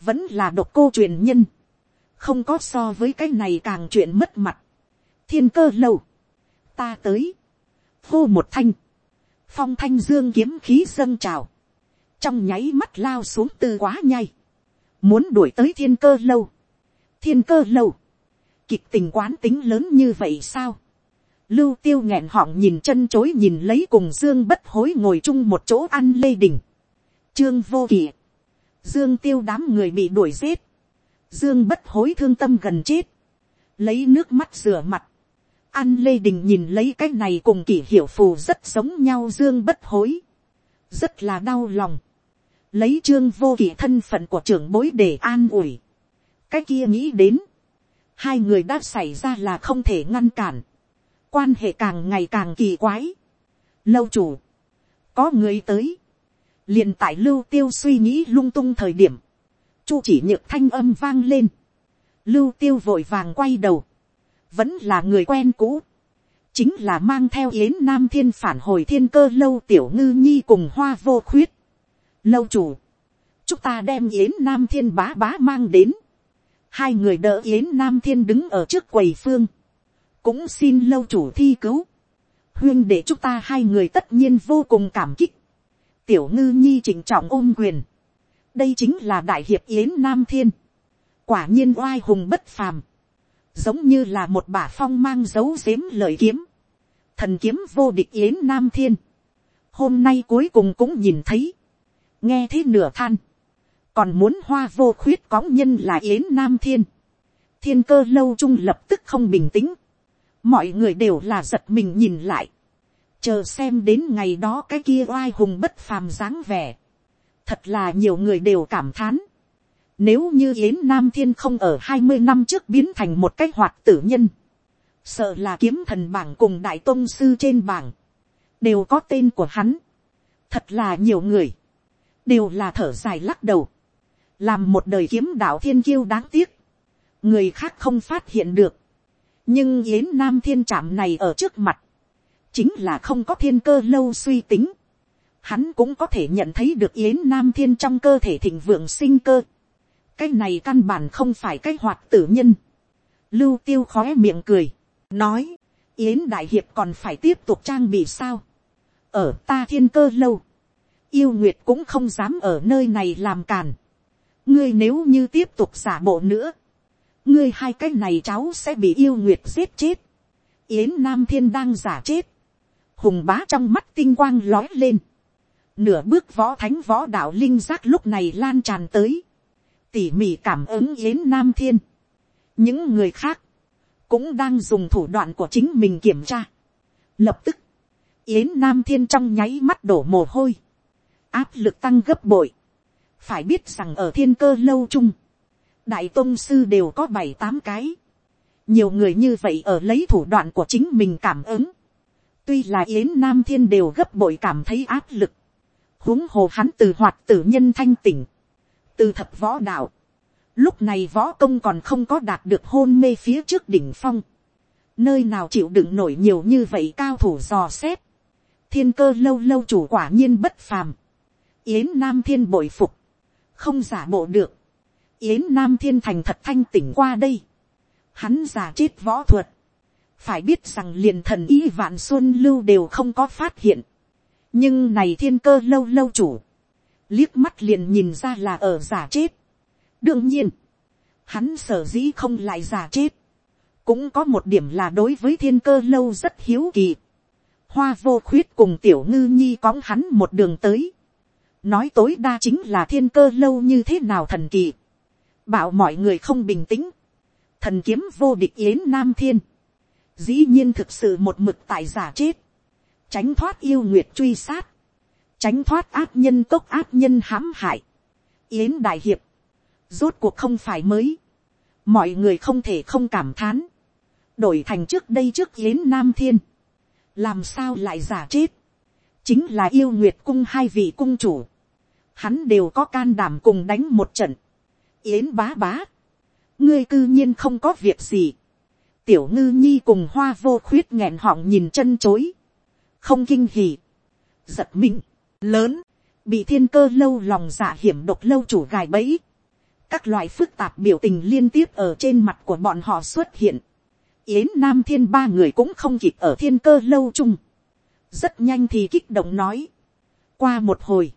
vẫn là độc cô truyền nhân, không có so với cái này càng chuyện mất mặt, thiên cơ lâu, ta tới, hô một thanh, phong thanh dương kiếm khí dâng trào, trong nháy mắt lao xuống tư quá nhai, muốn đuổi tới thiên cơ lâu, thiên cơ lâu, kịch tình quán tính lớn như vậy sao, lưu tiêu nghẹn họng nhìn chân chối nhìn lấy cùng dương bất hối ngồi chung một chỗ ăn lê đình, trương vô kỳ, dương tiêu đám người bị đuổi giết, dương bất hối thương tâm gần chết, lấy nước mắt rửa mặt, An Lê Đình nhìn lấy cái này cùng kỷ hiểu phù rất giống nhau dương bất hối. Rất là đau lòng. Lấy trương vô kỷ thân phận của trưởng bối để an ủi. Cái kia nghĩ đến. Hai người đã xảy ra là không thể ngăn cản. Quan hệ càng ngày càng kỳ quái. Lâu chủ. Có người tới. liền tại lưu tiêu suy nghĩ lung tung thời điểm. Chu chỉ nhược thanh âm vang lên. Lưu tiêu vội vàng quay đầu. Vẫn là người quen cũ, chính là mang theo yến nam thiên phản hồi thiên cơ lâu tiểu ngư nhi cùng hoa vô khuyết. lâu chủ, chúng ta đem yến nam thiên bá bá mang đến, hai người đỡ yến nam thiên đứng ở trước quầy phương, cũng xin lâu chủ thi cứu, huyên để chúng ta hai người tất nhiên vô cùng cảm kích, tiểu ngư nhi chỉnh trọng ôm quyền, đây chính là đại hiệp yến nam thiên, quả nhiên oai hùng bất phàm, giống như là một bả phong mang dấu dếm lời kiếm, thần kiếm vô địch yến nam thiên, hôm nay cuối cùng cũng nhìn thấy, nghe thế nửa than, còn muốn hoa vô khuyết cóng nhân là yến nam thiên, thiên cơ lâu trung lập tức không bình tĩnh, mọi người đều là giật mình nhìn lại, chờ xem đến ngày đó cái kia oai hùng bất phàm dáng vẻ, thật là nhiều người đều cảm thán, nếu như Yến Nam Thiên không ở hai mươi năm trước biến thành một cái hoạt tử nhân. Sợ là kiếm thần bảng cùng Đại Tông Sư trên bảng. Đều có tên của hắn. Thật là nhiều người. Đều là thở dài lắc đầu. Làm một đời kiếm đạo thiên kiêu đáng tiếc. Người khác không phát hiện được. Nhưng Yến Nam Thiên trạm này ở trước mặt. Chính là không có thiên cơ lâu suy tính. Hắn cũng có thể nhận thấy được Yến Nam Thiên trong cơ thể thịnh vượng sinh cơ cái này căn bản không phải cái hoạt tử nhân. lưu tiêu khói miệng cười, nói, yến đại hiệp còn phải tiếp tục trang bị sao. ở ta thiên cơ lâu, yêu nguyệt cũng không dám ở nơi này làm càn. ngươi nếu như tiếp tục giả bộ nữa, ngươi hai cái này cháu sẽ bị yêu nguyệt giết chết, yến nam thiên đang giả chết, hùng bá trong mắt tinh quang lói lên, nửa bước võ thánh võ đạo linh giác lúc này lan tràn tới, tỉ mỉ cảm ứng yến nam thiên, những người khác, cũng đang dùng thủ đoạn của chính mình kiểm tra. Lập tức, yến nam thiên trong nháy mắt đổ mồ hôi, áp lực tăng gấp bội. phải biết rằng ở thiên cơ lâu chung, đại tôn sư đều có bảy tám cái. nhiều người như vậy ở lấy thủ đoạn của chính mình cảm ứng. tuy là yến nam thiên đều gấp bội cảm thấy áp lực huống hồ hắn từ hoạt tử nhân thanh tỉnh. từ thập võ đạo. lúc này võ công còn không có đạt được hôn mê phía trước đỉnh phong. nơi nào chịu đựng nổi nhiều như vậy cao thủ dò xét. thiên cơ lâu lâu chủ quả nhiên bất phàm. yến nam thiên bội phục. không giả bộ được Yến Nam Thiên Thành thật thanh tỉnh qua đây. Hắn giả chết võ thuật. Phải biết rằng liền thần ý vạn xuân lưu đều không có phát hiện. Nhưng này thiên cơ lâu lâu chủ. Liếc mắt liền nhìn ra là ở giả chết. Đương nhiên. Hắn sở dĩ không lại giả chết. Cũng có một điểm là đối với thiên cơ lâu rất hiếu kỳ. Hoa vô khuyết cùng tiểu ngư nhi cóng hắn một đường tới. Nói tối đa chính là thiên cơ lâu như thế nào thần kỳ bảo mọi người không bình tĩnh, thần kiếm vô địch yến nam thiên, dĩ nhiên thực sự một mực tại giả chết, tránh thoát yêu nguyệt truy sát, tránh thoát áp nhân cốc áp nhân hãm hại, yến đại hiệp, rốt cuộc không phải mới, mọi người không thể không cảm thán, đổi thành trước đây trước yến nam thiên, làm sao lại giả chết, chính là yêu nguyệt cung hai vị cung chủ, hắn đều có can đảm cùng đánh một trận, yến bá bá, ngươi cư nhiên không có việc gì, tiểu ngư nhi cùng hoa vô khuyết nghẹn họng nhìn chân chối, không kinh hỉ, giật mình, lớn, bị thiên cơ lâu lòng dạ hiểm độc lâu chủ gài bẫy, các loại phức tạp biểu tình liên tiếp ở trên mặt của bọn họ xuất hiện, yến nam thiên ba người cũng không kịp ở thiên cơ lâu chung, rất nhanh thì kích động nói, qua một hồi,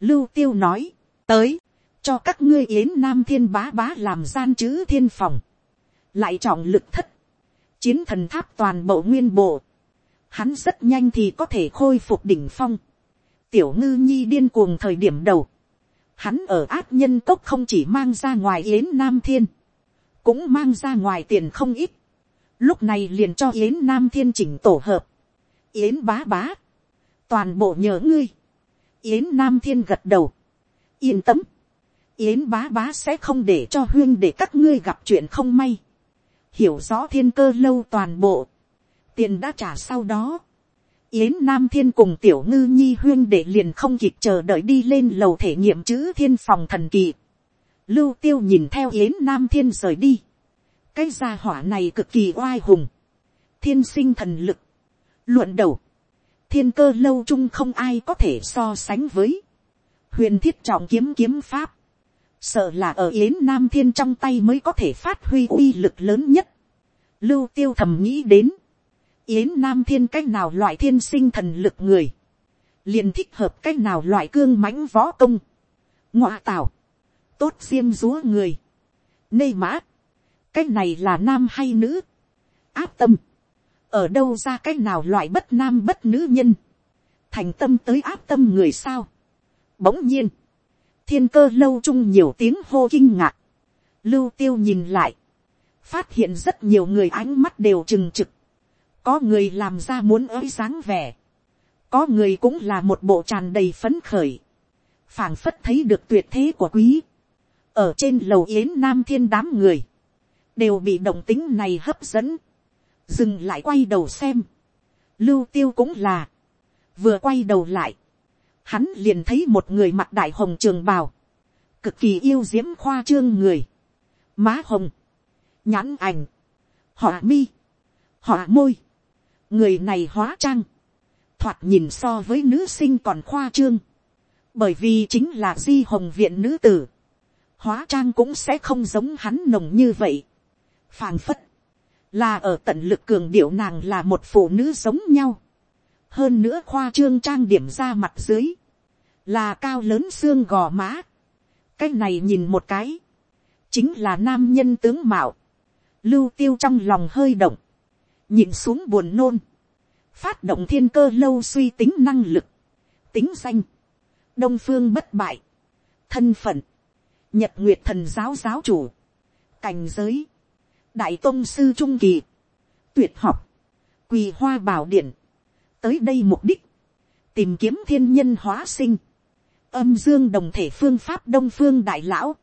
lưu tiêu nói, tới, cho các ngươi yến nam thiên bá bá làm gian chữ thiên phòng, lại trọng lực thất, chiến thần tháp toàn bộ nguyên bộ, hắn rất nhanh thì có thể khôi phục đỉnh phong, tiểu ngư nhi điên cuồng thời điểm đầu, hắn ở áp nhân cốc không chỉ mang ra ngoài yến nam thiên, cũng mang ra ngoài tiền không ít, lúc này liền cho yến nam thiên chỉnh tổ hợp, yến bá bá, toàn bộ nhớ ngươi, yến nam thiên gật đầu, yên tâm, yến bá bá sẽ không để cho huyên để các ngươi gặp chuyện không may. hiểu rõ thiên cơ lâu toàn bộ tiền đã trả sau đó. yến nam thiên cùng tiểu ngư nhi huyên để liền không kịp chờ đợi đi lên lầu thể nghiệm chữ thiên phòng thần kỳ. lưu tiêu nhìn theo yến nam thiên rời đi. cái gia hỏa này cực kỳ oai hùng. thiên sinh thần lực. luận đầu. thiên cơ lâu chung không ai có thể so sánh với. huyền thiết trọng kiếm kiếm pháp sợ là ở yến nam thiên trong tay mới có thể phát huy uy lực lớn nhất. lưu tiêu thầm nghĩ đến, yến nam thiên c á c h nào loại thiên sinh thần lực người, liền thích hợp c á c h nào loại cương mãnh võ công, ngoạ tào, tốt diêm rúa người, nê mã, cách này là nam hay nữ, áp tâm, ở đâu ra cách nào loại bất nam bất nữ nhân, thành tâm tới áp tâm người sao. Bỗng nhiên, thiên cơ lâu chung nhiều tiếng hô kinh ngạc. Lưu tiêu nhìn lại. Phát hiện rất nhiều người ánh mắt đều trừng trực. Có người làm ra muốn ới dáng vẻ. Có người cũng là một bộ tràn đầy phấn khởi. phảng phất thấy được tuyệt thế của quý. Ở trên lầu yến nam thiên đám người. Đều bị động tính này hấp dẫn. Dừng lại quay đầu xem. Lưu tiêu cũng là. Vừa quay đầu lại hắn liền thấy một người mặc đại hồng trường bào, cực kỳ yêu diễm khoa trương người, má hồng, nhãn ảnh, họ mi, họ môi, người này hóa trang, thoạt nhìn so với nữ sinh còn khoa trương, bởi vì chính là di hồng viện nữ tử, hóa trang cũng sẽ không giống hắn nồng như vậy, phàng phất, là ở tận lực cường điệu nàng là một phụ nữ giống nhau, hơn nữa khoa trương trang điểm ra mặt dưới, là cao lớn xương gò má, cái này nhìn một cái, chính là nam nhân tướng mạo, lưu tiêu trong lòng hơi động, nhìn xuống buồn nôn, phát động thiên cơ lâu suy tính năng lực, tính danh, đông phương bất bại, thân phận, nhật nguyệt thần giáo giáo chủ, cảnh giới, đại tôn sư trung kỳ, tuyệt học, quỳ hoa bảo điện, tới đây mục đích, tìm kiếm thiên nhân hóa sinh, âm dương đồng thể phương pháp đông phương đại lão,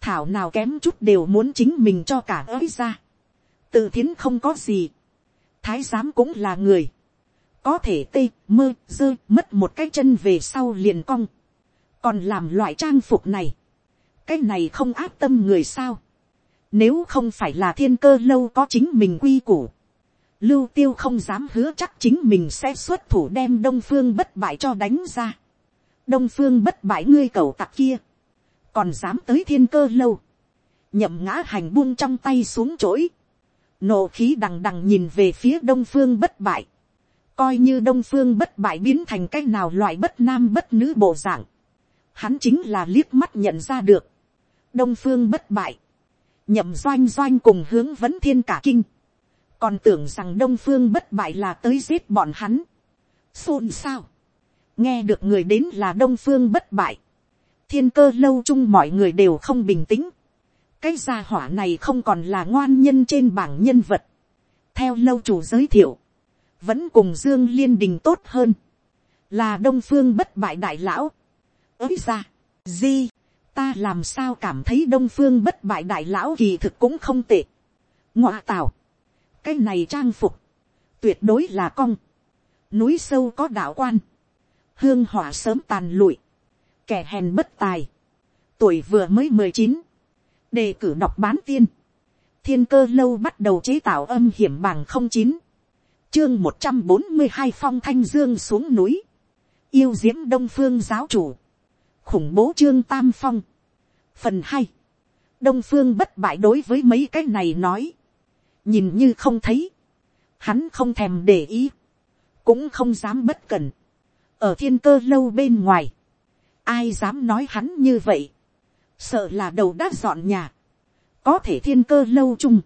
thảo nào kém chút đều muốn chính mình cho cả ới ra, tự thiến không có gì, thái giám cũng là người, có thể tê mơ dơ mất một cái chân về sau liền cong, còn làm loại trang phục này, cái này không áp tâm người sao, nếu không phải là thiên cơ lâu có chính mình quy củ, lưu tiêu không dám hứa chắc chính mình sẽ xuất thủ đem đông phương bất bại cho đánh ra. đông phương bất bại ngươi cầu tặc kia, còn dám tới thiên cơ lâu, nhậm ngã hành buông trong tay xuống chỗi, nộ khí đằng đằng nhìn về phía đông phương bất bại, coi như đông phương bất bại biến thành cái nào loại bất nam bất nữ bộ dạng, hắn chính là liếc mắt nhận ra được, đông phương bất bại, nhậm doanh doanh cùng hướng vấn thiên cả kinh, còn tưởng rằng đông phương bất bại là tới giết bọn hắn. xôn xao, nghe được người đến là đông phương bất bại, thiên cơ lâu chung mọi người đều không bình tĩnh, cái gia hỏa này không còn là ngoan nhân trên bảng nhân vật, theo lâu chủ giới thiệu, vẫn cùng dương liên đình tốt hơn, là đông phương bất bại đại lão, ới ra, di, ta làm sao cảm thấy đông phương bất bại đại lão kỳ thực cũng không tệ. ngoạ tào, cái này trang phục, tuyệt đối là cong, núi sâu có đạo quan, hương hỏa sớm tàn lụi, kẻ hèn bất tài, tuổi vừa mới mười chín, đề cử đọc bán tiên, thiên cơ lâu bắt đầu chế tạo âm hiểm bằng không chín, chương một trăm bốn mươi hai phong thanh dương xuống núi, yêu diễm đông phương giáo chủ, khủng bố trương tam phong, phần hai, đông phương bất bại đối với mấy cái này nói, nhìn như không thấy, hắn không thèm để ý, cũng không dám bất cẩn, ở thiên cơ lâu bên ngoài, ai dám nói hắn như vậy, sợ là đầu đã dọn nhà, có thể thiên cơ lâu chung,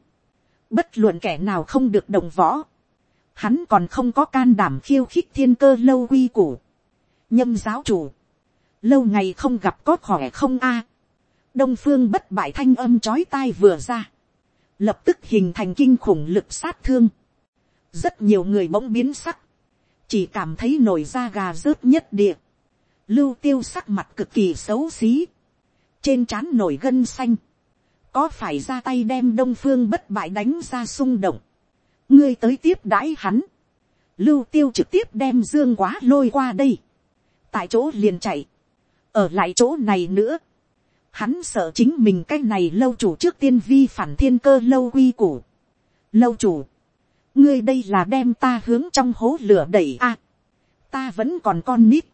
bất luận kẻ nào không được đồng võ, hắn còn không có can đảm khiêu khích thiên cơ lâu quy củ, nhâm giáo chủ, lâu ngày không gặp có khỏe không a, đông phương bất bại thanh âm chói tai vừa ra, lập tức hình thành kinh khủng lực sát thương. rất nhiều người bỗng biến sắc, chỉ cảm thấy nổi da gà rớt nhất địa, lưu tiêu sắc mặt cực kỳ xấu xí, trên trán nổi gân xanh, có phải ra tay đem đông phương bất bại đánh ra xung động, ngươi tới tiếp đãi hắn, lưu tiêu trực tiếp đem dương quá lôi qua đây, tại chỗ liền chạy, ở lại chỗ này nữa, hắn sợ chính mình cái này lâu chủ trước tiên vi phản thiên cơ lâu quy củ. lâu chủ, ngươi đây là đem ta hướng trong hố lửa đẩy a. ta vẫn còn con nít.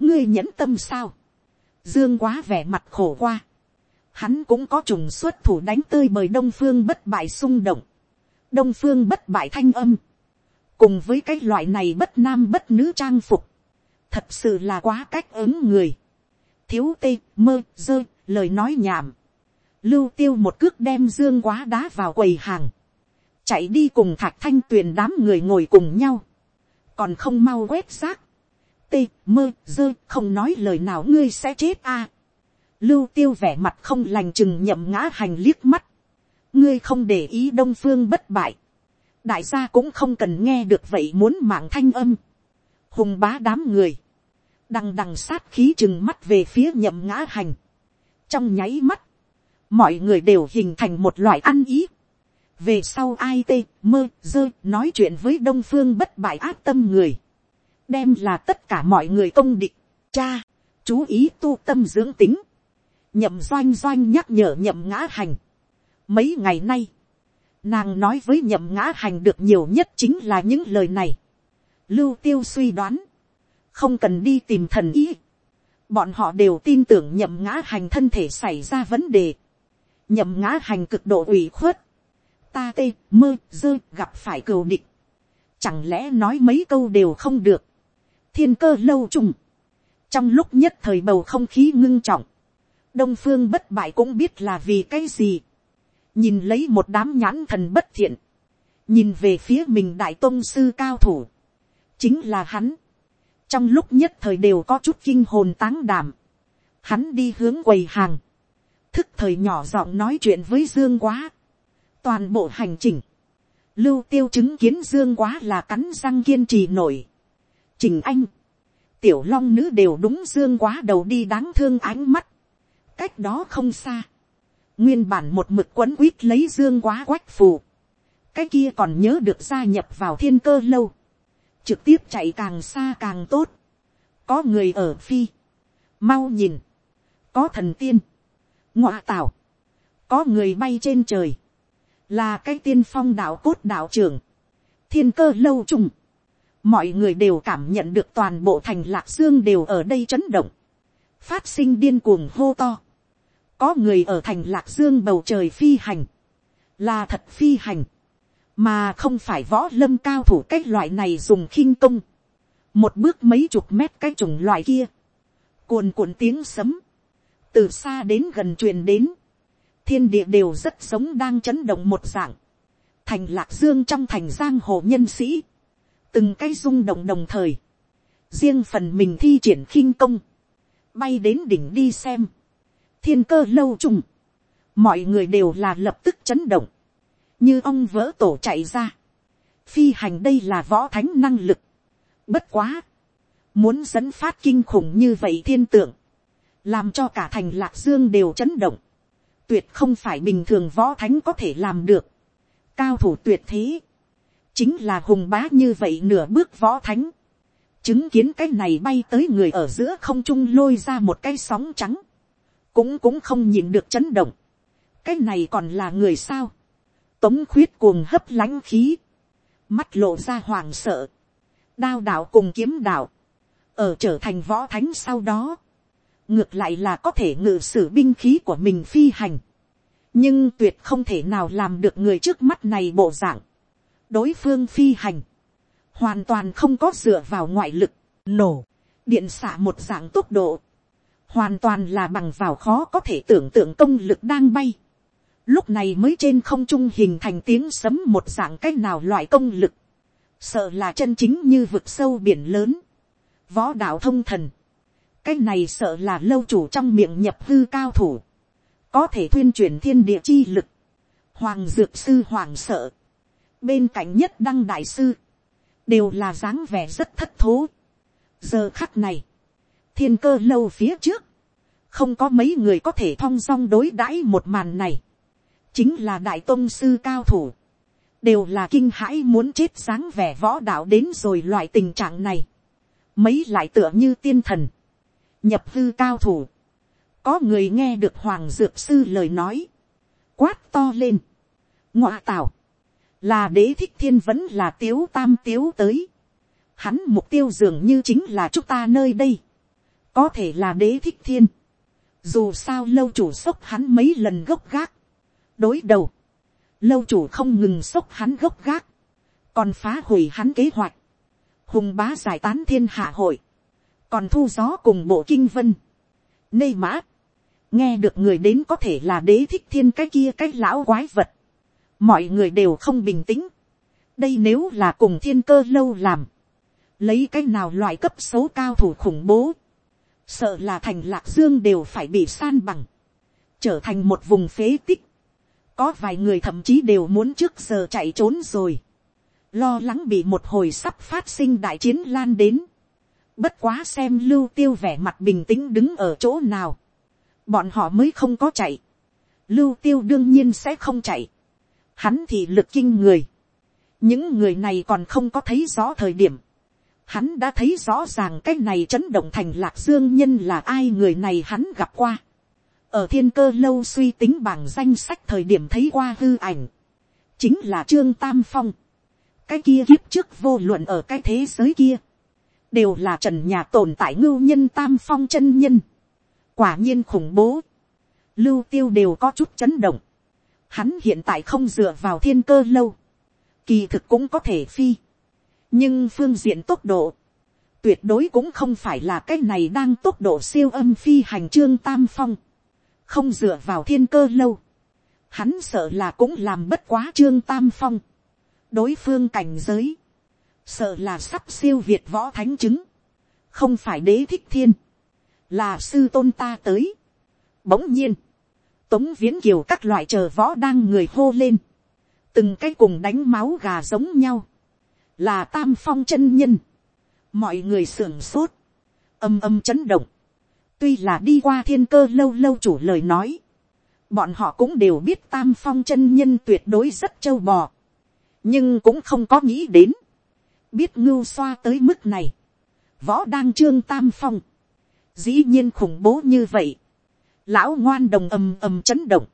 ngươi nhẫn tâm sao dương quá vẻ mặt khổ qua. hắn cũng có trùng xuất thủ đánh tươi bởi đông phương bất bại xung động. đông phương bất bại thanh âm. cùng với cái loại này bất nam bất nữ trang phục. thật sự là quá cách ứng người. thiếu tê mơ dơ lời nói nhảm, lưu tiêu một cước đem dương quá đá vào quầy hàng, chạy đi cùng thạch thanh tuyền đám người ngồi cùng nhau, còn không mau quét xác, tê mơ dơ không nói lời nào ngươi sẽ chết a. lưu tiêu vẻ mặt không lành chừng nhậm ngã hành liếc mắt, ngươi không để ý đông phương bất bại, đại gia cũng không cần nghe được vậy muốn mạng thanh âm, hùng bá đám người, đằng đằng sát khí chừng mắt về phía nhậm ngã hành, trong nháy mắt, mọi người đều hình thành một loại ăn ý. về sau ai tê mơ dơ nói chuyện với đông phương bất bại ác tâm người, đem là tất cả mọi người công địch, cha, chú ý tu tâm dưỡng tính, nhậm doanh doanh nhắc nhở nhậm ngã hành. mấy ngày nay, nàng nói với nhậm ngã hành được nhiều nhất chính là những lời này. lưu tiêu suy đoán, không cần đi tìm thần ý, bọn họ đều tin tưởng nhậm ngã hành thân thể xảy ra vấn đề, nhậm ngã hành cực độ ủy khuất, ta tê mơ dơ gặp phải cừu địch, chẳng lẽ nói mấy câu đều không được, thiên cơ lâu trùng, trong lúc nhất thời bầu không khí ngưng trọng, đông phương bất bại cũng biết là vì cái gì, nhìn lấy một đám nhãn thần bất thiện, nhìn về phía mình đại tôn sư cao thủ, chính là hắn, trong lúc nhất thời đều có chút kinh hồn táng đảm, hắn đi hướng quầy hàng, thức thời nhỏ giọng nói chuyện với dương quá, toàn bộ hành trình, lưu tiêu chứng kiến dương quá là cắn răng kiên trì nổi, trình anh, tiểu long nữ đều đúng dương quá đầu đi đáng thương ánh mắt, cách đó không xa, nguyên bản một mực quấn quýt lấy dương quá quách phù, cái kia còn nhớ được gia nhập vào thiên cơ lâu, trực tiếp chạy càng xa càng tốt, có người ở phi, mau nhìn, có thần tiên, ngọa tảo, có người bay trên trời, là cái tiên phong đạo cốt đạo trưởng, thiên cơ lâu trùng, mọi người đều cảm nhận được toàn bộ thành lạc dương đều ở đây chấn động, phát sinh điên cuồng hô to, có người ở thành lạc dương bầu trời phi hành, là thật phi hành, mà không phải võ lâm cao thủ cái loại này dùng khinh công, một bước mấy chục mét cái chủng loại kia, cuồn cuộn tiếng sấm, từ xa đến gần truyền đến, thiên địa đều rất sống đang chấn động một dạng, thành lạc dương trong thành giang hồ nhân sĩ, từng cái rung động đồng thời, riêng phần mình thi triển khinh công, bay đến đỉnh đi xem, thiên cơ lâu trùng, mọi người đều là lập tức chấn động, như ông vỡ tổ chạy ra, phi hành đây là võ thánh năng lực, bất quá, muốn dẫn phát kinh khủng như vậy thiên tượng, làm cho cả thành lạc dương đều chấn động, tuyệt không phải bình thường võ thánh có thể làm được, cao thủ tuyệt thế, chính là hùng bá như vậy nửa bước võ thánh, chứng kiến cái này bay tới người ở giữa không trung lôi ra một cái sóng trắng, cũng cũng không nhìn được chấn động, cái này còn là người sao, tống khuyết cuồng hấp lãnh khí, mắt lộ ra hoàng sợ, đao đạo cùng kiếm đạo, ở trở thành võ thánh sau đó, ngược lại là có thể ngự sử binh khí của mình phi hành, nhưng tuyệt không thể nào làm được người trước mắt này bộ dạng, đối phương phi hành, hoàn toàn không có dựa vào ngoại lực, nổ, điện xạ một dạng tốc độ, hoàn toàn là bằng vào khó có thể tưởng tượng công lực đang bay, lúc này mới trên không trung hình thành tiếng sấm một dạng cách nào loại công lực, sợ là chân chính như vực sâu biển lớn, võ đạo thông thần, cái này sợ là lâu chủ trong miệng nhập hư cao thủ, có thể thuyên truyền thiên địa chi lực, hoàng dược sư hoàng sợ, bên cạnh nhất đăng đại sư, đều là dáng vẻ rất thất thố. giờ khắc này, thiên cơ lâu phía trước, không có mấy người có thể thong dong đối đãi một màn này, chính là đại tôn sư cao thủ, đều là kinh hãi muốn chết dáng vẻ võ đạo đến rồi loại tình trạng này, mấy lại tựa như tiên thần, nhập hư cao thủ, có người nghe được hoàng dược sư lời nói, quát to lên, ngoạ tảo, là đế thích thiên vẫn là tiếu tam tiếu tới, hắn mục tiêu dường như chính là chúng ta nơi đây, có thể là đế thích thiên, dù sao lâu chủ sốc hắn mấy lần gốc gác, đối đầu, lâu chủ không ngừng sốc hắn gốc gác, còn phá hủy hắn kế hoạch, hùng bá giải tán thiên hạ hội, còn thu gió cùng bộ kinh vân, nê mã, nghe được người đến có thể là đế thích thiên cái kia cái lão quái vật, mọi người đều không bình tĩnh, đây nếu là cùng thiên cơ lâu làm, lấy cái nào loại cấp số cao thủ khủng bố, sợ là thành lạc dương đều phải bị san bằng, trở thành một vùng phế tích, có vài người thậm chí đều muốn trước giờ chạy trốn rồi, lo lắng bị một hồi sắp phát sinh đại chiến lan đến, bất quá xem lưu tiêu vẻ mặt bình tĩnh đứng ở chỗ nào, bọn họ mới không có chạy, lưu tiêu đương nhiên sẽ không chạy, hắn thì lực kinh người, những người này còn không có thấy rõ thời điểm, hắn đã thấy rõ ràng cái này chấn động thành lạc dương nhân là ai người này hắn gặp qua, ở thiên cơ lâu suy tính bảng danh sách thời điểm thấy qua hư ảnh, chính là trương tam phong, cái kia kiếp trước vô luận ở cái thế giới kia, đều là trần nhà tồn tại ngưu nhân tam phong chân nhân, quả nhiên khủng bố, lưu tiêu đều có chút chấn động, hắn hiện tại không dựa vào thiên cơ lâu, kỳ thực cũng có thể phi, nhưng phương diện tốc độ, tuyệt đối cũng không phải là cái này đang tốc độ siêu âm phi hành trương tam phong, không dựa vào thiên cơ lâu, hắn sợ là cũng làm bất quá trương tam phong, đối phương cảnh giới, sợ là sắp siêu việt võ thánh chứng, không phải đế thích thiên, là sư tôn ta tới. Bỗng nhiên, tống viễn kiều các loại chờ võ đang người hô lên, từng cái cùng đánh máu gà giống nhau, là tam phong chân nhân, mọi người sưởng sốt, âm âm chấn động, tuy là đi qua thiên cơ lâu lâu chủ lời nói, bọn họ cũng đều biết tam phong chân nhân tuyệt đối rất trâu bò, nhưng cũng không có nghĩ đến, biết ngưu xoa tới mức này, võ đang trương tam phong, dĩ nhiên khủng bố như vậy, lão ngoan đồng ầm ầm chấn động,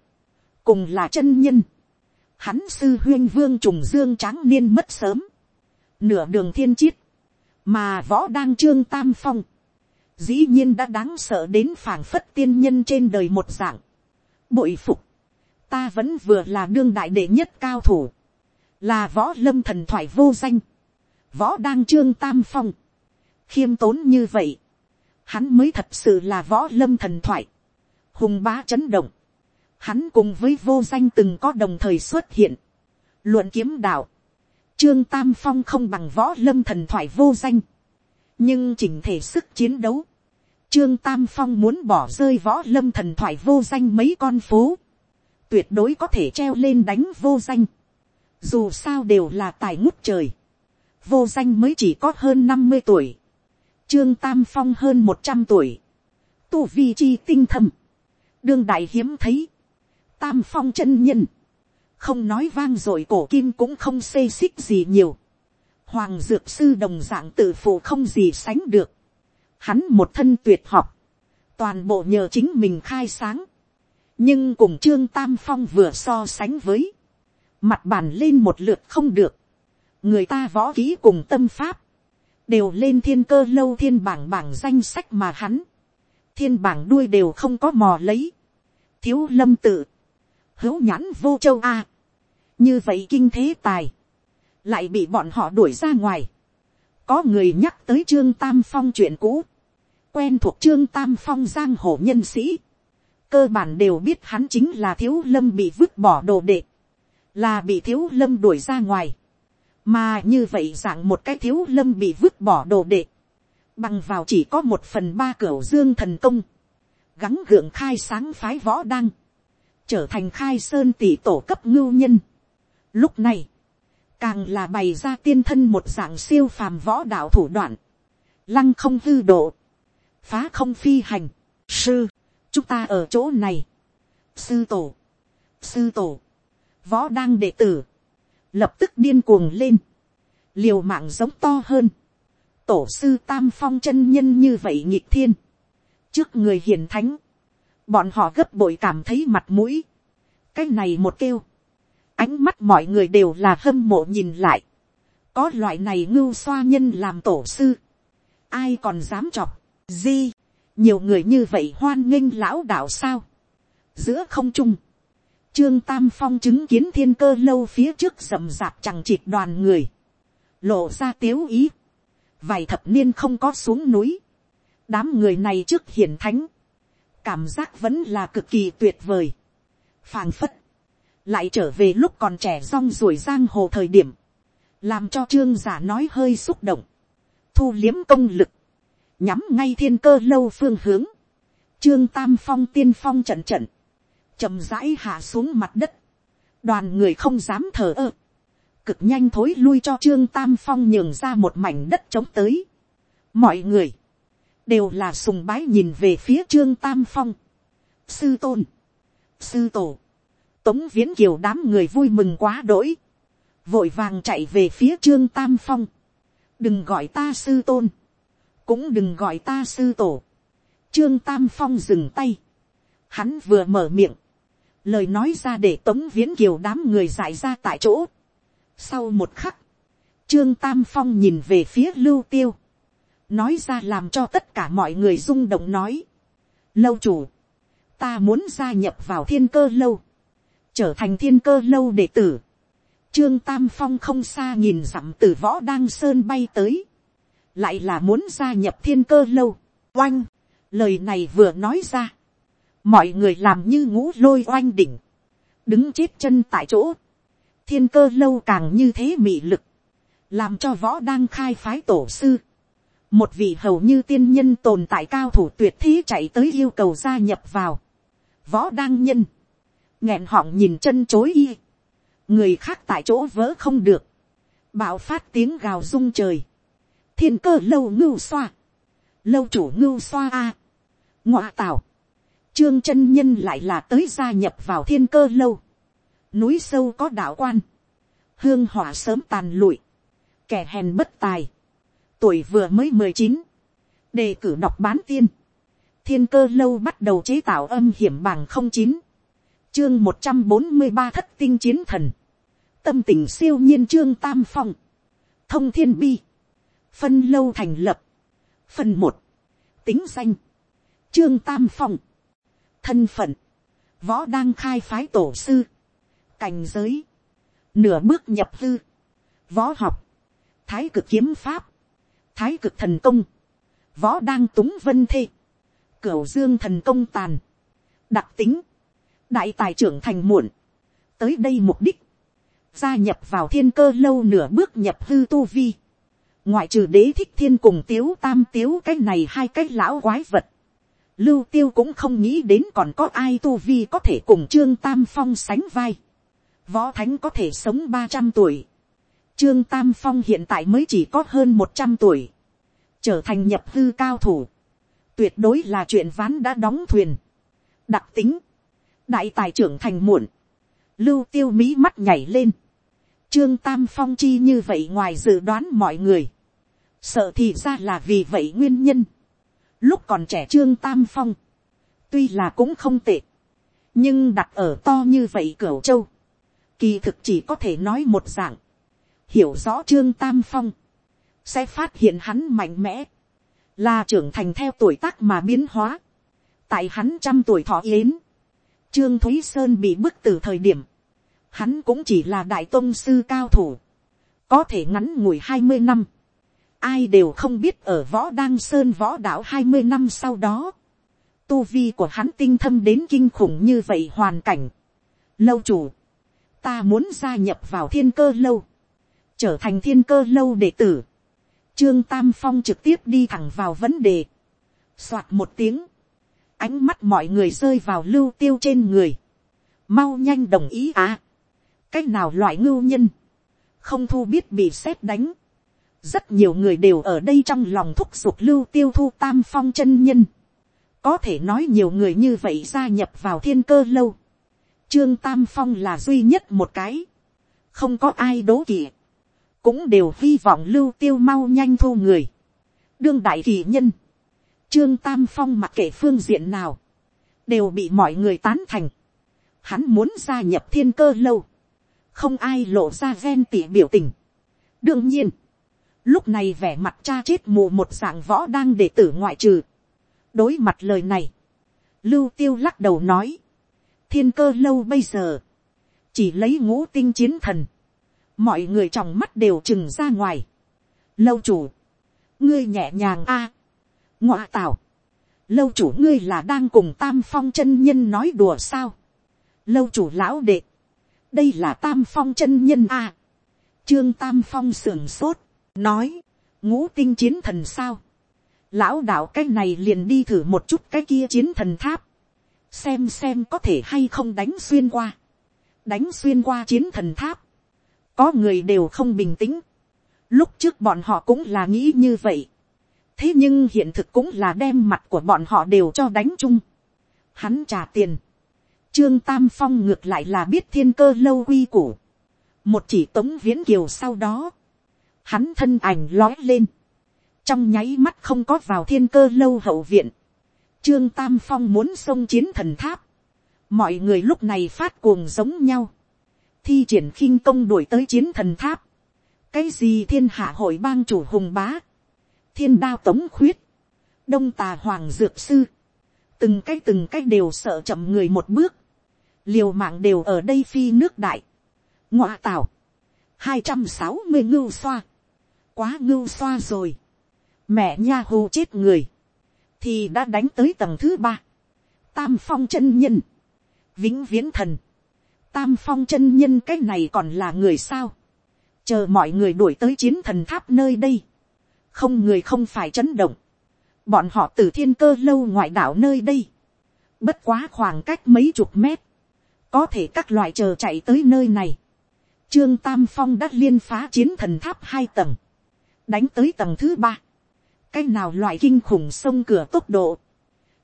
cùng là chân nhân, hắn sư huyên vương trùng dương tráng niên mất sớm, nửa đường thiên chiết, mà võ đang trương tam phong, dĩ nhiên đã đáng sợ đến phảng phất tiên nhân trên đời một dạng, bội phục, ta vẫn vừa là đương đại đệ nhất cao thủ, là võ lâm thần thoại vô danh, võ đang trương tam phong, khiêm tốn như vậy, hắn mới thật sự là võ lâm thần thoại, hùng bá chấn động, hắn cùng với vô danh từng có đồng thời xuất hiện, luận kiếm đạo, trương tam phong không bằng võ lâm thần thoại vô danh, nhưng chỉnh thể sức chiến đấu, trương tam phong muốn bỏ rơi võ lâm thần thoại vô danh mấy con phố, tuyệt đối có thể treo lên đánh vô danh, dù sao đều là tài ngút trời, vô danh mới chỉ có hơn năm mươi tuổi, trương tam phong hơn một trăm tuổi, tu vi chi tinh thầm, đương đại hiếm thấy, tam phong chân nhân, không nói vang rồi cổ kim cũng không xê xích gì nhiều, hoàng dược sư đồng dạng tự phụ không gì sánh được, hắn một thân tuyệt học, toàn bộ nhờ chính mình khai sáng, nhưng cùng trương tam phong vừa so sánh với, mặt bàn lên một lượt không được, người ta võ ký cùng tâm pháp, đều lên thiên cơ lâu thiên bảng bảng danh sách mà hắn, thiên bảng đuôi đều không có mò lấy, thiếu lâm tự, hữu nhãn vô châu a, như vậy kinh thế tài, lại bị bọn họ đuổi ra ngoài, có người nhắc tới trương tam phong chuyện cũ, quen thuộc trương tam phong giang hồ nhân sĩ, cơ bản đều biết hắn chính là thiếu lâm bị vứt bỏ đồ đệ, là bị thiếu lâm đuổi ra ngoài, mà như vậy dạng một cái thiếu lâm bị vứt bỏ đồ đệ, bằng vào chỉ có một phần ba cửa dương thần công, gắng gượng khai sáng phái võ đăng, trở thành khai sơn tỷ tổ cấp ngưu nhân. Lúc này, càng là bày ra tiên thân một dạng siêu phàm võ đạo thủ đoạn, lăng không hư độ, phá không phi hành, sư, chúng ta ở chỗ này, sư tổ, sư tổ, võ đang đệ tử, lập tức điên cuồng lên, liều mạng giống to hơn, tổ sư tam phong chân nhân như vậy nhịp thiên, trước người hiền thánh, bọn họ gấp bội cảm thấy mặt mũi, cái này một kêu, ánh mắt mọi người đều là hâm mộ nhìn lại, có loại này ngưu xoa nhân làm tổ sư, ai còn dám chọc, di, nhiều người như vậy hoan nghênh lão đạo sao, giữa không trung, Trương Tam Phong chứng kiến thiên cơ lâu phía trước rầm rạp chẳng chịt đoàn người. Lộ ra tiếu ý. Vài thập niên không có xuống núi. Đám người này trước hiển thánh. Cảm giác vẫn là cực kỳ tuyệt vời. phàng phất. Lại trở về lúc còn trẻ rong ruổi giang hồ thời điểm. Làm cho trương giả nói hơi xúc động. Thu liếm công lực. Nhắm ngay thiên cơ lâu phương hướng. Trương Tam Phong tiên phong trận trận chậm rãi hạ xuống mặt đất, đoàn người không dám thở ơ, cực nhanh thối lui cho trương tam phong nhường ra một mảnh đất trống tới. mọi người, đều là sùng bái nhìn về phía trương tam phong, sư tôn, sư tổ, tống viễn kiều đám người vui mừng quá đỗi, vội vàng chạy về phía trương tam phong, đừng gọi ta sư tôn, cũng đừng gọi ta sư tổ, trương tam phong dừng tay, hắn vừa mở miệng, lời nói ra để tống viễn kiều đám người giải ra tại chỗ sau một khắc, trương tam phong nhìn về phía lưu tiêu, nói ra làm cho tất cả mọi người rung động nói. lâu chủ, ta muốn gia nhập vào thiên cơ lâu, trở thành thiên cơ lâu đệ tử. Trương Tam Phong không xa nhìn dặm từ võ đang sơn bay tới. Lại là muốn gia nhập thiên cơ lâu. Oanh! Lời này vừa nói ra mọi người làm như ngũ lôi oanh đỉnh, đứng chết chân tại chỗ, thiên cơ lâu càng như thế mị lực, làm cho võ đang khai phái tổ sư, một vị hầu như tiên nhân tồn tại cao thủ tuyệt thế chạy tới yêu cầu gia nhập vào, võ đang nhân, nghẹn họng nhìn chân chối y, người khác tại chỗ vỡ không được, bạo phát tiếng gào rung trời, thiên cơ lâu ngưu xoa, lâu chủ ngưu xoa a, à. tào, trương chân nhân lại là tới gia nhập vào thiên cơ lâu, núi sâu có đạo quan, hương hỏa sớm tàn lụi, kẻ hèn bất tài, tuổi vừa mới mười chín, đề cử đọc bán tiên, thiên cơ lâu bắt đầu chế tạo âm hiểm bằng không chín, chương một trăm bốn mươi ba thất tinh chiến thần, tâm tình siêu nhiên trương tam phong, thông thiên bi, phân lâu thành lập, phần một, tính danh, trương tam phong, thân phận, võ đang khai phái tổ sư, cảnh giới, nửa bước nhập hư, võ học, thái cực kiếm pháp, thái cực thần công, võ đang túng vân thê, cửu dương thần công tàn, đặc tính, đại tài trưởng thành muộn, tới đây mục đích, gia nhập vào thiên cơ lâu nửa bước nhập hư tu vi, ngoại trừ đế thích thiên cùng tiếu tam tiếu cái này hai cái lão quái vật, lưu tiêu cũng không nghĩ đến còn có ai tu vi có thể cùng trương tam phong sánh vai, võ thánh có thể sống ba trăm tuổi, trương tam phong hiện tại mới chỉ có hơn một trăm tuổi, trở thành nhập hư cao thủ, tuyệt đối là chuyện ván đã đóng thuyền, đặc tính, đại tài trưởng thành muộn, lưu tiêu mỹ mắt nhảy lên, trương tam phong chi như vậy ngoài dự đoán mọi người, sợ thì ra là vì vậy nguyên nhân, lúc còn trẻ trương tam phong, tuy là cũng không tệ, nhưng đặt ở to như vậy cửu châu, kỳ thực chỉ có thể nói một dạng, hiểu rõ trương tam phong, sẽ phát hiện hắn mạnh mẽ, là trưởng thành theo tuổi tác mà biến hóa, tại hắn trăm tuổi thọ yến, trương thúy sơn bị bức từ thời điểm, hắn cũng chỉ là đại tôn sư cao thủ, có thể ngắn ngủi hai mươi năm, ai đều không biết ở võ đăng sơn võ đạo hai mươi năm sau đó, tu vi của hắn tinh thâm đến kinh khủng như vậy hoàn cảnh. Lâu chủ, ta muốn gia nhập vào thiên cơ lâu, trở thành thiên cơ lâu đệ tử. Trương Tam Phong trực tiếp đi thẳng vào vấn đề. Soạt một tiếng, ánh mắt mọi người rơi vào lưu tiêu trên người. Mau nhanh đồng ý à. Cách nào loại ngưu nhân, không thu biết bị xét đánh rất nhiều người đều ở đây trong lòng thúc giục lưu tiêu thu tam phong chân nhân. có thể nói nhiều người như vậy gia nhập vào thiên cơ lâu trương tam phong là duy nhất một cái. không có ai đố kỵ. cũng đều hy vọng lưu tiêu mau nhanh thu người. đương đại kỳ nhân. trương tam phong mặc kệ phương diện nào. đều bị mọi người tán thành. hắn muốn gia nhập thiên cơ lâu. không ai lộ ra ven tỉ biểu tình. đương nhiên, Lúc này vẻ mặt cha chết mù một dạng võ đang để tử ngoại trừ. Đối mặt lời này. Lưu tiêu lắc đầu nói. Thiên cơ lâu bây giờ. Chỉ lấy ngũ tinh chiến thần. Mọi người trong mắt đều chừng ra ngoài. Lâu chủ. Ngươi nhẹ nhàng a à. Ngọa tảo. Lâu chủ ngươi là đang cùng tam phong chân nhân nói đùa sao. Lâu chủ lão đệ. Đây là tam phong chân nhân a Trương tam phong sưởng sốt nói, ngũ tinh chiến thần sao, lão đạo cái này liền đi thử một chút cái kia chiến thần tháp, xem xem có thể hay không đánh xuyên qua, đánh xuyên qua chiến thần tháp, có người đều không bình tĩnh, lúc trước bọn họ cũng là nghĩ như vậy, thế nhưng hiện thực cũng là đem mặt của bọn họ đều cho đánh chung, hắn trả tiền, trương tam phong ngược lại là biết thiên cơ lâu quy củ, một chỉ tống viễn kiều sau đó, hắn thân ảnh lói lên, trong nháy mắt không có vào thiên cơ lâu hậu viện, trương tam phong muốn xông chiến thần tháp, mọi người lúc này phát cuồng giống nhau, thi triển khinh công đuổi tới chiến thần tháp, cái gì thiên hạ hội bang chủ hùng bá, thiên đao tống khuyết, đông tà hoàng dược sư, từng cái từng cái đều sợ chậm người một bước, liều mạng đều ở đây phi nước đại, ngoạ tảo, hai trăm sáu mươi ngưu xoa, quá ngưu xoa rồi. Mẹ nha hù chết người. Thì đã đánh tới tầng thứ ba. tam phong chân nhân, vĩnh viễn thần, tam phong chân nhân cái này còn là người sao, chờ mọi người đuổi tới chiến thần tháp nơi đây, không người không phải chấn động, bọn họ từ thiên cơ lâu ngoại đảo nơi đây, bất quá khoảng cách mấy chục mét, có thể các loại chờ chạy tới nơi này, trương tam phong đã liên phá chiến thần tháp hai tầng, đánh tới tầng thứ ba, cái nào loại kinh khủng sông cửa tốc độ,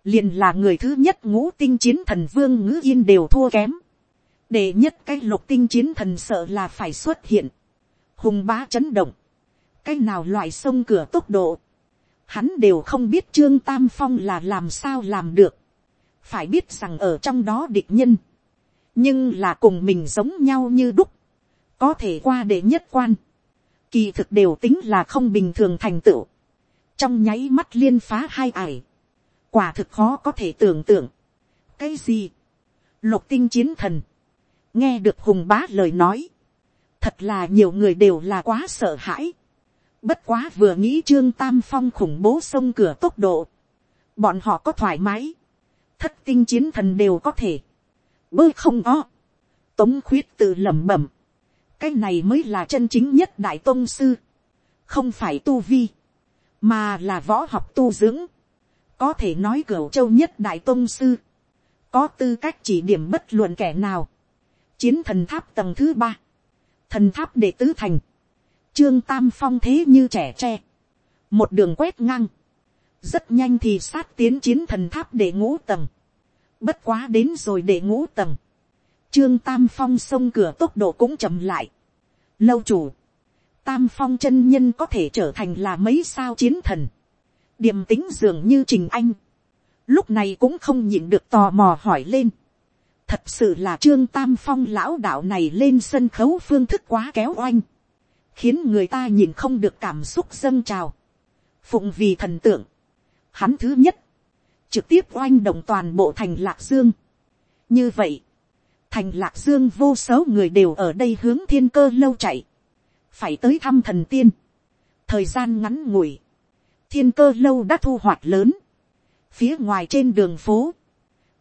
liền là người thứ nhất ngũ tinh chiến thần vương ngữ yên đều thua kém, để nhất cái lục tinh chiến thần sợ là phải xuất hiện, hùng bá chấn động, cái nào loại sông cửa tốc độ, hắn đều không biết trương tam phong là làm sao làm được, phải biết rằng ở trong đó địch nhân, nhưng là cùng mình giống nhau như đúc, có thể qua để nhất quan, kỳ thực đều tính là không bình thường thành tựu, trong nháy mắt liên phá hai ải, quả thực khó có thể tưởng tượng, cái gì, lục tinh chiến thần, nghe được hùng bá lời nói, thật là nhiều người đều là quá sợ hãi, bất quá vừa nghĩ trương tam phong khủng bố sông cửa tốc độ, bọn họ có thoải mái, thất tinh chiến thần đều có thể, bơi không o, tống khuyết tự lẩm bẩm, cái này mới là chân chính nhất đại tôn sư, không phải tu vi, mà là võ học tu dưỡng, có thể nói cửa châu nhất đại tôn sư, có tư cách chỉ điểm bất luận kẻ nào, chiến thần tháp tầng thứ ba, thần tháp đệ tứ thành, trương tam phong thế như trẻ tre, một đường quét ngang, rất nhanh thì sát tiến chiến thần tháp đệ ngũ tầng, bất quá đến rồi đệ ngũ tầng, trương tam phong sông cửa tốc độ cũng chậm lại, lâu chủ, tam phong chân nhân có thể trở thành là mấy sao chiến thần, điềm tính dường như trình anh, lúc này cũng không nhịn được tò mò hỏi lên, thật sự là trương tam phong lão đạo này lên sân khấu phương thức quá kéo oanh, khiến người ta nhìn không được cảm xúc dâng trào, phụng vì thần tượng, hắn thứ nhất, trực tiếp oanh động toàn bộ thành lạc dương. như vậy, thành lạc dương vô số người đều ở đây hướng thiên cơ lâu chạy, phải tới thăm thần tiên, thời gian ngắn ngủi, thiên cơ lâu đã thu hoạch lớn, phía ngoài trên đường phố,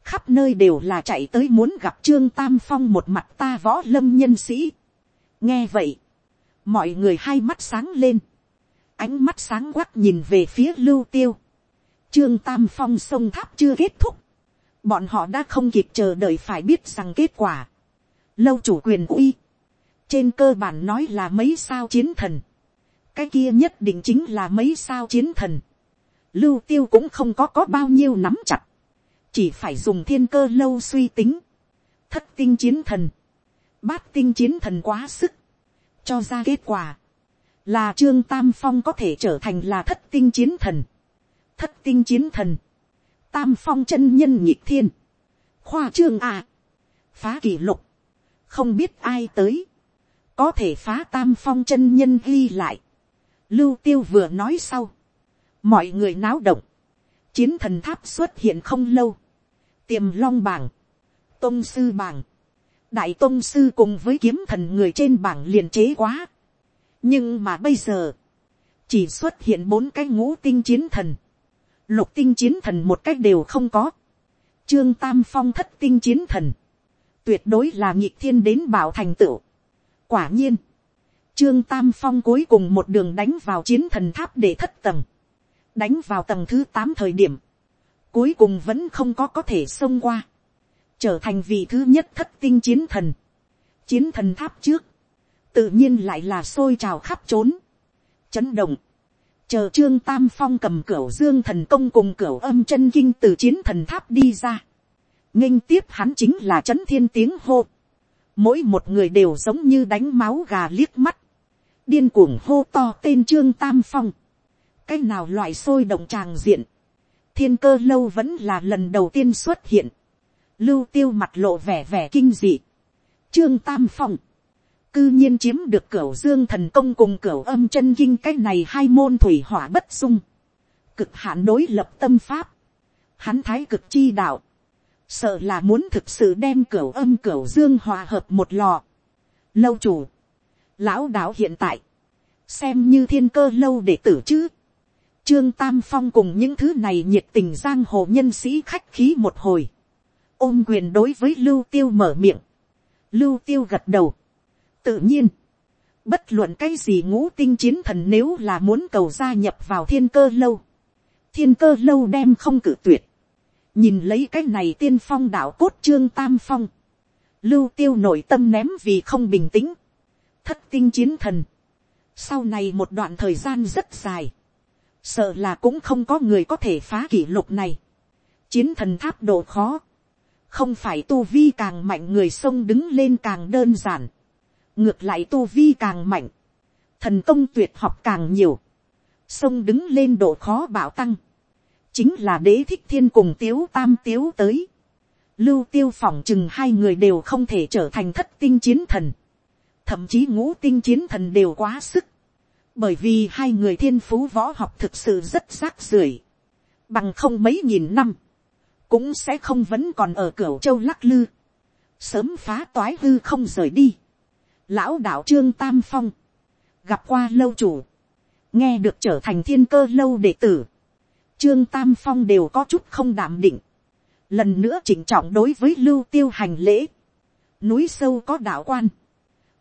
khắp nơi đều là chạy tới muốn gặp trương tam phong một mặt ta võ lâm nhân sĩ. nghe vậy, mọi người hai mắt sáng lên, ánh mắt sáng quắc nhìn về phía lưu tiêu, trương tam phong sông tháp chưa kết thúc, bọn họ đã không kịp chờ đợi phải biết rằng kết quả, lâu chủ quyền uy, trên cơ bản nói là mấy sao chiến thần, cái kia nhất định chính là mấy sao chiến thần, lưu tiêu cũng không có có bao nhiêu nắm chặt, chỉ phải dùng thiên cơ lâu suy tính, thất tinh chiến thần, bát tinh chiến thần quá sức, cho ra kết quả, là trương tam phong có thể trở thành là thất tinh chiến thần, thất tinh chiến thần, tam phong chân nhân nhịp thiên, khoa trương à, phá kỷ lục, không biết ai tới, có thể phá tam phong chân nhân ghi lại, lưu tiêu vừa nói sau, mọi người náo động, chiến thần tháp xuất hiện không lâu, tiềm long bảng, tôn sư bảng, đại tôn sư cùng với kiếm thần người trên bảng liền chế quá, nhưng mà bây giờ, chỉ xuất hiện bốn cái ngũ tinh chiến thần, lục tinh chiến thần một cách đều không có, trương tam phong thất tinh chiến thần, tuyệt đối là nhịp thiên đến bảo thành tựu quả nhiên, trương tam phong cuối cùng một đường đánh vào chiến thần tháp để thất tầng, đánh vào tầng thứ tám thời điểm, cuối cùng vẫn không có có thể xông qua, trở thành vị thứ nhất thất tinh chiến thần, chiến thần tháp trước, tự nhiên lại là xôi trào khắp trốn, chấn động, chờ trương tam phong cầm cửa dương thần công cùng cửa âm chân kinh từ chiến thần tháp đi ra, nghênh tiếp hắn chính là c h ấ n thiên tiếng hô, mỗi một người đều giống như đánh máu gà liếc mắt, điên cuồng hô to tên trương tam phong, cái nào loại sôi động tràng diện, thiên cơ lâu vẫn là lần đầu tiên xuất hiện, lưu tiêu mặt lộ vẻ vẻ kinh dị, trương tam phong, cư nhiên chiếm được cửa dương thần công cùng cửa âm chân kinh cái này hai môn thủy hỏa bất dung, cực hạn đối lập tâm pháp, hắn thái cực chi đạo, sợ là muốn thực sự đem cửu âm cửu dương hòa hợp một lò. Lâu chủ, lão đạo hiện tại, xem như thiên cơ lâu để tử chứ. Trương Tam Phong cùng những thứ này nhiệt tình giang hồ nhân sĩ khách khí một hồi. ôm quyền đối với lưu tiêu mở miệng, lưu tiêu gật đầu, tự nhiên, bất luận cái gì ngũ tinh chiến thần nếu là muốn cầu gia nhập vào thiên cơ lâu, thiên cơ lâu đem không cử tuyệt, nhìn lấy cái này tiên phong đạo cốt trương tam phong, lưu tiêu nội tâm ném vì không bình tĩnh, thất tinh chiến thần, sau này một đoạn thời gian rất dài, sợ là cũng không có người có thể phá kỷ lục này, chiến thần tháp độ khó, không phải tu vi càng mạnh người sông đứng lên càng đơn giản, ngược lại tu vi càng mạnh, thần công tuyệt học càng nhiều, sông đứng lên độ khó bảo tăng, chính là đế thích thiên cùng tiếu tam tiếu tới, lưu tiêu phỏng chừng hai người đều không thể trở thành thất tinh chiến thần, thậm chí ngũ tinh chiến thần đều quá sức, bởi vì hai người thiên phú võ học thực sự rất rác rưởi, bằng không mấy nghìn năm, cũng sẽ không vẫn còn ở cửa châu lắc lư, sớm phá toái hư không rời đi. Lão đạo trương tam phong, gặp qua lâu chủ, nghe được trở thành thiên cơ lâu đệ tử, trương tam phong đều có chút không đảm định, lần nữa chỉnh trọng đối với lưu tiêu hành lễ, núi sâu có đạo quan,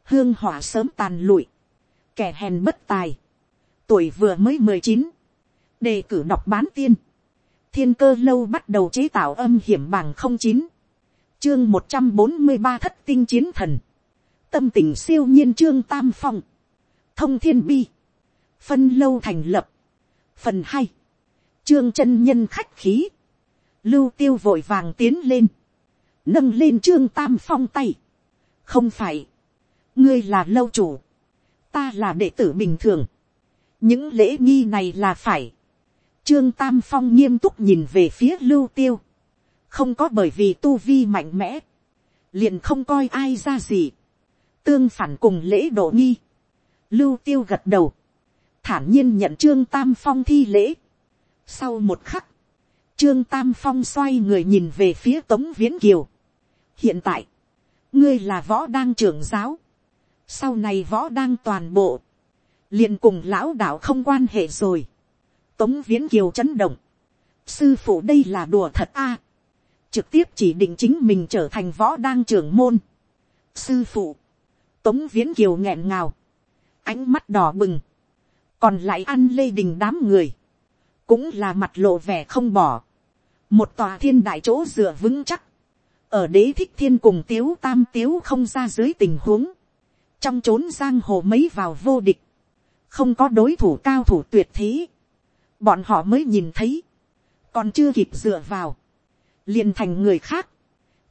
hương hỏa sớm tàn lụi, kẻ hèn bất tài, tuổi vừa mới mười chín, đề cử đọc bán tiên, thiên cơ lâu bắt đầu chế tạo âm hiểm bằng không chín, chương một trăm bốn mươi ba thất tinh chiến thần, tâm tình siêu nhiên trương tam phong, thông thiên bi, phân lâu thành lập, phần hai, trương chân nhân khách khí, lưu tiêu vội vàng tiến lên, nâng lên trương tam phong tay, không phải, ngươi là lâu chủ, ta là đệ tử bình thường, những lễ nghi này là phải, trương tam phong nghiêm túc nhìn về phía lưu tiêu, không có bởi vì tu vi mạnh mẽ, liền không coi ai ra gì, tương phản cùng lễ độ nghi, lưu tiêu gật đầu, thản nhiên nhận trương tam phong thi lễ. Sau một khắc, trương tam phong xoay người nhìn về phía tống viễn kiều. hiện tại, ngươi là võ đang trưởng giáo, sau này võ đang toàn bộ, liền cùng lão đạo không quan hệ rồi. tống viễn kiều chấn động, sư phụ đây là đùa thật a, trực tiếp chỉ định chính mình trở thành võ đang trưởng môn. sư phụ, tống viễn kiều nghẹn ngào, ánh mắt đỏ bừng, còn lại ăn lê đình đám người, cũng là mặt lộ vẻ không bỏ, một tòa thiên đại chỗ dựa vững chắc, ở đế thích thiên cùng tiếu tam tiếu không ra dưới tình huống, trong trốn giang hồ mấy vào vô địch, không có đối thủ cao thủ tuyệt thế, bọn họ mới nhìn thấy, còn chưa kịp dựa vào, liền thành người khác,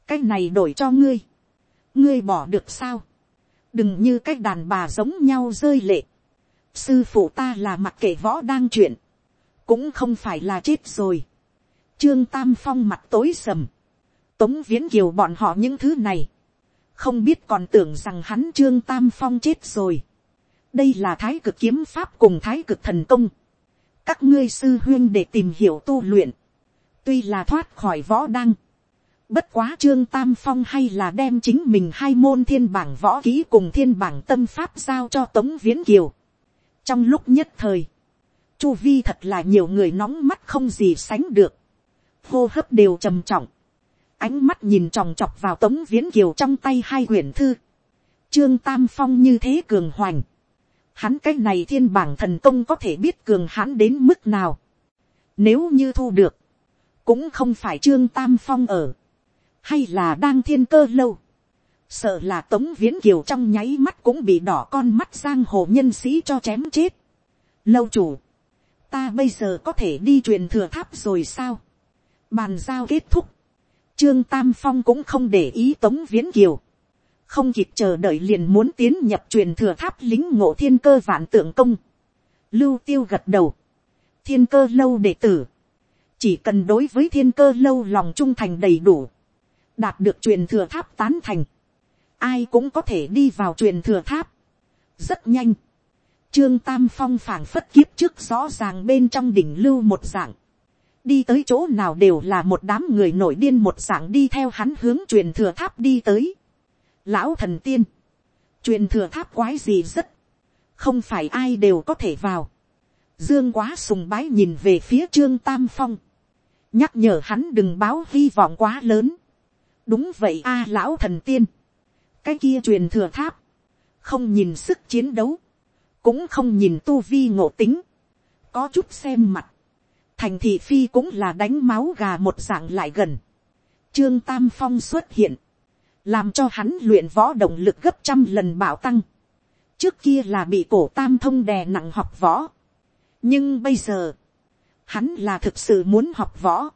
cái này đổi cho ngươi, ngươi bỏ được sao, đừng như cái đàn bà giống nhau rơi lệ, sư phụ ta là mặc kệ võ đang chuyện, cũng không phải là chết rồi, trương tam phong mặt tối sầm, tống viễn kiều bọn họ những thứ này, không biết còn tưởng rằng hắn trương tam phong chết rồi. đây là thái cực kiếm pháp cùng thái cực thần công. các ngươi sư huyên để tìm hiểu tu luyện, tuy là thoát khỏi võ đăng, bất quá trương tam phong hay là đem chính mình hai môn thiên bảng võ kỹ cùng thiên bảng tâm pháp giao cho tống viễn kiều. trong lúc nhất thời, chu vi thật là nhiều người nóng mắt không gì sánh được, hô hấp đều trầm trọng, ánh mắt nhìn tròng trọc vào tống viễn kiều trong tay hai quyển thư. Trương Tam Phong như thế cường hoành. Hắn cái này thiên bảng thần công có thể biết cường hắn đến mức nào. Nếu như thu được. Cũng không phải Trương Tam Phong ở. Hay là đang thiên cơ lâu. Sợ là tống viễn kiều trong nháy mắt cũng bị đỏ con mắt giang hồ nhân sĩ cho chém chết. Lâu chủ. Ta bây giờ có thể đi truyền thừa tháp rồi sao? Bàn giao kết thúc Trương Tam Phong cũng không để ý Tống Viễn Kiều. Không kịp chờ đợi liền muốn tiến nhập truyền thừa tháp lính ngộ thiên cơ vạn tượng công. Lưu tiêu gật đầu. Thiên cơ lâu đệ tử. Chỉ cần đối với thiên cơ lâu lòng trung thành đầy đủ. Đạt được truyền thừa tháp tán thành. Ai cũng có thể đi vào truyền thừa tháp. Rất nhanh. Trương Tam Phong phảng phất kiếp trước rõ ràng bên trong đỉnh lưu một dạng. Đi tới chỗ nào đều là một đám người nổi điên một dạng đi theo hắn hướng truyền thừa tháp đi tới. Lão thần tiên, truyền thừa tháp quái gì rất, không phải ai đều có thể vào. Dương quá sùng bái nhìn về phía trương tam phong, nhắc nhở hắn đừng báo hy vọng quá lớn. đúng vậy a à, lão thần tiên, cái kia truyền thừa tháp, không nhìn sức chiến đấu, cũng không nhìn tu vi ngộ tính, có chút xem mặt, thành thị phi cũng là đánh máu gà một dạng lại gần, trương tam phong xuất hiện, làm cho hắn luyện võ động lực gấp trăm lần bảo tăng, trước kia là bị cổ tam thông đè nặng học võ, nhưng bây giờ, hắn là thực sự muốn học võ,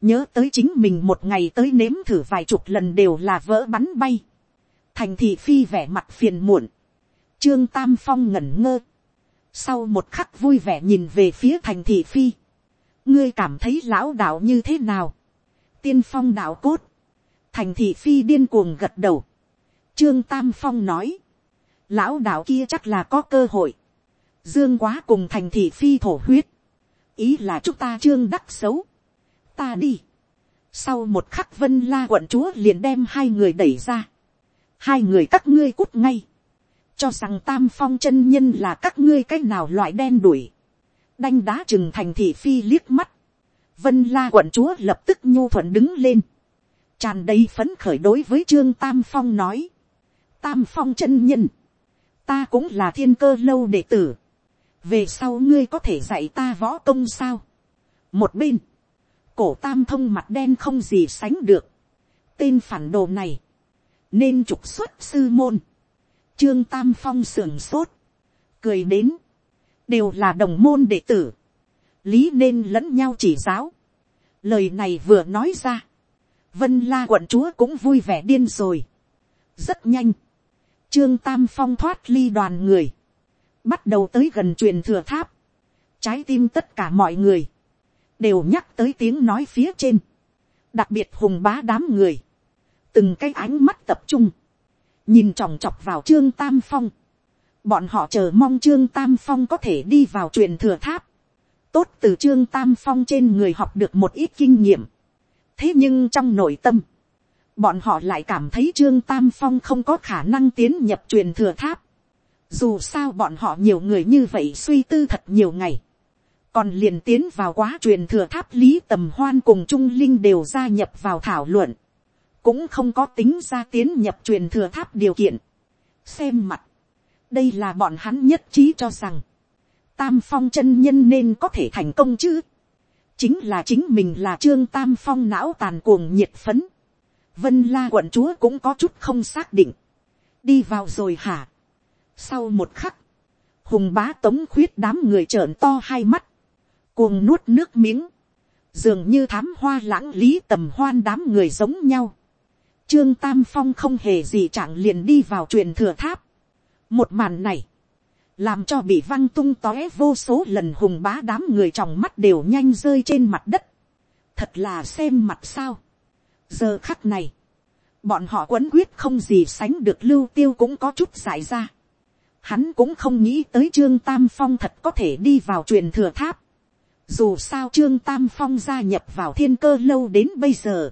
nhớ tới chính mình một ngày tới nếm thử vài chục lần đều là vỡ bắn bay, thành thị phi vẻ mặt phiền muộn, trương tam phong ngẩn ngơ, sau một khắc vui vẻ nhìn về phía thành thị phi, ngươi cảm thấy lão đạo như thế nào, tiên phong đạo cốt, thành thị phi điên cuồng gật đầu, trương tam phong nói, lão đạo kia chắc là có cơ hội, dương quá cùng thành thị phi thổ huyết, ý là chúng ta trương đắc xấu, ta đi, sau một khắc vân la quận chúa liền đem hai người đẩy ra, hai người các ngươi cút ngay, cho rằng tam phong chân nhân là các ngươi cái nào loại đen đuổi, đanh đá chừng thành thị phi liếc mắt, vân la quận chúa lập tức nhu thuận đứng lên, tràn đầy phấn khởi đối với trương tam phong nói, tam phong chân nhân, ta cũng là thiên cơ lâu đệ tử, về sau ngươi có thể dạy ta võ công sao. một bên, cổ tam thông mặt đen không gì sánh được, tên phản đồ này, nên trục xuất sư môn, trương tam phong sưởng sốt, cười đến, đều là đồng môn đệ tử, lý nên lẫn nhau chỉ giáo. lời này vừa nói ra, vân la quận chúa cũng vui vẻ điên rồi. rất nhanh, trương tam phong thoát ly đoàn người, bắt đầu tới gần truyền thừa tháp, trái tim tất cả mọi người, đều nhắc tới tiếng nói phía trên, đặc biệt hùng bá đám người, từng cái ánh mắt tập trung, nhìn chòng chọc vào trương tam phong, bọn họ chờ mong trương tam phong có thể đi vào truyền thừa tháp, tốt từ trương tam phong trên người học được một ít kinh nghiệm, thế nhưng trong nội tâm, bọn họ lại cảm thấy trương tam phong không có khả năng tiến nhập truyền thừa tháp, dù sao bọn họ nhiều người như vậy suy tư thật nhiều ngày, còn liền tiến vào quá truyền thừa tháp lý tầm hoan cùng trung linh đều gia nhập vào thảo luận, cũng không có tính ra tiến nhập truyền thừa tháp điều kiện. xem mặt, đây là bọn hắn nhất trí cho rằng, tam phong chân nhân nên có thể thành công chứ, chính là chính mình là trương tam phong não tàn cuồng nhiệt phấn, vân la quận chúa cũng có chút không xác định, đi vào rồi hả, sau một khắc, hùng bá tống khuyết đám người trợn to hai mắt, cuồng nuốt nước miếng, dường như thám hoa lãng lý tầm hoan đám người giống nhau. Trương Tam Phong không hề gì chẳng liền đi vào truyền thừa tháp. Một màn này, làm cho bị văng tung tóe vô số lần hùng bá đám người trong mắt đều nhanh rơi trên mặt đất. Thật là xem mặt sao. Giờ khắc này, bọn họ quấn quyết không gì sánh được lưu tiêu cũng có chút giải ra. Hắn cũng không nghĩ tới Trương Tam Phong thật có thể đi vào truyền thừa tháp. Dù sao Trương Tam Phong gia nhập vào thiên cơ lâu đến bây giờ.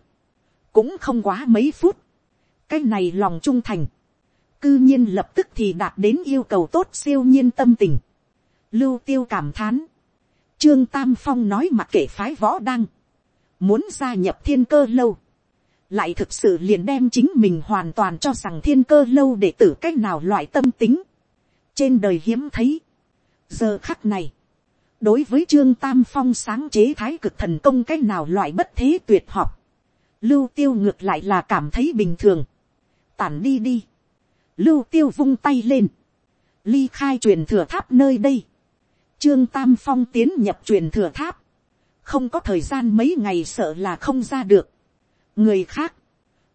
Cũng không quá mấy phút. Cái này lòng trung thành. Cư nhiên lập tức thì đạt đến yêu cầu tốt siêu nhiên tâm tình. Lưu tiêu cảm thán. Trương Tam Phong nói mặc kệ phái võ đăng. Muốn gia nhập thiên cơ lâu. Lại thực sự liền đem chính mình hoàn toàn cho rằng thiên cơ lâu để tử cách nào loại tâm tính trên đời hiếm thấy. giờ khắc này, đối với trương tam phong sáng chế thái cực thần công cách nào loại bất thế tuyệt học, lưu tiêu ngược lại là cảm thấy bình thường. tản đi đi. lưu tiêu vung tay lên. ly khai truyền thừa tháp nơi đây. trương tam phong tiến nhập truyền thừa tháp. không có thời gian mấy ngày sợ là không ra được. người khác,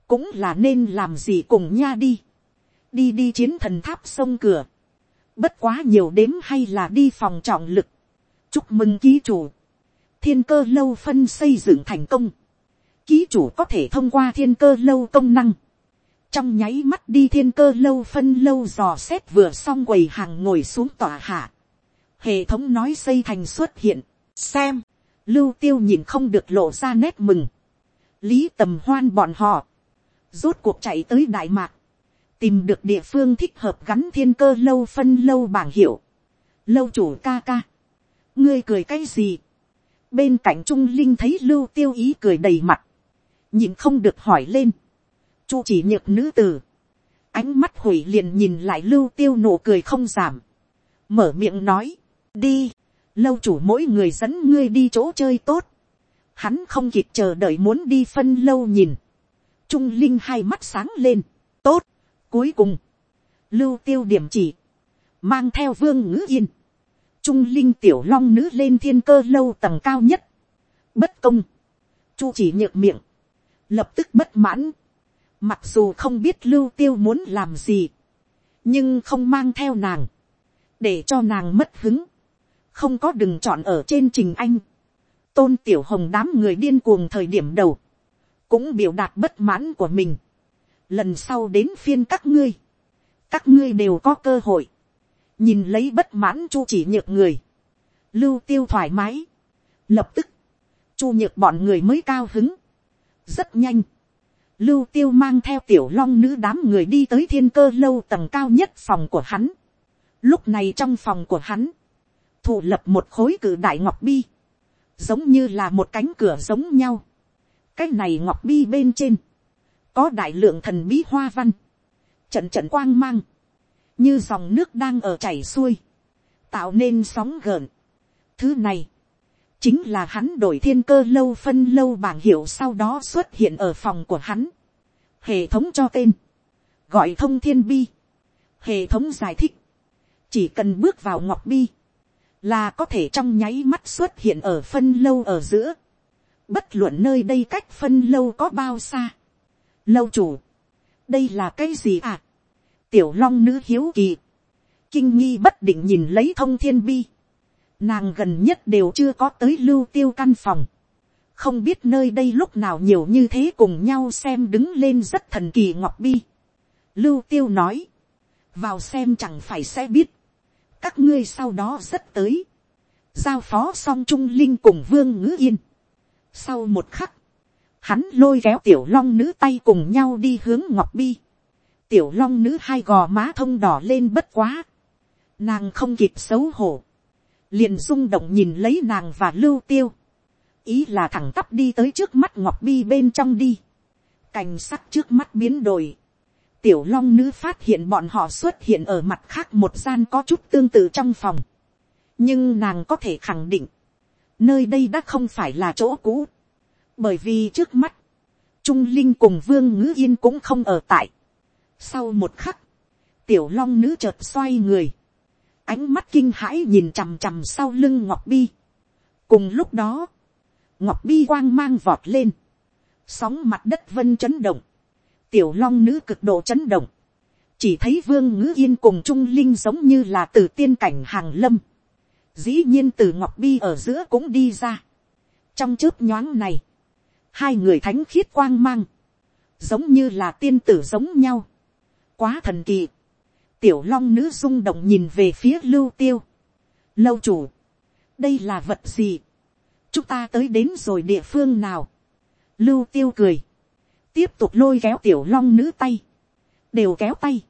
cũng là nên làm gì cùng nha đi. đi đi chiến thần tháp sông cửa Bất quá nhiều đếm hay là đi phòng trọng lực. Chúc mừng ký chủ. Thiên cơ lâu phân xây dựng thành công. Ký chủ có thể thông qua thiên cơ lâu công năng. Trong nháy mắt đi thiên cơ lâu phân lâu dò xét vừa xong quầy hàng ngồi xuống tòa hạ. Hệ thống nói xây thành xuất hiện. Xem. Lưu tiêu nhìn không được lộ ra nét mừng. Lý tầm hoan bọn họ. Rốt cuộc chạy tới Đại Mạc tìm được địa phương thích hợp gắn thiên cơ lâu phân lâu bảng hiệu, lâu chủ ca ca, ngươi cười cái gì, bên cạnh trung linh thấy lưu tiêu ý cười đầy mặt, nhìn không được hỏi lên, chu chỉ nhược nữ tử, ánh mắt hủy liền nhìn lại lưu tiêu nụ cười không giảm, mở miệng nói, đi, lâu chủ mỗi người dẫn ngươi đi chỗ chơi tốt, hắn không kịp chờ đợi muốn đi phân lâu nhìn, trung linh hai mắt sáng lên, tốt, cuối cùng, lưu tiêu điểm chỉ, mang theo vương ngữ yên, trung linh tiểu long nữ lên thiên cơ lâu tầng cao nhất, bất công, chu chỉ nhược miệng, lập tức bất mãn, mặc dù không biết lưu tiêu muốn làm gì, nhưng không mang theo nàng, để cho nàng mất hứng, không có đừng chọn ở trên trình anh, tôn tiểu hồng đám người điên cuồng thời điểm đầu, cũng biểu đạt bất mãn của mình, lần sau đến phiên các ngươi, các ngươi đều có cơ hội, nhìn lấy bất mãn chu chỉ nhược người, lưu tiêu thoải mái, lập tức, chu nhược bọn người mới cao hứng, rất nhanh, lưu tiêu mang theo tiểu long nữ đám người đi tới thiên cơ lâu tầng cao nhất phòng của hắn, lúc này trong phòng của hắn, thụ lập một khối cử đại ngọc bi, giống như là một cánh cửa giống nhau, cái này ngọc bi bên trên, có đại lượng thần bí hoa văn, trận trận quang mang, như dòng nước đang ở chảy xuôi, tạo nên sóng gợn. Thứ này, chính là hắn đổi thiên cơ lâu phân lâu bảng hiệu sau đó xuất hiện ở phòng của hắn. Hệ thống cho tên, gọi thông thiên bi. Hệ thống giải thích, chỉ cần bước vào ngọc bi, là có thể trong nháy mắt xuất hiện ở phân lâu ở giữa. Bất luận nơi đây cách phân lâu có bao xa. Lâu chủ, đây là cái gì à? tiểu long nữ hiếu kỳ, kinh nghi bất định nhìn lấy thông thiên bi, nàng gần nhất đều chưa có tới lưu tiêu căn phòng, không biết nơi đây lúc nào nhiều như thế cùng nhau xem đứng lên rất thần kỳ ngọc bi. Lưu tiêu nói, vào xem chẳng phải sẽ biết, các ngươi sau đó rất tới, giao phó song trung linh cùng vương ngữ yên. Sau một khắc, hắn lôi kéo tiểu long nữ tay cùng nhau đi hướng ngọc bi. Tiểu long nữ hai gò má thông đỏ lên bất quá, nàng không kịp xấu hổ, liền rung động nhìn lấy nàng và lưu tiêu, ý là thẳng tắp đi tới trước mắt ngọc bi bên trong đi, cảnh sắc trước mắt biến đổi, tiểu long nữ phát hiện bọn họ xuất hiện ở mặt khác một gian có chút tương tự trong phòng, nhưng nàng có thể khẳng định, nơi đây đã không phải là chỗ cũ, bởi vì trước mắt, trung linh cùng vương ngữ yên cũng không ở tại, sau một khắc, tiểu long nữ chợt xoay người, ánh mắt kinh hãi nhìn chằm chằm sau lưng ngọc bi. cùng lúc đó, ngọc bi quang mang vọt lên, sóng mặt đất vân chấn động, tiểu long nữ cực độ chấn động, chỉ thấy vương ngữ yên cùng trung linh giống như là từ tiên cảnh hàng lâm, dĩ nhiên từ ngọc bi ở giữa cũng đi ra. trong chớp nhoáng này, hai người thánh khiết quang mang, giống như là tiên tử giống nhau, quá thần kỳ tiểu long nữ rung động nhìn về phía lưu tiêu. lâu chủ, đây là vật gì. chúng ta tới đến rồi địa phương nào. lưu tiêu cười. tiếp tục lôi kéo tiểu long nữ tay. đều kéo tay.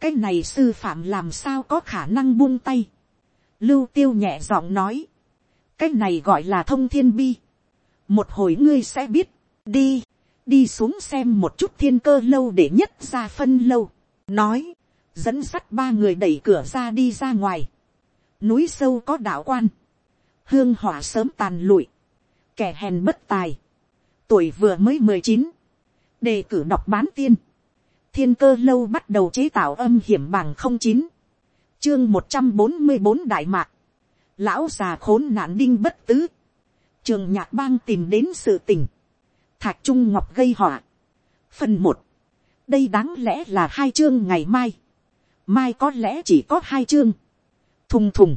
cái này sư phạm làm sao có khả năng buông tay. lưu tiêu nhẹ giọng nói. cái này gọi là thông thiên bi. một hồi ngươi sẽ biết. đi đi xuống xem một chút thiên cơ lâu để nhất ra phân lâu, nói, dẫn sắt ba người đẩy cửa ra đi ra ngoài, núi sâu có đạo quan, hương hỏa sớm tàn lụi, kẻ hèn bất tài, tuổi vừa mới mười chín, đề cử đọc bán tiên, thiên cơ lâu bắt đầu chế tạo âm hiểm bằng không chín, chương một trăm bốn mươi bốn đại mạc, lão già khốn nạn đinh bất tứ, trường nhạc bang tìm đến sự tình, thạch trung ngọc gây họa. Phần một, đây đáng lẽ là hai chương ngày mai. Mai có lẽ chỉ có hai chương. Thùng thùng.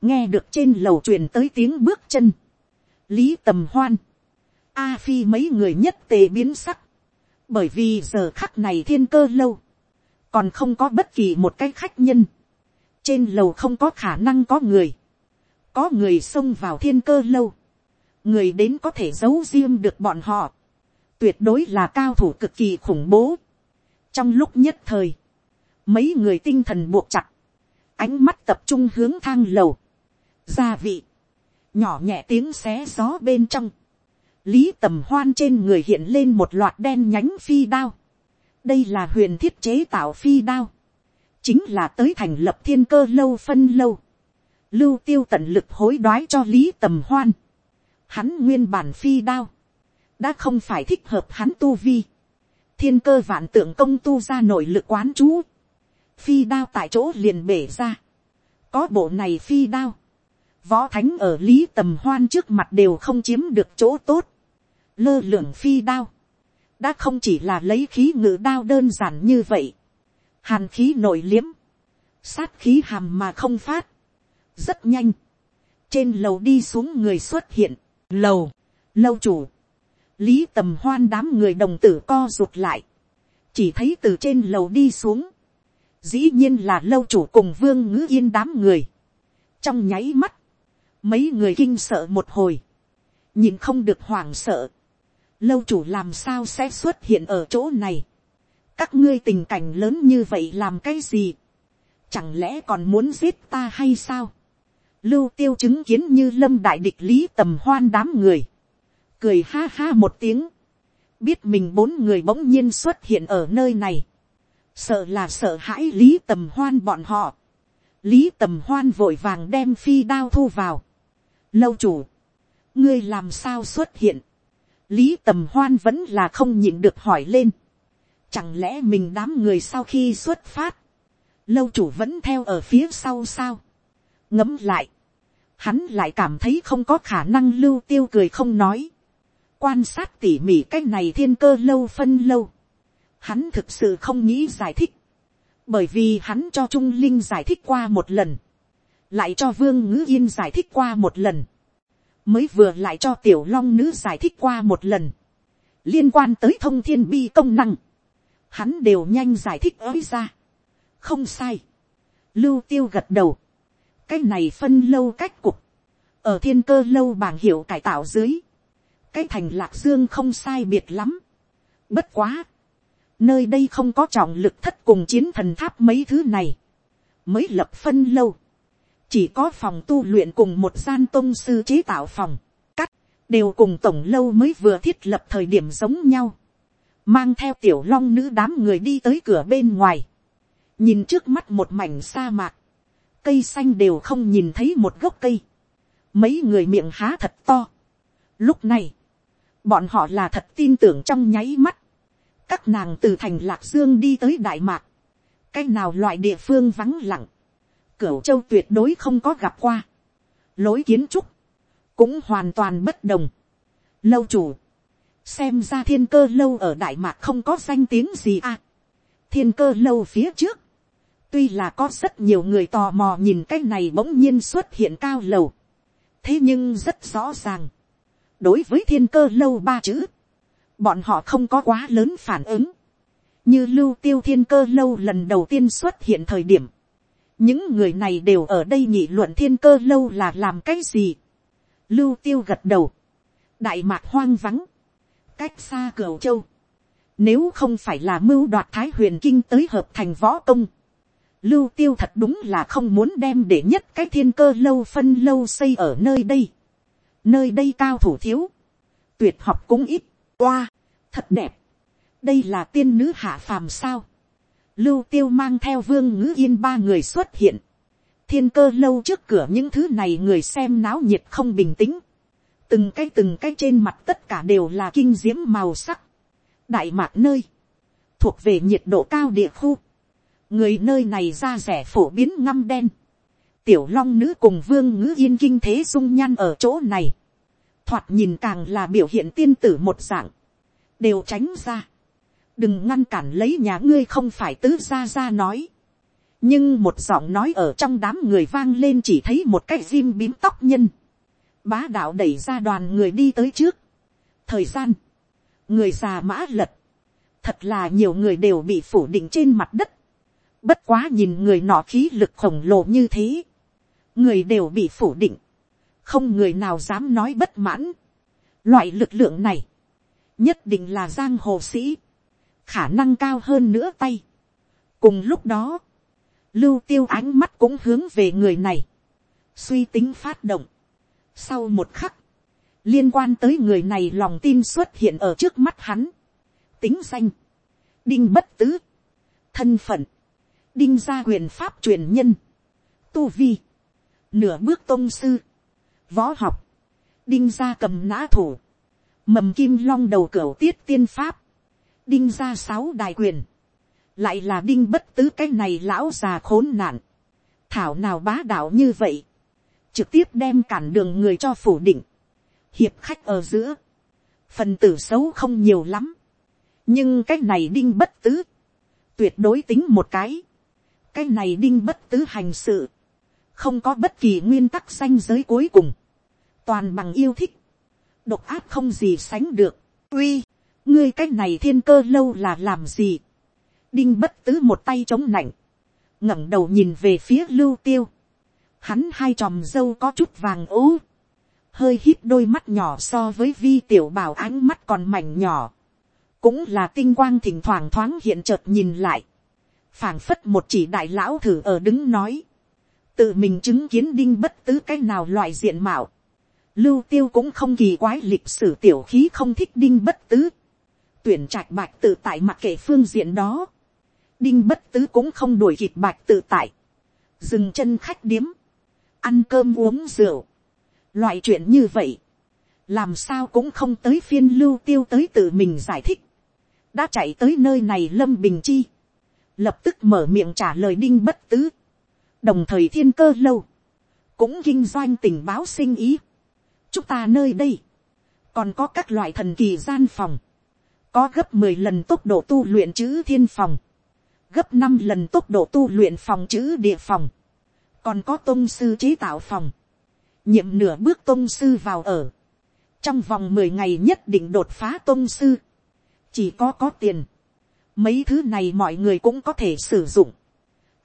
Nghe được trên lầu truyền tới tiếng bước chân. Lý tầm hoan. A phi mấy người nhất tề biến sắc. Bởi vì giờ khắc này thiên cơ lâu. Còn không có bất kỳ một cái khách nhân. Trên lầu không có khả năng có người. Có người xông vào thiên cơ lâu người đến có thể giấu riêng được bọn họ, tuyệt đối là cao thủ cực kỳ khủng bố. trong lúc nhất thời, mấy người tinh thần buộc chặt, ánh mắt tập trung hướng thang lầu, gia vị, nhỏ nhẹ tiếng xé gió bên trong, lý tầm hoan trên người hiện lên một loạt đen nhánh phi đao, đây là huyền thiết chế tạo phi đao, chính là tới thành lập thiên cơ lâu phân lâu, lưu tiêu tận lực hối đoái cho lý tầm hoan, hắn nguyên bản phi đao, đã không phải thích hợp hắn tu vi, thiên cơ vạn tượng công tu ra nội lực quán chú, phi đao tại chỗ liền bể ra, có bộ này phi đao, võ thánh ở lý tầm hoan trước mặt đều không chiếm được chỗ tốt, lơ lửng phi đao, đã không chỉ là lấy khí ngự đao đơn giản như vậy, hàn khí nội liếm, sát khí hàm mà không phát, rất nhanh, trên lầu đi xuống người xuất hiện, lầu, lâu chủ, lý tầm hoan đám người đồng tử co rụt lại, chỉ thấy từ trên lầu đi xuống, dĩ nhiên là lâu chủ cùng vương ngữ yên đám người, trong nháy mắt, mấy người kinh sợ một hồi, nhìn không được hoảng sợ, lâu chủ làm sao sẽ xuất hiện ở chỗ này, các ngươi tình cảnh lớn như vậy làm cái gì, chẳng lẽ còn muốn giết ta hay sao, lưu tiêu chứng kiến như lâm đại địch lý tầm hoan đám người, cười ha ha một tiếng, biết mình bốn người bỗng nhiên xuất hiện ở nơi này, sợ là sợ hãi lý tầm hoan bọn họ, lý tầm hoan vội vàng đem phi đao thu vào, lâu chủ, ngươi làm sao xuất hiện, lý tầm hoan vẫn là không nhịn được hỏi lên, chẳng lẽ mình đám người sau khi xuất phát, lâu chủ vẫn theo ở phía sau sao, ngấm lại, hắn lại cảm thấy không có khả năng lưu tiêu cười không nói, quan sát tỉ mỉ cái này thiên cơ lâu phân lâu, hắn thực sự không nghĩ giải thích, bởi vì hắn cho trung linh giải thích qua một lần, lại cho vương ngữ yên giải thích qua một lần, mới vừa lại cho tiểu long nữ giải thích qua một lần, liên quan tới thông thiên bi công năng, hắn đều nhanh giải thích ới ra, không sai, lưu tiêu gật đầu, cái này phân lâu cách cục, ở thiên cơ lâu bảng hiệu cải tạo dưới, cái thành lạc dương không sai biệt lắm. Bất quá, nơi đây không có trọng lực thất cùng chiến thần tháp mấy thứ này, mới lập phân lâu, chỉ có phòng tu luyện cùng một gian tôn sư chế tạo phòng, cắt, đều cùng tổng lâu mới vừa thiết lập thời điểm giống nhau, mang theo tiểu long nữ đám người đi tới cửa bên ngoài, nhìn trước mắt một mảnh sa mạc, cây xanh đều không nhìn thấy một gốc cây, mấy người miệng há thật to. Lúc này, bọn họ là thật tin tưởng trong nháy mắt, các nàng từ thành lạc dương đi tới đại mạc, cái nào loại địa phương vắng lặng, cửu châu tuyệt đối không có gặp qua, lối kiến trúc, cũng hoàn toàn bất đồng. Lâu chủ, xem ra thiên cơ lâu ở đại mạc không có danh tiếng gì à. thiên cơ lâu phía trước, tuy là có rất nhiều người tò mò nhìn cái này bỗng nhiên xuất hiện cao lầu, thế nhưng rất rõ ràng, đối với thiên cơ lâu ba chữ, bọn họ không có quá lớn phản ứng, như lưu tiêu thiên cơ lâu lần đầu tiên xuất hiện thời điểm, những người này đều ở đây nghị luận thiên cơ lâu là làm cái gì. lưu tiêu gật đầu, đại mạc hoang vắng, cách xa cửa châu, nếu không phải là mưu đoạt thái huyền kinh tới hợp thành võ công, lưu tiêu thật đúng là không muốn đem để nhất cái thiên cơ lâu phân lâu xây ở nơi đây. nơi đây cao thủ thiếu, tuyệt học cũng ít, oa, thật đẹp. đây là tiên nữ hạ phàm sao. lưu tiêu mang theo vương ngữ yên ba người xuất hiện. thiên cơ lâu trước cửa những thứ này người xem náo nhiệt không bình tĩnh. từng cái từng cái trên mặt tất cả đều là kinh diễm màu sắc. đại mạc nơi, thuộc về nhiệt độ cao địa khu người nơi này ra rẻ phổ biến ngăm đen, tiểu long nữ cùng vương ngữ yên kinh thế dung nhan ở chỗ này, thoạt nhìn càng là biểu hiện tiên tử một dạng, đều tránh ra, đừng ngăn cản lấy nhà ngươi không phải tứ ra ra nói, nhưng một giọng nói ở trong đám người vang lên chỉ thấy một cái diêm bím tóc nhân, bá đạo đẩy ra đoàn người đi tới trước, thời gian, người già mã lật, thật là nhiều người đều bị phủ định trên mặt đất, Bất quá nhìn người nọ khí lực khổng lồ như thế. Người đều bị phủ định. Không người nào dám nói bất mãn. Loại lực lượng này. Nhất định là giang hồ sĩ. Khả năng cao hơn nữa tay. Cùng lúc đó. Lưu tiêu ánh mắt cũng hướng về người này. Suy tính phát động. Sau một khắc. Liên quan tới người này lòng tin xuất hiện ở trước mắt hắn. Tính danh đinh bất tứ, thân phận, đinh gia quyền pháp truyền nhân, tu vi, nửa bước tôn sư, võ học, đinh gia cầm nã thủ, mầm kim long đầu cửa tiết tiên pháp, đinh gia sáu đại quyền, lại là đinh bất tứ cái này lão già khốn nạn, thảo nào bá đạo như vậy, trực tiếp đem cản đường người cho phủ định, hiệp khách ở giữa, phần tử xấu không nhiều lắm, nhưng cái này đinh bất tứ, tuyệt đối tính một cái, cái này đinh bất tứ hành sự, không có bất kỳ nguyên tắc danh giới cuối cùng, toàn bằng yêu thích, độc áp không gì sánh được, uy, ngươi cái này thiên cơ lâu là làm gì, đinh bất tứ một tay chống nạnh, ngẩng đầu nhìn về phía lưu tiêu, hắn hai tròm dâu có chút vàng ố, hơi hít đôi mắt nhỏ so với vi tiểu bảo ánh mắt còn mảnh nhỏ, cũng là tinh quang thỉnh thoảng thoáng hiện chợt nhìn lại, phảng phất một chỉ đại lão thử ở đứng nói, tự mình chứng kiến đinh bất tứ cái nào loại diện mạo, lưu tiêu cũng không kỳ quái lịch sử tiểu khí không thích đinh bất tứ, tuyển trạch bạch tự tại mặc kệ phương diện đó, đinh bất tứ cũng không đuổi kịp bạch tự tại, dừng chân khách điếm, ăn cơm uống rượu, loại chuyện như vậy, làm sao cũng không tới phiên lưu tiêu tới tự mình giải thích, đã chạy tới nơi này lâm bình chi, lập tức mở miệng trả lời đinh bất tứ, đồng thời thiên cơ lâu, cũng kinh doanh tình báo sinh ý, chúng ta nơi đây, còn có các loại thần kỳ gian phòng, có gấp mười lần tốc độ tu luyện chữ thiên phòng, gấp năm lần tốc độ tu luyện phòng chữ địa phòng, còn có tôn sư chế tạo phòng, nhiệm nửa bước tôn sư vào ở, trong vòng mười ngày nhất định đột phá tôn sư, chỉ có có tiền, mấy thứ này mọi người cũng có thể sử dụng,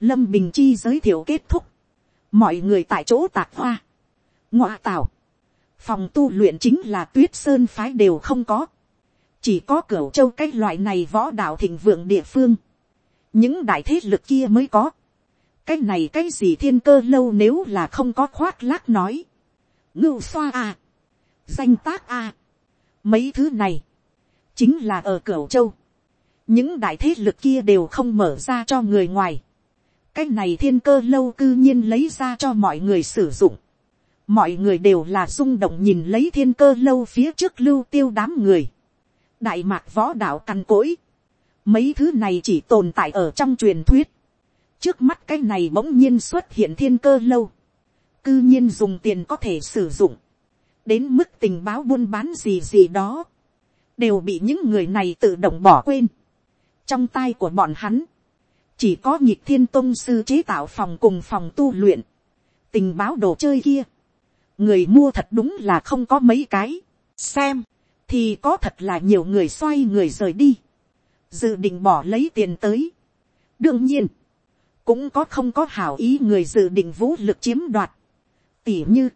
lâm bình chi giới thiệu kết thúc, mọi người tại chỗ tạc hoa, ngoa tảo, phòng tu luyện chính là tuyết sơn phái đều không có, chỉ có cửa châu cái loại này võ đạo thịnh vượng địa phương, những đại thế lực kia mới có, cái này cái gì thiên cơ lâu nếu là không có khoác lác nói, ngưu xoa à, danh tác à, mấy thứ này, chính là ở cửa châu, những đại thế lực kia đều không mở ra cho người ngoài, cái này thiên cơ lâu cư nhiên lấy ra cho mọi người sử dụng, mọi người đều là rung động nhìn lấy thiên cơ lâu phía trước lưu tiêu đám người, đại mạc võ đạo cằn cỗi, mấy thứ này chỉ tồn tại ở trong truyền thuyết, trước mắt cái này bỗng nhiên xuất hiện thiên cơ lâu, cư nhiên dùng tiền có thể sử dụng, đến mức tình báo buôn bán gì gì đó, đều bị những người này tự động bỏ quên. trong tay của bọn hắn, chỉ có nhịp thiên tôn sư chế tạo phòng cùng phòng tu luyện, tình báo đồ chơi kia, người mua thật đúng là không có mấy cái, xem, thì có thật là nhiều người xoay người rời đi, dự định bỏ lấy tiền tới. đương nhiên, cũng có không có hảo ý người dự định vũ lực chiếm đoạt, tỉ như,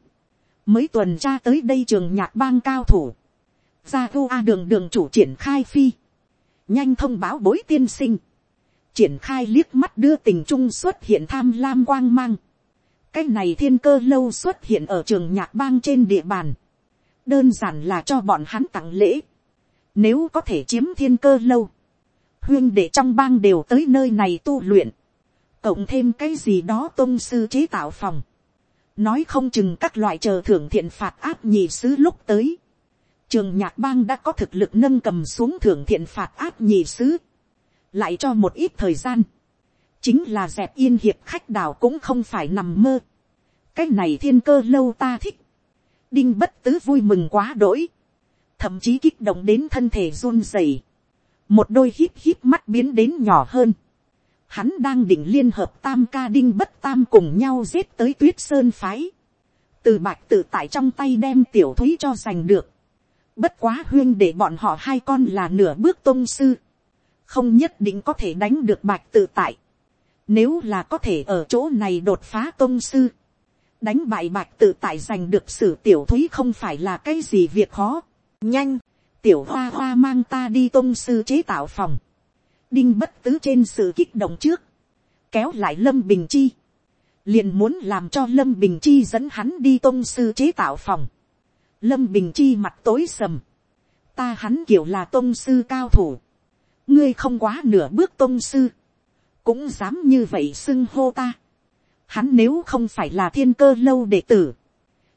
mới tuần tra tới đây trường nhạc bang cao thủ, ra thu a đường đường chủ triển khai phi, nhanh thông báo bối tiên sinh, triển khai liếc mắt đưa tình trung xuất hiện tham lam quang mang, cái này thiên cơ lâu xuất hiện ở trường nhạc bang trên địa bàn, đơn giản là cho bọn hắn tặng lễ, nếu có thể chiếm thiên cơ lâu, huyên để trong bang đều tới nơi này tu luyện, cộng thêm cái gì đó tôn sư chế tạo phòng, nói không chừng các loại chờ thưởng thiện phạt áp nhị sứ lúc tới, trường nhạc bang đã có thực lực nâng cầm xuống thưởng thiện phạt áp nhị sứ, lại cho một ít thời gian, chính là dẹp yên hiệp khách đảo cũng không phải nằm mơ, cái này thiên cơ lâu ta thích, đinh bất tứ vui mừng quá đỗi, thậm chí kích động đến thân thể run rẩy, một đôi hít hít mắt biến đến nhỏ hơn, hắn đang định liên hợp tam ca đinh bất tam cùng nhau giết tới tuyết sơn phái, từ bạch tự tại trong tay đem tiểu thúy cho giành được, bất quá huyên để bọn họ hai con là nửa bước tôn sư, không nhất định có thể đánh được bạch tự tại, nếu là có thể ở chỗ này đột phá công sư, đánh bại bạch tự tại giành được sử tiểu thúy không phải là cái gì việc khó, nhanh, tiểu hoa hoa mang ta đi công sư chế tạo phòng, đinh bất tứ trên sự kích động trước, kéo lại lâm bình chi, liền muốn làm cho lâm bình chi dẫn hắn đi công sư chế tạo phòng, lâm bình chi mặt tối sầm, ta hắn kiểu là tôn sư cao thủ, ngươi không quá nửa bước tôn sư, cũng dám như vậy xưng hô ta. Hắn nếu không phải là thiên cơ lâu đệ tử,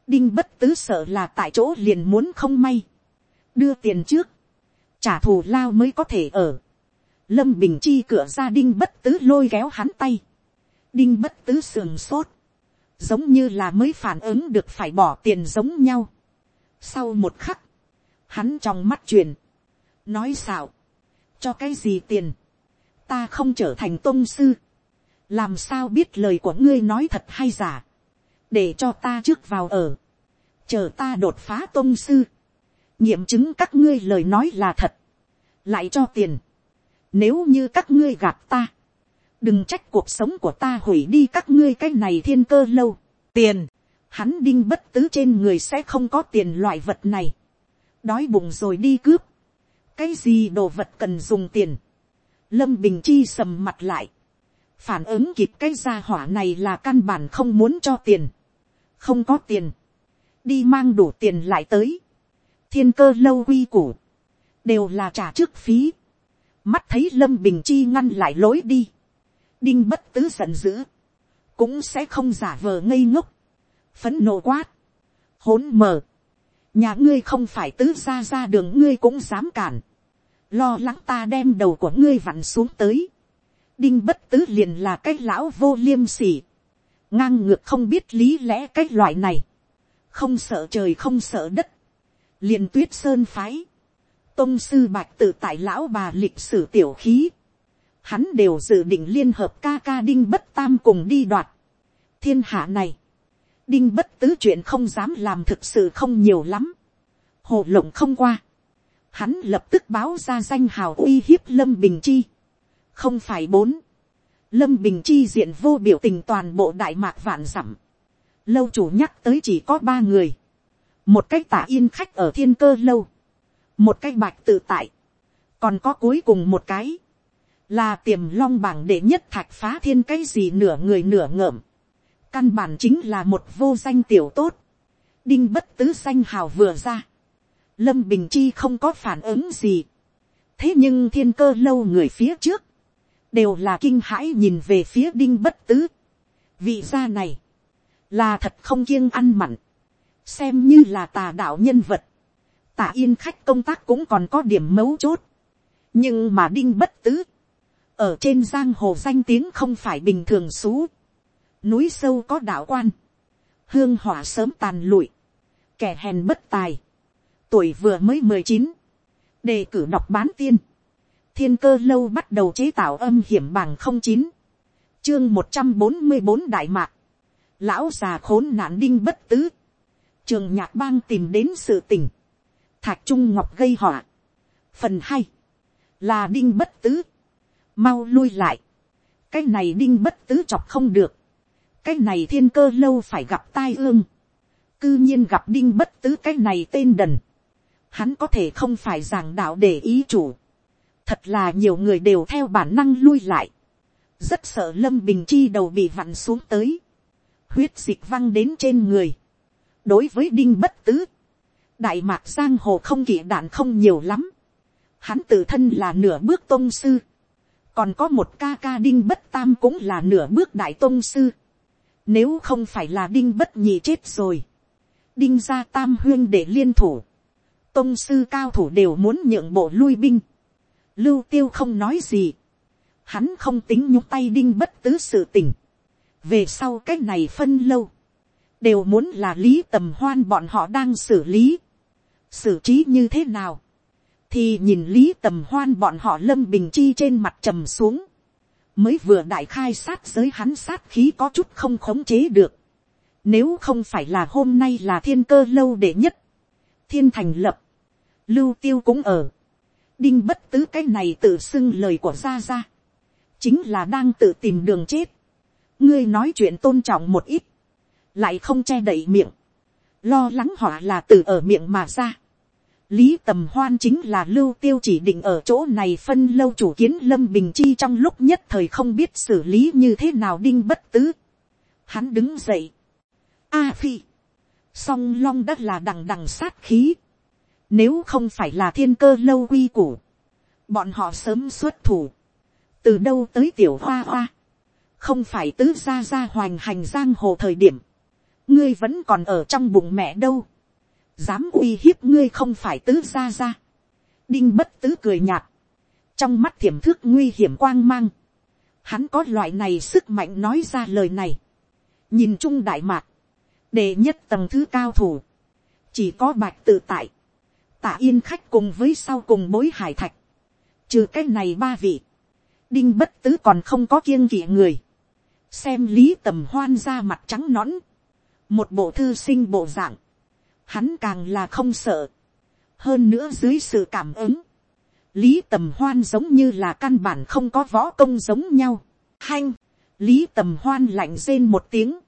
đinh bất tứ sợ là tại chỗ liền muốn không may, đưa tiền trước, trả thù lao mới có thể ở. Lâm bình chi cửa ra đinh bất tứ lôi kéo hắn tay, đinh bất tứ sườn sốt, giống như là mới phản ứng được phải bỏ tiền giống nhau. Sau một khắc, hắn trong mắt truyền, nói xạo, cho cái gì tiền, ta không trở thành tôn sư, làm sao biết lời của ngươi nói thật hay giả, để cho ta trước vào ở, chờ ta đột phá tôn sư, nghiệm chứng các ngươi lời nói là thật, lại cho tiền, nếu như các ngươi gạt ta, đừng trách cuộc sống của ta hủy đi các ngươi cái này thiên cơ lâu, tiền, hắn đinh bất tứ trên người sẽ không có tiền loại vật này, đói bụng rồi đi cướp, cái gì đồ vật cần dùng tiền, lâm bình chi sầm mặt lại, phản ứng kịp cái gia hỏa này là căn bản không muốn cho tiền, không có tiền, đi mang đủ tiền lại tới, thiên cơ lâu quy củ, đều là trả trước phí, mắt thấy lâm bình chi ngăn lại lối đi, đinh bất tứ giận dữ, cũng sẽ không giả vờ ngây ngốc, phấn nộ quát, hỗn mờ, nhà ngươi không phải tứ ra ra đường ngươi cũng dám cản, lo lắng ta đem đầu của ngươi vặn xuống tới, đinh bất tứ liền là cái lão vô liêm sỉ, ngang ngược không biết lý lẽ cái loại này, không sợ trời không sợ đất, liền tuyết sơn phái, tôn sư bạch tự tại lão bà lịch sử tiểu khí, hắn đều dự định liên hợp ca ca đinh bất tam cùng đi đoạt. thiên hạ này, đinh bất tứ chuyện không dám làm thực sự không nhiều lắm. hồ lộng không qua, hắn lập tức báo ra danh hào uy hiếp lâm bình chi. không phải bốn, lâm bình chi diện vô biểu tình toàn bộ đại mạc vạn dặm. lâu chủ nhắc tới chỉ có ba người. một cái tả yên khách ở thiên cơ lâu. một cái bạch tự tại. còn có cuối cùng một cái. là tiềm long bảng đệ nhất thạch phá thiên cái gì nửa người nửa ngợm. căn bản chính là một vô danh tiểu tốt. đinh bất tứ danh hào vừa ra lâm bình chi không có phản ứng gì. thế nhưng thiên cơ lâu người phía trước, đều là kinh hãi nhìn về phía đinh bất tứ. vị gia này, là thật không kiêng ăn mặn, xem như là tà đạo nhân vật. tà yên khách công tác cũng còn có điểm mấu chốt. nhưng mà đinh bất tứ, ở trên giang hồ danh tiếng không phải bình thường xú. núi sâu có đạo quan, hương hỏa sớm tàn lụi, kẻ hèn bất tài, tuổi vừa mới mười chín, đề cử đọc bán tiên, thiên cơ lâu bắt đầu chế tạo âm hiểm bằng không chín, chương một trăm bốn mươi bốn đại mạc, lão già khốn nạn đinh bất tứ, trường nhạc bang tìm đến sự tình, thạc trung ngọc gây họa, phần hai, là đinh bất tứ, mau lui lại, cái này đinh bất tứ chọc không được, cái này thiên cơ lâu phải gặp tai ương, cư nhiên gặp đinh bất tứ cái này tên đần, hắn có thể không phải giảng đạo để ý chủ. Thật là nhiều người đều theo bản năng lui lại. Rất sợ lâm bình chi đầu bị vặn xuống tới. Huyết dịch văng đến trên người. Đối với đinh bất tứ. Đại mạc giang hồ không kỵ đạn không nhiều lắm. Hắn tự thân là nửa bước tôn sư. Còn có một ca ca đinh bất tam cũng là nửa bước đại tôn sư. Nếu không phải là đinh bất nhị chết rồi. Đinh gia tam huyên để liên thủ tôn sư cao thủ đều muốn nhượng bộ lui binh. Lưu tiêu không nói gì. Hắn không tính nhúc tay đinh bất tứ sự tình. Về sau cách này phân lâu. Đều muốn là lý tầm hoan bọn họ đang xử lý. Xử trí như thế nào? Thì nhìn lý tầm hoan bọn họ lâm bình chi trên mặt trầm xuống. Mới vừa đại khai sát giới hắn sát khí có chút không khống chế được. Nếu không phải là hôm nay là thiên cơ lâu đệ nhất. Thiên thành lập lưu tiêu cũng ở. đinh bất tứ cái này tự xưng lời của gia gia. chính là đang tự tìm đường chết. ngươi nói chuyện tôn trọng một ít, lại không che đậy miệng, lo lắng họ là từ ở miệng mà ra. lý tầm hoan chính là lưu tiêu chỉ định ở chỗ này phân lâu chủ kiến lâm bình chi trong lúc nhất thời không biết xử lý như thế nào đinh bất tứ. hắn đứng dậy. a phi, song long đất là đằng đằng sát khí nếu không phải là thiên cơ lâu quy củ. bọn họ sớm xuất thủ, từ đâu tới tiểu hoa hoa, không phải tứ gia gia hoành hành giang hồ thời điểm, ngươi vẫn còn ở trong bụng mẹ đâu, dám uy hiếp ngươi không phải tứ gia gia, đinh bất tứ cười nhạt, trong mắt thiểm thước nguy hiểm quang mang, hắn có loại này sức mạnh nói ra lời này, nhìn chung đại mạc, đệ nhất tầng thứ cao thủ, chỉ có bạch tự tại, tạ yên khách cùng với sau cùng bối hải thạch, trừ cái này ba vị, đinh bất tứ còn không có kiêng kỵ người, xem lý tầm hoan ra mặt trắng nõn, một bộ thư sinh bộ dạng, hắn càng là không sợ, hơn nữa dưới sự cảm ứng, lý tầm hoan giống như là căn bản không có võ công giống nhau, hanh, lý tầm hoan lạnh rên một tiếng,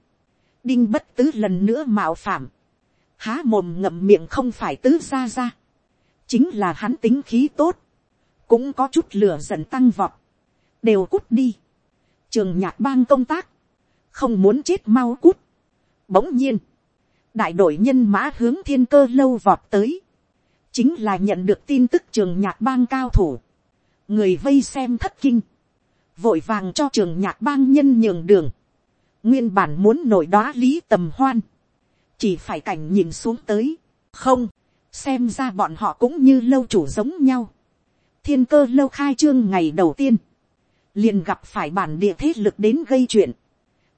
đinh bất tứ lần nữa mạo phạm, há mồm ngậm miệng không phải tứ ra ra, chính là hắn tính khí tốt, cũng có chút lửa dần tăng vọt, đều cút đi, trường nhạc bang công tác, không muốn chết mau cút, bỗng nhiên, đại đội nhân mã hướng thiên cơ lâu vọt tới, chính là nhận được tin tức trường nhạc bang cao thủ, người vây xem thất kinh, vội vàng cho trường nhạc bang nhân nhường đường, nguyên bản muốn nổi đoá lý tầm hoan, chỉ phải cảnh nhìn xuống tới, không, xem ra bọn họ cũng như lâu chủ giống nhau, thiên cơ lâu khai trương ngày đầu tiên, liền gặp phải bản địa thế lực đến gây chuyện,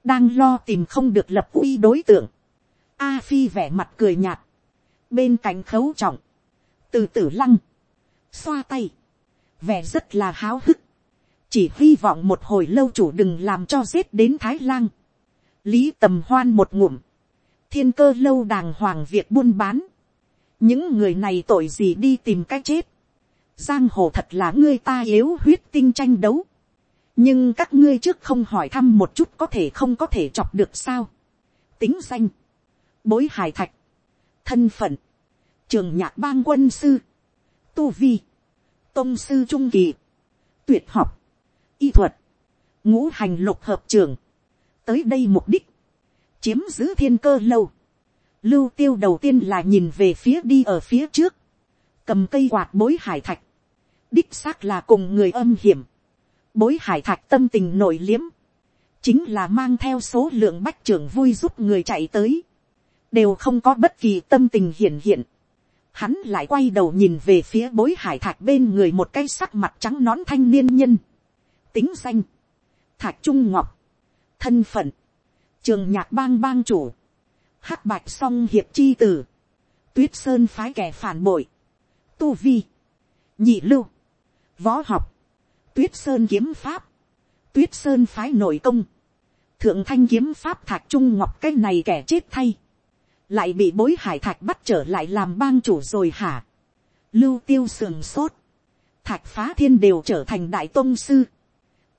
đang lo tìm không được lập uy đối tượng, a phi vẻ mặt cười nhạt, bên cạnh khấu trọng, từ tử lăng, xoa tay, vẻ rất là háo hức, chỉ hy vọng một hồi lâu chủ đừng làm cho giết đến thái lan, lý tầm hoan một ngụm, thiên cơ lâu đàng hoàng việc buôn bán, những người này tội gì đi tìm cách chết, giang hồ thật là ngươi ta yếu huyết tinh tranh đấu, nhưng các ngươi trước không hỏi thăm một chút có thể không có thể chọc được sao, tính danh, bối hải thạch, thân phận, trường nhạc bang quân sư, tu vi, tôn sư trung kỳ, tuyệt học, y thuật, ngũ hành lục hợp trường, tới đây mục đích, chiếm giữ thiên cơ lâu, lưu tiêu đầu tiên là nhìn về phía đi ở phía trước, cầm cây quạt bối hải thạch, đích xác là cùng người âm hiểm, bối hải thạch tâm tình nổi liếm, chính là mang theo số lượng bách trưởng vui giúp người chạy tới, đều không có bất kỳ tâm tình hiển hiện. Hắn lại quay đầu nhìn về phía bối hải thạch bên người một cái sắc mặt trắng nón thanh niên nhân. Tính danh. Thạch Trung Ngọc. Thân phận. Trường nhạc bang bang chủ hắc bạch song hiệp chi tử. Tuyết sơn phái kẻ phản bội. Tu vi. Nhị lưu. Võ học. Tuyết sơn kiếm pháp. Tuyết sơn phái nội công. Thượng thanh kiếm pháp thạch Trung Ngọc cái này kẻ chết thay lại bị bối hải thạch bắt trở lại làm bang chủ rồi hả. lưu tiêu sườn sốt, thạch phá thiên đều trở thành đại tôn sư.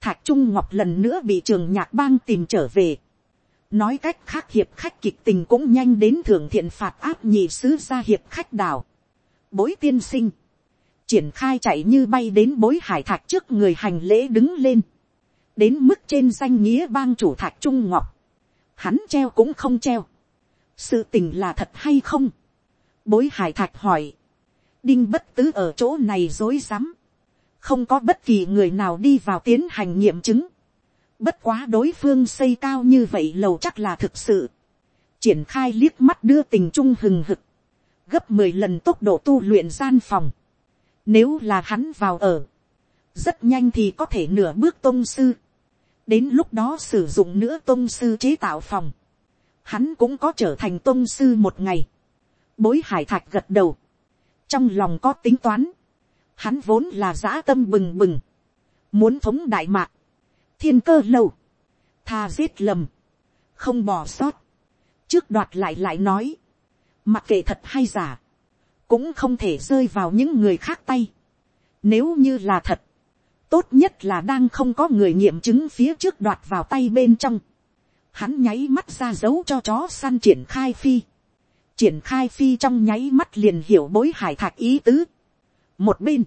thạch trung ngọc lần nữa bị trường nhạc bang tìm trở về nói cách khác hiệp khách kịch tình cũng nhanh đến thưởng thiện phạt áp nhị sứ ra hiệp khách đảo. bối tiên sinh, triển khai chạy như bay đến bối hải thạch trước người hành lễ đứng lên. đến mức trên danh nghĩa bang chủ thạch trung ngọc. hắn treo cũng không treo sự tình là thật hay không, bối hải thạch hỏi, đinh bất tứ ở chỗ này dối rắm, không có bất kỳ người nào đi vào tiến hành nghiệm chứng, bất quá đối phương xây cao như vậy lầu chắc là thực sự, triển khai liếc mắt đưa tình trung hừng hực, gấp mười lần tốc độ tu luyện gian phòng, nếu là hắn vào ở, rất nhanh thì có thể nửa bước tôn sư, đến lúc đó sử dụng nữa tôn sư chế tạo phòng, hắn cũng có trở thành tôn sư một ngày. bối hải thạch gật đầu, trong lòng có tính toán, hắn vốn là giã tâm bừng bừng, muốn thống đại mạc, thiên cơ lâu, tha giết lầm, không bỏ sót, trước đoạt lại lại nói, mặc kệ thật hay giả, cũng không thể rơi vào những người khác tay. Nếu như là thật, tốt nhất là đang không có người nghiệm chứng phía trước đoạt vào tay bên trong hắn nháy mắt ra dấu cho chó săn triển khai phi. triển khai phi trong nháy mắt liền hiểu bối hải thạc ý tứ. một bên,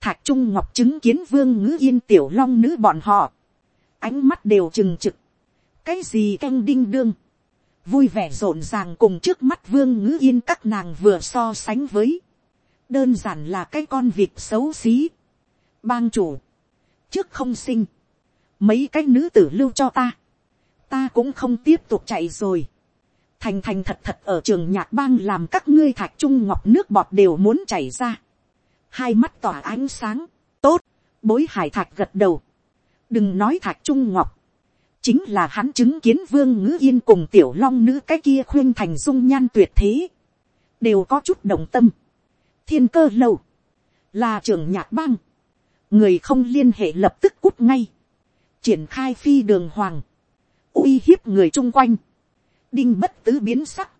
thạc trung ngọc chứng kiến vương ngữ yên tiểu long nữ bọn họ ánh mắt đều trừng trực. cái gì canh đinh đương. vui vẻ rộn ràng cùng trước mắt vương ngữ yên các nàng vừa so sánh với. đơn giản là cái con vịt xấu xí. bang chủ, trước không sinh, mấy cái nữ tử lưu cho ta, ta cũng không tiếp tục chạy rồi, thành thành thật thật ở trường nhạc bang làm các ngươi thạch trung ngọc nước bọt đều muốn chảy ra, hai mắt tỏa ánh sáng, tốt, bối hải thạch gật đầu, đừng nói thạch trung ngọc, chính là hắn chứng kiến vương ngữ yên cùng tiểu long nữ cái kia khuyên thành dung nhan tuyệt thế, đều có chút động tâm. thiên cơ lâu, là trưởng nhạc bang, người không liên hệ lập tức cút ngay, triển khai phi đường hoàng, uy hiếp người chung quanh, đinh bất tứ biến sắc,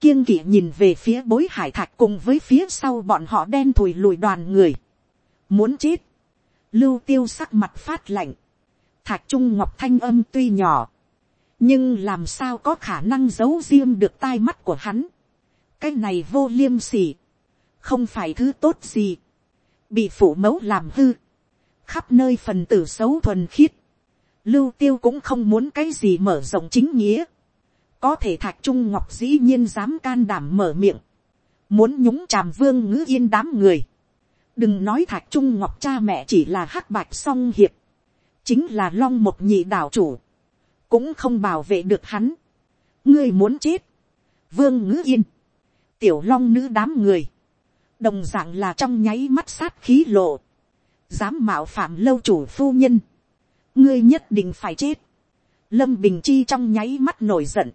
kiêng kỵ nhìn về phía bối hải thạch cùng với phía sau bọn họ đen thùi lùi đoàn người, muốn chết, lưu tiêu sắc mặt phát lạnh, thạch trung ngọc thanh âm tuy nhỏ, nhưng làm sao có khả năng giấu riêng được tai mắt của hắn. cái này vô liêm sỉ, không phải thứ tốt gì, bị phủ mẫu làm hư, khắp nơi phần tử xấu thuần khiết, lưu tiêu cũng không muốn cái gì mở rộng chính nghĩa, có thể thạch trung ngọc dĩ nhiên dám can đảm mở miệng, muốn nhúng chàm vương ngữ yên đám người, đừng nói thạch trung ngọc cha mẹ chỉ là hắc bạch song hiệp, chính là long một nhị đảo chủ, cũng không bảo vệ được hắn. ngươi muốn chết, vương ngữ yên, tiểu long nữ đám người, đồng d ạ n g là trong nháy mắt sát khí lộ, dám mạo phạm lâu chủ phu nhân, ngươi nhất định phải chết, lâm bình chi trong nháy mắt nổi giận,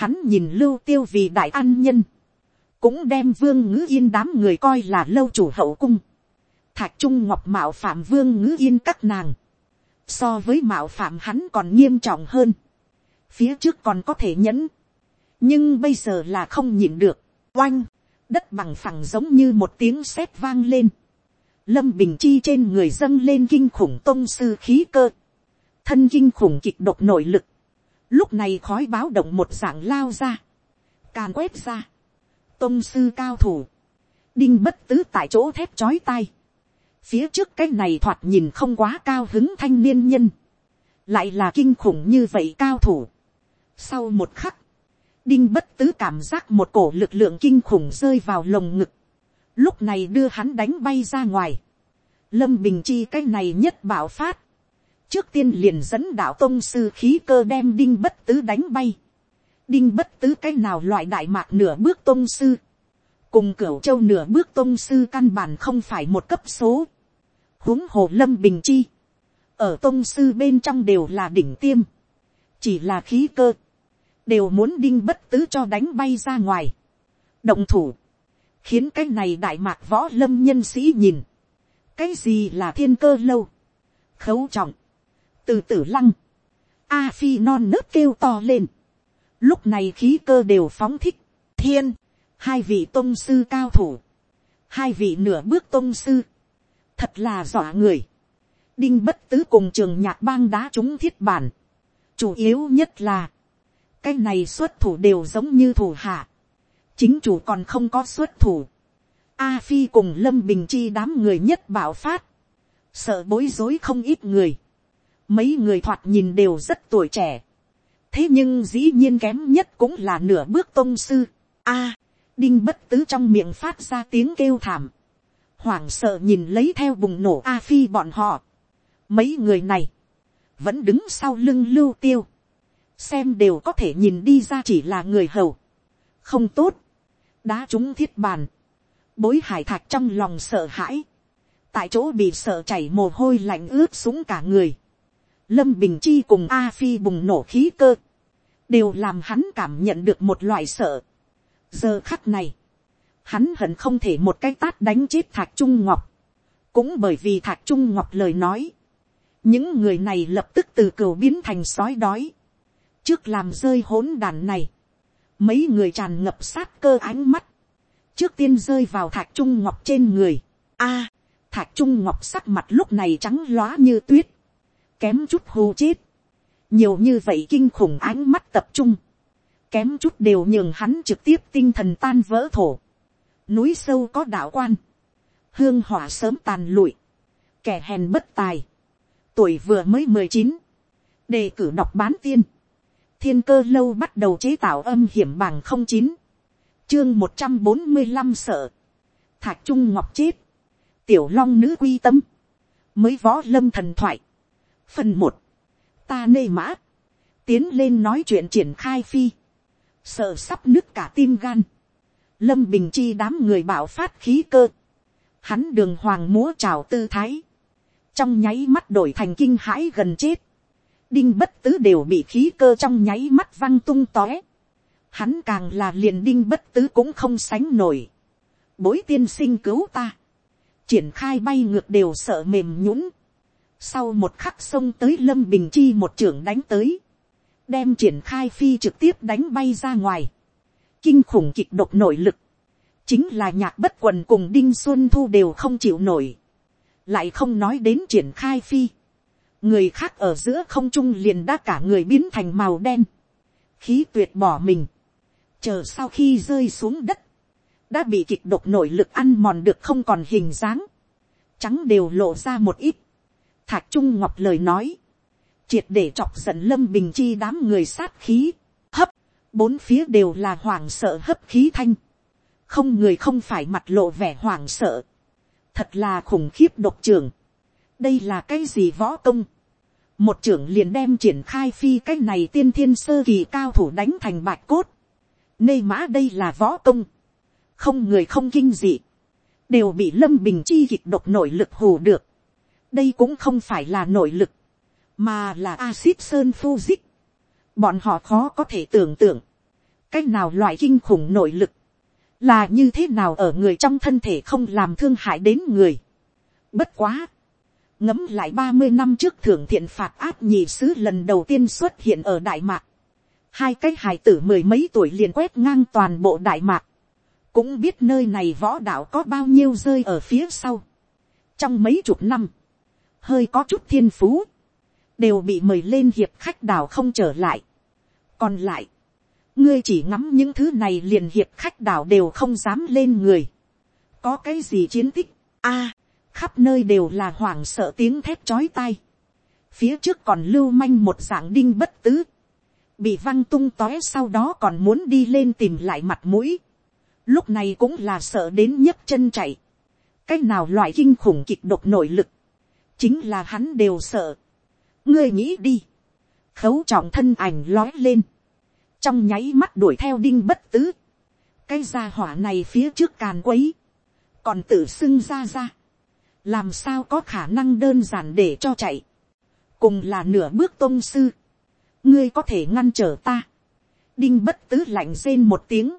hắn nhìn lưu tiêu vì đại an nhân, cũng đem vương ngữ yên đám người coi là lâu chủ hậu cung, thạch trung ngọc mạo phạm vương ngữ yên các nàng, so với mạo phạm hắn còn nghiêm trọng hơn, phía trước còn có thể nhẫn, nhưng bây giờ là không nhịn được, oanh, đất bằng phẳng giống như một tiếng sét vang lên, lâm bình chi trên người dâng lên kinh khủng tôn sư khí cơ, thân kinh khủng kịch độc nội lực, lúc này khói báo động một dạng lao ra, càn quét ra, tôn sư cao thủ, đinh bất tứ tại chỗ thép chói tai, phía trước cái này thoạt nhìn không quá cao hứng thanh niên nhân, lại là kinh khủng như vậy cao thủ. Sau một khắc, đinh bất tứ cảm giác một cổ lực lượng kinh khủng rơi vào lồng ngực, lúc này đưa hắn đánh bay ra ngoài. Lâm bình chi cái này nhất bảo phát, trước tiên liền dẫn đạo tông sư khí cơ đem đinh bất tứ đánh bay đinh bất tứ cái nào loại đại mạc nửa bước tôn sư, cùng cửu châu nửa bước tôn sư căn bản không phải một cấp số. huống hồ lâm bình chi, ở tôn sư bên trong đều là đỉnh tiêm, chỉ là khí cơ, đều muốn đinh bất tứ cho đánh bay ra ngoài. động thủ, khiến cái này đại mạc võ lâm nhân sĩ nhìn, cái gì là thiên cơ lâu, khấu trọng, từ tử lăng, a phi non nớt kêu to lên, lúc này khí cơ đều phóng thích, thiên, hai vị tôn sư cao thủ, hai vị nửa bước tôn sư, thật là dọa người. đinh bất tứ cùng trường nhạc bang đá chúng thiết bản, chủ yếu nhất là, cái này xuất thủ đều giống như thủ hạ, chính chủ còn không có xuất thủ, a phi cùng lâm bình chi đám người nhất bảo phát, sợ bối rối không ít người, mấy người thoạt nhìn đều rất tuổi trẻ, thế nhưng dĩ nhiên kém nhất cũng là nửa bước tôn sư, a, đinh bất tứ trong miệng phát ra tiếng kêu thảm, hoảng sợ nhìn lấy theo bùng nổ a phi bọn họ. Mấy người này, vẫn đứng sau lưng lưu tiêu, xem đều có thể nhìn đi ra chỉ là người hầu. không tốt, đá chúng thiết bàn, bối hải thạch trong lòng sợ hãi, tại chỗ bị sợ chảy mồ hôi lạnh ướt súng cả người. Lâm Bình Chi cùng A Phi bùng nổ khí cơ, đều làm hắn cảm nhận được một loại sợ. Giờ khắc này, hắn hận không thể một cái tát đánh chết thạch trung ngọc, cũng bởi vì thạch trung ngọc lời nói, những người này lập tức từ cừu biến thành sói đói, trước làm rơi hỗn đàn này, mấy người tràn ngập sát cơ ánh mắt, trước tiên rơi vào thạch trung ngọc trên người, a, thạch trung ngọc sắc mặt lúc này trắng lóa như tuyết, kém chút hô chết, nhiều như vậy kinh khủng ánh mắt tập trung, kém chút đều nhường hắn trực tiếp tinh thần tan vỡ thổ. Núi sâu có đạo quan, hương hỏa sớm tàn lụi, kẻ hèn bất tài, tuổi vừa mới mười chín, đề cử đọc bán tiên, thiên cơ lâu bắt đầu chế tạo âm hiểm bằng không chín, chương một trăm bốn mươi năm sợ, thạc trung ngọc chết, tiểu long nữ quy tâm, mới võ lâm thần thoại phần một, ta nê mã, tiến lên nói chuyện triển khai phi, sợ sắp nứt cả tim gan, lâm bình chi đám người bảo phát khí cơ, hắn đường hoàng múa trào tư thái, trong nháy mắt đổi thành kinh hãi gần chết, đinh bất tứ đều bị khí cơ trong nháy mắt văng tung tóe, hắn càng là liền đinh bất tứ cũng không sánh nổi, bối tiên sinh cứu ta, triển khai bay ngược đều sợ mềm nhũng, sau một khắc xông tới lâm bình chi một trưởng đánh tới, đem triển khai phi trực tiếp đánh bay ra ngoài, kinh khủng kịch độc nội lực, chính là nhạc bất quần cùng đinh xuân thu đều không chịu nổi, lại không nói đến triển khai phi, người khác ở giữa không trung liền đã cả người biến thành màu đen, khí tuyệt bỏ mình, chờ sau khi rơi xuống đất, đã bị kịch độc nội lực ăn mòn được không còn hình dáng, trắng đều lộ ra một ít thạc Trung Ngọc lời nói, triệt để chọc giận Lâm Bình Chi đám người sát khí, hấp, bốn phía đều là hoảng sợ hấp khí thanh. Không người không phải mặt lộ vẻ hoảng sợ. Thật là khủng khiếp độc trưởng. Đây là cái gì võ công? Một trưởng liền đem triển khai phi cái này tiên thiên sơ kỳ cao thủ đánh thành bạch cốt. Nê mã đây là võ công. Không người không kinh dị đều bị lâm bình chi kịch độc nội lực hù được đây cũng không phải là nội lực, mà là acid sơn phu dích. bọn họ khó có thể tưởng tượng, cách nào loại kinh khủng nội lực, là như thế nào ở người trong thân thể không làm thương hại đến người. bất quá, ngấm lại ba mươi năm trước thưởng thiện phạt áp nhị sứ lần đầu tiên xuất hiện ở đại mạc. hai cái hài tử mười mấy tuổi liền quét ngang toàn bộ đại mạc cũng biết nơi này võ đạo có bao nhiêu rơi ở phía sau. trong mấy chục năm, hơi có chút thiên phú, đều bị mời lên hiệp khách đảo không trở lại. còn lại, ngươi chỉ ngắm những thứ này liền hiệp khách đảo đều không dám lên người. có cái gì chiến tích, a, à, khắp nơi đều là hoảng sợ tiếng thét chói tai. phía trước còn lưu manh một dạng đinh bất tứ, bị văng tung tóe sau đó còn muốn đi lên tìm lại mặt mũi lúc này cũng là sợ đến nhấc chân chạy, cái nào loại kinh khủng kịch độc nội lực, chính là hắn đều sợ. ngươi nghĩ đi, khấu trọng thân ảnh lói lên, trong nháy mắt đuổi theo đinh bất tứ, cái gia hỏa này phía trước càn quấy, còn tự xưng ra ra, làm sao có khả năng đơn giản để cho chạy, cùng là nửa bước tôn sư, ngươi có thể ngăn trở ta, đinh bất tứ lạnh rên một tiếng,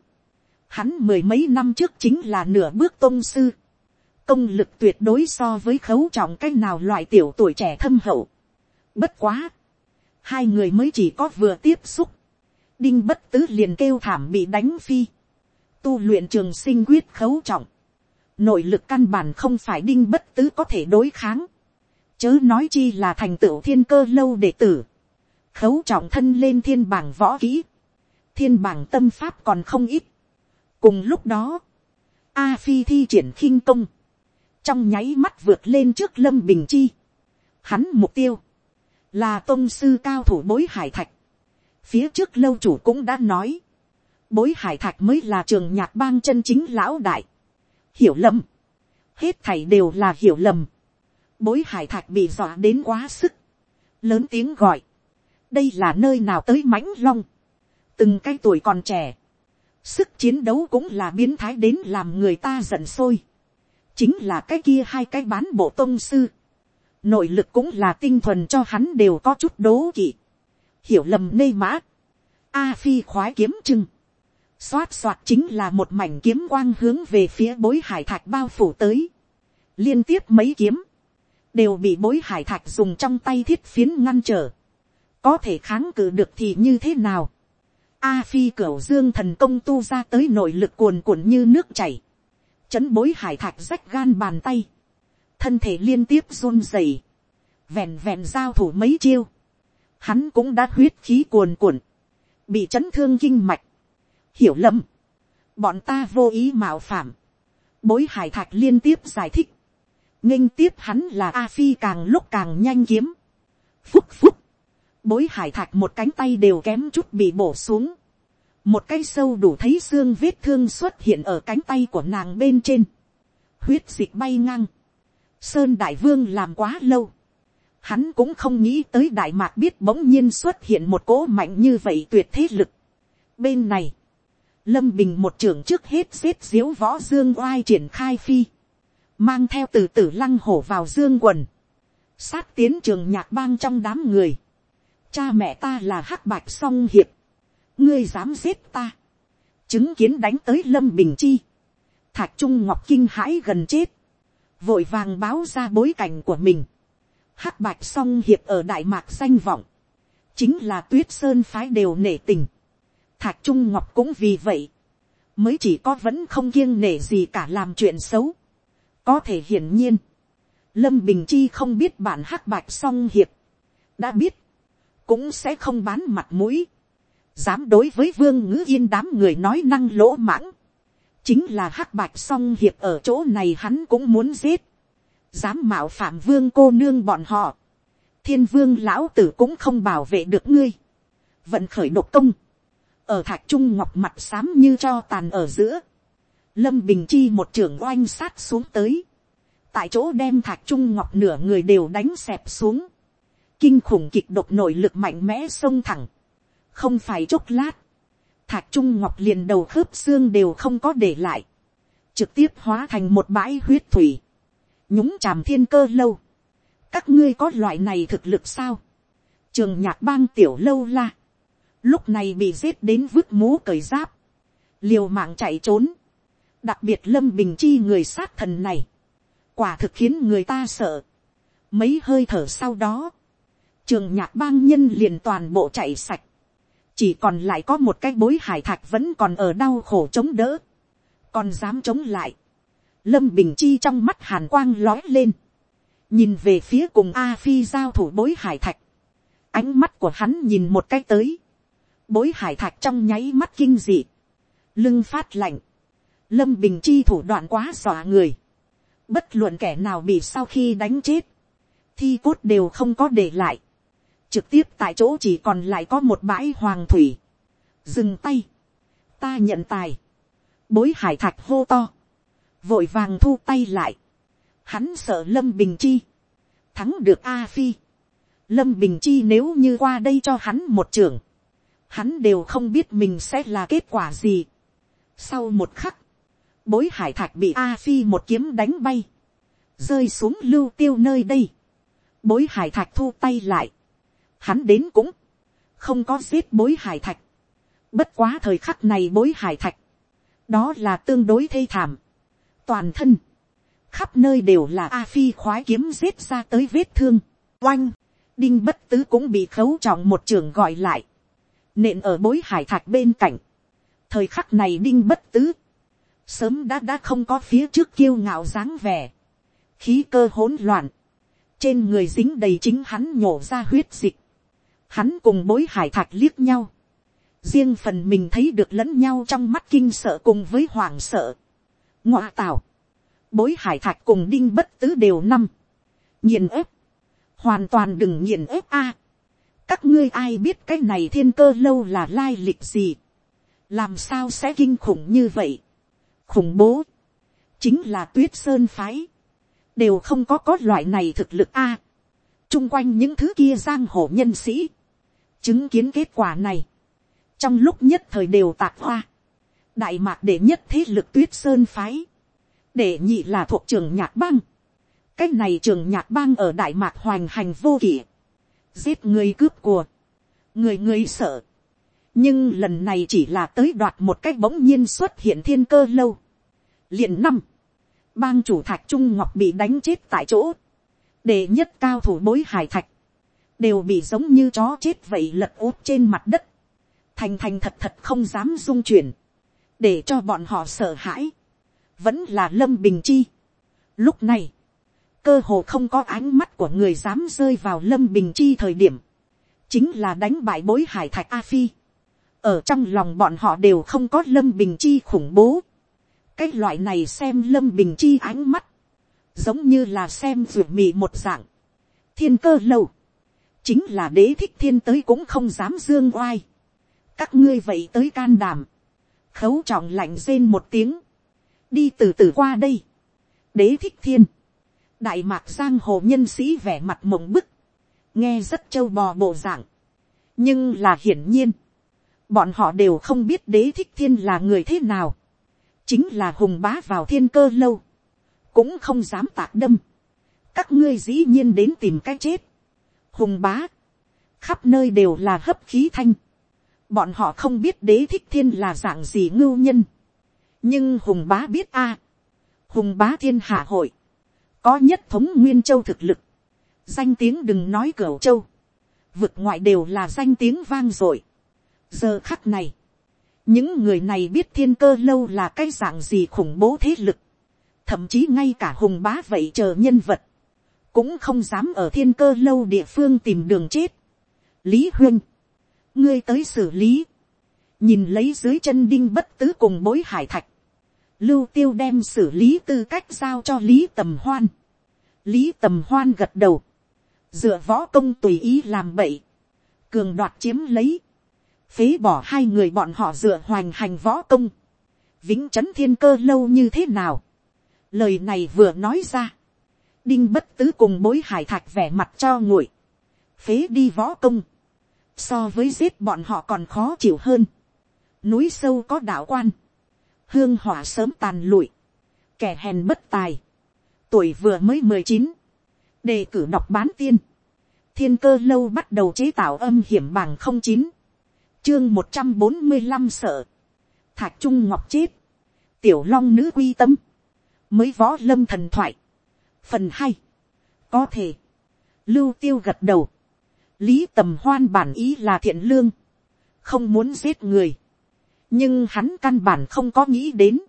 Hắn mười mấy năm trước chính là nửa bước tôn sư. Công lực tuyệt đối so với khấu trọng cái nào loại tiểu tuổi trẻ thâm hậu. Bất quá. Hai người mới chỉ có vừa tiếp xúc. Đinh bất tứ liền kêu thảm bị đánh phi. Tu luyện trường sinh quyết khấu trọng. Nội lực căn bản không phải đinh bất tứ có thể đối kháng. Chớ nói chi là thành tựu thiên cơ lâu đệ tử. Khấu trọng thân lên thiên bảng võ kỹ. Thiên bảng tâm pháp còn không ít cùng lúc đó, a phi thi triển khinh công, trong nháy mắt vượt lên trước lâm bình chi. Hắn mục tiêu, là tôn sư cao thủ bối hải thạch. phía trước lâu chủ cũng đã nói, bối hải thạch mới là trường nhạc bang chân chính lão đại. hiểu lầm, hết thảy đều là hiểu lầm. bối hải thạch bị dọa đến quá sức, lớn tiếng gọi, đây là nơi nào tới mãnh long, từng cái tuổi còn trẻ, sức chiến đấu cũng là biến thái đến làm người ta giận sôi chính là cái kia hai cái bán bộ tôn sư. nội lực cũng là tinh thuần cho hắn đều có chút đố kỵ. hiểu lầm nê mã. a phi khoái kiếm trưng. xoát xoát chính là một mảnh kiếm quang hướng về phía bối hải thạch bao phủ tới. liên tiếp mấy kiếm. đều bị bối hải thạch dùng trong tay thiết phiến ngăn trở. có thể kháng cự được thì như thế nào A phi cửu dương thần công tu ra tới nội lực cuồn cuộn như nước chảy. Chấn bối hải thạch rách gan bàn tay. Thân thể liên tiếp run rẩy. Vẹn vẹn giao thủ mấy chiêu. Hắn cũng đã huyết khí cuồn cuộn. Bị chấn thương kinh mạch. Hiểu lầm. Bọn ta vô ý mạo phạm. Bối hải thạch liên tiếp giải thích. nghênh tiếp hắn là A phi càng lúc càng nhanh kiếm. Phúc phúc, bối hải thạch một cánh tay đều kém chút bị bổ xuống một cái sâu đủ thấy xương vết thương xuất hiện ở cánh tay của nàng bên trên. huyết dịch bay ngang. Sơn Đại Vương làm quá lâu. Hắn cũng không nghĩ tới Đại Mạc biết bỗng nhiên xuất hiện một cỗ mạnh như vậy tuyệt thế lực. Bên này, Lâm Bình một trưởng trước hết xếp diếu võ dương oai triển khai phi. Mang theo từ tử lăng hổ vào dương quần. Sát tiến trường nhạc bang trong đám người. Cha mẹ ta là hắc bạch song hiệp. Ngươi dám giết ta. Chứng kiến đánh tới Lâm Bình Chi. Thạch Trung Ngọc kinh hãi gần chết. Vội vàng báo ra bối cảnh của mình. Hắc bạch song hiệp ở Đại Mạc danh vọng. Chính là tuyết sơn phái đều nể tình Thạc Trung Ngọc cũng vì vậy. Mới chỉ có vẫn không kiêng nể gì cả làm chuyện xấu. Có thể hiển nhiên. Lâm Bình Chi không biết bản hắc bạch song hiệp. Đã biết. Cũng sẽ không bán mặt mũi. Dám đối với vương ngữ yên đám người nói năng lỗ mãng. Chính là hắc bạch song hiệp ở chỗ này hắn cũng muốn giết. Dám mạo phạm vương cô nương bọn họ. Thiên vương lão tử cũng không bảo vệ được ngươi. Vận khởi độc công ở thạch trung ngọc mặt xám như cho tàn ở giữa, lâm bình chi một trưởng oanh sát xuống tới, tại chỗ đem thạch trung ngọc nửa người đều đánh xẹp xuống, kinh khủng kịch độc nội lực mạnh mẽ xông thẳng, không phải chốc lát, thạch trung ngọc liền đầu khớp xương đều không có để lại, trực tiếp hóa thành một bãi huyết thủy, nhúng chàm thiên cơ lâu, các ngươi có loại này thực lực sao, trường nhạc bang tiểu lâu la, lúc này bị giết đến vứt mũ cởi giáp, liều mạng chạy trốn, đặc biệt lâm bình chi người sát thần này, quả thực khiến người ta sợ, mấy hơi thở sau đó, trường nhạc bang nhân liền toàn bộ chạy sạch, chỉ còn lại có một cái bối hải thạch vẫn còn ở đau khổ chống đỡ, còn dám chống lại, lâm bình chi trong mắt hàn quang lói lên, nhìn về phía cùng a phi giao thủ bối hải thạch, ánh mắt của hắn nhìn một cái tới, bối hải thạch trong nháy mắt kinh dị, lưng phát lạnh, lâm bình chi thủ đoạn quá dọa người, bất luận kẻ nào bị sau khi đánh chết, thi cốt đều không có để lại, trực tiếp tại chỗ chỉ còn lại có một bãi hoàng thủy, dừng tay, ta nhận tài, bối hải thạch hô to, vội vàng thu tay lại, hắn sợ lâm bình chi, thắng được a phi, lâm bình chi nếu như qua đây cho hắn một trưởng, hắn đều không biết mình sẽ là kết quả gì. Sau một khắc, bối hải thạch bị A Phi một kiếm đánh bay, rơi xuống lưu tiêu nơi đây. Bối hải thạch thu tay lại, hắn đến cũng, không có giết bối hải thạch. Bất quá thời khắc này bối hải thạch, đó là tương đối thê thảm. Toàn thân, khắp nơi đều là A Phi khoái kiếm giết ra tới vết thương. Oanh, đinh bất tứ cũng bị khấu trọng một trường gọi lại. Nện ở bối hải thạch bên cạnh, thời khắc này đinh bất tứ, sớm đã đã không có phía trước kiêu ngạo dáng vẻ, khí cơ hỗn loạn, trên người dính đầy chính hắn nhổ ra huyết dịch, hắn cùng bối hải thạch liếc nhau, riêng phần mình thấy được lẫn nhau trong mắt kinh sợ cùng với hoàng sợ, ngoa tào, bối hải thạch cùng đinh bất tứ đều năm, nhìn ép, hoàn toàn đừng nhìn ép a, các ngươi ai biết cái này thiên cơ lâu là lai lịch gì, làm sao sẽ kinh khủng như vậy, khủng bố, chính là tuyết sơn phái, đều không có có loại này thực lực a, chung quanh những thứ kia giang hồ nhân sĩ, chứng kiến kết quả này, trong lúc nhất thời đều tạc hoa, đại mạc để nhất thế lực tuyết sơn phái, để nhị là thuộc trường nhạc bang, cái này trường nhạc bang ở đại mạc hoành hành vô kỷ, giết người cướp của, người người sợ. nhưng lần này chỉ là tới đoạt một cách bỗng nhiên xuất hiện thiên cơ lâu. liền năm, bang chủ thạch trung ngọc bị đánh chết tại chỗ, để nhất cao thủ bối hải thạch, đều bị giống như chó chết vậy lật úp trên mặt đất, thành thành thật thật không dám dung chuyển, để cho bọn họ sợ hãi, vẫn là lâm bình chi. Lúc này, cơ hồ không có ánh mắt của người dám rơi vào lâm bình chi thời điểm, chính là đánh bại bối hải thạch a phi. ở trong lòng bọn họ đều không có lâm bình chi khủng bố. cái loại này xem lâm bình chi ánh mắt, giống như là xem ruột mì một dạng. thiên cơ lâu, chính là đế thích thiên tới cũng không dám dương oai. các ngươi vậy tới can đảm, khấu trọng lạnh rên một tiếng, đi từ từ qua đây. đế thích thiên, đại mạc giang hồ nhân sĩ vẻ mặt mộng bức, nghe rất trâu bò bộ dạng, nhưng là hiển nhiên, bọn họ đều không biết đế thích thiên là người thế nào, chính là hùng bá vào thiên cơ lâu, cũng không dám tạc đâm, các ngươi dĩ nhiên đến tìm cái chết, hùng bá, khắp nơi đều là hấp khí thanh, bọn họ không biết đế thích thiên là dạng gì ngưu nhân, nhưng hùng bá biết a, hùng bá thiên hạ hội, có nhất thống nguyên châu thực lực, danh tiếng đừng nói cửa châu, vực ngoại đều là danh tiếng vang dội. giờ khắc này, những người này biết thiên cơ lâu là cái dạng gì khủng bố thế lực, thậm chí ngay cả hùng bá vậy chờ nhân vật, cũng không dám ở thiên cơ lâu địa phương tìm đường chết. lý Huyên, ngươi tới xử lý, nhìn lấy dưới chân đinh bất tứ cùng bối hải thạch, lưu tiêu đem xử lý tư cách giao cho lý tầm hoan. lý tầm hoan gật đầu, dựa võ công tùy ý làm bậy, cường đoạt chiếm lấy, phế bỏ hai người bọn họ dựa hoành hành võ công, vĩnh c h ấ n thiên cơ lâu như thế nào, lời này vừa nói ra, đinh bất tứ cùng bối hải thạch vẻ mặt cho nguội, phế đi võ công, so với giết bọn họ còn khó chịu hơn, núi sâu có đạo quan, hương hỏa sớm tàn lụi, kẻ hèn bất tài, tuổi vừa mới mười chín, đề cử đọc bán tiên, thiên cơ lâu bắt đầu chế tạo âm hiểm bằng không chín, chương một trăm bốn mươi năm sợ, thạch trung ngọc chết, tiểu long nữ quy tâm, mới võ lâm thần thoại, phần hai, có thể, lưu tiêu gật đầu, lý tầm hoan bản ý là thiện lương, không muốn giết người, nhưng hắn căn bản không có nghĩ đến,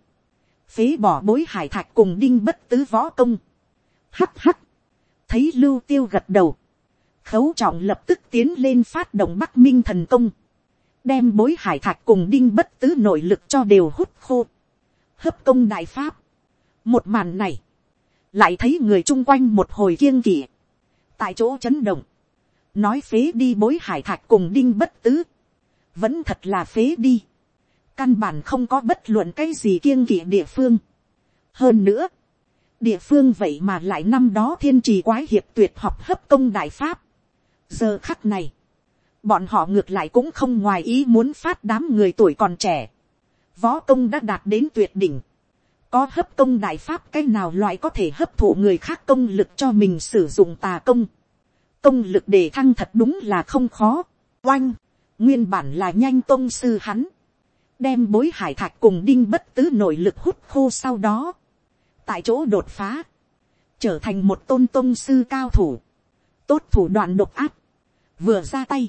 phế bỏ bối hải thạch cùng đinh bất tứ võ công, hắt hắt, thấy lưu tiêu gật đầu, khấu trọng lập tức tiến lên phát động bắc minh thần công, đem bối hải thạch cùng đinh bất tứ nội lực cho đều hút khô, hấp công đại pháp. một màn này, lại thấy người chung quanh một hồi kiêng kỵ, tại chỗ chấn động, nói phế đi bối hải thạch cùng đinh bất tứ, vẫn thật là phế đi, căn bản không có bất luận cái gì kiêng kỵ địa phương. hơn nữa, địa phương vậy mà lại năm đó thiên trì quái hiệp tuyệt học hấp công đại pháp. giờ khắc này, bọn họ ngược lại cũng không ngoài ý muốn phát đám người tuổi còn trẻ. Võ công đã đạt đến tuyệt đỉnh. Có hấp công đại pháp cái nào loại có thể hấp thụ người khác công lực cho mình sử dụng tà công. Công lực để thăng thật đúng là không khó. Oanh, nguyên bản là nhanh tôn sư hắn. Đem bối hải thạch cùng đinh bất tứ nội lực hút khô sau đó. Tại chỗ đột phá. Trở thành một tôn tôn sư cao thủ. Tốt thủ đoạn độc áp. Vừa ra tay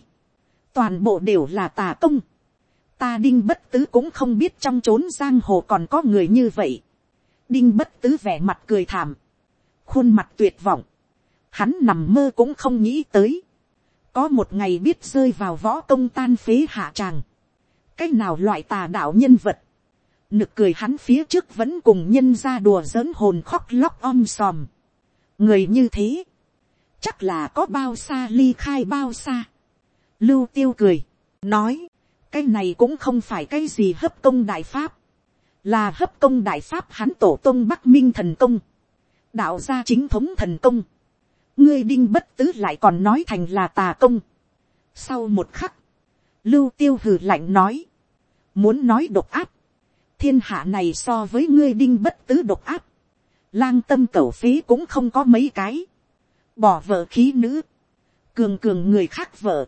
toàn bộ đều là tà công. Ta đinh bất tứ cũng không biết trong trốn giang hồ còn có người như vậy. Đinh bất tứ vẻ mặt cười thảm. Khuôn mặt tuyệt vọng. Hắn nằm mơ cũng không nghĩ tới. Có một ngày biết rơi vào võ công tan phế hạ tràng. Cách nào loại tà đạo nhân vật. Nực cười hắn phía trước vẫn cùng nhân ra đùa giỡn hồn khóc lóc om sòm. Người như thế. Chắc là có bao xa ly khai bao xa Lưu tiêu cười, nói, cái này cũng không phải cái gì hấp công đại pháp, là hấp công đại pháp hắn tổ tông bắc minh thần công, đạo gia chính thống thần công, ngươi đinh bất tứ lại còn nói thành là tà công. Sau một khắc, lưu tiêu hừ lạnh nói, muốn nói độc áp, thiên hạ này so với ngươi đinh bất tứ độc áp, lang tâm cẩu phế cũng không có mấy cái, bỏ vợ khí nữ, cường cường người khác vợ,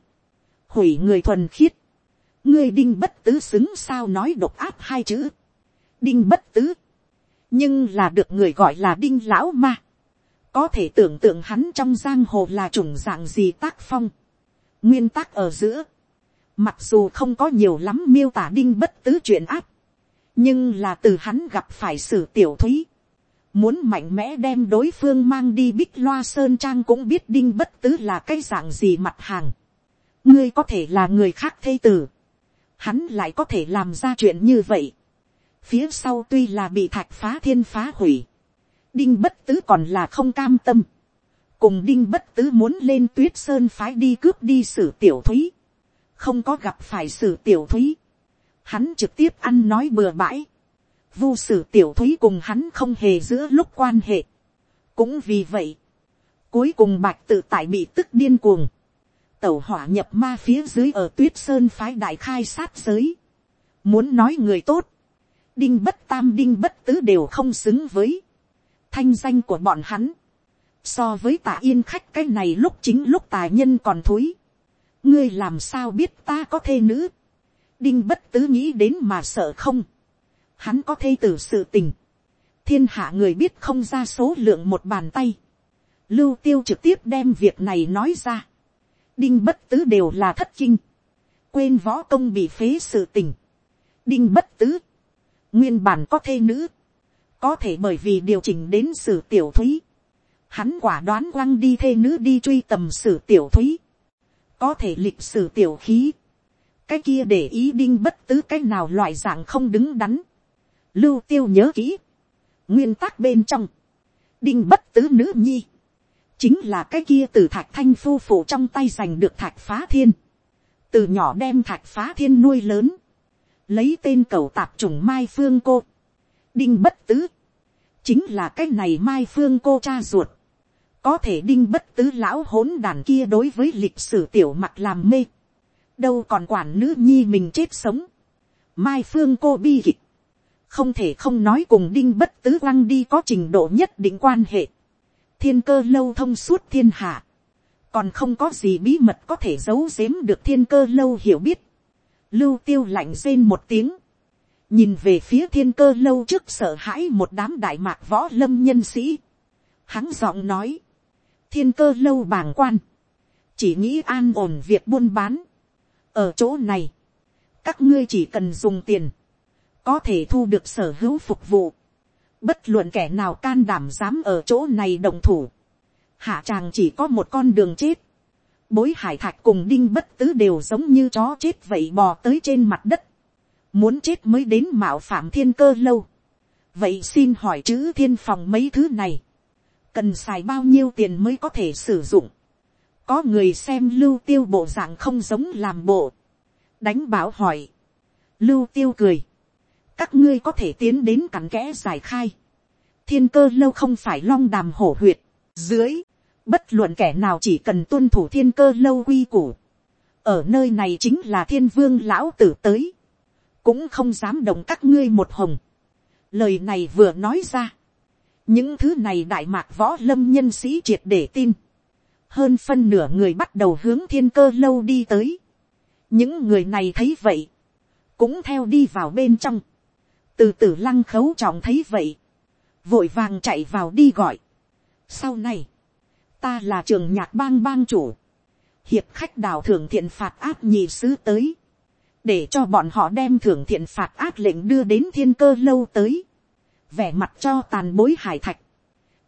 hủy người thuần khiết, ngươi đinh bất tứ xứng sao nói độc áp hai chữ, đinh bất tứ, nhưng là được người gọi là đinh lão ma, có thể tưởng tượng hắn trong giang hồ là chủng dạng gì tác phong, nguyên tắc ở giữa, mặc dù không có nhiều lắm miêu tả đinh bất tứ chuyện áp, nhưng là từ hắn gặp phải sử tiểu thúy, muốn mạnh mẽ đem đối phương mang đi bích loa sơn trang cũng biết đinh bất tứ là cái dạng gì mặt hàng. Ngươi có thể là người khác thê tử, hắn lại có thể làm ra chuyện như vậy phía sau tuy là bị thạch phá thiên phá hủy, đinh bất tứ còn là không cam tâm, cùng đinh bất tứ muốn lên tuyết sơn phái đi cướp đi sử tiểu thúy, không có gặp phải sử tiểu thúy, hắn trực tiếp ăn nói bừa bãi, vu sử tiểu thúy cùng hắn không hề giữa lúc quan hệ, cũng vì vậy, cuối cùng bạch tự tại bị tức điên cuồng, tẩu hỏa nhập ma phía dưới ở tuyết sơn phái đại khai sát giới, muốn nói người tốt, đinh bất tam đinh bất tứ đều không xứng với thanh danh của bọn hắn, so với tạ yên khách cái này lúc chính lúc tài nhân còn thúi, ngươi làm sao biết ta có thê nữ, đinh bất tứ nghĩ đến mà sợ không, hắn có thê tử sự tình, thiên hạ người biết không ra số lượng một bàn tay, lưu tiêu trực tiếp đem việc này nói ra, đinh bất tứ đều là thất kinh, quên võ công bị phế sự tình, đinh bất tứ, nguyên bản có thê nữ, có thể bởi vì điều chỉnh đến sử tiểu thúy, hắn quả đoán quăng đi thê nữ đi truy tầm sử tiểu thúy, có thể lịch sử tiểu khí, cái kia để ý đinh bất tứ cái nào loại dạng không đứng đắn, lưu tiêu nhớ kỹ, nguyên tắc bên trong, đinh bất tứ nữ nhi, chính là cái kia từ thạch thanh phu phụ trong tay giành được thạch phá thiên, từ nhỏ đem thạch phá thiên nuôi lớn, lấy tên cầu tạp chủng mai phương cô, đinh bất tứ, chính là cái này mai phương cô cha ruột, có thể đinh bất tứ lão hỗn đàn kia đối với lịch sử tiểu mặt làm mê, đâu còn quản nữ nhi mình chết sống, mai phương cô bi kịch, không thể không nói cùng đinh bất tứ quăng đi có trình độ nhất định quan hệ, thiên cơ lâu thông suốt thiên hạ, còn không có gì bí mật có thể giấu giếm được thiên cơ lâu hiểu biết, lưu tiêu lạnh rên một tiếng, nhìn về phía thiên cơ lâu trước sợ hãi một đám đại mạc võ lâm nhân sĩ, hắn giọng nói, thiên cơ lâu bàng quan, chỉ nghĩ an ổn việc buôn bán, ở chỗ này, các ngươi chỉ cần dùng tiền, có thể thu được sở hữu phục vụ, bất luận kẻ nào can đảm dám ở chỗ này đồng thủ, hạ tràng chỉ có một con đường chết, bối hải thạch cùng đinh bất tứ đều giống như chó chết vậy bò tới trên mặt đất, muốn chết mới đến mạo phạm thiên cơ lâu, vậy xin hỏi chữ thiên phòng mấy thứ này, cần xài bao nhiêu tiền mới có thể sử dụng, có người xem lưu tiêu bộ dạng không giống làm bộ, đánh bảo hỏi, lưu tiêu cười, các ngươi có thể tiến đến cắn kẽ giải khai, thiên cơ lâu không phải long đàm hổ huyệt, dưới, bất luận kẻ nào chỉ cần tuân thủ thiên cơ lâu quy củ, ở nơi này chính là thiên vương lão tử tới, cũng không dám động các ngươi một hồng. lời này vừa nói ra, những thứ này đại mạc võ lâm nhân sĩ triệt để tin, hơn phân nửa người bắt đầu hướng thiên cơ lâu đi tới, những người này thấy vậy, cũng theo đi vào bên trong, từ từ lăng khấu trọng thấy vậy, vội vàng chạy vào đi gọi. sau này, ta là trường nhạc bang bang chủ, hiệp khách đào thưởng thiện phạt áp nhị sứ tới, để cho bọn họ đem thưởng thiện phạt áp lệnh đưa đến thiên cơ lâu tới, vẻ mặt cho tàn bối hải thạch,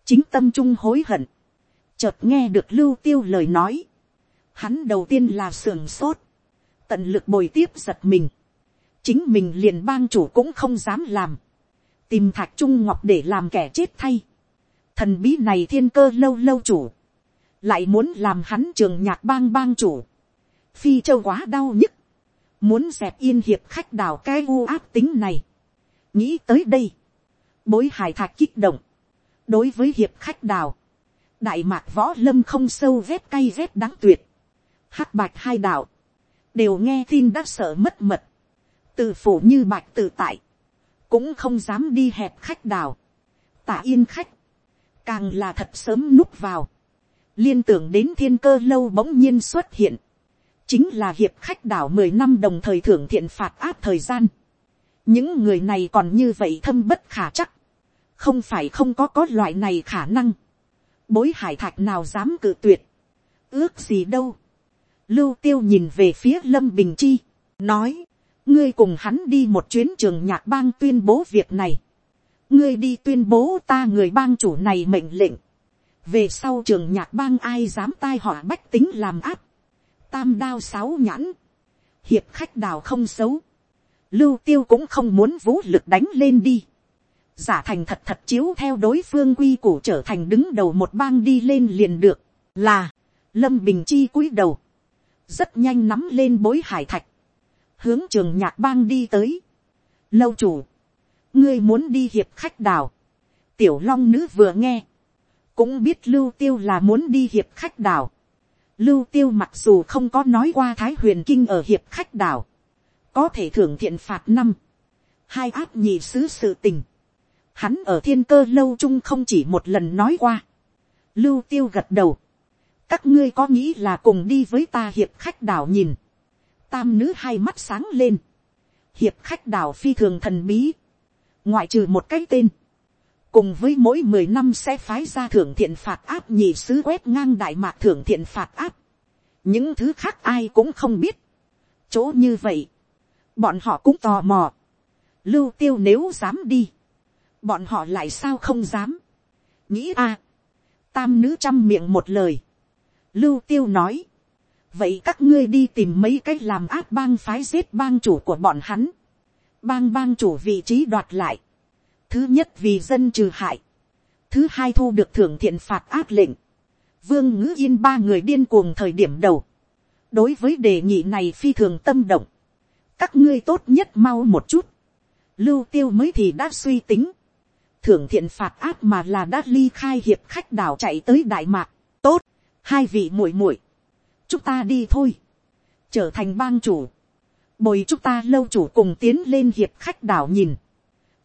chính tâm trung hối hận, chợt nghe được lưu tiêu lời nói, hắn đầu tiên là sườn sốt, tận lực bồi tiếp giật mình, chính mình liền bang chủ cũng không dám làm, tìm thạch trung ngọc để làm kẻ chết thay, thần bí này thiên cơ lâu lâu chủ, lại muốn làm hắn trường nhạc bang bang chủ, phi châu quá đau nhức, muốn dẹp yên hiệp khách đào cái u áp tính này, nghĩ tới đây, bối hài thạc kích động, đối với hiệp khách đào, đại mạc võ lâm không sâu vét cay vét đáng tuyệt, hắc bạch hai đạo, đều nghe tin đã sợ mất mật, từ phủ như bạch tự tại, cũng không dám đi hẹp khách đào, tả yên khách, càng là thật sớm núp vào, liên tưởng đến thiên cơ lâu bỗng nhiên xuất hiện, chính là hiệp khách đảo mười năm đồng thời thưởng thiện phạt áp thời gian. những người này còn như vậy thâm bất khả chắc, không phải không có có loại này khả năng, bối hải thạch nào dám cự tuyệt, ước gì đâu, lưu tiêu nhìn về phía lâm bình chi, nói, ngươi cùng hắn đi một chuyến trường nhạc bang tuyên bố việc này, ngươi đi tuyên bố ta người bang chủ này mệnh lệnh, về sau trường nhạc bang ai dám tai họa bách tính làm áp, tam đao sáu nhãn, hiệp khách đào không xấu, lưu tiêu cũng không muốn vũ lực đánh lên đi, giả thành thật thật chiếu theo đối phương quy củ trở thành đứng đầu một bang đi lên liền được, là, lâm bình chi cúi đầu, rất nhanh nắm lên bối hải thạch, hướng trường nhạc bang đi tới. Lâu chủ, ngươi muốn đi hiệp khách đào, tiểu long nữ vừa nghe, cũng biết lưu tiêu là muốn đi hiệp khách đảo. lưu tiêu mặc dù không có nói qua thái huyền kinh ở hiệp khách đảo, có thể thưởng thiện phạt năm, hai áp nhị sứ sự tình, hắn ở thiên cơ lâu chung không chỉ một lần nói qua, lưu tiêu gật đầu, các ngươi có nghĩ là cùng đi với ta hiệp khách đảo nhìn, tam nữ hai mắt sáng lên, hiệp khách đảo phi thường thần bí, ngoại trừ một cái tên, cùng với mỗi mười năm sẽ phái ra thưởng thiện phạt áp nhị sứ quét ngang đại mạc thưởng thiện phạt áp, những thứ khác ai cũng không biết, chỗ như vậy, bọn họ cũng tò mò, lưu tiêu nếu dám đi, bọn họ lại sao không dám, nghĩ a, tam nữ chăm miệng một lời, lưu tiêu nói, vậy các ngươi đi tìm mấy cái làm áp bang phái giết bang chủ của bọn hắn, bang bang chủ vị trí đoạt lại, thứ nhất vì dân trừ hại, thứ hai thu được thưởng thiện phạt ác lệnh, vương ngữ yên ba người điên cuồng thời điểm đầu, đối với đề nghị này phi thường tâm động, các ngươi tốt nhất mau một chút, lưu tiêu mới thì đã suy tính, thưởng thiện phạt ác mà là đã ly khai hiệp khách đảo chạy tới đại mạc, tốt, hai vị muội muội, chúng ta đi thôi, trở thành bang chủ, bồi chúng ta lâu chủ cùng tiến lên hiệp khách đảo nhìn,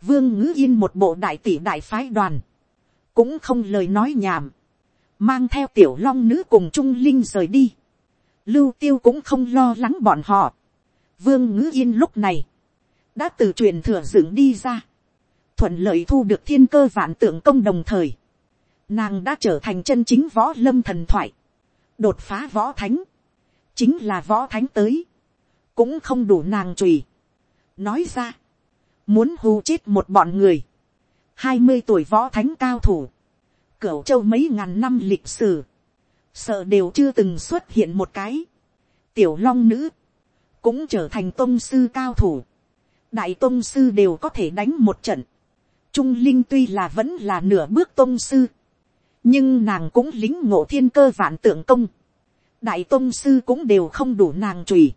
vương ngữ yên một bộ đại tỷ đại phái đoàn, cũng không lời nói nhảm, mang theo tiểu long nữ cùng trung linh rời đi, lưu tiêu cũng không lo lắng bọn họ, vương ngữ yên lúc này, đã từ truyền thừa dựng đi ra, thuận lợi thu được thiên cơ vạn tượng công đồng thời, nàng đã trở thành chân chính võ lâm thần thoại, đột phá võ thánh, chính là võ thánh tới, cũng không đủ nàng trùy. nói ra, muốn hù chết một bọn người, hai mươi tuổi võ thánh cao thủ, cửu châu mấy ngàn năm lịch sử, sợ đều chưa từng xuất hiện một cái, tiểu long nữ, cũng trở thành tôn sư cao thủ, đại tôn sư đều có thể đánh một trận, trung linh tuy là vẫn là nửa bước tôn sư, nhưng nàng cũng lính ngộ thiên cơ vạn tượng công, đại tôn sư cũng đều không đủ nàng trùy,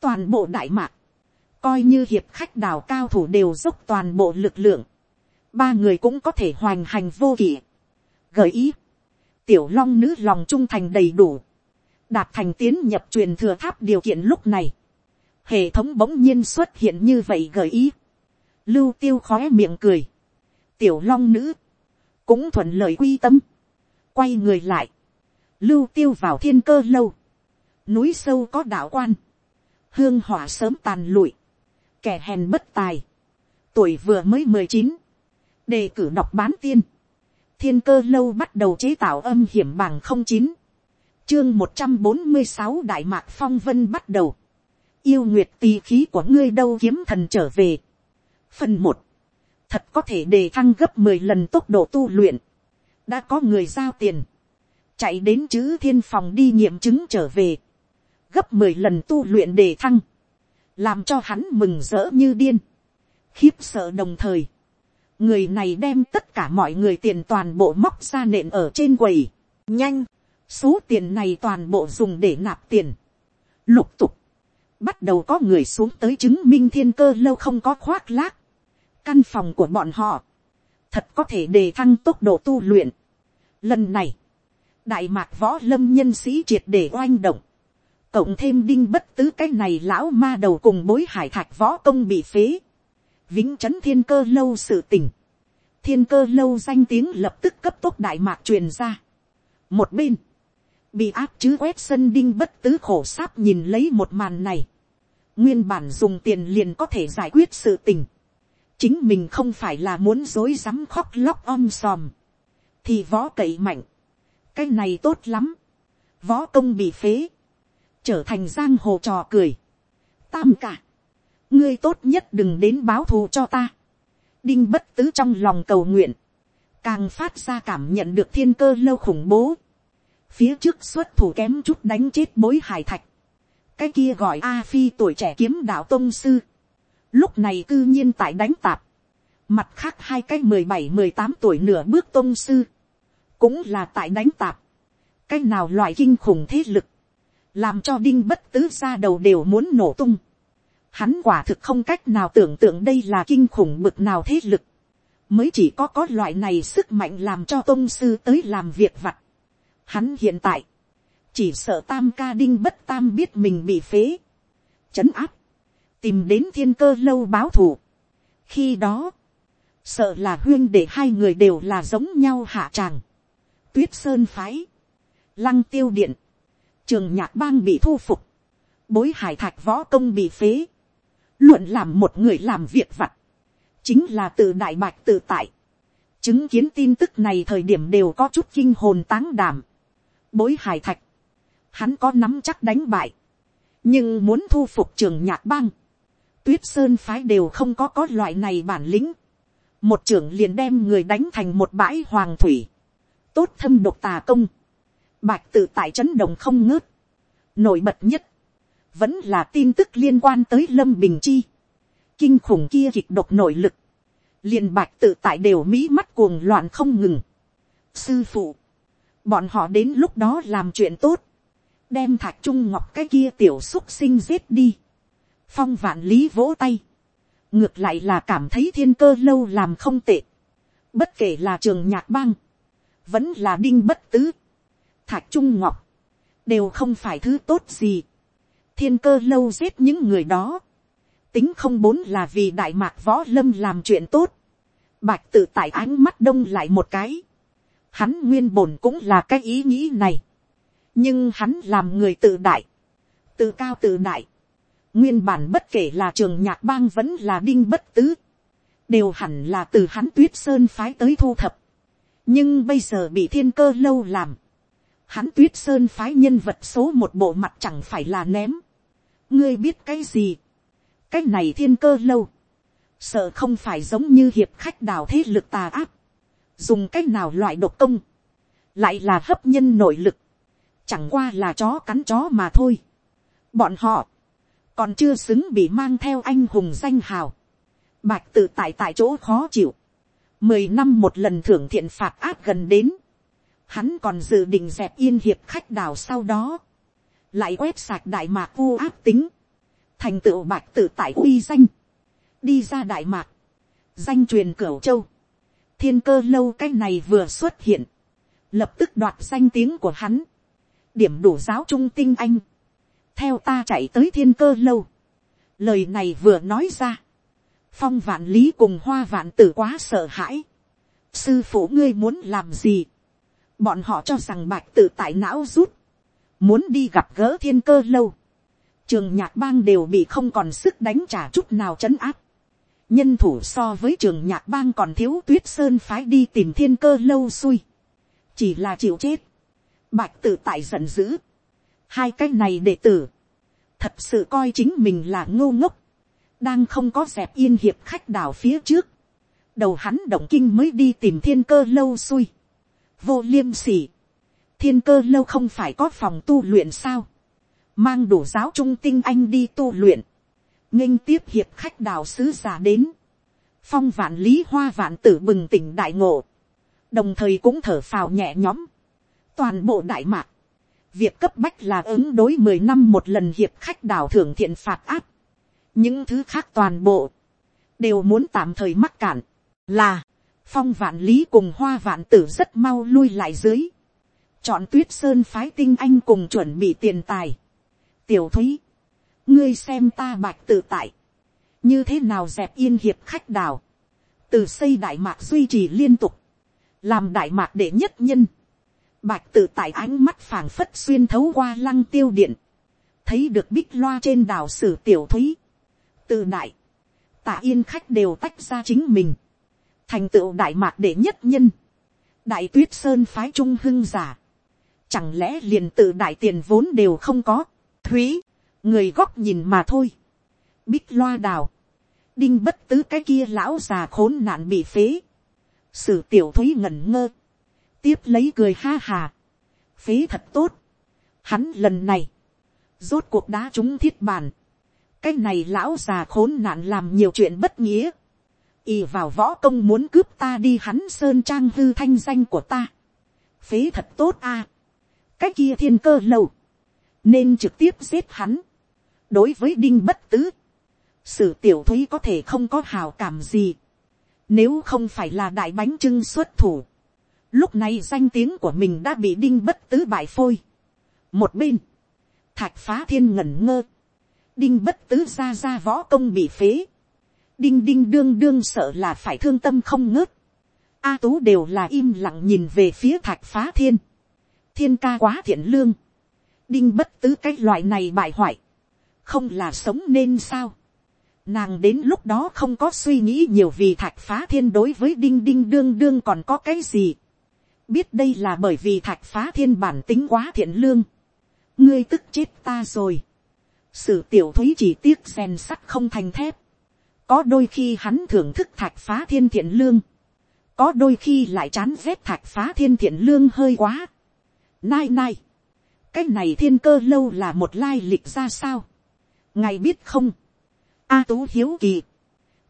toàn bộ đại mạc, coi như hiệp khách đào cao thủ đều dốc toàn bộ lực lượng, ba người cũng có thể hoành hành vô kỷ. gợi ý, tiểu long nữ lòng trung thành đầy đủ, đạt thành tiến nhập truyền thừa tháp điều kiện lúc này, hệ thống bỗng nhiên xuất hiện như vậy gợi ý, lưu tiêu khói miệng cười, tiểu long nữ, cũng thuận lời quy tâm, quay người lại, lưu tiêu vào thiên cơ lâu, núi sâu có đạo quan, hương hỏa sớm tàn lụi, kẻ hèn bất tài, tuổi vừa mới mười chín, đề cử đọc bán tiên, thiên cơ lâu bắt đầu chế tạo âm hiểm bằng không chín, chương một trăm bốn mươi sáu đại mạc phong vân bắt đầu, yêu nguyệt tì khí của ngươi đâu kiếm thần trở về. phần một, thật có thể đề thăng gấp mười lần tốc độ tu luyện, đã có người giao tiền, chạy đến chữ thiên phòng đi nghiệm chứng trở về, gấp mười lần tu luyện đề thăng, làm cho hắn mừng rỡ như điên, khiếp sợ đồng thời, người này đem tất cả mọi người tiền toàn bộ móc ra nện ở trên quầy, nhanh, số tiền này toàn bộ dùng để nạp tiền, lục tục, bắt đầu có người xuống tới chứng minh thiên cơ lâu không có khoác lác, căn phòng của bọn họ, thật có thể đề thăng tốc độ tu luyện. Lần này, đại mạc võ lâm nhân sĩ triệt để oanh động, cộng thêm đinh bất tứ cái này lão ma đầu cùng bối hải thạch võ công bị phế, vĩnh c h ấ n thiên cơ lâu sự tình, thiên cơ lâu danh tiếng lập tức cấp tốc đại mạc truyền ra. một bên, bị áp chứ quét sân đinh bất tứ khổ sáp nhìn lấy một màn này, nguyên bản dùng tiền liền có thể giải quyết sự tình, chính mình không phải là muốn dối rắm khóc lóc om sòm, thì võ cậy mạnh, cái này tốt lắm, võ công bị phế, trở thành giang hồ trò cười. Tam cả, ngươi tốt nhất đừng đến báo thù cho ta. Đinh bất tứ trong lòng cầu nguyện, càng phát ra cảm nhận được thiên cơ lâu khủng bố. Phía trước xuất thủ kém chút đánh chết bối hải thạch. Cái kia gọi A Phi tuổi trẻ kiếm đạo tông sư. Lúc này cư nhiên tại đánh tạp. Mặt khác hai cái mười bảy mười tám tuổi nửa bước tông sư. Cũng là tại đánh tạp. Cái nào loại kinh khủng thế lực làm cho đinh bất tứ ra đầu đều muốn nổ tung. Hắn quả thực không cách nào tưởng tượng đây là kinh khủng bực nào thế lực. mới chỉ có có loại này sức mạnh làm cho tôn sư tới làm việc vặt. Hắn hiện tại, chỉ sợ tam ca đinh bất tam biết mình bị phế, chấn áp, tìm đến thiên cơ lâu báo thù. khi đó, sợ là huyên để hai người đều là giống nhau hạ tràng, tuyết sơn phái, lăng tiêu điện, trường nhạc bang bị thu phục, bối hải thạch võ công bị phế, luận làm một người làm việc vặt, chính là từ đại bạch tự tại, chứng kiến tin tức này thời điểm đều có chút kinh hồn táng đảm, bối hải thạch, hắn có nắm chắc đánh bại, nhưng muốn thu phục trường nhạc bang, tuyết sơn phái đều không có có loại này bản lĩnh, một trưởng liền đem người đánh thành một bãi hoàng thủy, tốt thâm độc tà công, bạch tự tại chấn động không ngớt, nổi bật nhất, vẫn là tin tức liên quan tới lâm bình chi, kinh khủng kia kịch độc nội lực, liền bạch tự tại đều mỹ mắt cuồng loạn không ngừng. sư phụ, bọn họ đến lúc đó làm chuyện tốt, đem thạch trung ngọc cái kia tiểu xúc sinh giết đi, phong vạn lý vỗ tay, ngược lại là cảm thấy thiên cơ lâu làm không tệ, bất kể là trường nhạc bang, vẫn là đinh bất tứ, thạch trung ngọc, đều không phải thứ tốt gì, thiên cơ lâu giết những người đó, tính không bốn là vì đại mạc võ lâm làm chuyện tốt, bạch tự tại ánh mắt đông lại một cái, hắn nguyên bổn cũng là cái ý nghĩ này, nhưng hắn làm người tự đại, tự cao tự đại, nguyên bản bất kể là trường nhạc bang vẫn là đinh bất tứ, đều hẳn là từ hắn tuyết sơn phái tới thu thập, nhưng bây giờ bị thiên cơ lâu làm, hắn tuyết sơn phái nhân vật số một bộ mặt chẳng phải là ném, ngươi biết cái gì, cái này thiên cơ lâu, sợ không phải giống như hiệp khách đào thế lực tà áp, dùng cái nào loại độc công, lại là hấp nhân nội lực, chẳng qua là chó cắn chó mà thôi. Bọn họ, còn chưa xứng bị mang theo anh hùng danh hào, bạch tự tại tại chỗ khó chịu, mười năm một lần thưởng thiện phạt áp gần đến, hắn còn dự định dẹp yên hiệp khách đảo sau đó, lại quét sạc đại mạc u áp tính, thành tựu bạch tự tại uy danh, đi ra đại mạc, danh truyền cửu châu, thiên cơ lâu cái này vừa xuất hiện, lập tức đoạt danh tiếng của hắn, điểm đủ giáo trung tinh anh, theo ta chạy tới thiên cơ lâu, lời này vừa nói ra, phong vạn lý cùng hoa vạn tử quá sợ hãi, sư phụ ngươi muốn làm gì, bọn họ cho rằng bạch tự tại não rút, muốn đi gặp gỡ thiên cơ lâu, trường nhạc bang đều bị không còn sức đánh trả chút nào chấn áp, nhân thủ so với trường nhạc bang còn thiếu tuyết sơn phái đi tìm thiên cơ lâu xui, chỉ là chịu chết, bạch tử tại giận dữ, hai cái này đệ tử, thật sự coi chính mình là ngô ngốc, đang không có dẹp yên hiệp khách đảo phía trước, đầu hắn động kinh mới đi tìm thiên cơ lâu xui, vô liêm sỉ, thiên cơ lâu không phải có phòng tu luyện sao, mang đủ giáo trung tinh anh đi tu luyện, nghênh tiếp hiệp khách đào sứ giả đến, phong vạn lý hoa vạn tử bừng tỉnh đại ngộ, đồng thời cũng thở phào nhẹ nhõm, toàn bộ đại mạc, việc cấp bách là ứng đối mười năm một lần hiệp khách đào thưởng thiện phạt áp, những thứ khác toàn bộ, đều muốn tạm thời mắc cản, là, phong vạn lý cùng hoa vạn tử rất mau lui lại dưới, chọn tuyết sơn phái tinh anh cùng chuẩn bị tiền tài, tiểu thúy, ngươi xem ta bạch tự tại, như thế nào dẹp yên hiệp khách đào, từ xây đại mạc duy trì liên tục, làm đại mạc đệ nhất nhân, bạch tự tại ánh mắt phảng phất xuyên thấu qua lăng tiêu điện, thấy được bích loa trên đảo sử tiểu thúy, từ đại, tạ yên khách đều tách ra chính mình, thành tựu đại mạc đệ nhất nhân, đại tuyết sơn phái trung hưng giả, chẳng lẽ liền tự đại tiền vốn đều không có, thúy, người góc nhìn mà thôi, bích loa đào, đinh bất tứ cái kia lão già khốn nạn bị phế, sử tiểu thúy ngẩn ngơ, tiếp lấy cười ha hà, phế thật tốt, hắn lần này, rốt cuộc đá chúng thiết bàn, cái này lão già khốn nạn làm nhiều chuyện bất nghĩa, ì vào võ công muốn cướp ta đi hắn sơn trang hư thanh danh của ta, phế thật tốt a, cách kia thiên cơ lâu, nên trực tiếp giết hắn, đối với đinh bất tứ, sử tiểu thúy có thể không có hào cảm gì, Nếu không phải là đại bánh trưng xuất thủ. Lúc này danh tiếng của mình đã bị đinh bất tứ bại phôi. Một bên. Thạch phá thiên ngẩn ngơ. Đinh bất tứ ra ra võ công bị phế. Đinh đinh đương đương sợ là phải thương tâm không ngớt. A tú đều là im lặng nhìn về phía thạch phá thiên. Thiên ca quá thiện lương. Đinh bất tứ cái loại này bại hoại. Không là sống nên sao Nàng đến lúc đó không có suy nghĩ nhiều vì thạch phá thiên đối với đinh đinh đương đương còn có cái gì. Biết đây là bởi vì thạch phá thiên bản tính quá thiện lương. Ngươi tức chết ta rồi. Sự tiểu thúy chỉ tiếc rèn sắt không thành thép. Có đôi khi hắn thưởng thức thạch phá thiên thiện lương. Có đôi khi lại chán ghét thạch phá thiên thiện lương hơi quá. Nai nai. Cái này thiên cơ lâu là một lai lịch ra sao? Ngài biết không? A tú hiếu kỳ.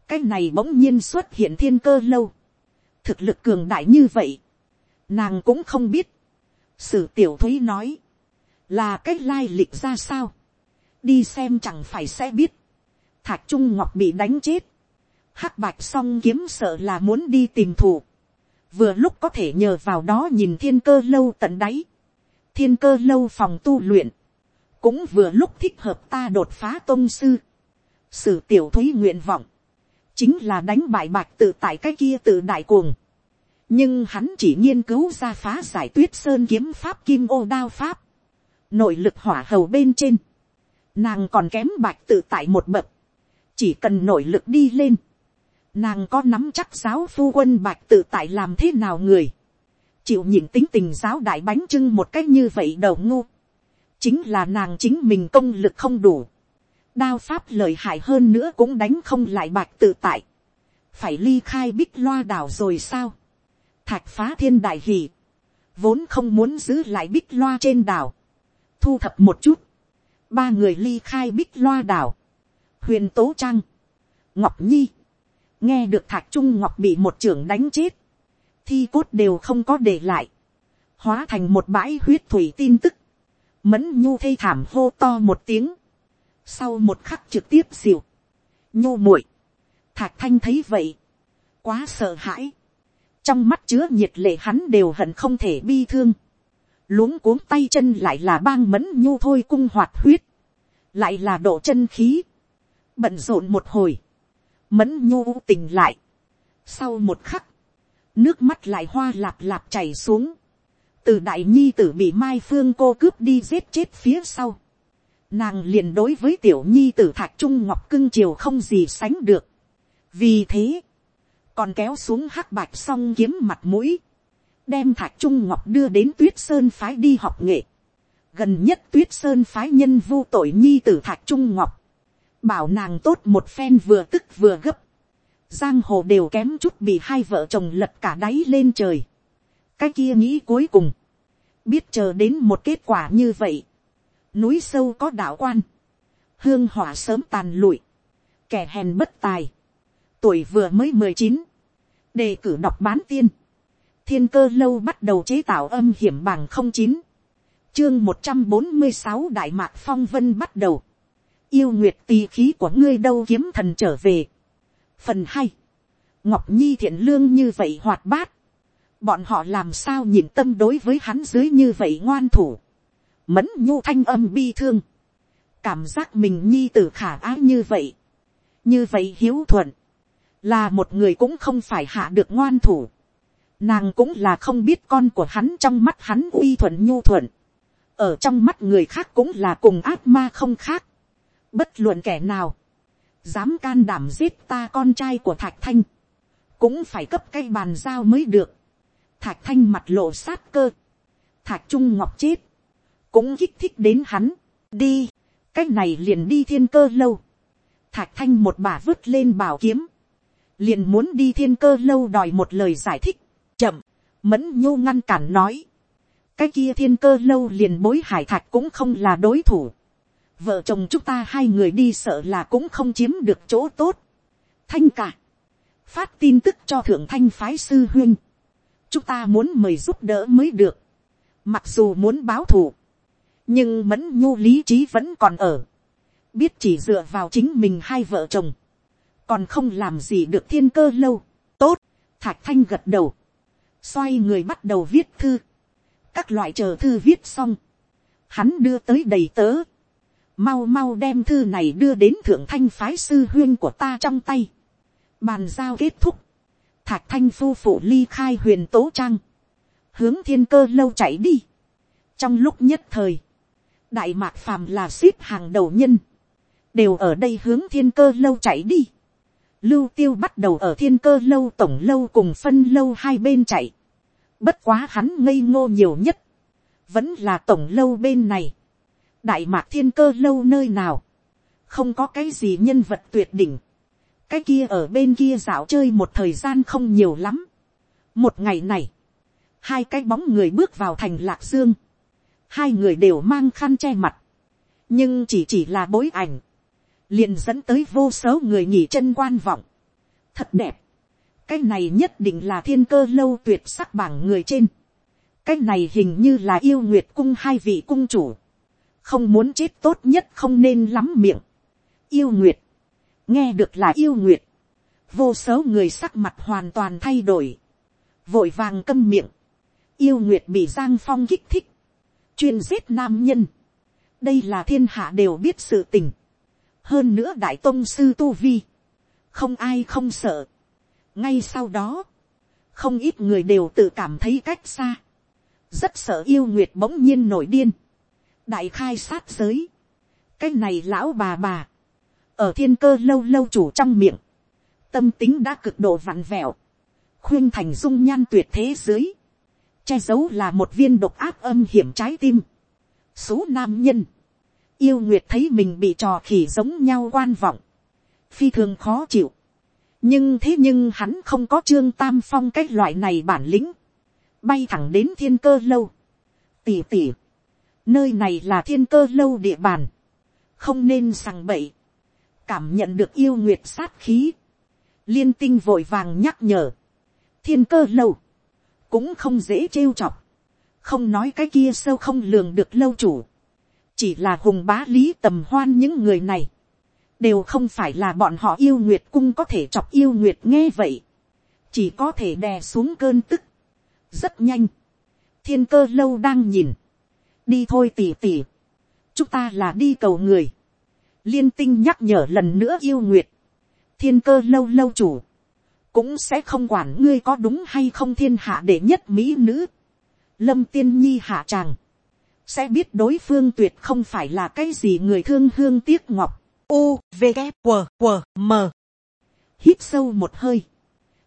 Cái này bỗng nhiên xuất hiện thiên cơ lâu. Thực lực cường đại như vậy. Nàng cũng không biết. Sử tiểu thúy nói. Là cái lai lịch ra sao. Đi xem chẳng phải sẽ biết. Thạch Trung Ngọc bị đánh chết. hắc bạch song kiếm sợ là muốn đi tìm thủ. Vừa lúc có thể nhờ vào đó nhìn thiên cơ lâu tận đáy. Thiên cơ lâu phòng tu luyện. Cũng vừa lúc thích hợp ta đột phá tôn sư Sử tiểu thúy nguyện vọng. Chính là đánh bại bạch tự tại cái kia tự đại cuồng. Nhưng hắn chỉ nghiên cứu ra phá giải tuyết sơn kiếm pháp kim ô đao pháp. Nội lực hỏa hầu bên trên. Nàng còn kém bạch tự tại một bậc. Chỉ cần nội lực đi lên. Nàng có nắm chắc giáo phu quân bạch tự tại làm thế nào người. Chịu nhịn tính tình giáo đại bánh trưng một cách như vậy đầu ngu. Chính là nàng chính mình công lực không đủ. Đao pháp lợi hại hơn nữa cũng đánh không lại bạch tự tại, phải ly khai bích loa đảo rồi sao, thạch phá thiên đại hì, vốn không muốn giữ lại bích loa trên đảo, thu thập một chút, ba người ly khai bích loa đảo, huyền tố trăng, ngọc nhi, nghe được thạc trung ngọc bị một trưởng đánh chết, thi cốt đều không có để lại, hóa thành một bãi huyết thủy tin tức, mẫn nhu thê thảm hô to một tiếng, sau một khắc trực tiếp xỉu, nhô muội, thạc thanh thấy vậy, quá sợ hãi, trong mắt chứa nhiệt lệ hắn đều hận không thể bi thương, luống cuống tay chân lại là bang mẫn nhu thôi cung hoạt huyết, lại là độ chân khí, bận rộn một hồi, mẫn nhu tình lại, sau một khắc, nước mắt lại hoa lạp lạp chảy xuống, từ đại nhi tử bị mai phương cô cướp đi giết chết phía sau, nàng liền đối với tiểu nhi tử thạch trung ngọc cưng chiều không gì sánh được. vì thế, còn kéo xuống hắc bạch xong kiếm mặt mũi, đem thạch trung ngọc đưa đến tuyết sơn phái đi học nghệ. gần nhất tuyết sơn phái nhân vu tội nhi tử thạch trung ngọc, bảo nàng tốt một phen vừa tức vừa gấp, giang hồ đều kém chút bị hai vợ chồng lật cả đáy lên trời. cái kia nghĩ cuối cùng, biết chờ đến một kết quả như vậy, núi sâu có đạo quan, hương hỏa sớm tàn lụi, kẻ hèn bất tài, tuổi vừa mới mười chín, đề cử đọc bán tiên, thiên cơ lâu bắt đầu chế tạo âm hiểm bằng không chín, chương một trăm bốn mươi sáu đại mạc phong vân bắt đầu, yêu nguyệt tì khí của ngươi đâu kiếm thần trở về. phần hai, ngọc nhi thiện lương như vậy hoạt bát, bọn họ làm sao nhìn tâm đối với hắn dưới như vậy ngoan thủ? Mẫn nhu thanh âm bi thương, cảm giác mình nhi tử khả ái như vậy, như vậy hiếu thuận, là một người cũng không phải hạ được ngoan thủ, nàng cũng là không biết con của hắn trong mắt hắn uy thuận nhu thuận, ở trong mắt người khác cũng là cùng ác ma không khác, bất luận kẻ nào, dám can đảm giết ta con trai của thạch thanh, cũng phải cấp cây bàn giao mới được, thạch thanh mặt lộ sát cơ, thạch trung ngọc chết, cũng kích thích đến hắn, đi, cái này liền đi thiên cơ lâu, thạch thanh một bà vứt lên bảo kiếm, liền muốn đi thiên cơ lâu đòi một lời giải thích, chậm, mẫn nhô ngăn cản nói, cái kia thiên cơ lâu liền bối hải thạch cũng không là đối thủ, vợ chồng chúng ta hai người đi sợ là cũng không chiếm được chỗ tốt, thanh cả, phát tin tức cho thượng thanh phái sư huyên, chúng ta muốn mời giúp đỡ mới được, mặc dù muốn báo thù, nhưng mẫn nhu lý trí vẫn còn ở, biết chỉ dựa vào chính mình hai vợ chồng, còn không làm gì được thiên cơ lâu, tốt, thạch thanh gật đầu, xoay người bắt đầu viết thư, các loại chờ thư viết xong, hắn đưa tới đầy tớ, mau mau đem thư này đưa đến thượng thanh phái sư huyên của ta trong tay, bàn giao kết thúc, thạc thanh phu phụ ly khai huyền tố trang, hướng thiên cơ lâu chạy đi, trong lúc nhất thời, đại mạc phàm là ship hàng đầu nhân, đều ở đây hướng thiên cơ lâu chạy đi. Lưu tiêu bắt đầu ở thiên cơ lâu tổng lâu cùng phân lâu hai bên chạy. Bất quá hắn ngây ngô nhiều nhất. Vẫn là tổng lâu bên này. Đại mạc thiên cơ lâu nơi nào. Không có cái gì nhân vật tuyệt đỉnh. Cái kia ở bên kia dạo chơi một thời gian không nhiều lắm. Một ngày này. Hai cái bóng người bước vào thành lạc dương. Hai người đều mang khăn che mặt. Nhưng chỉ chỉ là bối ảnh liền dẫn tới vô số người nghỉ chân quan vọng. Thật đẹp. Cái này nhất định là thiên cơ lâu tuyệt sắc bảng người trên. Cái này hình như là yêu nguyệt cung hai vị cung chủ. Không muốn chết tốt nhất không nên lắm miệng. Yêu nguyệt. Nghe được là yêu nguyệt. Vô số người sắc mặt hoàn toàn thay đổi. Vội vàng câm miệng. Yêu nguyệt bị Giang Phong kích thích. Chuyên giết nam nhân. Đây là thiên hạ đều biết sự tình hơn nữa đại tôn sư tu vi, không ai không sợ. ngay sau đó, không ít người đều tự cảm thấy cách xa, rất sợ yêu nguyệt bỗng nhiên nổi điên, đại khai sát giới, cái này lão bà bà, ở thiên cơ lâu lâu chủ trong miệng, tâm tính đã cực độ vặn vẹo, khuyên thành dung nhan tuyệt thế dưới, che giấu là một viên độc áp âm hiểm trái tim, số nam nhân, yêu nguyệt thấy mình bị trò khỉ giống nhau quan vọng, phi thường khó chịu. nhưng thế nhưng hắn không có trương tam phong cái loại này bản lĩnh, bay thẳng đến thiên cơ lâu. tỉ tỉ, nơi này là thiên cơ lâu địa bàn, không nên sằng bậy, cảm nhận được yêu nguyệt sát khí, liên tinh vội vàng nhắc nhở, thiên cơ lâu, cũng không dễ trêu chọc, không nói cái kia sâu không lường được lâu chủ, chỉ là hùng bá lý tầm hoan những người này, đều không phải là bọn họ yêu nguyệt cung có thể chọc yêu nguyệt nghe vậy, chỉ có thể đè xuống cơn tức, rất nhanh, thiên cơ lâu đang nhìn, đi thôi tỉ tỉ, chúng ta là đi cầu người, liên tinh nhắc nhở lần nữa yêu nguyệt, thiên cơ lâu lâu chủ, cũng sẽ không quản ngươi có đúng hay không thiên hạ để nhất mỹ nữ, lâm tiên nhi hạ tràng, sẽ biết đối phương tuyệt không phải là cái gì người thương hương tiếc ngọc. U, V, K, q q M. Hít sâu một hơi.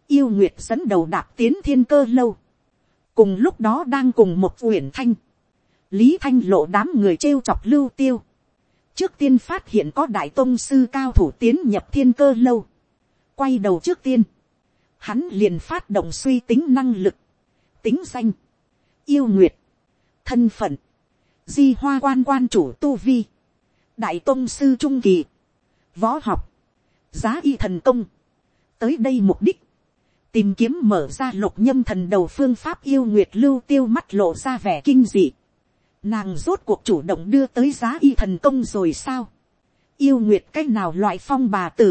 Yêu Nguyệt dẫn đầu đạp tiến thiên cơ lâu. Cùng lúc đó đang cùng một uyển thanh. Lý Thanh lộ đám người trêu chọc lưu tiêu. Trước tiên phát hiện có đại tôn sư cao thủ tiến nhập thiên cơ lâu. Quay đầu trước tiên. Hắn liền phát động suy tính năng lực. Tính danh. Yêu Nguyệt. Thân phận di hoa quan quan chủ tu vi, đại tôn sư trung kỳ, võ học, giá y thần công, tới đây mục đích, tìm kiếm mở ra lục nhâm thần đầu phương pháp yêu nguyệt lưu tiêu mắt lộ ra vẻ kinh dị, nàng rốt cuộc chủ động đưa tới giá y thần công rồi sao, yêu nguyệt c á c h nào loại phong bà tử,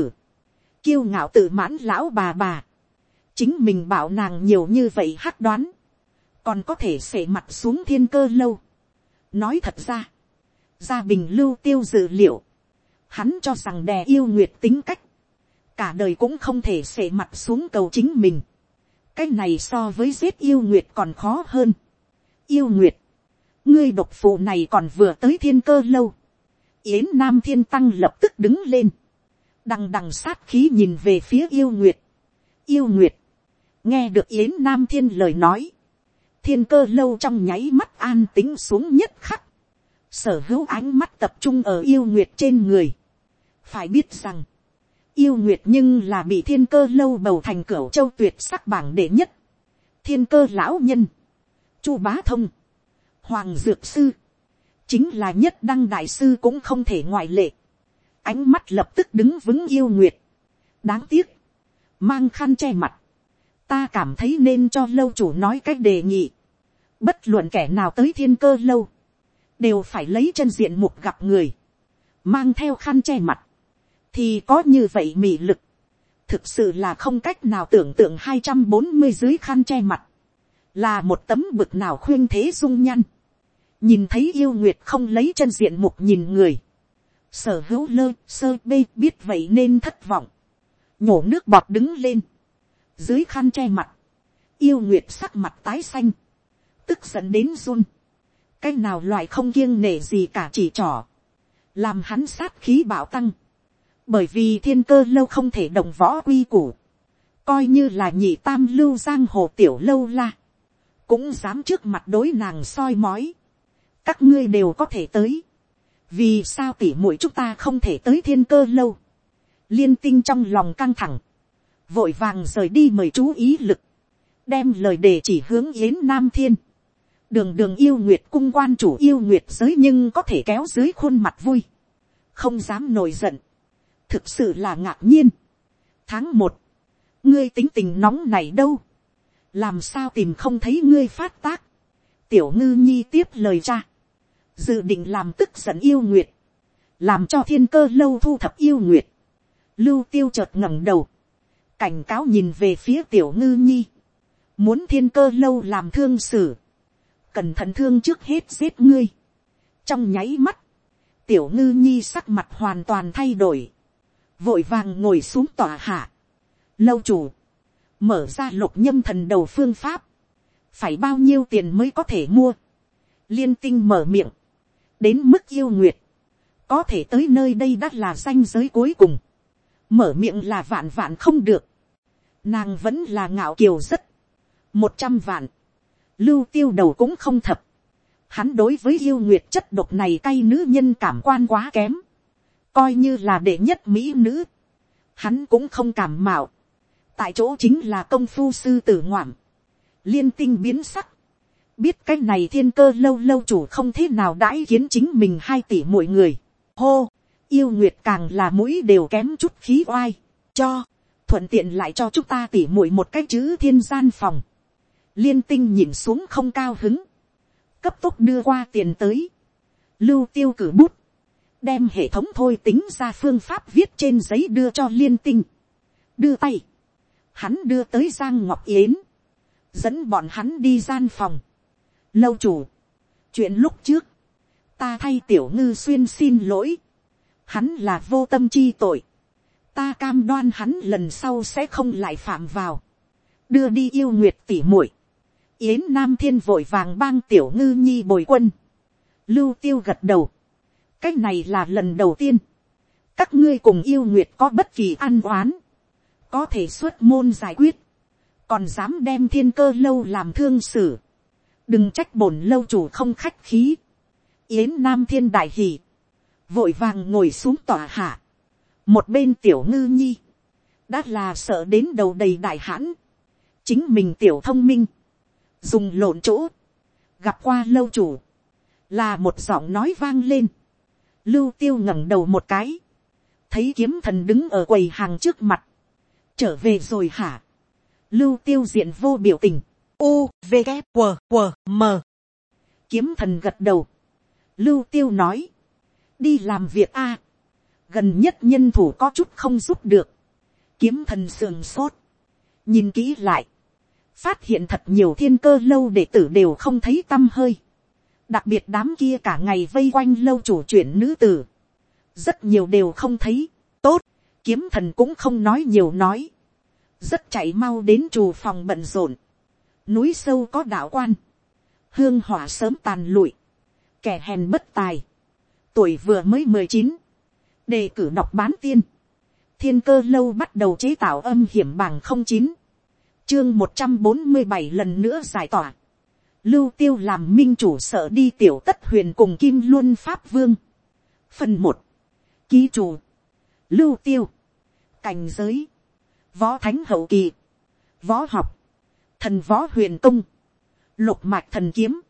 kiêu ngạo tự mãn lão bà bà, chính mình bảo nàng nhiều như vậy hắc đoán, còn có thể sể mặt xuống thiên cơ lâu, nói thật ra, gia bình lưu tiêu dự liệu, hắn cho rằng đè yêu nguyệt tính cách, cả đời cũng không thể sể mặt xuống cầu chính mình. cái này so với giết yêu nguyệt còn khó hơn. yêu nguyệt, ngươi độc phụ này còn vừa tới thiên cơ lâu. yến nam thiên tăng lập tức đứng lên, đằng đằng sát khí nhìn về phía yêu nguyệt. yêu nguyệt, nghe được yến nam thiên lời nói, thiên cơ lâu trong nháy mắt an tính xuống nhất khắc, sở hữu ánh mắt tập trung ở yêu nguyệt trên người. phải biết rằng, yêu nguyệt nhưng là bị thiên cơ lâu bầu thành cửu châu tuyệt sắc bảng đệ nhất, thiên cơ lão nhân, chu bá thông, hoàng dược sư, chính là nhất đăng đại sư cũng không thể ngoại lệ, ánh mắt lập tức đứng vững yêu nguyệt, đáng tiếc, mang khăn che mặt, ta cảm thấy nên cho lâu chủ nói cách đề nghị. Bất luận kẻ nào tới thiên cơ lâu, đều phải lấy chân diện mục gặp người, mang theo khăn che mặt, thì có như vậy mị lực. thực sự là không cách nào tưởng tượng hai trăm bốn mươi dưới khăn che mặt, là một tấm bực nào khuyên thế dung nhăn, nhìn thấy yêu nguyệt không lấy chân diện mục nhìn người, sở hữu lơ sơ bê biết vậy nên thất vọng, nhổ nước bọt đứng lên, dưới khăn che mặt, yêu nguyệt sắc mặt tái xanh, tức giận đến run, cái nào loại không kiêng nể gì cả chỉ trỏ, làm hắn sát khí bạo tăng, bởi vì thiên cơ lâu không thể đồng võ quy củ, coi như là nhị tam lưu giang hồ tiểu lâu la, cũng dám trước mặt đối nàng soi mói, các ngươi đều có thể tới, vì sao tỉ mũi chúng ta không thể tới thiên cơ lâu, liên tinh trong lòng căng thẳng, vội vàng rời đi mời chú ý lực, đem lời đề chỉ hướng yến nam thiên, đường đường yêu nguyệt cung quan chủ yêu nguyệt giới nhưng có thể kéo dưới khuôn mặt vui, không dám nổi giận, thực sự là ngạc nhiên. tháng một, ngươi tính tình nóng này đâu, làm sao tìm không thấy ngươi phát tác, tiểu ngư nhi tiếp lời cha, dự định làm tức giận yêu nguyệt, làm cho thiên cơ lâu thu thập yêu nguyệt, lưu tiêu chợt ngẩng đầu, cảnh cáo nhìn về phía tiểu ngư nhi, muốn thiên cơ lâu làm thương xử, cẩn thận thương trước hết giết ngươi, trong nháy mắt, tiểu ngư nhi sắc mặt hoàn toàn thay đổi, vội vàng ngồi xuống tòa hạ, lâu chủ, mở ra lục nhâm thần đầu phương pháp, phải bao nhiêu tiền mới có thể mua, liên tinh mở miệng, đến mức yêu nguyệt, có thể tới nơi đây đã là danh giới cuối cùng, mở miệng là vạn vạn không được, nàng vẫn là ngạo kiều rất, một trăm vạn, lưu tiêu đầu cũng không thập, hắn đối với yêu nguyệt chất độc này cay nữ nhân cảm quan quá kém, coi như là đệ nhất mỹ nữ, hắn cũng không cảm mạo, tại chỗ chính là công phu sư tử ngoảm, liên tinh biến sắc, biết cái này thiên cơ lâu lâu chủ không thế nào đãi khiến chính mình hai tỷ mỗi người, hô, yêu nguyệt càng là mũi đều kém chút khí oai, cho, thuận tiện lại cho chúng ta tỷ mũi một cái chữ thiên gian phòng, liên tinh nhìn xuống không cao hứng, cấp tốc đưa qua tiền tới, lưu tiêu cử bút, đem hệ thống thôi tính ra phương pháp viết trên giấy đưa cho liên tinh, đưa tay, hắn đưa tới giang ngọc yến, dẫn bọn hắn đi gian phòng, lâu chủ, chuyện lúc trước, ta thay tiểu ngư xuyên xin lỗi, hắn là vô tâm chi tội, ta cam đoan hắn lần sau sẽ không lại phạm vào, đưa đi yêu nguyệt tỉ muội, yến nam thiên vội vàng bang tiểu ngư nhi bồi quân, lưu tiêu gật đầu, cách này là lần đầu tiên, các ngươi cùng yêu nguyệt có bất kỳ ăn oán, có thể xuất môn giải quyết, còn dám đem thiên cơ lâu làm thương xử, đừng trách bổn lâu chủ không khách khí, yến nam thiên đại hỉ, vội vàng ngồi xuống tòa hạ, một bên tiểu ngư nhi, đã là sợ đến đầu đầy đại hãn, chính mình tiểu thông minh, dùng lộn chỗ, gặp qua lâu chủ, là một giọng nói vang lên, lưu tiêu ngẩng đầu một cái, thấy kiếm thần đứng ở quầy hàng trước mặt, trở về rồi hả, lưu tiêu diện vô biểu tình, u v g q q m. Kiếm thần gật đầu, lưu tiêu nói, đi làm việc a, gần nhất nhân thủ có chút không giúp được, kiếm thần sườn sốt, nhìn kỹ lại, phát hiện thật nhiều thiên cơ lâu đệ tử đều không thấy t â m hơi, đặc biệt đám kia cả ngày vây quanh lâu chủ chuyển nữ tử, rất nhiều đều không thấy, tốt, kiếm thần cũng không nói nhiều nói, rất chạy mau đến trù phòng bận rộn, núi sâu có đạo quan, hương hỏa sớm tàn lụi, kẻ hèn bất tài, tuổi vừa mới mười chín, đề cử đọc bán tiên, thiên cơ lâu bắt đầu chế tạo âm hiểm bằng không chín, chương một trăm bốn mươi bảy lần nữa giải tỏa. Lưu tiêu làm minh chủ sợ đi tiểu tất huyền cùng kim luân pháp vương. Phần một Ký chủ. Lưu tiêu. Cảnh giới. Võ thánh hậu kỳ. Võ học. Thần võ huyền công. Lục mạch thần kiếm.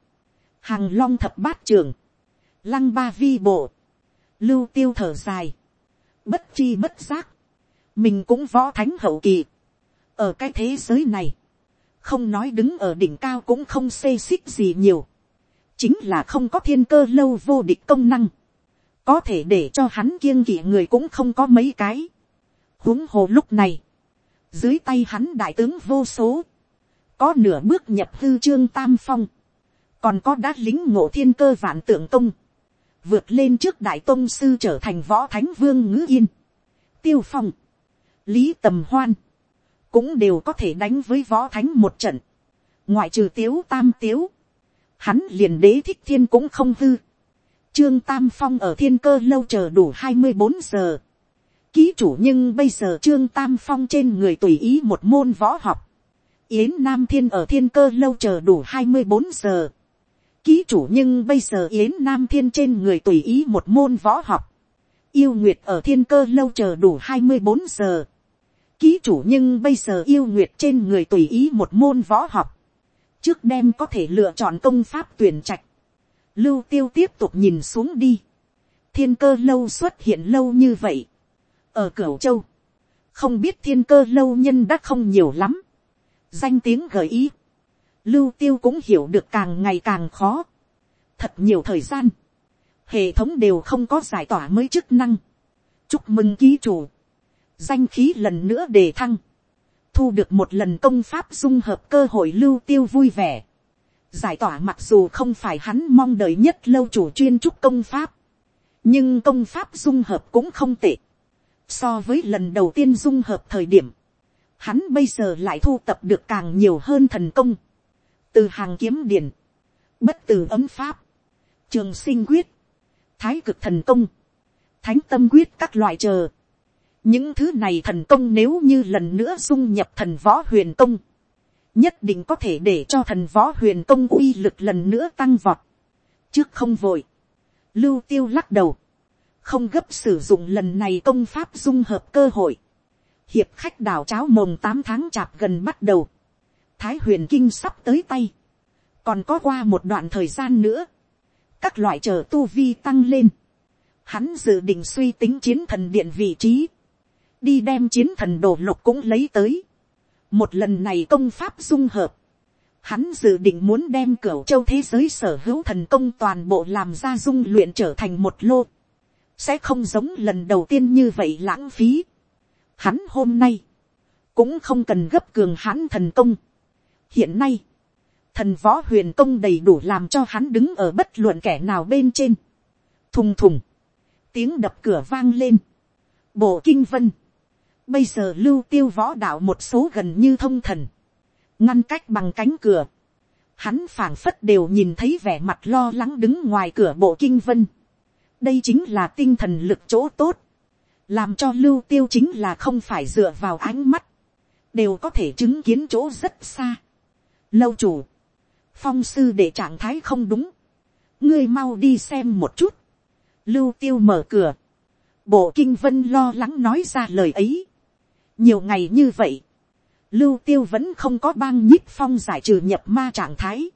Hàng long thập bát trường. Lăng ba vi bộ. Lưu tiêu thở dài. Bất chi bất giác. Mình cũng võ thánh hậu kỳ ở cái thế giới này, không nói đứng ở đỉnh cao cũng không xê xích gì nhiều, chính là không có thiên cơ lâu vô địch công năng, có thể để cho hắn kiêng kỵ người cũng không có mấy cái. huống hồ lúc này, dưới tay hắn đại tướng vô số, có nửa bước nhập hư trương tam phong, còn có đát lính ngộ thiên cơ vạn tượng công, vượt lên trước đại tôn sư trở thành võ thánh vương ngữ yên, tiêu phong, lý tầm hoan, cũng đều có thể đánh với võ thánh một trận, ngoại trừ tiếu tam tiếu, hắn liền đế thích thiên cũng không hư, trương tam phong ở thiên cơ lâu chờ đủ hai mươi bốn giờ, ký chủ nhưng bây giờ trương tam phong trên người tùy ý một môn võ học, yến nam thiên ở thiên cơ lâu chờ đủ hai mươi bốn giờ, ký chủ nhưng bây giờ yến nam thiên trên người tùy ý một môn võ học, yêu nguyệt ở thiên cơ lâu chờ đủ hai mươi bốn giờ, ký chủ nhưng bây giờ yêu nguyệt trên người tùy ý một môn võ học, trước đêm có thể lựa chọn công pháp tuyển trạch, lưu tiêu tiếp tục nhìn xuống đi, thiên cơ lâu xuất hiện lâu như vậy, ở Cửu châu, không biết thiên cơ lâu nhân đã không nhiều lắm, danh tiếng gợi ý, lưu tiêu cũng hiểu được càng ngày càng khó, thật nhiều thời gian, hệ thống đều không có giải tỏa mới chức năng, chúc mừng ký chủ, danh khí lần nữa đề thăng, thu được một lần công pháp dung hợp cơ hội lưu tiêu vui vẻ, giải tỏa mặc dù không phải hắn mong đợi nhất lâu chủ chuyên trúc công pháp, nhưng công pháp dung hợp cũng không tệ, so với lần đầu tiên dung hợp thời điểm, hắn bây giờ lại thu tập được càng nhiều hơn thần công, từ hàng kiếm điển, bất từ ấm pháp, trường sinh quyết, thái cực thần công, thánh tâm quyết các loại chờ. những thứ này thần công nếu như lần nữa dung nhập thần võ huyền công, nhất định có thể để cho thần võ huyền công uy lực lần nữa tăng vọt. trước không vội, lưu tiêu lắc đầu, không gấp sử dụng lần này công pháp dung hợp cơ hội hiệp khách đảo cháo mồng tám tháng chạp gần bắt đầu, thái huyền kinh sắp tới tay, còn có qua một đoạn thời gian nữa, các loại chờ tu vi tăng lên, hắn dự định suy tính chiến thần điện vị trí, đi đem chiến thần đồ lục cũng lấy tới, một lần này công pháp dung hợp, hắn dự định muốn đem cửa châu thế giới sở hữu thần công toàn bộ làm ra dung luyện trở thành một lô, sẽ không giống lần đầu tiên như vậy lãng phí. Hắn hôm nay, cũng không cần gấp cường hắn thần công. hiện nay, thần võ huyền công đầy đủ làm cho hắn đứng ở bất luận kẻ nào bên trên. thùng thùng, tiếng đập cửa vang lên, bộ kinh vân, bây giờ lưu tiêu võ đạo một số gần như thông thần, ngăn cách bằng cánh cửa, hắn phảng phất đều nhìn thấy vẻ mặt lo lắng đứng ngoài cửa bộ kinh vân. đây chính là tinh thần lực chỗ tốt, làm cho lưu tiêu chính là không phải dựa vào ánh mắt, đều có thể chứng kiến chỗ rất xa. lâu chủ, phong sư để trạng thái không đúng, ngươi mau đi xem một chút, lưu tiêu mở cửa, bộ kinh vân lo lắng nói ra lời ấy, nhiều ngày như vậy, lưu tiêu vẫn không có bang nhích phong giải trừ nhập ma trạng thái,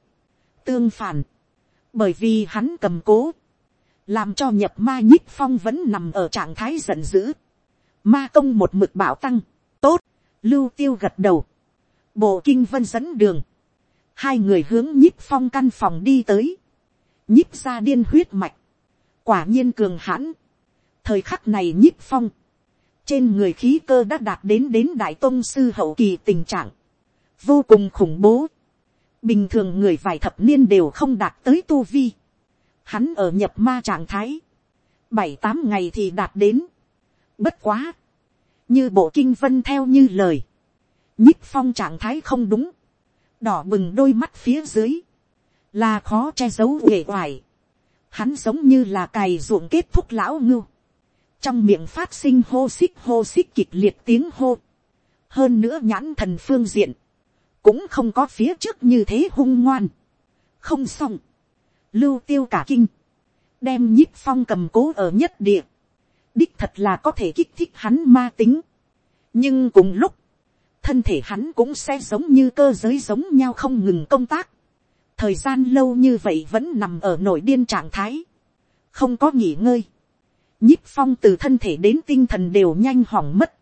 tương phản, bởi vì hắn cầm cố, làm cho nhập ma nhích phong vẫn nằm ở trạng thái giận dữ, ma công một mực bảo tăng, tốt, lưu tiêu gật đầu, bộ kinh vân dẫn đường, hai người hướng nhích phong căn phòng đi tới, nhích ra điên huyết mạch, quả nhiên cường hãn, thời khắc này nhích phong, trên người khí cơ đã đạt đến đến đại tôn sư hậu kỳ tình trạng, vô cùng khủng bố, bình thường người vài thập niên đều không đạt tới tu vi, hắn ở nhập ma trạng thái, bảy tám ngày thì đạt đến, bất quá, như bộ kinh vân theo như lời, nhíp phong trạng thái không đúng, đỏ bừng đôi mắt phía dưới, là khó che giấu uể oải. Hắn giống như là cày ruộng kết thúc lão ngưu, trong miệng phát sinh hô xích hô xích kịch liệt tiếng hô. hơn nữa nhãn thần phương diện, cũng không có phía trước như thế hung ngoan. không xong, lưu tiêu cả kinh, đem nhíp phong cầm cố ở nhất địa, đích thật là có thể kích thích hắn ma tính. nhưng cùng lúc, thân thể hắn cũng sẽ giống như cơ giới giống nhau không ngừng công tác. thời gian lâu như vậy vẫn nằm ở nổi điên trạng thái, không có nghỉ ngơi. nhíp phong từ thân thể đến tinh thần đều nhanh hỏng mất.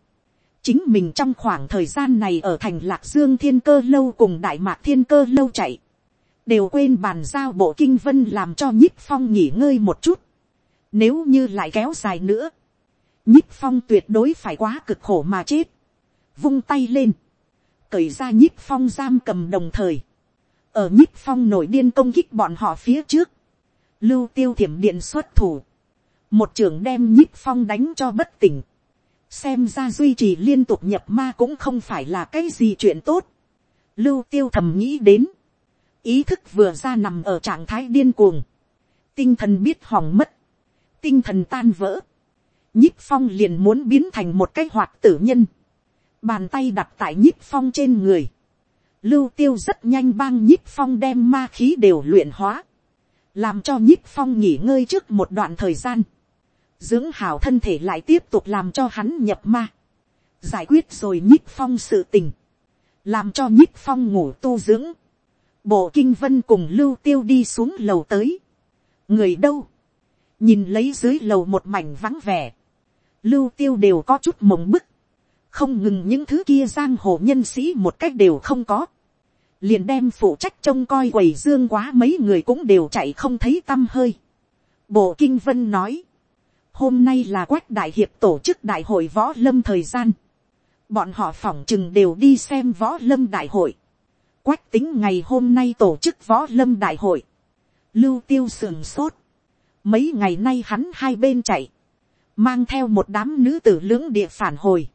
chính mình trong khoảng thời gian này ở thành lạc dương thiên cơ lâu cùng đại mạc thiên cơ lâu chạy, đều quên bàn giao bộ kinh vân làm cho nhíp phong nghỉ ngơi một chút. nếu như lại kéo dài nữa, nhíp phong tuyệt đối phải quá cực khổ mà chết. Vung tay lên, cởi ra nhíp phong giam cầm đồng thời, ở nhíp phong nổi điên công kích bọn họ phía trước, lưu tiêu thiểm điện xuất thủ, một trưởng đem nhíp phong đánh cho bất tỉnh, xem ra duy trì liên tục nhập ma cũng không phải là cái gì chuyện tốt, lưu tiêu thầm nghĩ đến, ý thức vừa ra nằm ở trạng thái điên cuồng, tinh thần biết hỏng mất, tinh thần tan vỡ, nhíp phong liền muốn biến thành một cái hoạt tử nhân, bàn tay đặt tại nhíp phong trên người, lưu tiêu rất nhanh bang nhíp phong đem ma khí đều luyện hóa, làm cho nhíp phong nghỉ ngơi trước một đoạn thời gian, dưỡng hảo thân thể lại tiếp tục làm cho hắn nhập ma, giải quyết rồi nhíp phong sự tình, làm cho nhíp phong ngủ tu dưỡng, bộ kinh vân cùng lưu tiêu đi xuống lầu tới, người đâu, nhìn lấy dưới lầu một mảnh vắng vẻ, lưu tiêu đều có chút mộng bức, không ngừng những thứ kia giang hồ nhân sĩ một cách đều không có, liền đem phụ trách trông coi quầy dương quá mấy người cũng đều chạy không thấy t â m hơi. bộ kinh vân nói, hôm nay là quách đại hiệp tổ chức đại hội võ lâm thời gian, bọn họ phỏng chừng đều đi xem võ lâm đại hội, quách tính ngày hôm nay tổ chức võ lâm đại hội, lưu tiêu sườn sốt, mấy ngày nay hắn hai bên chạy, mang theo một đám nữ tử lưỡng địa phản hồi,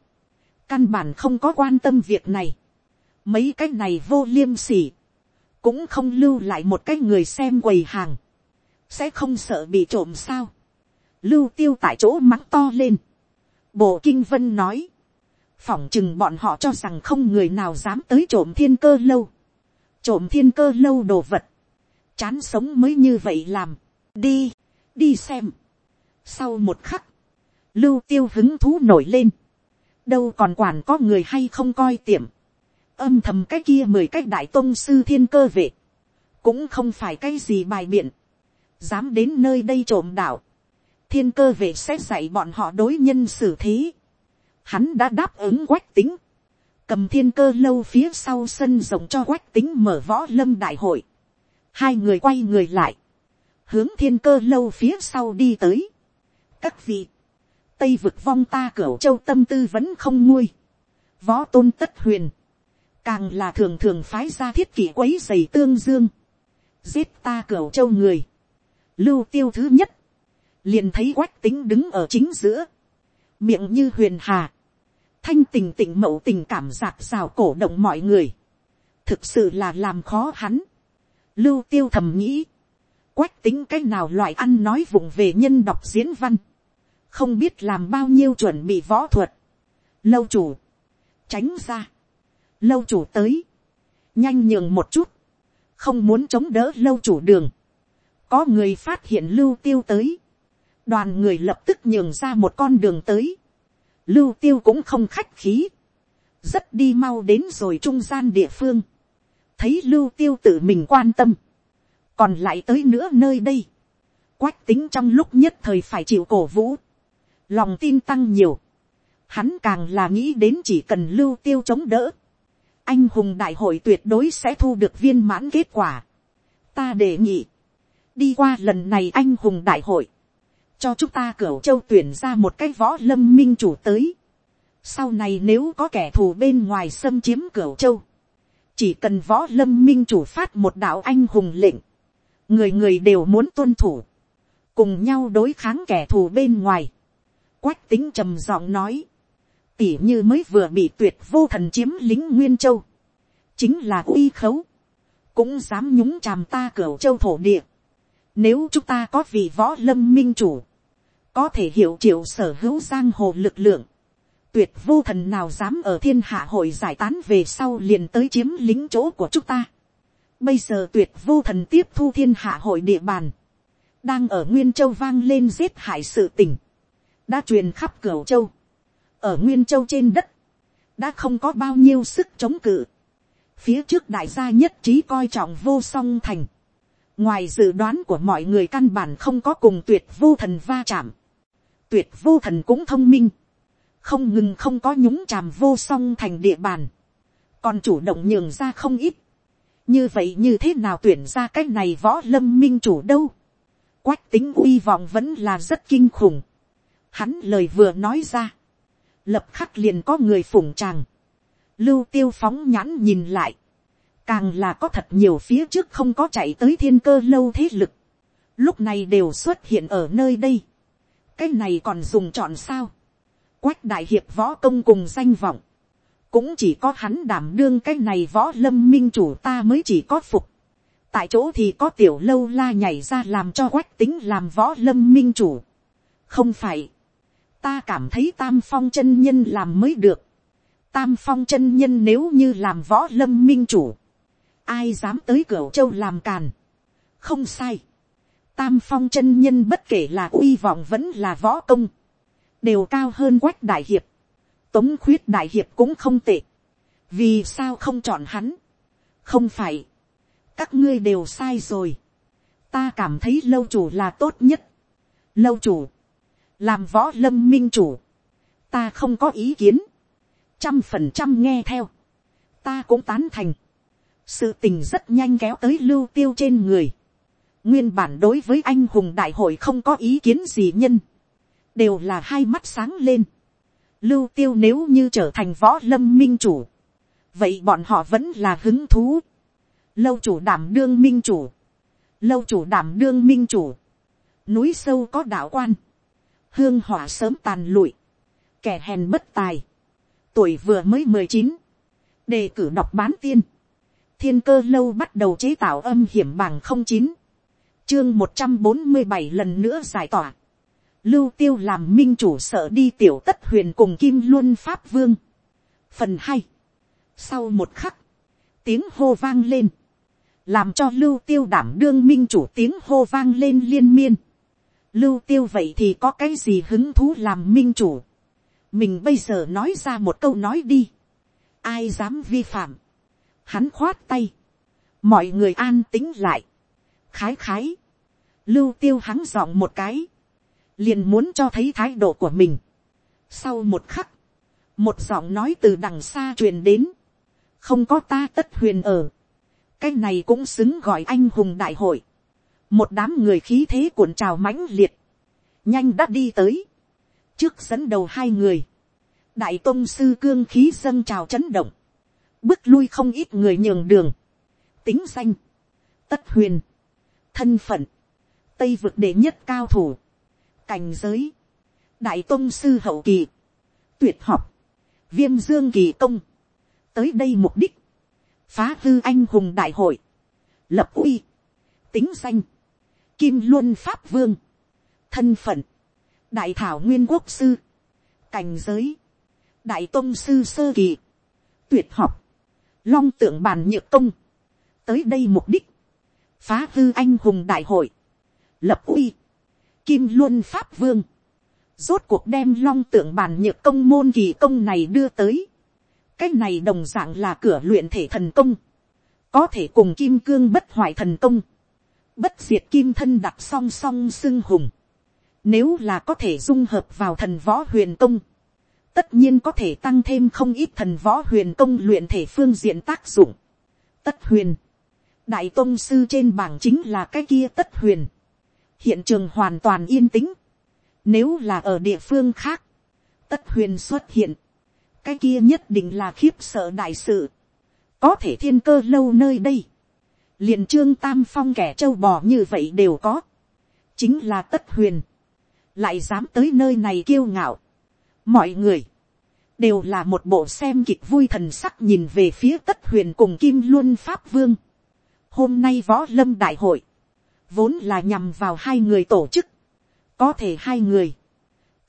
căn bản không có quan tâm việc này, mấy cái này vô liêm sỉ, cũng không lưu lại một cái người xem quầy hàng, sẽ không sợ bị trộm sao, lưu tiêu tại chỗ mắng to lên, bộ kinh vân nói, phỏng chừng bọn họ cho rằng không người nào dám tới trộm thiên cơ lâu, trộm thiên cơ lâu đồ vật, chán sống mới như vậy làm, đi, đi xem. Sau một khắc, lưu tiêu hứng thú nổi lên, đâu còn quản có người hay không coi tiệm, âm thầm cái kia mười cái đại tôn sư thiên cơ vệ, cũng không phải cái gì bài biện, dám đến nơi đây trộm đạo, thiên cơ vệ sẽ dạy bọn họ đối nhân xử thế, hắn đã đáp ứng quách tính, cầm thiên cơ lâu phía sau sân rộng cho quách tính mở võ lâm đại hội, hai người quay người lại, hướng thiên cơ lâu phía sau đi tới, các vị, tây vực vong ta cửa châu tâm tư vẫn không nguôi, võ tôn tất huyền, càng là thường thường phái ra thiết kỷ quấy dày tương dương, giết ta cửa châu người, lưu tiêu thứ nhất, liền thấy quách tính đứng ở chính giữa, miệng như huyền hà, thanh tình tình mậu tình cảm giạc rào cổ động mọi người, thực sự là làm khó hắn, lưu tiêu thầm nghĩ, quách tính cái nào loại ăn nói vùng về nhân đọc diễn văn, không biết làm bao nhiêu chuẩn bị võ thuật, lâu chủ, tránh ra, lâu chủ tới, nhanh nhường một chút, không muốn chống đỡ lâu chủ đường, có người phát hiện lưu tiêu tới, đoàn người lập tức nhường ra một con đường tới, lưu tiêu cũng không khách khí, rất đi mau đến rồi trung gian địa phương, thấy lưu tiêu tự mình quan tâm, còn lại tới nữa nơi đây, quách tính trong lúc nhất thời phải chịu cổ vũ, lòng tin tăng nhiều, hắn càng là nghĩ đến chỉ cần lưu tiêu chống đỡ, anh hùng đại hội tuyệt đối sẽ thu được viên mãn kết quả. ta đề nghị, đi qua lần này anh hùng đại hội, cho chúng ta cửu châu tuyển ra một cái võ lâm minh chủ tới. sau này nếu có kẻ thù bên ngoài xâm chiếm cửu châu, chỉ cần võ lâm minh chủ phát một đạo anh hùng lệnh, người người đều muốn tuân thủ, cùng nhau đối kháng kẻ thù bên ngoài. quách tính trầm giọng nói, tỉ như mới vừa bị tuyệt vô thần chiếm lính nguyên châu, chính là uy khấu, cũng dám nhúng chàm ta cửa châu thổ địa. Nếu chúng ta có vị võ lâm minh chủ, có thể hiểu triệu sở hữu giang hồ lực lượng, tuyệt vô thần nào dám ở thiên hạ hội giải tán về sau liền tới chiếm lính chỗ của chúng ta. Bây giờ tuyệt vô thần tiếp thu thiên hạ hội địa bàn, đang ở nguyên châu vang lên giết hại sự tình, đã truyền khắp cửa châu ở nguyên châu trên đất, đã không có bao nhiêu sức chống cự. phía trước đại gia nhất trí coi trọng vô song thành. ngoài dự đoán của mọi người căn bản không có cùng tuyệt vô thần va chạm tuyệt vô thần cũng thông minh. không ngừng không có nhúng chàm vô song thành địa bàn. còn chủ động nhường ra không ít. như vậy như thế nào tuyển ra cái này võ lâm minh chủ đâu. quách tính uy vọng vẫn là rất kinh khủng. hắn lời vừa nói ra lập khắc liền có người phủng tràng, lưu tiêu phóng nhãn nhìn lại, càng là có thật nhiều phía trước không có chạy tới thiên cơ lâu thế lực, lúc này đều xuất hiện ở nơi đây, cái này còn dùng chọn sao, quách đại hiệp võ công cùng danh vọng, cũng chỉ có hắn đảm đương cái này võ lâm minh chủ ta mới chỉ có phục, tại chỗ thì có tiểu lâu la nhảy ra làm cho quách tính làm võ lâm minh chủ, không phải, ta cảm thấy tam phong chân nhân làm mới được, tam phong chân nhân nếu như làm võ lâm minh chủ, ai dám tới cửa châu làm càn, không sai, tam phong chân nhân bất kể là uy vọng vẫn là võ công, đều cao hơn quách đại hiệp, tống khuyết đại hiệp cũng không tệ, vì sao không chọn hắn, không phải, các ngươi đều sai rồi, ta cảm thấy lâu chủ là tốt nhất, lâu chủ, làm võ lâm minh chủ, ta không có ý kiến, trăm phần trăm nghe theo, ta cũng tán thành, sự tình rất nhanh kéo tới lưu tiêu trên người, nguyên bản đối với anh hùng đại hội không có ý kiến gì nhân, đều là hai mắt sáng lên, lưu tiêu nếu như trở thành võ lâm minh chủ, vậy bọn họ vẫn là hứng thú, lâu chủ đảm đương minh chủ, lâu chủ đảm đương minh chủ, núi sâu có đạo quan, hương hỏa sớm tàn lụi, kẻ hèn bất tài, tuổi vừa mới mười chín, đề cử đọc bán tiên, thiên cơ lâu bắt đầu chế tạo âm hiểm bằng không chín, chương một trăm bốn mươi bảy lần nữa giải tỏa, lưu tiêu làm minh chủ sợ đi tiểu tất huyền cùng kim luân pháp vương. phần hai, sau một khắc, tiếng hô vang lên, làm cho lưu tiêu đảm đương minh chủ tiếng hô vang lên liên miên. lưu tiêu vậy thì có cái gì hứng thú làm minh chủ. mình bây giờ nói ra một câu nói đi. ai dám vi phạm. hắn khoát tay. mọi người an tính lại khái khái. lưu tiêu hắn dọn một cái. liền muốn cho thấy thái độ của mình. sau một khắc, một giọng nói từ đằng xa truyền đến. không có ta tất huyền ở cái này cũng xứng gọi anh hùng đại hội. một đám người khí thế cuộn trào mãnh liệt, nhanh đã đi tới, trước dẫn đầu hai người, đại tôn sư cương khí dâng trào chấn động, bước lui không ít người nhường đường, tính danh, tất huyền, thân phận, tây vực đệ nhất cao thủ, cảnh giới, đại tôn sư hậu kỳ, tuyệt học, viêm dương kỳ công, tới đây mục đích, phá hư anh hùng đại hội, lập uy, tính danh, kim luân pháp vương, thân phận, đại thảo nguyên quốc sư, cảnh giới, đại tôn sư sơ kỳ, tuyệt học, long tượng bàn nhựa công, tới đây mục đích, phá hư anh hùng đại hội, lập uy, kim luân pháp vương, rốt cuộc đem long tượng bàn nhựa công môn kỳ công này đưa tới, cái này đồng dạng là cửa luyện thể thần công, có thể cùng kim cương bất hoại thần công, bất diệt kim thân đặt song song xưng hùng, nếu là có thể dung hợp vào thần võ huyền công, tất nhiên có thể tăng thêm không ít thần võ huyền công luyện thể phương diện tác dụng. Tất huyền, đại tôn sư trên bảng chính là cái kia tất huyền, hiện trường hoàn toàn yên tĩnh, nếu là ở địa phương khác, tất huyền xuất hiện, cái kia nhất định là khiếp sợ đại sự, có thể thiên cơ lâu nơi đây, liền trương tam phong kẻ châu bò như vậy đều có, chính là tất huyền, lại dám tới nơi này kiêu ngạo, mọi người, đều là một bộ xem kịch vui thần sắc nhìn về phía tất huyền cùng kim luân pháp vương hôm nay võ lâm đại hội, vốn là nhằm vào hai người tổ chức, có thể hai người,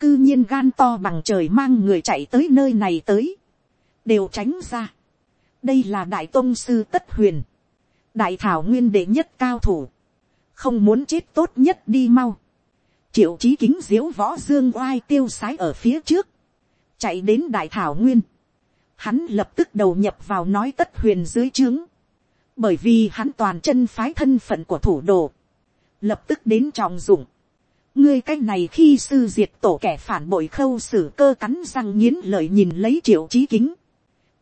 cư nhiên gan to bằng trời mang người chạy tới nơi này tới, đều tránh ra. đây là đại tôn sư tất huyền, đại thảo nguyên đệ nhất cao thủ, không muốn chết tốt nhất đi mau. triệu chí kính diếu võ dương oai tiêu sái ở phía trước, chạy đến đại thảo nguyên, hắn lập tức đầu nhập vào nói tất huyền dưới trướng, bởi vì hắn toàn chân phái thân phận của thủ đồ, lập tức đến trọng dụng, ngươi cái này khi sư diệt tổ kẻ phản bội khâu xử cơ cắn răng nghiến lợi nhìn lấy triệu trí kính.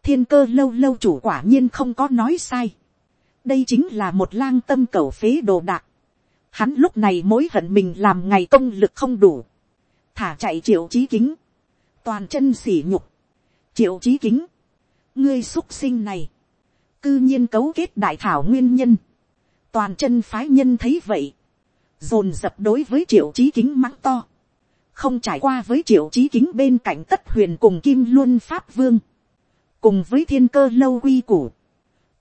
thiên cơ lâu lâu chủ quả nhiên không có nói sai. đây chính là một lang tâm cầu phế đồ đạc. hắn lúc này mối hận mình làm ngày công lực không đủ. thả chạy triệu trí kính. toàn chân sỉ nhục. triệu trí kính. ngươi xúc sinh này, cư nhiên cấu kết đại thảo nguyên nhân, toàn chân phái nhân thấy vậy, dồn dập đối với triệu chí kính mắng to, không trải qua với triệu chí kính bên cạnh tất huyền cùng kim luân pháp vương, cùng với thiên cơ lâu quy củ,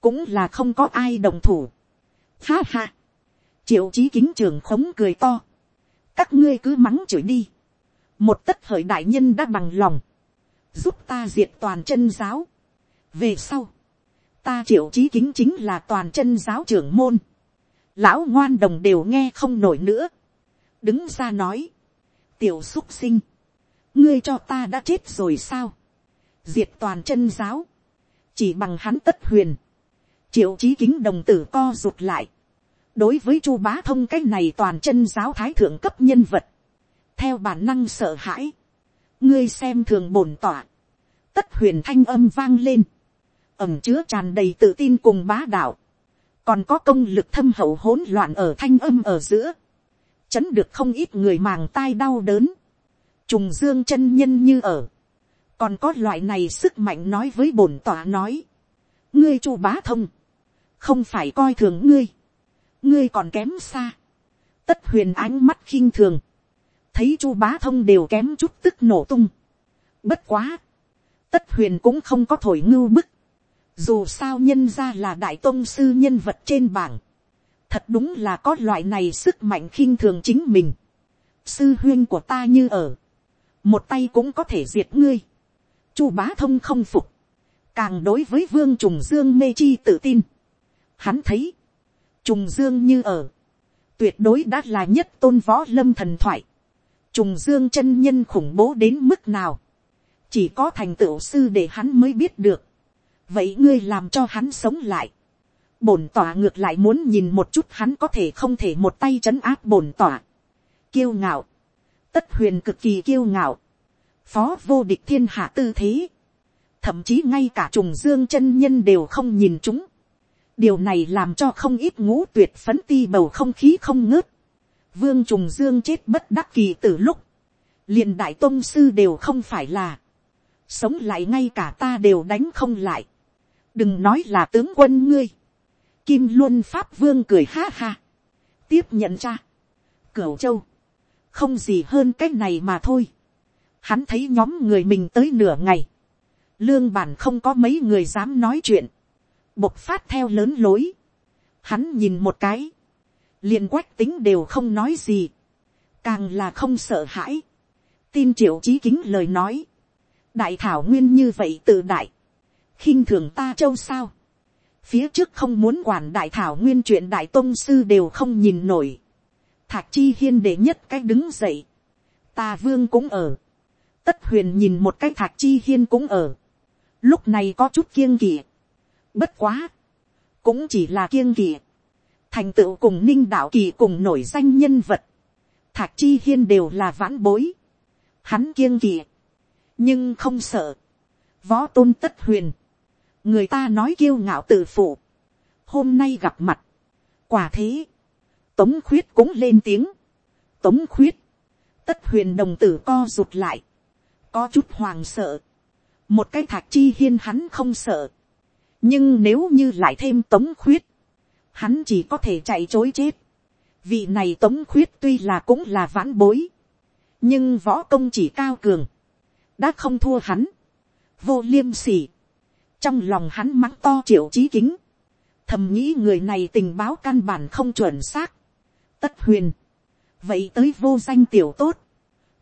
cũng là không có ai đồng thủ. Ha ha, triệu chí kính trường khống cười to, các ngươi cứ mắng chửi đi, một tất hợi đại nhân đã bằng lòng, giúp ta diệt toàn chân giáo. về sau, ta triệu trí kính chính là toàn chân giáo trưởng môn, lão ngoan đồng đều nghe không nổi nữa, đứng ra nói, tiểu xúc sinh, ngươi cho ta đã chết rồi sao, diệt toàn chân giáo, chỉ bằng hắn tất huyền, triệu chí kính đồng tử co rụt lại, đối với chu bá thông cái này toàn chân giáo thái thượng cấp nhân vật, theo bản năng sợ hãi, ngươi xem thường bổn tỏa, tất huyền thanh âm vang lên, ẩm chứa tràn đầy tự tin cùng bá đạo, còn có công lực thâm hậu hỗn loạn ở thanh âm ở giữa, chấn được không ít người màng tai đau đớn, trùng dương chân nhân như ở, còn có loại này sức mạnh nói với bổn tỏa nói, ngươi chu bá thông, không phải coi thường ngươi, ngươi còn kém xa, tất huyền ánh mắt khinh thường, thấy chu bá thông đều kém chút tức nổ tung, bất quá, tất huyền cũng không có thổi ngưu bức, dù sao nhân ra là đại tôn sư nhân vật trên bảng, thật đúng là có loại này sức mạnh khinh thường chính mình. sư huyên của ta như ở, một tay cũng có thể diệt ngươi. chu bá thông không phục, càng đối với vương trùng dương mê chi tự tin. hắn thấy, trùng dương như ở, tuyệt đối đã là nhất tôn võ lâm thần thoại. trùng dương chân nhân khủng bố đến mức nào, chỉ có thành tựu sư để hắn mới biết được vậy ngươi làm cho hắn sống lại bổn tỏa ngược lại muốn nhìn một chút hắn có thể không thể một tay trấn áp bổn tỏa. Kiêu ngạo. Tất huyền cực kỳ kiêu ngạo. Phó vô địch thiên hạ tư thế. Thậm chí ngay cả trùng dương chân nhân đều không nhìn chúng. Điều này làm cho không ít ngũ tuyệt phấn ti bầu không khí không ngớt. Vương trùng dương chết bất đắc kỳ từ lúc. liền đại tôn sư đều không phải là. Sống lại ngay cả ta đều đánh không lại. Đừng nói là tướng quân ngươi Kim Luân Pháp Vương cười ha ha. Tiếp nhận cha. Cửu Châu. Không gì hơn cái này mà thôi. Hắn thấy nhóm người mình tới nửa ngày. Lương bản không có mấy người dám nói chuyện. Bộc phát theo lớn lối. Hắn nhìn một cái. liền quách tính đều không nói gì. Càng là không sợ hãi. Tin triệu chí kính lời nói. Đại thảo nguyên như vậy tự đại khinh thường ta châu sao phía trước không muốn quản đại thảo nguyên chuyện đại tôn sư đều không nhìn nổi. thạc chi hiên đệ nhất cái đứng dậy. ta vương cũng ở. tất huyền nhìn một cái thạc chi hiên cũng ở. lúc này có chút kiêng kỵ. bất quá. cũng chỉ là kiêng kỵ. thành tựu cùng ninh đạo kỳ cùng nổi danh nhân vật. thạc chi hiên đều là vãn bối. hắn kiêng kỵ. nhưng không sợ. võ tôn tất huyền người ta nói kiêu ngạo tự phụ, hôm nay gặp mặt, quả thế, tống khuyết cũng lên tiếng, tống khuyết, tất huyền đồng tử co rụt lại, có chút hoàng sợ, một cái thạc chi hiên hắn không sợ, nhưng nếu như lại thêm tống khuyết, hắn chỉ có thể chạy chối chết, vị này tống khuyết tuy là cũng là vãn bối, nhưng võ công chỉ cao cường, đã không thua hắn, vô liêm sỉ, trong lòng hắn mắng to triệu trí kính, thầm nghĩ người này tình báo căn bản không chuẩn xác, tất huyền, vậy tới vô danh tiểu tốt,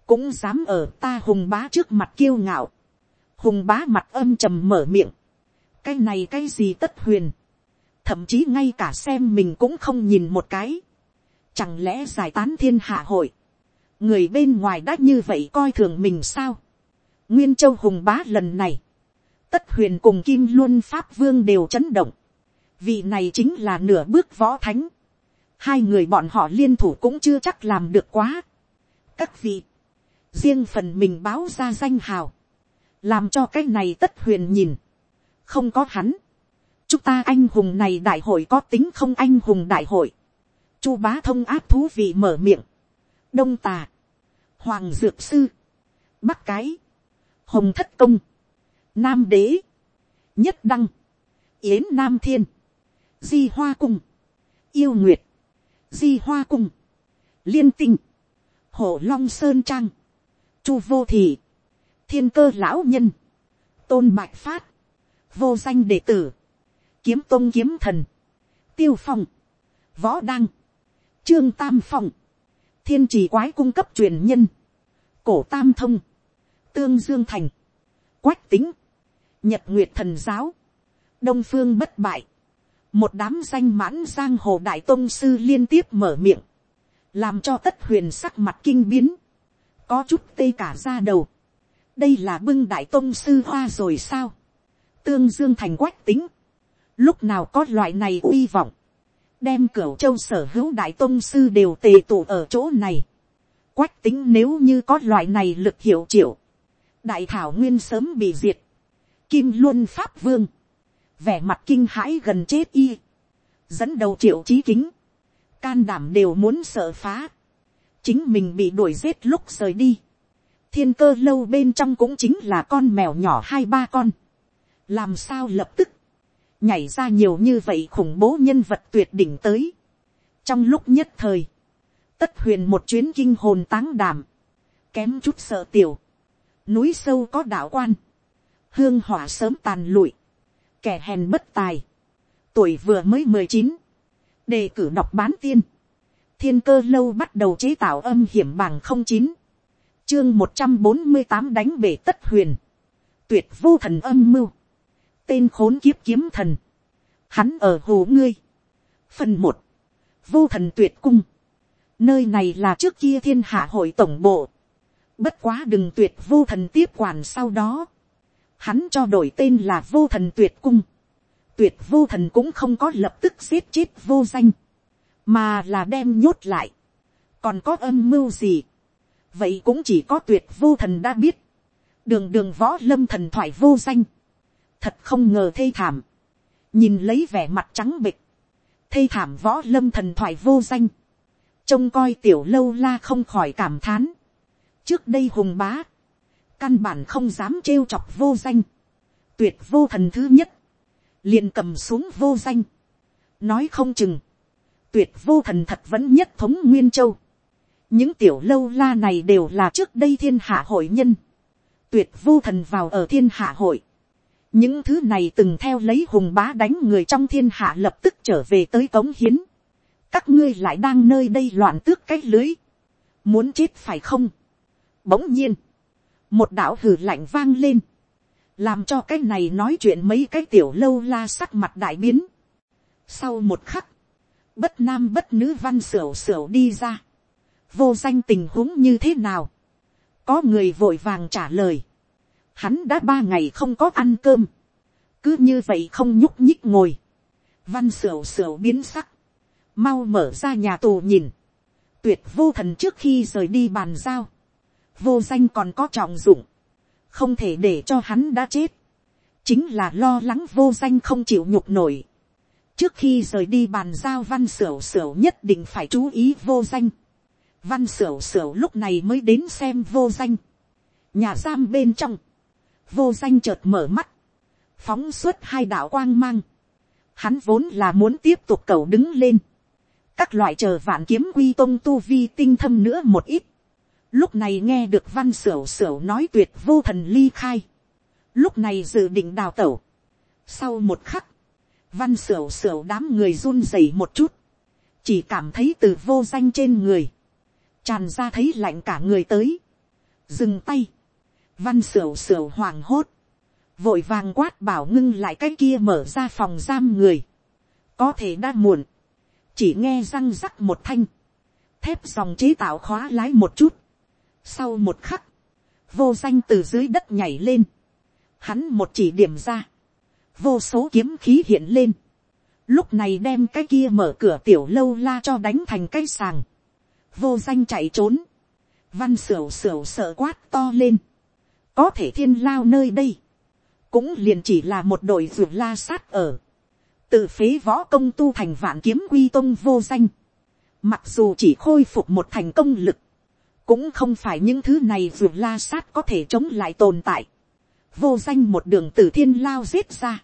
cũng dám ở ta hùng bá trước mặt kiêu ngạo, hùng bá mặt âm trầm mở miệng, cái này cái gì tất huyền, thậm chí ngay cả xem mình cũng không nhìn một cái, chẳng lẽ giải tán thiên hạ hội, người bên ngoài đã như vậy coi thường mình sao, nguyên châu hùng bá lần này, tất huyền cùng kim luân pháp vương đều chấn động. vị này chính là nửa bước võ thánh. hai người bọn họ liên thủ cũng chưa chắc làm được quá. các vị, riêng phần mình báo ra danh hào, làm cho cái này tất huyền nhìn. không có hắn. chúng ta anh hùng này đại hội có tính không anh hùng đại hội. chu bá thông áp thú vị mở miệng. đông tà, hoàng dược sư, bắc cái, hồng thất công, nam đế, nhất đăng, yến nam thiên, di hoa cung, yêu nguyệt, di hoa cung, liên tinh, Hổ long sơn trang, chu vô thị, thiên cơ lão nhân, tôn bạch phát, vô danh đệ tử, kiếm tôn kiếm thần, tiêu phong, võ đăng, trương tam phong, thiên trì quái cung cấp truyền nhân, cổ tam thông, tương dương thành, quách tính, nhật nguyệt thần giáo, đông phương bất bại, một đám danh mãn giang hồ đại tôn sư liên tiếp mở miệng, làm cho tất huyền sắc mặt kinh biến, có chút tê cả ra đầu, đây là bưng đại tôn sư hoa rồi sao, tương dương thành quách tính, lúc nào có loại này uy vọng, đem cửa châu sở hữu đại tôn sư đều tề tụ ở chỗ này, quách tính nếu như có loại này lực hiệu triệu, đại thảo nguyên sớm bị diệt, kim luân pháp vương, vẻ mặt kinh hãi gần chết y, dẫn đầu triệu trí kính, can đảm đều muốn sợ phá, chính mình bị đuổi giết lúc rời đi, thiên cơ lâu bên trong cũng chính là con mèo nhỏ hai ba con, làm sao lập tức, nhảy ra nhiều như vậy khủng bố nhân vật tuyệt đỉnh tới, trong lúc nhất thời, tất huyền một chuyến kinh hồn táng đảm, kém chút sợ tiểu, núi sâu có đạo quan, hương hỏa sớm tàn lụi, kẻ hèn bất tài, tuổi vừa mới mười chín, đề cử đọc bán tiên, thiên cơ lâu bắt đầu chế tạo âm hiểm bằng không chín, chương một trăm bốn mươi tám đánh bể tất huyền, tuyệt vô thần âm mưu, tên khốn kiếp kiếm thần, hắn ở hồ ngươi, phần một, vô thần tuyệt cung, nơi này là trước kia thiên hạ hội tổng bộ, bất quá đừng tuyệt vô thần tiếp quản sau đó, hắn cho đổi tên là vô thần tuyệt cung, tuyệt vô thần cũng không có lập tức giết chết vô danh, mà là đem nhốt lại, còn có âm mưu gì, vậy cũng chỉ có tuyệt vô thần đã biết, đường đường võ lâm thần thoại vô danh, thật không ngờ thê thảm, nhìn lấy vẻ mặt trắng bịch, thê thảm võ lâm thần thoại vô danh, trông coi tiểu lâu la không khỏi cảm thán, trước đây hùng bá, căn bản không dám trêu chọc vô danh, tuyệt vô thần thứ nhất, liền cầm xuống vô danh, nói không chừng, tuyệt vô thần thật vẫn nhất thống nguyên châu, những tiểu lâu la này đều là trước đây thiên hạ hội nhân, tuyệt vô thần vào ở thiên hạ hội, những thứ này từng theo lấy hùng bá đánh người trong thiên hạ lập tức trở về tới cống hiến, các ngươi lại đang nơi đây loạn tước cái lưới, muốn chết phải không. Bỗng nhiên, một đạo hử lạnh vang lên, làm cho cái này nói chuyện mấy cái tiểu lâu la sắc mặt đại biến. Sau một khắc, bất nam bất nữ văn sửu sửu đi ra, vô danh tình huống như thế nào, có người vội vàng trả lời, hắn đã ba ngày không có ăn cơm, cứ như vậy không nhúc nhích ngồi, văn sửu sửu biến sắc, mau mở ra nhà tù nhìn, tuyệt vô thần trước khi rời đi bàn giao, vô danh còn có trọng dụng, không thể để cho hắn đã chết, chính là lo lắng vô danh không chịu nhục nổi. trước khi rời đi bàn giao văn sửu sửu nhất định phải chú ý vô danh. văn sửu sửu lúc này mới đến xem vô danh. nhà giam bên trong, vô danh chợt mở mắt, phóng suốt hai đạo quang mang. hắn vốn là muốn tiếp tục cầu đứng lên. các loại chờ vạn kiếm quy tôn tu vi tinh thâm nữa một ít Lúc này nghe được văn sửu sửu nói tuyệt vô thần ly khai. Lúc này dự định đào tẩu. Sau một khắc, văn sửu sửu đám người run rẩy một chút. Chỉ cảm thấy từ vô danh trên người. Tràn ra thấy lạnh cả người tới. Dừng tay. Văn sửu sửu hoàng hốt. Vội vàng quát bảo ngưng lại cái kia mở ra phòng giam người. Có thể đã muộn. Chỉ nghe răng rắc một thanh. Thép dòng chế tạo khóa lái một chút sau một khắc, vô danh từ dưới đất nhảy lên. Hắn một chỉ điểm ra. Vô số kiếm khí hiện lên. Lúc này đem cái kia mở cửa tiểu lâu la cho đánh thành cái sàng. Vô danh chạy trốn. Văn sửu sửu sợ quát to lên. Có thể thiên lao nơi đây. Cũng liền chỉ là một đội dù la sát ở. Từ phế võ công tu thành vạn kiếm quy tông vô danh. Mặc dù chỉ khôi phục một thành công lực cũng không phải những thứ này ruột la sát có thể chống lại tồn tại. vô danh một đường tử thiên lao giết ra.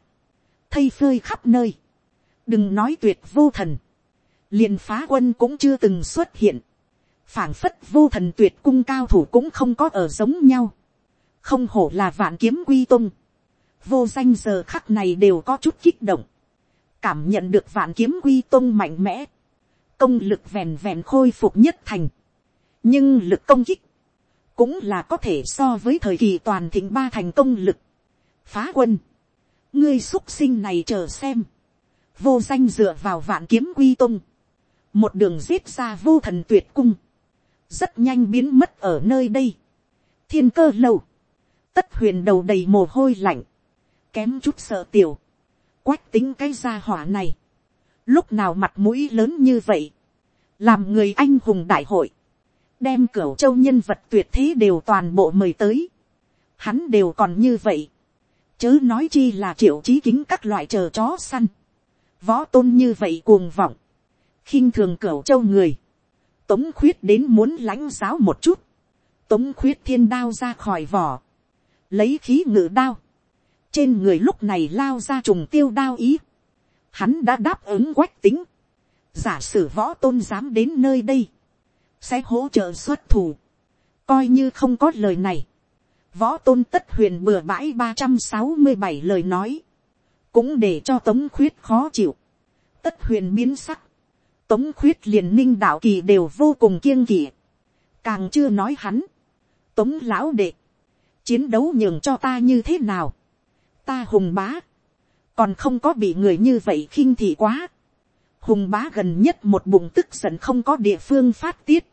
thây phơi khắp nơi, đừng nói tuyệt vô thần, liền phá quân cũng chưa từng xuất hiện, phảng phất vô thần tuyệt cung cao thủ cũng không có ở giống nhau, không hổ là vạn kiếm quy tung, vô danh giờ khắc này đều có chút kích động, cảm nhận được vạn kiếm quy tung mạnh mẽ, công lực vèn vèn khôi phục nhất thành, nhưng lực công kích, cũng là có thể so với thời kỳ toàn thịnh ba thành công lực, phá quân, ngươi x sinh này chờ xem, vô danh dựa vào vạn kiếm quy tung, một đường giết ra vô thần tuyệt cung, rất nhanh biến mất ở nơi đây. thiên cơ lâu, tất huyền đầu đầy mồ hôi lạnh, kém chút sợ tiểu, quách tính cái gia hỏa này, lúc nào mặt mũi lớn như vậy, làm người anh hùng đại hội, đem cửa châu nhân vật tuyệt thế đều toàn bộ mời tới, hắn đều còn như vậy, chớ nói chi là triệu chí kính các loại chờ chó săn, võ tôn như vậy cuồng vọng, khinh thường cửa châu người, tống khuyết đến muốn lãnh giáo một chút, tống khuyết thiên đao ra khỏi vỏ, lấy khí ngự đao, trên người lúc này lao ra trùng tiêu đao ý, hắn đã đáp ứng quách tính, giả sử võ tôn dám đến nơi đây, sẽ hỗ trợ xuất thủ, coi như không có lời này, võ tôn tất huyền bừa bãi ba trăm sáu mươi bảy lời nói, cũng để cho tống khuyết khó chịu, tất huyền biến sắc, tống khuyết liền ninh đạo kỳ đều vô cùng kiêng kỵ, càng chưa nói hắn, tống lão đệ, chiến đấu nhường cho ta như thế nào, ta hùng bá, còn không có bị người như vậy khinh thị quá, hùng bá gần nhất một bụng tức giận không có địa phương phát tiết,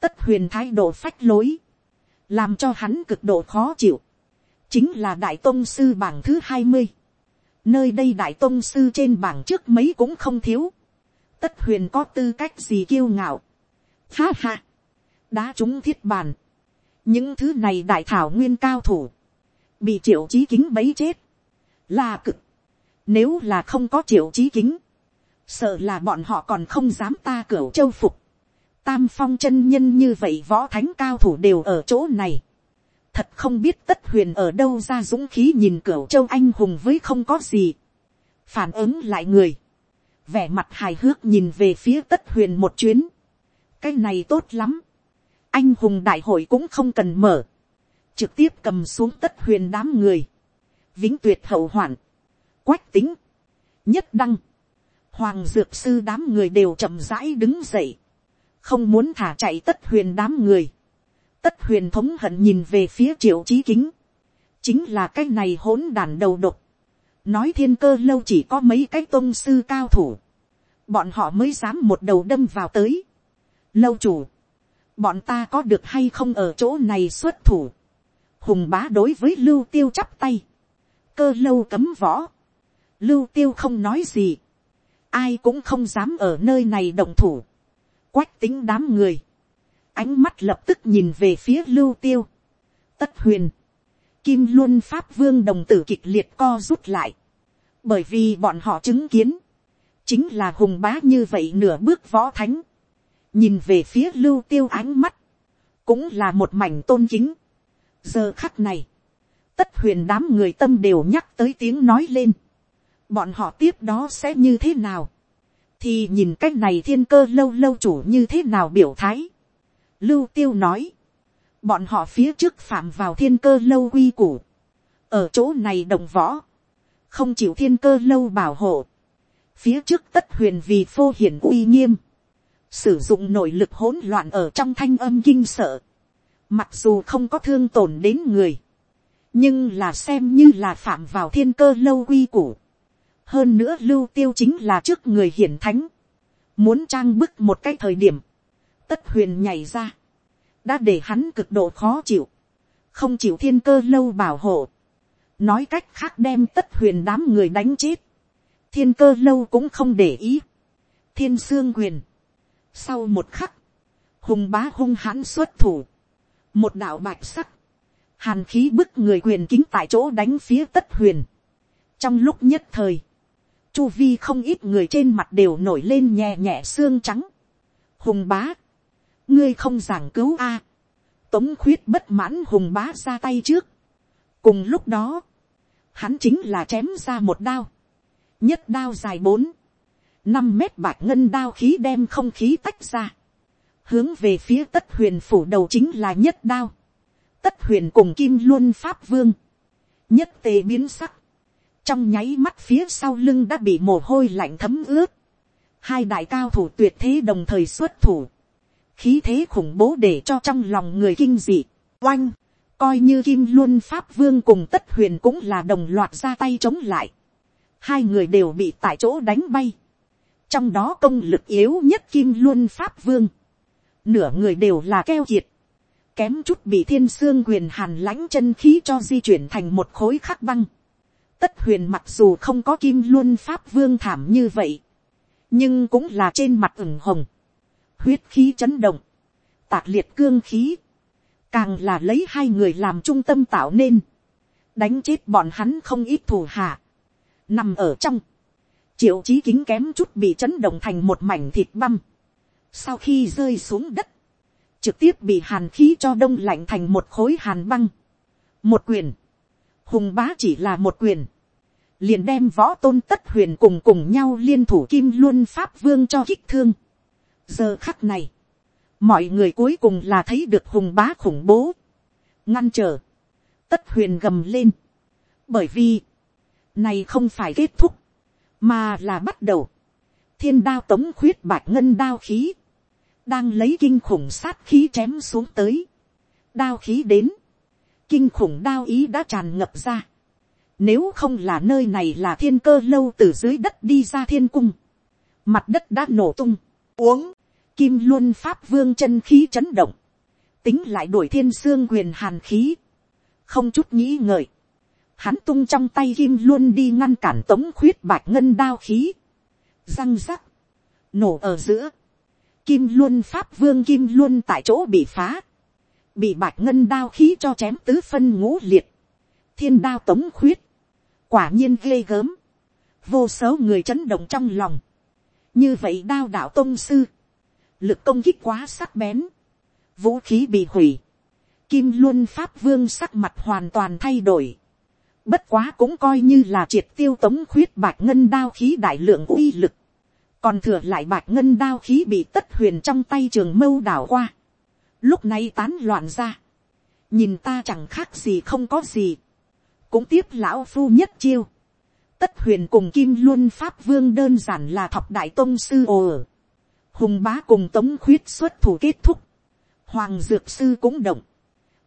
tất huyền thái độ phách lối, làm cho hắn cực độ khó chịu, chính là đại tôn sư bảng thứ hai mươi, nơi đây đại tôn sư trên bảng trước mấy cũng không thiếu, tất huyền có tư cách gì kiêu ngạo, ha ha, Đã chúng thiết bàn, những thứ này đại thảo nguyên cao thủ, bị triệu chí kính bấy chết, là cực, nếu là không có triệu chí kính, sợ là bọn họ còn không dám ta cửa châu phục, tam phong chân nhân như vậy võ thánh cao thủ đều ở chỗ này, thật không biết tất huyền ở đâu ra dũng khí nhìn cửa châu anh hùng với không có gì, phản ứng lại người, vẻ mặt hài hước nhìn về phía tất huyền một chuyến, cái này tốt lắm, anh hùng đại hội cũng không cần mở, trực tiếp cầm xuống tất huyền đám người, vĩnh tuyệt hậu hoạn, quách tính, nhất đăng, hoàng dược sư đám người đều chậm rãi đứng dậy, không muốn thả chạy tất huyền đám người, tất huyền thống hận nhìn về phía triệu trí kính, chính là cái này hỗn đàn đầu độc, nói thiên cơ lâu chỉ có mấy cái tôn sư cao thủ, bọn họ mới dám một đầu đâm vào tới. lâu chủ, bọn ta có được hay không ở chỗ này xuất thủ, hùng bá đối với lưu tiêu chắp tay, cơ lâu cấm võ, lưu tiêu không nói gì, ai cũng không dám ở nơi này động thủ, quách tính đám người, ánh mắt lập tức nhìn về phía lưu tiêu, tất huyền, kim luôn pháp vương đồng tử kịch liệt co rút lại, bởi vì bọn họ chứng kiến, chính là hùng bá như vậy nửa bước võ thánh, nhìn về phía lưu tiêu ánh mắt, cũng là một mảnh tôn kính. giờ khắc này, tất huyền đám người tâm đều nhắc tới tiếng nói lên, bọn họ tiếp đó sẽ như thế nào, thì nhìn cách này thiên cơ lâu lâu chủ như thế nào biểu thái. lưu tiêu nói, bọn họ phía trước phạm vào thiên cơ lâu quy củ, ở chỗ này đồng võ, không chịu thiên cơ lâu bảo hộ, phía trước tất huyền vì phô hiển uy nghiêm, sử dụng nội lực hỗn loạn ở trong thanh âm kinh sợ, mặc dù không có thương tổn đến người, nhưng là xem như là phạm vào thiên cơ lâu quy củ hơn nữa lưu tiêu chính là trước người hiển thánh, muốn trang bức một cái thời điểm, tất huyền nhảy ra, đã để hắn cực độ khó chịu, không chịu thiên cơ lâu bảo hộ, nói cách khác đem tất huyền đám người đánh chết, thiên cơ lâu cũng không để ý, thiên sương quyền, sau một khắc, hùng bá hung hãn xuất thủ, một đạo bạch sắc, hàn khí bức người quyền kính tại chỗ đánh phía tất huyền. trong lúc nhất thời, chu vi không ít người trên mặt đều nổi lên nhẹ nhẹ xương trắng. hùng bá, ngươi không giảng cứu a. tống khuyết bất mãn hùng bá ra tay trước. cùng lúc đó, hắn chính là chém ra một đao, nhất đao dài bốn, năm mét bạc ngân đao khí đem không khí tách ra, hướng về phía tất huyền phủ đầu chính là nhất đao, tất huyền cùng kim luôn pháp vương, nhất tề biến sắc, trong nháy mắt phía sau lưng đã bị mồ hôi lạnh thấm ướt, hai đại cao thủ tuyệt thế đồng thời xuất thủ, khí thế khủng bố để cho trong lòng người kinh dị, oanh, coi như kim luân pháp vương cùng tất huyền cũng là đồng loạt ra tay chống lại, hai người đều bị tại chỗ đánh bay, trong đó công lực yếu nhất kim luân pháp vương, nửa người đều là keo kiệt, kém chút bị thiên sương quyền hàn lãnh chân khí cho di chuyển thành một khối khắc băng. Tất huyền mặc dù không có kim luôn pháp vương thảm như vậy, nhưng cũng là trên mặt ửng hồng, huyết khí chấn động, tạc liệt cương khí, càng là lấy hai người làm trung tâm tạo nên, đánh chết bọn hắn không ít thù hạ, nằm ở trong, triệu chí kính kém chút bị chấn động thành một mảnh thịt băm, sau khi rơi xuống đất, trực tiếp bị hàn khí cho đông lạnh thành một khối hàn băng. một quyền, hùng bá chỉ là một quyền, liền đem võ tôn tất huyền cùng cùng nhau liên thủ kim luân pháp vương cho kích thương. giờ khắc này, mọi người cuối cùng là thấy được hùng bá khủng bố, ngăn trở, tất huyền gầm lên, bởi vì, này không phải kết thúc, mà là bắt đầu, thiên đao tống khuyết bạch ngân đao khí, đang lấy kinh khủng sát khí chém xuống tới, đao khí đến, kinh khủng đao ý đã tràn ngập ra, nếu không là nơi này là thiên cơ lâu từ dưới đất đi ra thiên cung, mặt đất đã nổ tung, uống, kim luôn pháp vương chân khí chấn động, tính lại đuổi thiên xương quyền hàn khí, không chút nghĩ ngợi, hắn tung trong tay kim luôn đi ngăn cản tống khuyết bạch ngân đao khí, răng rắc, nổ ở giữa, kim luôn pháp vương kim luôn tại chỗ bị phá, bị bạch ngân đao khí cho chém tứ phân ngũ liệt, thiên đao tống khuyết, quả nhiên ghê gớm, vô số người chấn động trong lòng, như vậy đao đạo tôn sư, lực công kích quá sắc bén, vũ khí bị hủy, kim luân pháp vương sắc mặt hoàn toàn thay đổi, bất quá cũng coi như là triệt tiêu tống khuyết bạch ngân đao khí đại lượng uy lực, còn thừa lại bạch ngân đao khí bị tất huyền trong tay trường mâu đảo qua, lúc này tán loạn ra, nhìn ta chẳng khác gì không có gì, cũng tiếp lão phu nhất chiêu, tất huyền cùng kim luôn pháp vương đơn giản là thọc đại tôn sư ồ ở, hùng bá cùng tống khuyết xuất thủ kết thúc, hoàng dược sư cũng động,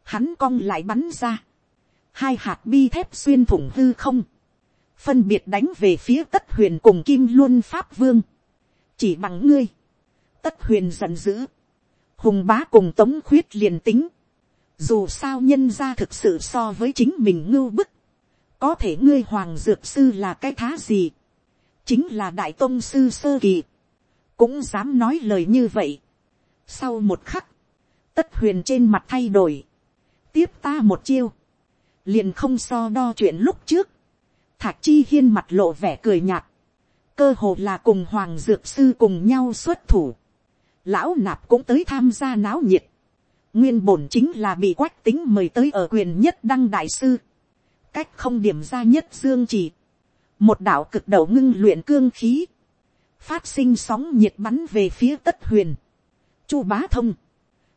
hắn cong lại bắn ra, hai hạt bi thép xuyên thủng hư không, phân biệt đánh về phía tất huyền cùng kim luôn pháp vương, chỉ bằng ngươi, tất huyền giận dữ, hùng bá cùng tống khuyết liền tính, dù sao nhân ra thực sự so với chính mình ngưu bức, có thể ngươi hoàng dược sư là cái thá gì, chính là đại tôn sư sơ kỳ, cũng dám nói lời như vậy. sau một khắc, tất huyền trên mặt thay đổi, tiếp ta một chiêu, liền không so đo chuyện lúc trước, thạc chi hiên mặt lộ vẻ cười nhạt, cơ hồ là cùng hoàng dược sư cùng nhau xuất thủ, lão nạp cũng tới tham gia náo nhiệt, nguyên bổn chính là bị quách tính mời tới ở quyền nhất đăng đại sư, cách không điểm ra nhất dương chỉ, một đạo cực đầu ngưng luyện cương khí, phát sinh sóng nhiệt bắn về phía tất huyền, chu bá thông,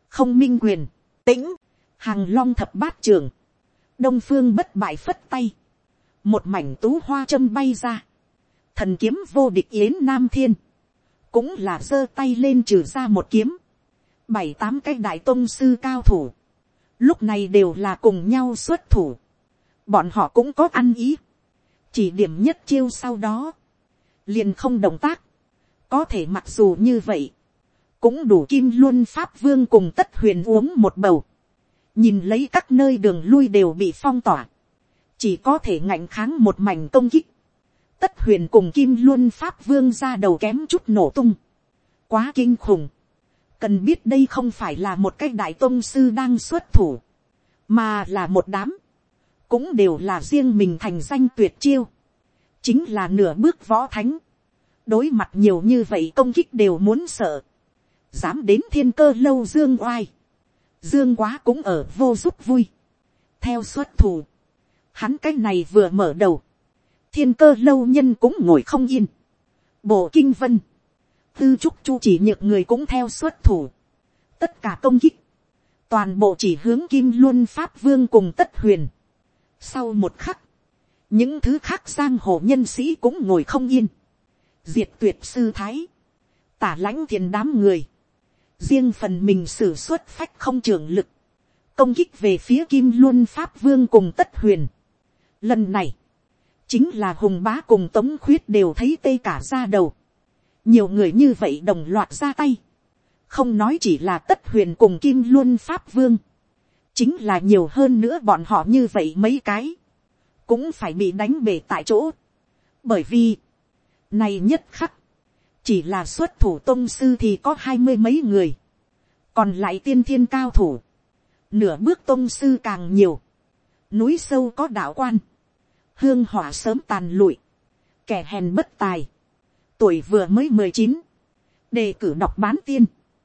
không minh quyền, tĩnh, hàng long thập bát trường, đông phương bất bại phất tay, một mảnh tú hoa châm bay ra, thần kiếm vô địch yến nam thiên, cũng là giơ tay lên trừ ra một kiếm, bảy tám cái đại tôn sư cao thủ, lúc này đều là cùng nhau xuất thủ, bọn họ cũng có ăn ý, chỉ điểm nhất chiêu sau đó, liền không động tác, có thể mặc dù như vậy, cũng đủ kim luôn pháp vương cùng tất huyền uống một bầu, nhìn lấy các nơi đường lui đều bị phong tỏa, chỉ có thể ngạnh kháng một mảnh công kích, tất huyền cùng kim luôn pháp vương ra đầu kém chút nổ tung, quá kinh khủng, cần biết đây không phải là một cái đại tôn sư đang xuất thủ, mà là một đám, cũng đều là riêng mình thành danh tuyệt chiêu, chính là nửa bước võ thánh, đối mặt nhiều như vậy công kích đều muốn sợ, dám đến thiên cơ lâu dương oai, dương quá cũng ở vô giúp vui, theo xuất thủ, hắn cái này vừa mở đầu, thiên cơ lâu nhân cũng ngồi không yên, bộ kinh vân, tư trúc chu chỉ nhược người cũng theo xuất thủ, tất cả công kích, toàn bộ chỉ hướng kim luân pháp vương cùng tất huyền. Sau một khắc, những thứ khác giang hồ nhân sĩ cũng ngồi không yên, diệt tuyệt sư thái, tả lãnh thiền đám người, riêng phần mình xử xuất phách không trường lực, công kích về phía kim luân pháp vương cùng tất huyền. Lần này, chính là hùng bá cùng tống khuyết đều thấy tê cả ra đầu. nhiều người như vậy đồng loạt ra tay. không nói chỉ là tất huyền cùng kim luân pháp vương. chính là nhiều hơn nữa bọn họ như vậy mấy cái. cũng phải bị đánh bể tại chỗ. bởi vì, này nhất khắc, chỉ là xuất thủ tôn sư thì có hai mươi mấy người. còn lại tiên thiên cao thủ. nửa bước tôn sư càng nhiều. núi sâu có đạo quan hương hỏa sớm tàn lụi, kẻ hèn bất tài, tuổi vừa mới mười chín, đề cử đọc bán tiên,